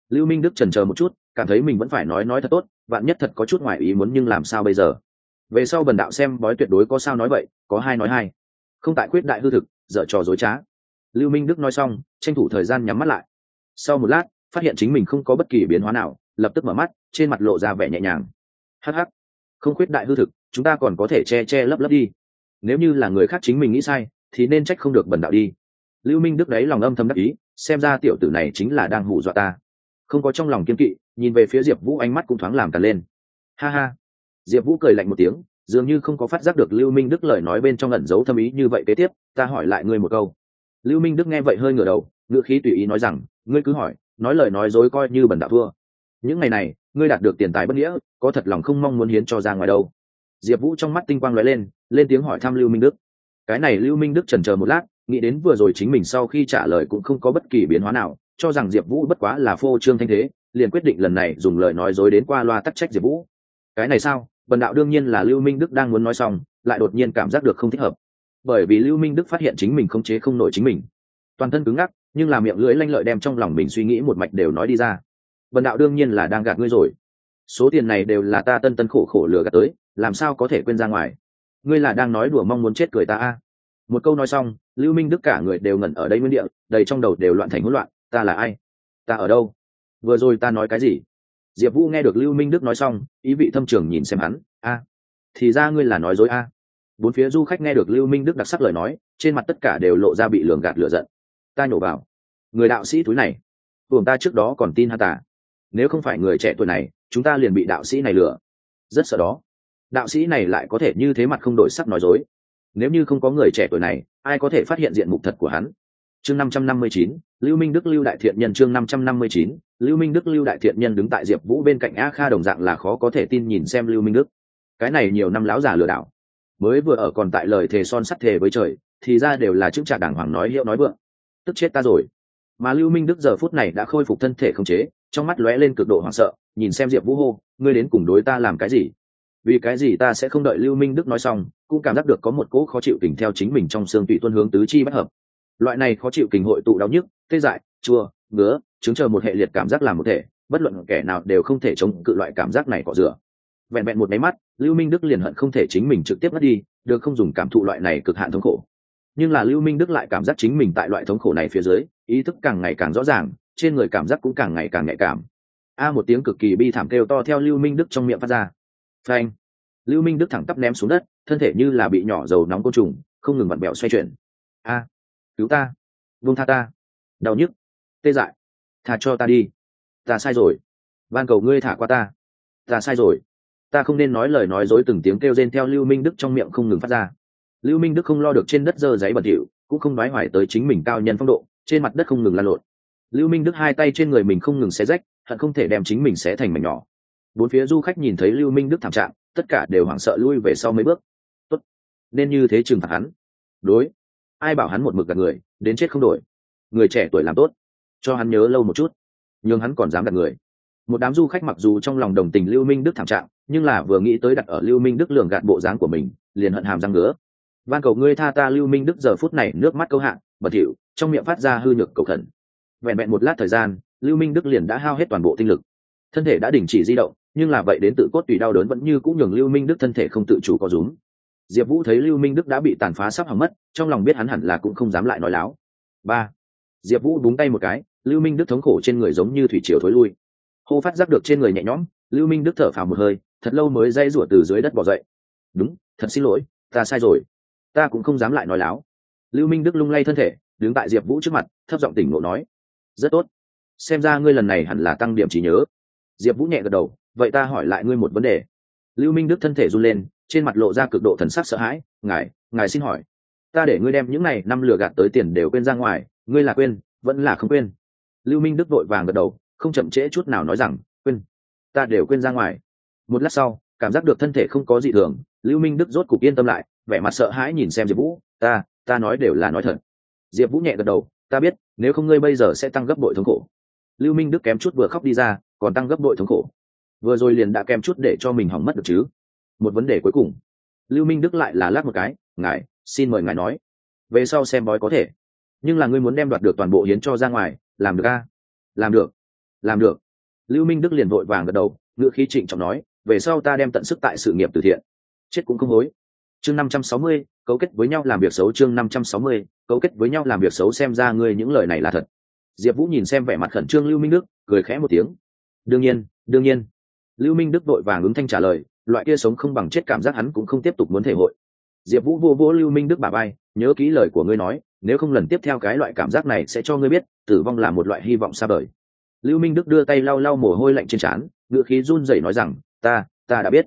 Lưu minh đức trần chờ một chút, cảm thấy mình vẫn phải nói nói thật tốt, vạn nhất thật có chút ngoại ý muốn nhưng làm sao bây giờ? Về sau bần đạo xem bói tuyệt đối có sao nói vậy, có hai nói hai không tại quyết đại hư thực, dở trò dối trá. Lưu minh đức nói xong, tranh thủ thời gian nhắm mắt lại. Sau một lát, phát hiện chính mình không có bất kỳ biến hóa nào, lập tức mở mắt, trên mặt lộ ra vẻ nhẹ nhàng. Hh không khuyết đại hư thực, chúng ta còn có thể che che lấp lấp đi. Nếu như là người khác chính mình nghĩ sai, thì nên trách không được bẩn đạo đi. Lưu minh đức đấy lòng âm thầm đắc ý, xem ra tiểu tử này chính là đang hù dọa ta. Không có trong lòng kiên kỵ, nhìn về phía diệp vũ ánh mắt cũng thoáng làm cả lên. Ha ha. Diệp vũ cười lạnh một tiếng dường như không có phát giác được lưu minh đức lời nói bên trong ẩn giấu thâm ý như vậy kế tiếp, ta hỏi lại ngươi một câu. Lưu minh đức nghe vậy hơi ngửa đầu ngựa khí tùy ý nói rằng, ngươi cứ hỏi, nói lời nói dối coi như bẩn đạo thua. Những ngày này, ngươi đạt được tiền tài bất nghĩa, có thật lòng không mong muốn hiến cho ra ngoài đâu. Diệp vũ trong mắt tinh quang lóe lên lên tiếng hỏi thăm lưu minh đức. Cái này lưu minh đức trần chờ một lát, nghĩ đến vừa rồi chính mình sau khi trả lời cũng không có bất kỳ biến hóa nào, cho rằng diệp vũ bất quá là phô trương thanh thế, liền quyết định lần này dùng lời nói dối đến qua loa tắc trách diệp vũ. Cái này sao? Bần đạo đương nhiên là lưu minh đức đang muốn nói xong, lại đột nhiên cảm giác được không thích hợp. Bởi vì lưu minh đức phát hiện chính mình không chế không nổi chính mình. Toàn thân cứng ngắc, nhưng là miệng lưỡi lanh lợi đem trong lòng mình suy nghĩ một mạch đều nói đi ra. Bần đạo đương nhiên là đang gạt ngươi rồi. Số tiền này đều là ta tân tân khổ khổ lừa gạt tới, làm sao có thể quên ra ngoài? Ngươi là đang nói đùa mong muốn chết cười ta a. Một câu nói xong, lưu minh đức cả người đều ngẩn ở đây nguyên địa, đầy trong đầu đều loạn thành hỗn loạn. Ta là ai? Ta ở đâu? Vừa rồi ta nói cái gì? Diệp vũ nghe được lưu minh đức nói xong, ý vị thâm trường nhìn xem hắn, a, thì ra ngươi là nói dối a. Bốn phía du khách nghe được lưu minh đức đặc sắc lời nói, trên mặt tất cả đều lộ ra bị lường gạt lựa giận. Ta nhổ vào. Người đạo sĩ túi này, tưởng ta trước đó còn tin hắn ta. Nếu không phải người trẻ tuổi này, chúng ta liền bị đạo sĩ này lừa. Rất sợ đó. Đạo sĩ này lại có thể như thế mặt không đổi sắc nói dối. Nếu như không có người trẻ tuổi này, ai có thể phát hiện diện mục thật của hắn? Chương năm trăm năm mươi chín, lưu minh đức lưu đại thiện nhân chương năm trăm năm mươi chín lưu minh đức lưu đại thiện nhân đứng tại diệp vũ bên cạnh a kha đồng dạng là khó có thể tin nhìn xem lưu minh đức. Cái này nhiều năm láo giả lừa đảo. Mới vừa ở còn tại lời thề son sắt thề với trời, thì ra đều là chữ trạc đàng hoàng nói hiệu nói vượng. Tức chết ta rồi. Mà lưu minh đức giờ phút này đã khôi phục thân thể không chế, trong mắt lóe lên cực độ hoảng sợ, nhìn xem diệp vũ hô, ngươi đến cùng đối ta làm cái gì? Vì cái gì ta sẽ không đợi lưu minh đức nói xong, cũng cảm giác được có một cỗ khó chịu kình theo chính mình trong xương tụy tuân hướng tứ chi bất hợp. Loại này khó chịu kình hội tụ đau nhức, tê dại, chua ngứa, chứng chờ một hệ liệt cảm giác làm một thể, bất luận kẻ nào đều không thể chống cự loại cảm giác này cọ rửa. Vẹn vẹn một máy mắt, lưu minh đức liền hận không thể chính mình trực tiếp mất đi, được không dùng cảm thụ loại này cực hạn thống khổ. Nhưng là lưu minh đức lại cảm giác chính mình tại loại thống khổ này phía dưới, ý thức càng ngày càng rõ ràng, trên người cảm giác cũng càng ngày càng nhạy cảm. A một tiếng cực kỳ bi thảm kêu to theo lưu minh đức trong miệng phát ra. Phanh. Lưu minh đức thẳng tắp ném xuống đất, thân thể như là bị nhỏ dầu nóng côn trùng, không ngừng vặn bẹo xoay chuyển. A, cứu ta. Vung tha ta. Đau nhức tê dại. Thả cho ta đi. Ta sai rồi. Van cầu ngươi thả qua ta. Ta sai rồi. Ta không nên nói lời nói dối từng tiếng kêu rên theo lưu minh đức trong miệng không ngừng phát ra. Lưu minh đức không lo được trên đất dơ giấy bẩn thỉu, cũng không nói hoài tới chính mình cao nhân phong độ, trên mặt đất không ngừng lan lộn. Lưu minh đức hai tay trên người mình không ngừng xé rách, hận không thể đem chính mình xé thành mảnh nhỏ. Bốn phía du khách nhìn thấy lưu minh đức thảm trạng, tất cả đều hoảng sợ lui về sau mấy bước. Tốt. Nên như thế trừng phạt hắn. Đối. Ai bảo hắn một mực gạt người, đến chết không đổi. Người trẻ tuổi làm tốt cho hắn nhớ lâu một chút. Nhưng hắn còn dám đặt người. Một đám du khách mặc dù trong lòng đồng tình lưu minh đức thảm trạng nhưng là vừa nghĩ tới đặt ở lưu minh đức lường gạt bộ dáng của mình liền hận hàm răng ngứa. Van cầu ngươi tha ta lưu minh đức giờ phút này nước mắt câu hạ, bật thỉu trong miệng phát ra hư nhược cầu khẩn. Vẹn vẹn một lát thời gian lưu minh đức liền đã hao hết toàn bộ tinh lực. Thân thể đã đình chỉ di động nhưng là vậy đến tự cốt tùy đau đớn vẫn như cũng nhường lưu minh đức thân thể không tự chủ có rúm. Diệp vũ thấy lưu minh đức đã bị tàn phá sắp hỏng mất trong lòng biết hắn hẳn là cũng không dám lại nói láo. Ba. Diệp vũ búng tay một cái lưu minh đức thống khổ trên người giống như thủy triều thối lui. Hô phát giác được trên người nhẹ nhõm, lưu minh đức thở phào một hơi, thật lâu mới dây rủa từ dưới đất bỏ dậy. Đúng, thật xin lỗi, ta sai rồi. Ta cũng không dám lại nói láo. Lưu minh đức lung lay thân thể, đứng tại diệp vũ trước mặt, thấp giọng tỉnh ngộ nói, rất tốt. Xem ra ngươi lần này hẳn là tăng điểm trí nhớ. Diệp vũ nhẹ gật đầu, vậy ta hỏi lại ngươi một vấn đề. Lưu minh đức thân thể run lên, trên mặt lộ ra cực độ thần sắc sợ hãi, ngài ngài xin hỏi, ta để ngươi đem những này năm lừa gạt tới tiền đều quên ra ngoài, ngươi là quên, vẫn là không quên lưu minh đức vội vàng gật đầu, không chậm trễ chút nào nói rằng, quên, ta đều quên ra ngoài. Một lát sau, cảm giác được thân thể không có gì thường, lưu minh đức rốt cục yên tâm lại, vẻ mặt sợ hãi nhìn xem diệp vũ, ta ta nói đều là nói thật. Diệp vũ nhẹ gật đầu, ta biết, nếu không ngươi bây giờ sẽ tăng gấp bội thống khổ. Lưu minh đức kém chút vừa khóc đi ra, còn tăng gấp bội thống khổ. Vừa rồi liền đã kém chút để cho mình hỏng mất được chứ. Một vấn đề cuối cùng. Lưu minh đức lại là lát một cái, ngài, xin mời ngài nói. Về sau xem bói có thể. Nhưng là ngươi muốn đem đoạt được toàn bộ hiến cho ra ngoài làm được a, làm được làm được. Lưu minh đức liền vội vàng gật đầu ngựa khí trịnh trọng nói, về sau ta đem tận sức tại sự nghiệp từ thiện. Chết cũng không hối. Chương năm trăm sáu mươi, cấu kết với nhau làm việc xấu chương năm trăm sáu mươi, cấu kết với nhau làm việc xấu xem ra ngươi những lời này là thật. Diệp vũ nhìn xem vẻ mặt khẩn trương lưu minh đức, cười khẽ một tiếng. Đương nhiên đương nhiên. Lưu minh đức vội vàng ứng thanh trả lời, loại kia sống không bằng chết cảm giác hắn cũng không tiếp tục muốn thể hội. Diệp vũ vô vô lưu minh đức bà bay nhớ kỹ lời của ngươi nói nếu không lần tiếp theo cái loại cảm giác này sẽ cho ngươi biết tử vong là một loại hy vọng xa vời. Lưu minh đức đưa tay lau lau mồ hôi lạnh trên trán ngựa khí run rẩy nói rằng ta ta đã biết.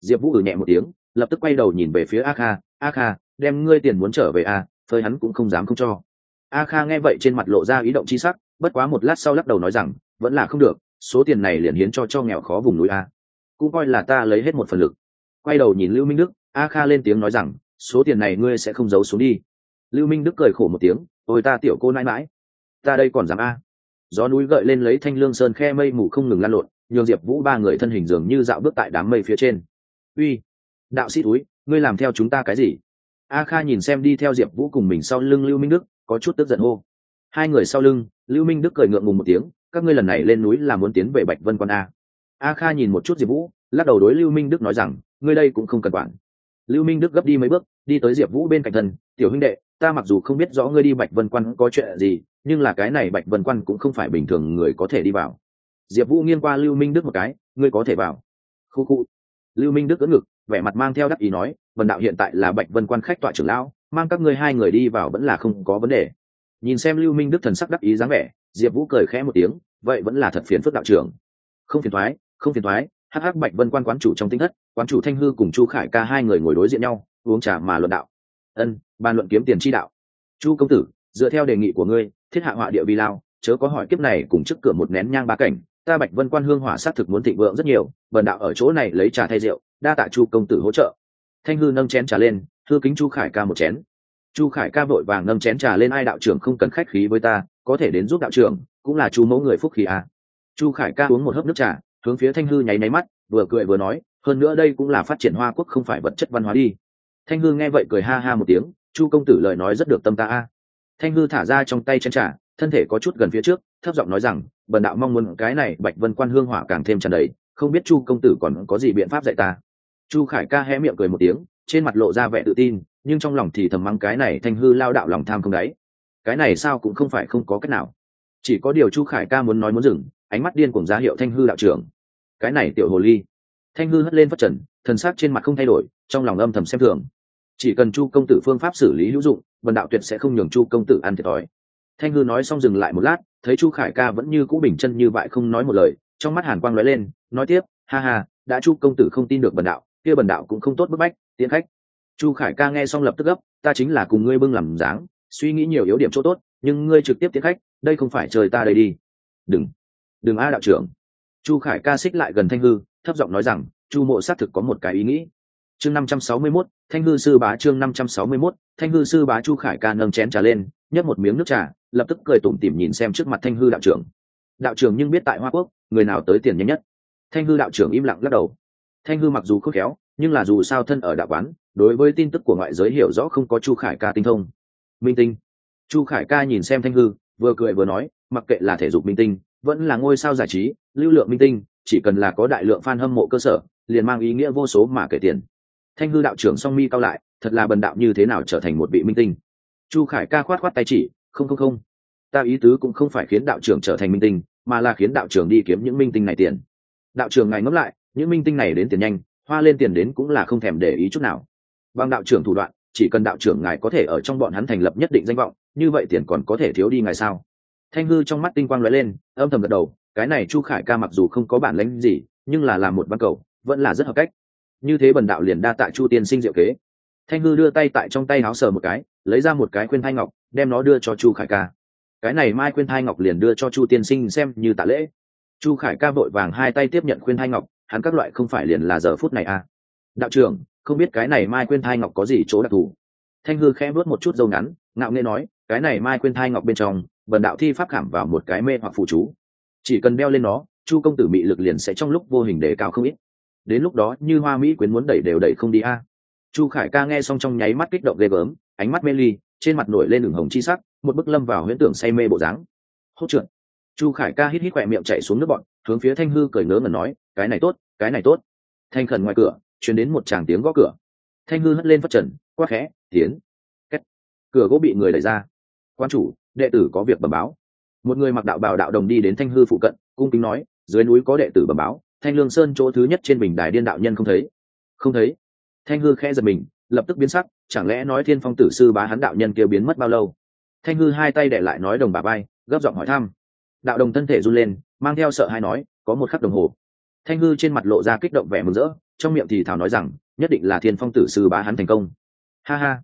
Diệp vũ ử nhẹ một tiếng lập tức quay đầu nhìn về phía a kha a kha đem ngươi tiền muốn trở về a à, phơi hắn cũng không dám không cho. A kha nghe vậy trên mặt lộ ra ý động c h i sắc bất quá một lát sau lắc đầu nói rằng vẫn là không được số tiền này liền hiến cho cho nghèo khó vùng núi a. Cũng coi là ta lấy hết một phần lực. Quay đầu nhìn lưu minh đức a kha lên tiếng nói rằng số tiền này ngươi sẽ không giấu xuống đi. Lưu minh đức cười khổ một tiếng, ôi ta tiểu cô nãi mãi, ta đây còn dám a? Gió núi gợi lên lấy thanh lương sơn khe mây mù không ngừng lan lộn, nhường diệp vũ ba người thân hình dường như dạo bước tại đám mây phía trên. Uy, đạo sĩ túi, ngươi làm theo chúng ta cái gì? A kha nhìn xem đi theo diệp vũ cùng mình sau lưng lưu minh đức, có chút tức giận hô. Hai người sau lưng, lưu minh đức cười ngượng ngùng một tiếng, các ngươi lần này lên núi là muốn tiến về bạch vân quan a. A kha nhìn một chút diệp vũ, lắc đầu đối lưu minh đức nói rằng, ngươi đây cũng không cần quản lưu minh đức gấp đi mấy bước, đi tới diệp vũ bên cạnh thân, tiểu huynh đệ, ta mặc dù không biết rõ ngươi đi bạch vân quan có chuyện gì, nhưng là cái này bạch vân quan cũng không phải bình thường người có thể đi vào. Diệp vũ nghiêng qua lưu minh đức một cái, ngươi có thể vào. Khu khu. Lưu minh đức ưỡn ngực, vẻ mặt mang theo đắc ý nói vần đạo hiện tại là bạch vân quan khách tọa trưởng lão, mang các ngươi hai người đi vào vẫn là không có vấn đề. Nhìn xem lưu minh đức thần sắc đắc ý dáng vẻ, diệp vũ cười khẽ một tiếng, vậy vẫn là thật phiền phức đạo trưởng. Không phiền thoái, không phiền thoái hắc hắc bạch vân quan quán chủ trong tinh thất, quán chủ thanh hư cùng chu khải ca hai người ngồi đối diện nhau, uống trà mà luận đạo. Ân bàn luận kiếm tiền chi đạo. Chu công tử, dựa theo đề nghị của ngươi, thiết hạ họa địa vi lao, chớ có hỏi kiếp này cùng trước cửa một nén nhang ba cảnh, ta bạch vân quan hương hỏa sát thực muốn thịnh vượng rất nhiều, bần đạo ở chỗ này lấy trà thay rượu, đa tạ chu công tử hỗ trợ. Thanh hư nâng chén trà lên thư kính chu khải ca một chén. Chu khải ca vội vàng nâng chén trà lên, ai đạo trưởng không cần khách khí với ta, có thể đến giúp đạo trưởng, cũng là chu mẫu người phúc khí à. chu khải ca uống một hớp nước trà hướng phía thanh hư nháy nháy mắt, vừa cười vừa nói, hơn nữa đây cũng là phát triển hoa quốc không phải vật chất văn hóa đi. Thanh hư nghe vậy cười ha ha một tiếng, chu công tử lời nói rất được tâm ta a. Thanh hư thả ra trong tay chân trà, thân thể có chút gần phía trước, thấp giọng nói rằng, bần đạo mong muốn cái này bạch vân quan hương hỏa càng thêm tràn đầy, không biết chu công tử còn có gì biện pháp dạy ta? Chu khải ca hé miệng cười một tiếng, trên mặt lộ ra vẻ tự tin, nhưng trong lòng thì thầm mắng cái này thanh hư lao đạo lòng tham không đáy. Cái này sao cũng không phải không có cách nào. Chỉ có điều chu khải ca muốn nói muốn dừng ánh mắt điên cùng giá hiệu thanh hư đạo trưởng. Cái này tiểu hồ ly. Thanh hư hất lên phát trần, thần sắc trên mặt không thay đổi, trong lòng âm thầm xem thường. Chỉ cần chu công tử phương pháp xử lý hữu dụng vần đạo tuyệt sẽ không nhường chu công tử ăn thiệt thòi. Thanh hư nói xong dừng lại một lát, thấy chu khải ca vẫn như cũ bình chân như vậy không nói một lời, trong mắt hàn quang lóe lên, nói tiếp, ha ha, đã chu công tử không tin được bần đạo, kia bần đạo cũng không tốt bức bách tiến khách. Chu khải ca nghe xong lập tức gấp, ta chính là cùng ngươi bưng làm dáng, suy nghĩ nhiều yếu điểm chỗ tốt, nhưng ngươi trực tiếp tiến khách, đây không phải trời ta đây đi. Đừng đừng a đạo trưởng. Chu khải ca xích lại gần thanh hư, thấp giọng nói rằng, chu mộ xác thực có một cái ý nghĩ. Chương năm trăm sáu mươi mốt, thanh hư sư bá chương năm trăm sáu mươi mốt, thanh hư sư bá chu khải ca nâng chén trà lên, nhấp một miếng nước trà, lập tức cười tủm tỉm nhìn xem trước mặt thanh hư đạo trưởng. Đạo trưởng nhưng biết tại hoa quốc, người nào tới tiền nhanh nhất. Thanh hư đạo trưởng im lặng lắc đầu. Thanh hư mặc dù khôn khéo, nhưng là dù sao thân ở đạo quán, đối với tin tức của ngoại giới hiểu rõ không có chu khải ca tinh thông. Minh tinh. Chu khải ca nhìn xem thanh hư, vừa cười vừa nói, mặc kệ là thể dục minh tinh vẫn là ngôi sao giải trí, lưu lượng minh tinh, chỉ cần là có đại lượng fan hâm mộ cơ sở, liền mang ý nghĩa vô số mà kể tiền. Thanh hư đạo trưởng song mi cao lại, thật là bần đạo như thế nào trở thành một vị minh tinh? Chu khải ca khoát khoát tay chỉ, không không không. Ta ý tứ cũng không phải khiến đạo trưởng trở thành minh tinh, mà là khiến đạo trưởng đi kiếm những minh tinh này tiền. Đạo trưởng ngài ngẫm lại, những minh tinh này đến tiền nhanh, hoa lên tiền đến cũng là không thèm để ý chút nào. Bằng đạo trưởng thủ đoạn, chỉ cần đạo trưởng ngài có thể ở trong bọn hắn thành lập nhất định danh vọng, như vậy tiền còn có thể thiếu đi ngài sao? Thanh hư trong mắt tinh quang lóe lên, âm thầm gật đầu, cái này chu khải ca mặc dù không có bản lãnh gì, nhưng là làm một văn cầu, vẫn là rất hợp cách. Như thế bần đạo liền đa tại chu tiên sinh diệu kế. Thanh hư đưa tay tại trong tay áo sờ một cái, lấy ra một cái khuyên thai ngọc, đem nó đưa cho chu khải ca. Cái này mai khuyên thai ngọc liền đưa cho chu tiên sinh xem như tạ lễ. Chu khải ca vội vàng hai tay tiếp nhận khuyên thai ngọc, hắn các loại không phải liền là giờ phút này à? Đạo trưởng, không biết cái này mai khuyên thai ngọc có gì chỗ đặc thù? Thanh hư khẽ vớt một chút dâu ngắn, ngạo nghe nói, cái này mai khuyên thai ngọc bên trong bần đạo thi pháp khảm vào một cái mê hoặc phụ chú. Chỉ cần đeo lên nó, chu công tử mị lực liền sẽ trong lúc vô hình đề cao không ít. Đến lúc đó, như hoa mỹ quyến muốn đẩy đều đẩy không đi a. Chu khải ca nghe xong trong nháy mắt kích động ghê gớm, ánh mắt mê ly, trên mặt nổi lên đường hồng chi sắc, một bức lâm vào huyễn tưởng say mê bộ dáng. Hốt trượt. Chu khải ca hít hít khỏe miệng chạy xuống nước bọn hướng phía thanh hư cười ngớ ngẩn nói, cái này tốt, cái này tốt. Thanh khẩn ngoài cửa chuyển đến một tràng tiếng gõ cửa. Thanh hư hất lên phát trần, quát khẽ, tiến. Kết. cửa gỗ bị người đẩy ra. Quan chủ đệ tử có việc bẩm báo. Một người mặc đạo bào đạo đồng đi đến thanh hư phụ cận, cung kính nói, dưới núi có đệ tử bẩm báo, thanh lương sơn chỗ thứ nhất trên bình đài điên đạo nhân không thấy. Không thấy. Thanh hư khẽ giật mình, lập tức biến sắc, chẳng lẽ nói thiên phong tử sư bá hắn đạo nhân kia biến mất bao lâu? Thanh hư hai tay để lại nói đồng bà bay gấp giọng hỏi thăm. Đạo đồng thân thể run lên, mang theo sợ hay nói, có một khắc đồng hồ. Thanh hư trên mặt lộ ra kích động vẻ mừng rỡ, trong miệng thì thảo nói rằng, nhất định là thiên phong tử sư bá hắn thành công. Ha ha.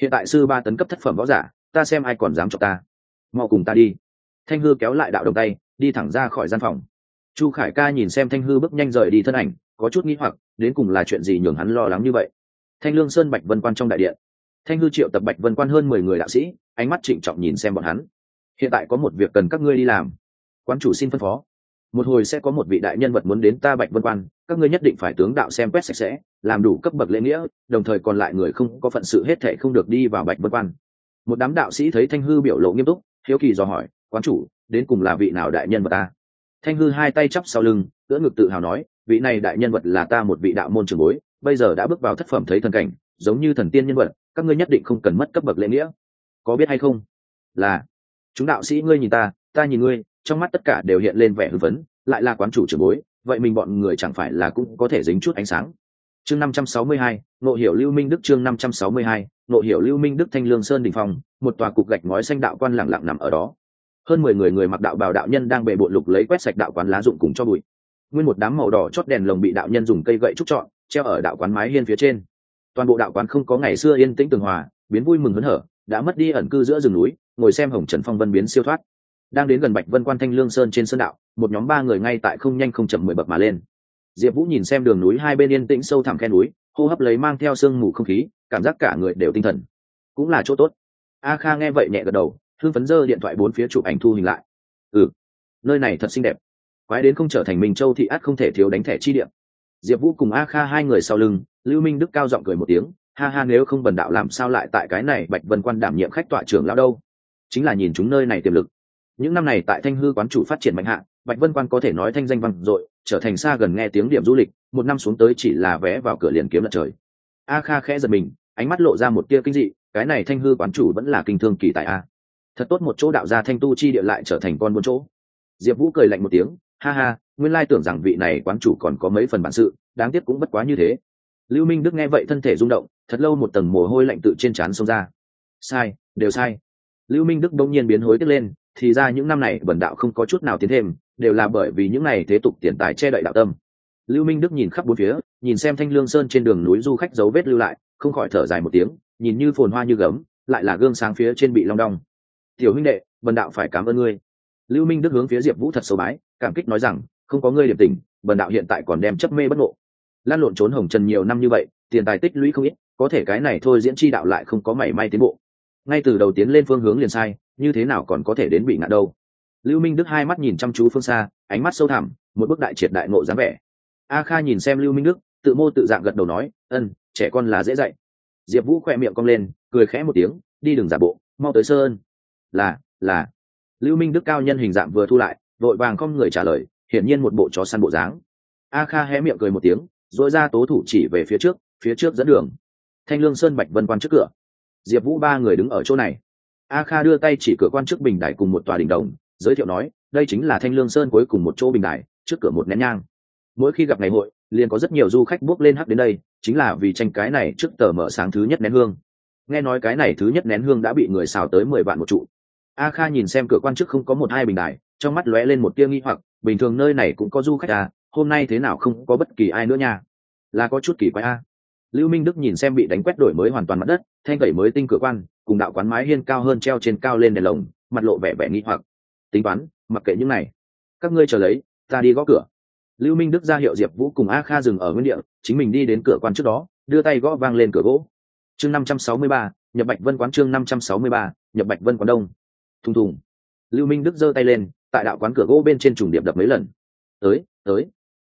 Hiện tại sư ba tấn cấp thất phẩm võ giả, ta xem ai còn dám chọc ta mau cùng ta đi. Thanh hư kéo lại đạo đồng tay, đi thẳng ra khỏi gian phòng. Chu khải ca nhìn xem thanh hư bước nhanh rời đi thân ảnh, có chút nghĩ hoặc, đến cùng là chuyện gì nhường hắn lo lắng như vậy? Thanh lương sơn bạch vân quan trong đại điện. Thanh hư triệu tập bạch vân quan hơn mười người đạo sĩ, ánh mắt trịnh trọng nhìn xem bọn hắn. Hiện tại có một việc cần các ngươi đi làm. Quan chủ xin phân phó. Một hồi sẽ có một vị đại nhân vật muốn đến ta bạch vân quan, các ngươi nhất định phải tướng đạo xem quét sạch sẽ, làm đủ cấp bậc lễ nghĩa, đồng thời còn lại người không có phận sự hết thệ không được đi vào bạch vân quan. Một đám đạo sĩ thấy thanh hư biểu lộ nghiêm túc hiếu kỳ dò hỏi, quán chủ, đến cùng là vị nào đại nhân vật ta? Thanh hư hai tay chắp sau lưng, ưỡn ngực tự hào nói, vị này đại nhân vật là ta một vị đạo môn trường bối, bây giờ đã bước vào thất phẩm thấy thần cảnh, giống như thần tiên nhân vật, các ngươi nhất định không cần mất cấp bậc lễ nghĩa. Có biết hay không? Là. Chúng đạo sĩ ngươi nhìn ta ta nhìn ngươi, trong mắt tất cả đều hiện lên vẻ hưng phấn, lại là quán chủ trưởng bối, vậy mình bọn người chẳng phải là cũng có thể dính chút ánh sáng? Chương năm trăm sáu mươi hai hiểu lưu minh đức chương năm trăm sáu mươi hai hiểu lưu minh đức thanh lương sơn đình Phòng, một tòa cục gạch ngói xanh đạo quan lẳng lặng nằm ở đó. Hơn mười người người mặc đạo bào đạo nhân đang bề bộn lục lấy quét sạch đạo quán lá dụng cùng cho bụi. Nguyên một đám màu đỏ chót đèn lồng bị đạo nhân dùng cây gậy trúc trọn treo ở đạo quán mái hiên phía trên. Toàn bộ đạo quán không có ngày xưa yên tĩnh tường hòa biến vui mừng hớn hở đã mất đi ẩn cư giữa rừng núi ngồi xem hồng trần phong vân biến siêu thoát. Đang đến gần bạch vân quan thanh lương sơn trên sơn đạo một nhóm ba người ngay tại không nhanh không chậm mười bậc mà lên diệp vũ nhìn xem đường núi hai bên yên tĩnh sâu thẳm khe núi, hô hấp lấy mang theo sương mù không khí, cảm giác cả người đều tinh thần. Cũng là chỗ tốt. A kha nghe vậy nhẹ gật đầu thương phấn dơ điện thoại bốn phía chụp ảnh thu hình lại. Ừ nơi này thật xinh đẹp. Quái đến không trở thành minh châu thì ắt không thể thiếu đánh thẻ chi điểm diệp vũ cùng a kha hai người sau lưng, lưu minh đức cao giọng cười một tiếng, ha ha, nếu không bần đạo làm sao lại tại cái này bạch vân quan đảm nhiệm khách tọa trưởng lão đâu? Chính là nhìn chúng nơi này tiềm lực. Những năm này tại thanh hư quán chủ phát triển mạnh hạ bạch vân quan có thể nói thanh danh vang dội, trở thành xa gần nghe tiếng điểm du lịch, một năm xuống tới chỉ là vé vào cửa liền kiếm lật trời. A kha khẽ giật mình, ánh mắt lộ ra một tia kinh dị, cái này thanh hư quán chủ vẫn là kinh thương kỳ tại a. Thật tốt một chỗ đạo gia thanh tu chi địa lại trở thành con buôn chỗ. Diệp vũ cười lạnh một tiếng, ha ha, nguyên lai tưởng rằng vị này quán chủ còn có mấy phần bản sự, đáng tiếc cũng bất quá như thế. Lưu minh đức nghe vậy thân thể rung động, thật lâu một tầng mồ hôi lạnh tự trên trán xông ra. Sai, đều sai. Lưu minh đức đông nhiên biến hối tức lên, thì ra những năm này bần đạo không có chút nào tiến thêm đều là bởi vì những này thế tục tiền tài che đậy đạo tâm. Lưu minh đức nhìn khắp bốn phía, nhìn xem thanh lương sơn trên đường núi du khách dấu vết lưu lại, không khỏi thở dài một tiếng, nhìn như phồn hoa như gấm, lại là gương sáng phía trên bị long đong. Tiểu huynh đệ, bần đạo phải cảm ơn ngươi. Lưu minh đức hướng phía diệp vũ thật sâu bái, cảm kích nói rằng, không có ngươi điểm tình, bần đạo hiện tại còn đem chấp mê bất ngộ. Lan lộn trốn hồng trần nhiều năm như vậy, tiền tài tích lũy không ít, có thể cái này thôi diễn chi đạo lại không có mảy may tiến bộ. Ngay từ đầu tiến lên phương hướng liền sai, như thế nào còn có thể đến bị ngạn đâu? Lưu minh đức hai mắt nhìn chăm chú phương xa, ánh mắt sâu thẳm, một bức đại triệt đại ngộ dáng vẻ. A kha nhìn xem lưu minh đức, tự mô tự dạng gật đầu nói, ân, trẻ con là dễ dạy. Diệp vũ khỏe miệng cong lên, cười khẽ một tiếng, đi đường giả bộ, mau tới sơn là là. Lưu minh đức cao nhân hình dạng vừa thu lại, vội vàng không người trả lời, hiển nhiên một bộ chó săn bộ dáng. A kha hé miệng cười một tiếng dội ra tố thủ chỉ về phía trước phía trước dẫn đường. Thanh lương sơn bạch vân quan trước cửa. Diệp vũ ba người đứng ở chỗ này. A kha đưa tay chỉ cửa quan trước bình đài cùng một tòa đình đồng giới thiệu nói đây chính là thanh lương sơn cuối cùng một chỗ bình đại, trước cửa một nén nhang. Mỗi khi gặp ngày hội liền có rất nhiều du khách bước lên hắc đến đây chính là vì tranh cái này trước tờ mở sáng thứ nhất nén hương. Nghe nói cái này thứ nhất nén hương đã bị người xào tới mười vạn một trụ. A kha nhìn xem cửa quan trước không có một hai bình đài trong mắt lóe lên một tia nghi hoặc bình thường nơi này cũng có du khách à hôm nay thế nào không có bất kỳ ai nữa nha. Là có chút kỳ quái a. Lưu minh đức nhìn xem bị đánh quét đổi mới hoàn toàn mặt đất thanh tẩy mới tinh cửa quan cùng đạo quán mái hiên cao hơn treo trên cao lên đèn lồng mặt lộ vẻ vẻ nghi hoặc tính toán, mặc kệ những này. Các ngươi chờ lấy, ta đi gõ cửa. Lưu minh đức ra hiệu diệp vũ cùng a kha dừng ở nguyên địa, chính mình đi đến cửa quan trước đó, đưa tay gõ vang lên cửa gỗ. Chương năm trăm sáu mươi ba, nhập bạch vân quán chương năm trăm sáu mươi ba, nhập bạch vân quán đông. Thùng thùng. Lưu minh đức giơ tay lên, tại đạo quán cửa gỗ bên trên trùng điệp đập mấy lần. Tới tới.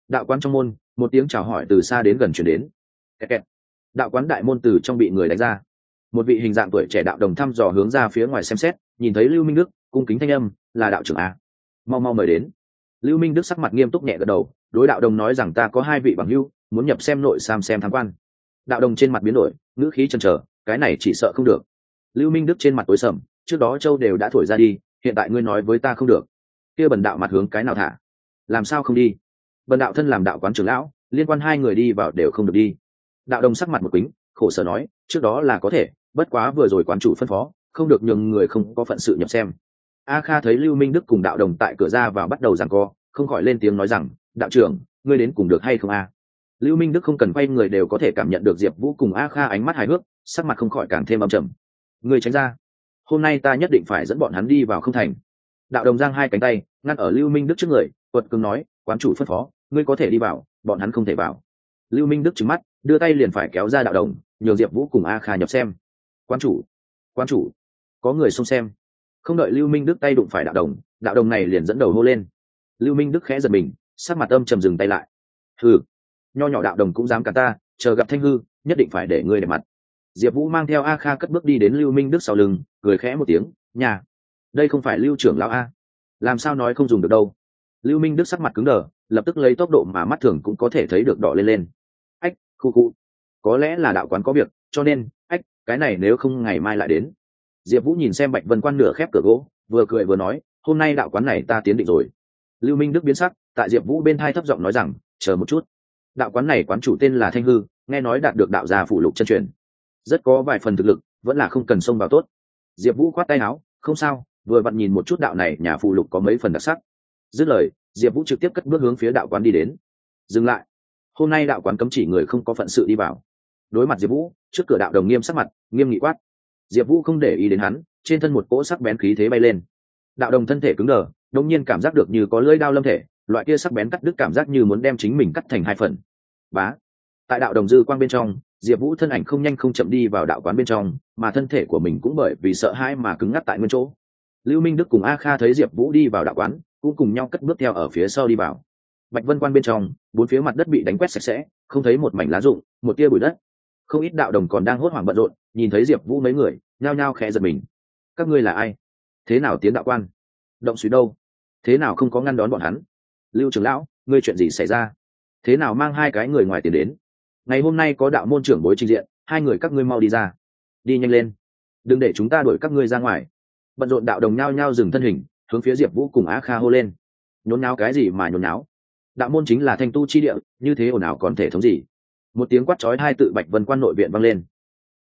Đạo quán trong môn, một tiếng chào hỏi từ xa đến gần chuyển đến. Kẹt kẹt. đạo quán đại môn từ trong bị người đánh ra. Một vị hình dạng tuổi trẻ đạo đồng thăm dò hướng ra phía ngoài xem xét, nhìn thấy lưu minh đức, cung kính thanh âm là đạo trưởng a. Mau mau mời đến. Lưu minh đức sắc mặt nghiêm túc nhẹ gật đầu, đối đạo đồng nói rằng ta có hai vị bằng hưu muốn nhập xem nội sam xem tham quan. Đạo đồng trên mặt biến đổi, ngữ khí chần chờ, cái này chỉ sợ không được. Lưu minh đức trên mặt tối sầm, trước đó châu đều đã thổi ra đi, hiện tại ngươi nói với ta không được. Kia bần đạo mặt hướng cái nào thả? Làm sao không đi? Bần đạo thân làm đạo quán trưởng lão, liên quan hai người đi vào đều không được đi. Đạo đồng sắc mặt một quýnh khổ sở nói, trước đó là có thể, bất quá vừa rồi quán chủ phân phó, không được nhường người không có phận sự nhập xem a kha thấy lưu minh đức cùng đạo đồng tại cửa ra và bắt đầu giảng co, không khỏi lên tiếng nói rằng, đạo trưởng, ngươi đến cùng được hay không a? Lưu minh đức không cần quay người đều có thể cảm nhận được diệp vũ cùng a kha ánh mắt hài hước, sắc mặt không khỏi càng thêm âm trầm. Ngươi tránh ra. Hôm nay ta nhất định phải dẫn bọn hắn đi vào không thành. Đạo đồng giang hai cánh tay, ngăn ở lưu minh đức trước người, quật cường nói, quán chủ phân phó, ngươi có thể đi vào, bọn hắn không thể vào. Lưu minh đức trừng mắt, đưa tay liền phải kéo ra đạo đồng, nhường diệp vũ cùng a kha nhập xem. Quan chủ quan chủ, có người xông xem không đợi lưu minh đức tay đụng phải đạo đồng đạo đồng này liền dẫn đầu hô lên. Lưu minh đức khẽ giật mình, sắc mặt âm trầm dừng tay lại. Hừ, nho nhỏ đạo đồng cũng dám cả ta, chờ gặp thanh hư, nhất định phải để ngươi để mặt. Diệp vũ mang theo a kha cất bước đi đến lưu minh đức sau lưng, cười khẽ một tiếng, nhà, đây không phải lưu trưởng lão a. Làm sao nói không dùng được đâu. Lưu minh đức sắc mặt cứng đờ, lập tức lấy tốc độ mà mắt thường cũng có thể thấy được đỏ lên lên. Ách, khu khu, có lẽ là đạo quán có việc, cho nên, ách, cái này nếu không ngày mai lại đến diệp vũ nhìn xem bạch vân quan nửa khép cửa gỗ, vừa cười vừa nói, hôm nay đạo quán này ta tiến định rồi. Lưu minh đức biến sắc, tại diệp vũ bên thai thấp giọng nói rằng, chờ một chút. Đạo quán này quán chủ tên là thanh hư, nghe nói đạt được đạo gia phủ lục chân truyền. Rất có vài phần thực lực, vẫn là không cần xông vào tốt. Diệp vũ khoát tay áo, không sao, vừa vặn nhìn một chút đạo này, nhà phụ lục có mấy phần đặc sắc. Dứt lời, diệp vũ trực tiếp cất bước hướng phía đạo quán đi đến. Dừng lại. Hôm nay đạo quán cấm chỉ người không có phận sự đi vào. Đối mặt diệp vũ, trước cửa đạo đồng nghiêm sắc mặt, nghiêm nghị quát diệp vũ không để ý đến hắn, trên thân một cỗ sắc bén khí thế bay lên. Đạo đồng thân thể cứng đờ đông nhiên cảm giác được như có lưỡi đao lâm thể, loại kia sắc bén cắt đứt cảm giác như muốn đem chính mình cắt thành hai phần. Bá! Tại đạo đồng dư quang bên trong, diệp vũ thân ảnh không nhanh không chậm đi vào đạo quán bên trong, mà thân thể của mình cũng bởi vì sợ hãi mà cứng ngắc tại nguyên chỗ. Lưu minh đức cùng a kha thấy diệp vũ đi vào đạo quán, cũng cùng nhau cất bước theo ở phía sau đi vào. Bạch vân quan bên trong, bốn phía mặt đất bị đánh quét sạch sẽ, không thấy một mảnh lá rụng, một tia bụi đất. Không ít đạo đồng còn đang hốt hoảng bận rộn nhìn thấy diệp vũ mấy người, nhao nhao khẽ giật mình. Các ngươi là ai? Thế nào tiến đạo quan? Động suy đâu? Thế nào không có ngăn đón bọn hắn? Lưu trưởng lão, ngươi chuyện gì xảy ra? Thế nào mang hai cái người ngoài tiền đến? Ngày hôm nay có đạo môn trưởng bối trình diện, hai người các ngươi mau đi ra. Đi nhanh lên. Đừng để chúng ta đuổi các ngươi ra ngoài. Bận rộn đạo đồng nhao nhao dừng thân hình, hướng phía diệp vũ cùng á kha hô lên. Nhốn náo cái gì mà nhốn náo đạo môn chính là thanh tu chi địa, như thế ồn ào còn thể thống gì? Một tiếng quát chói hai tự bạch vân quan nội viện vang lên.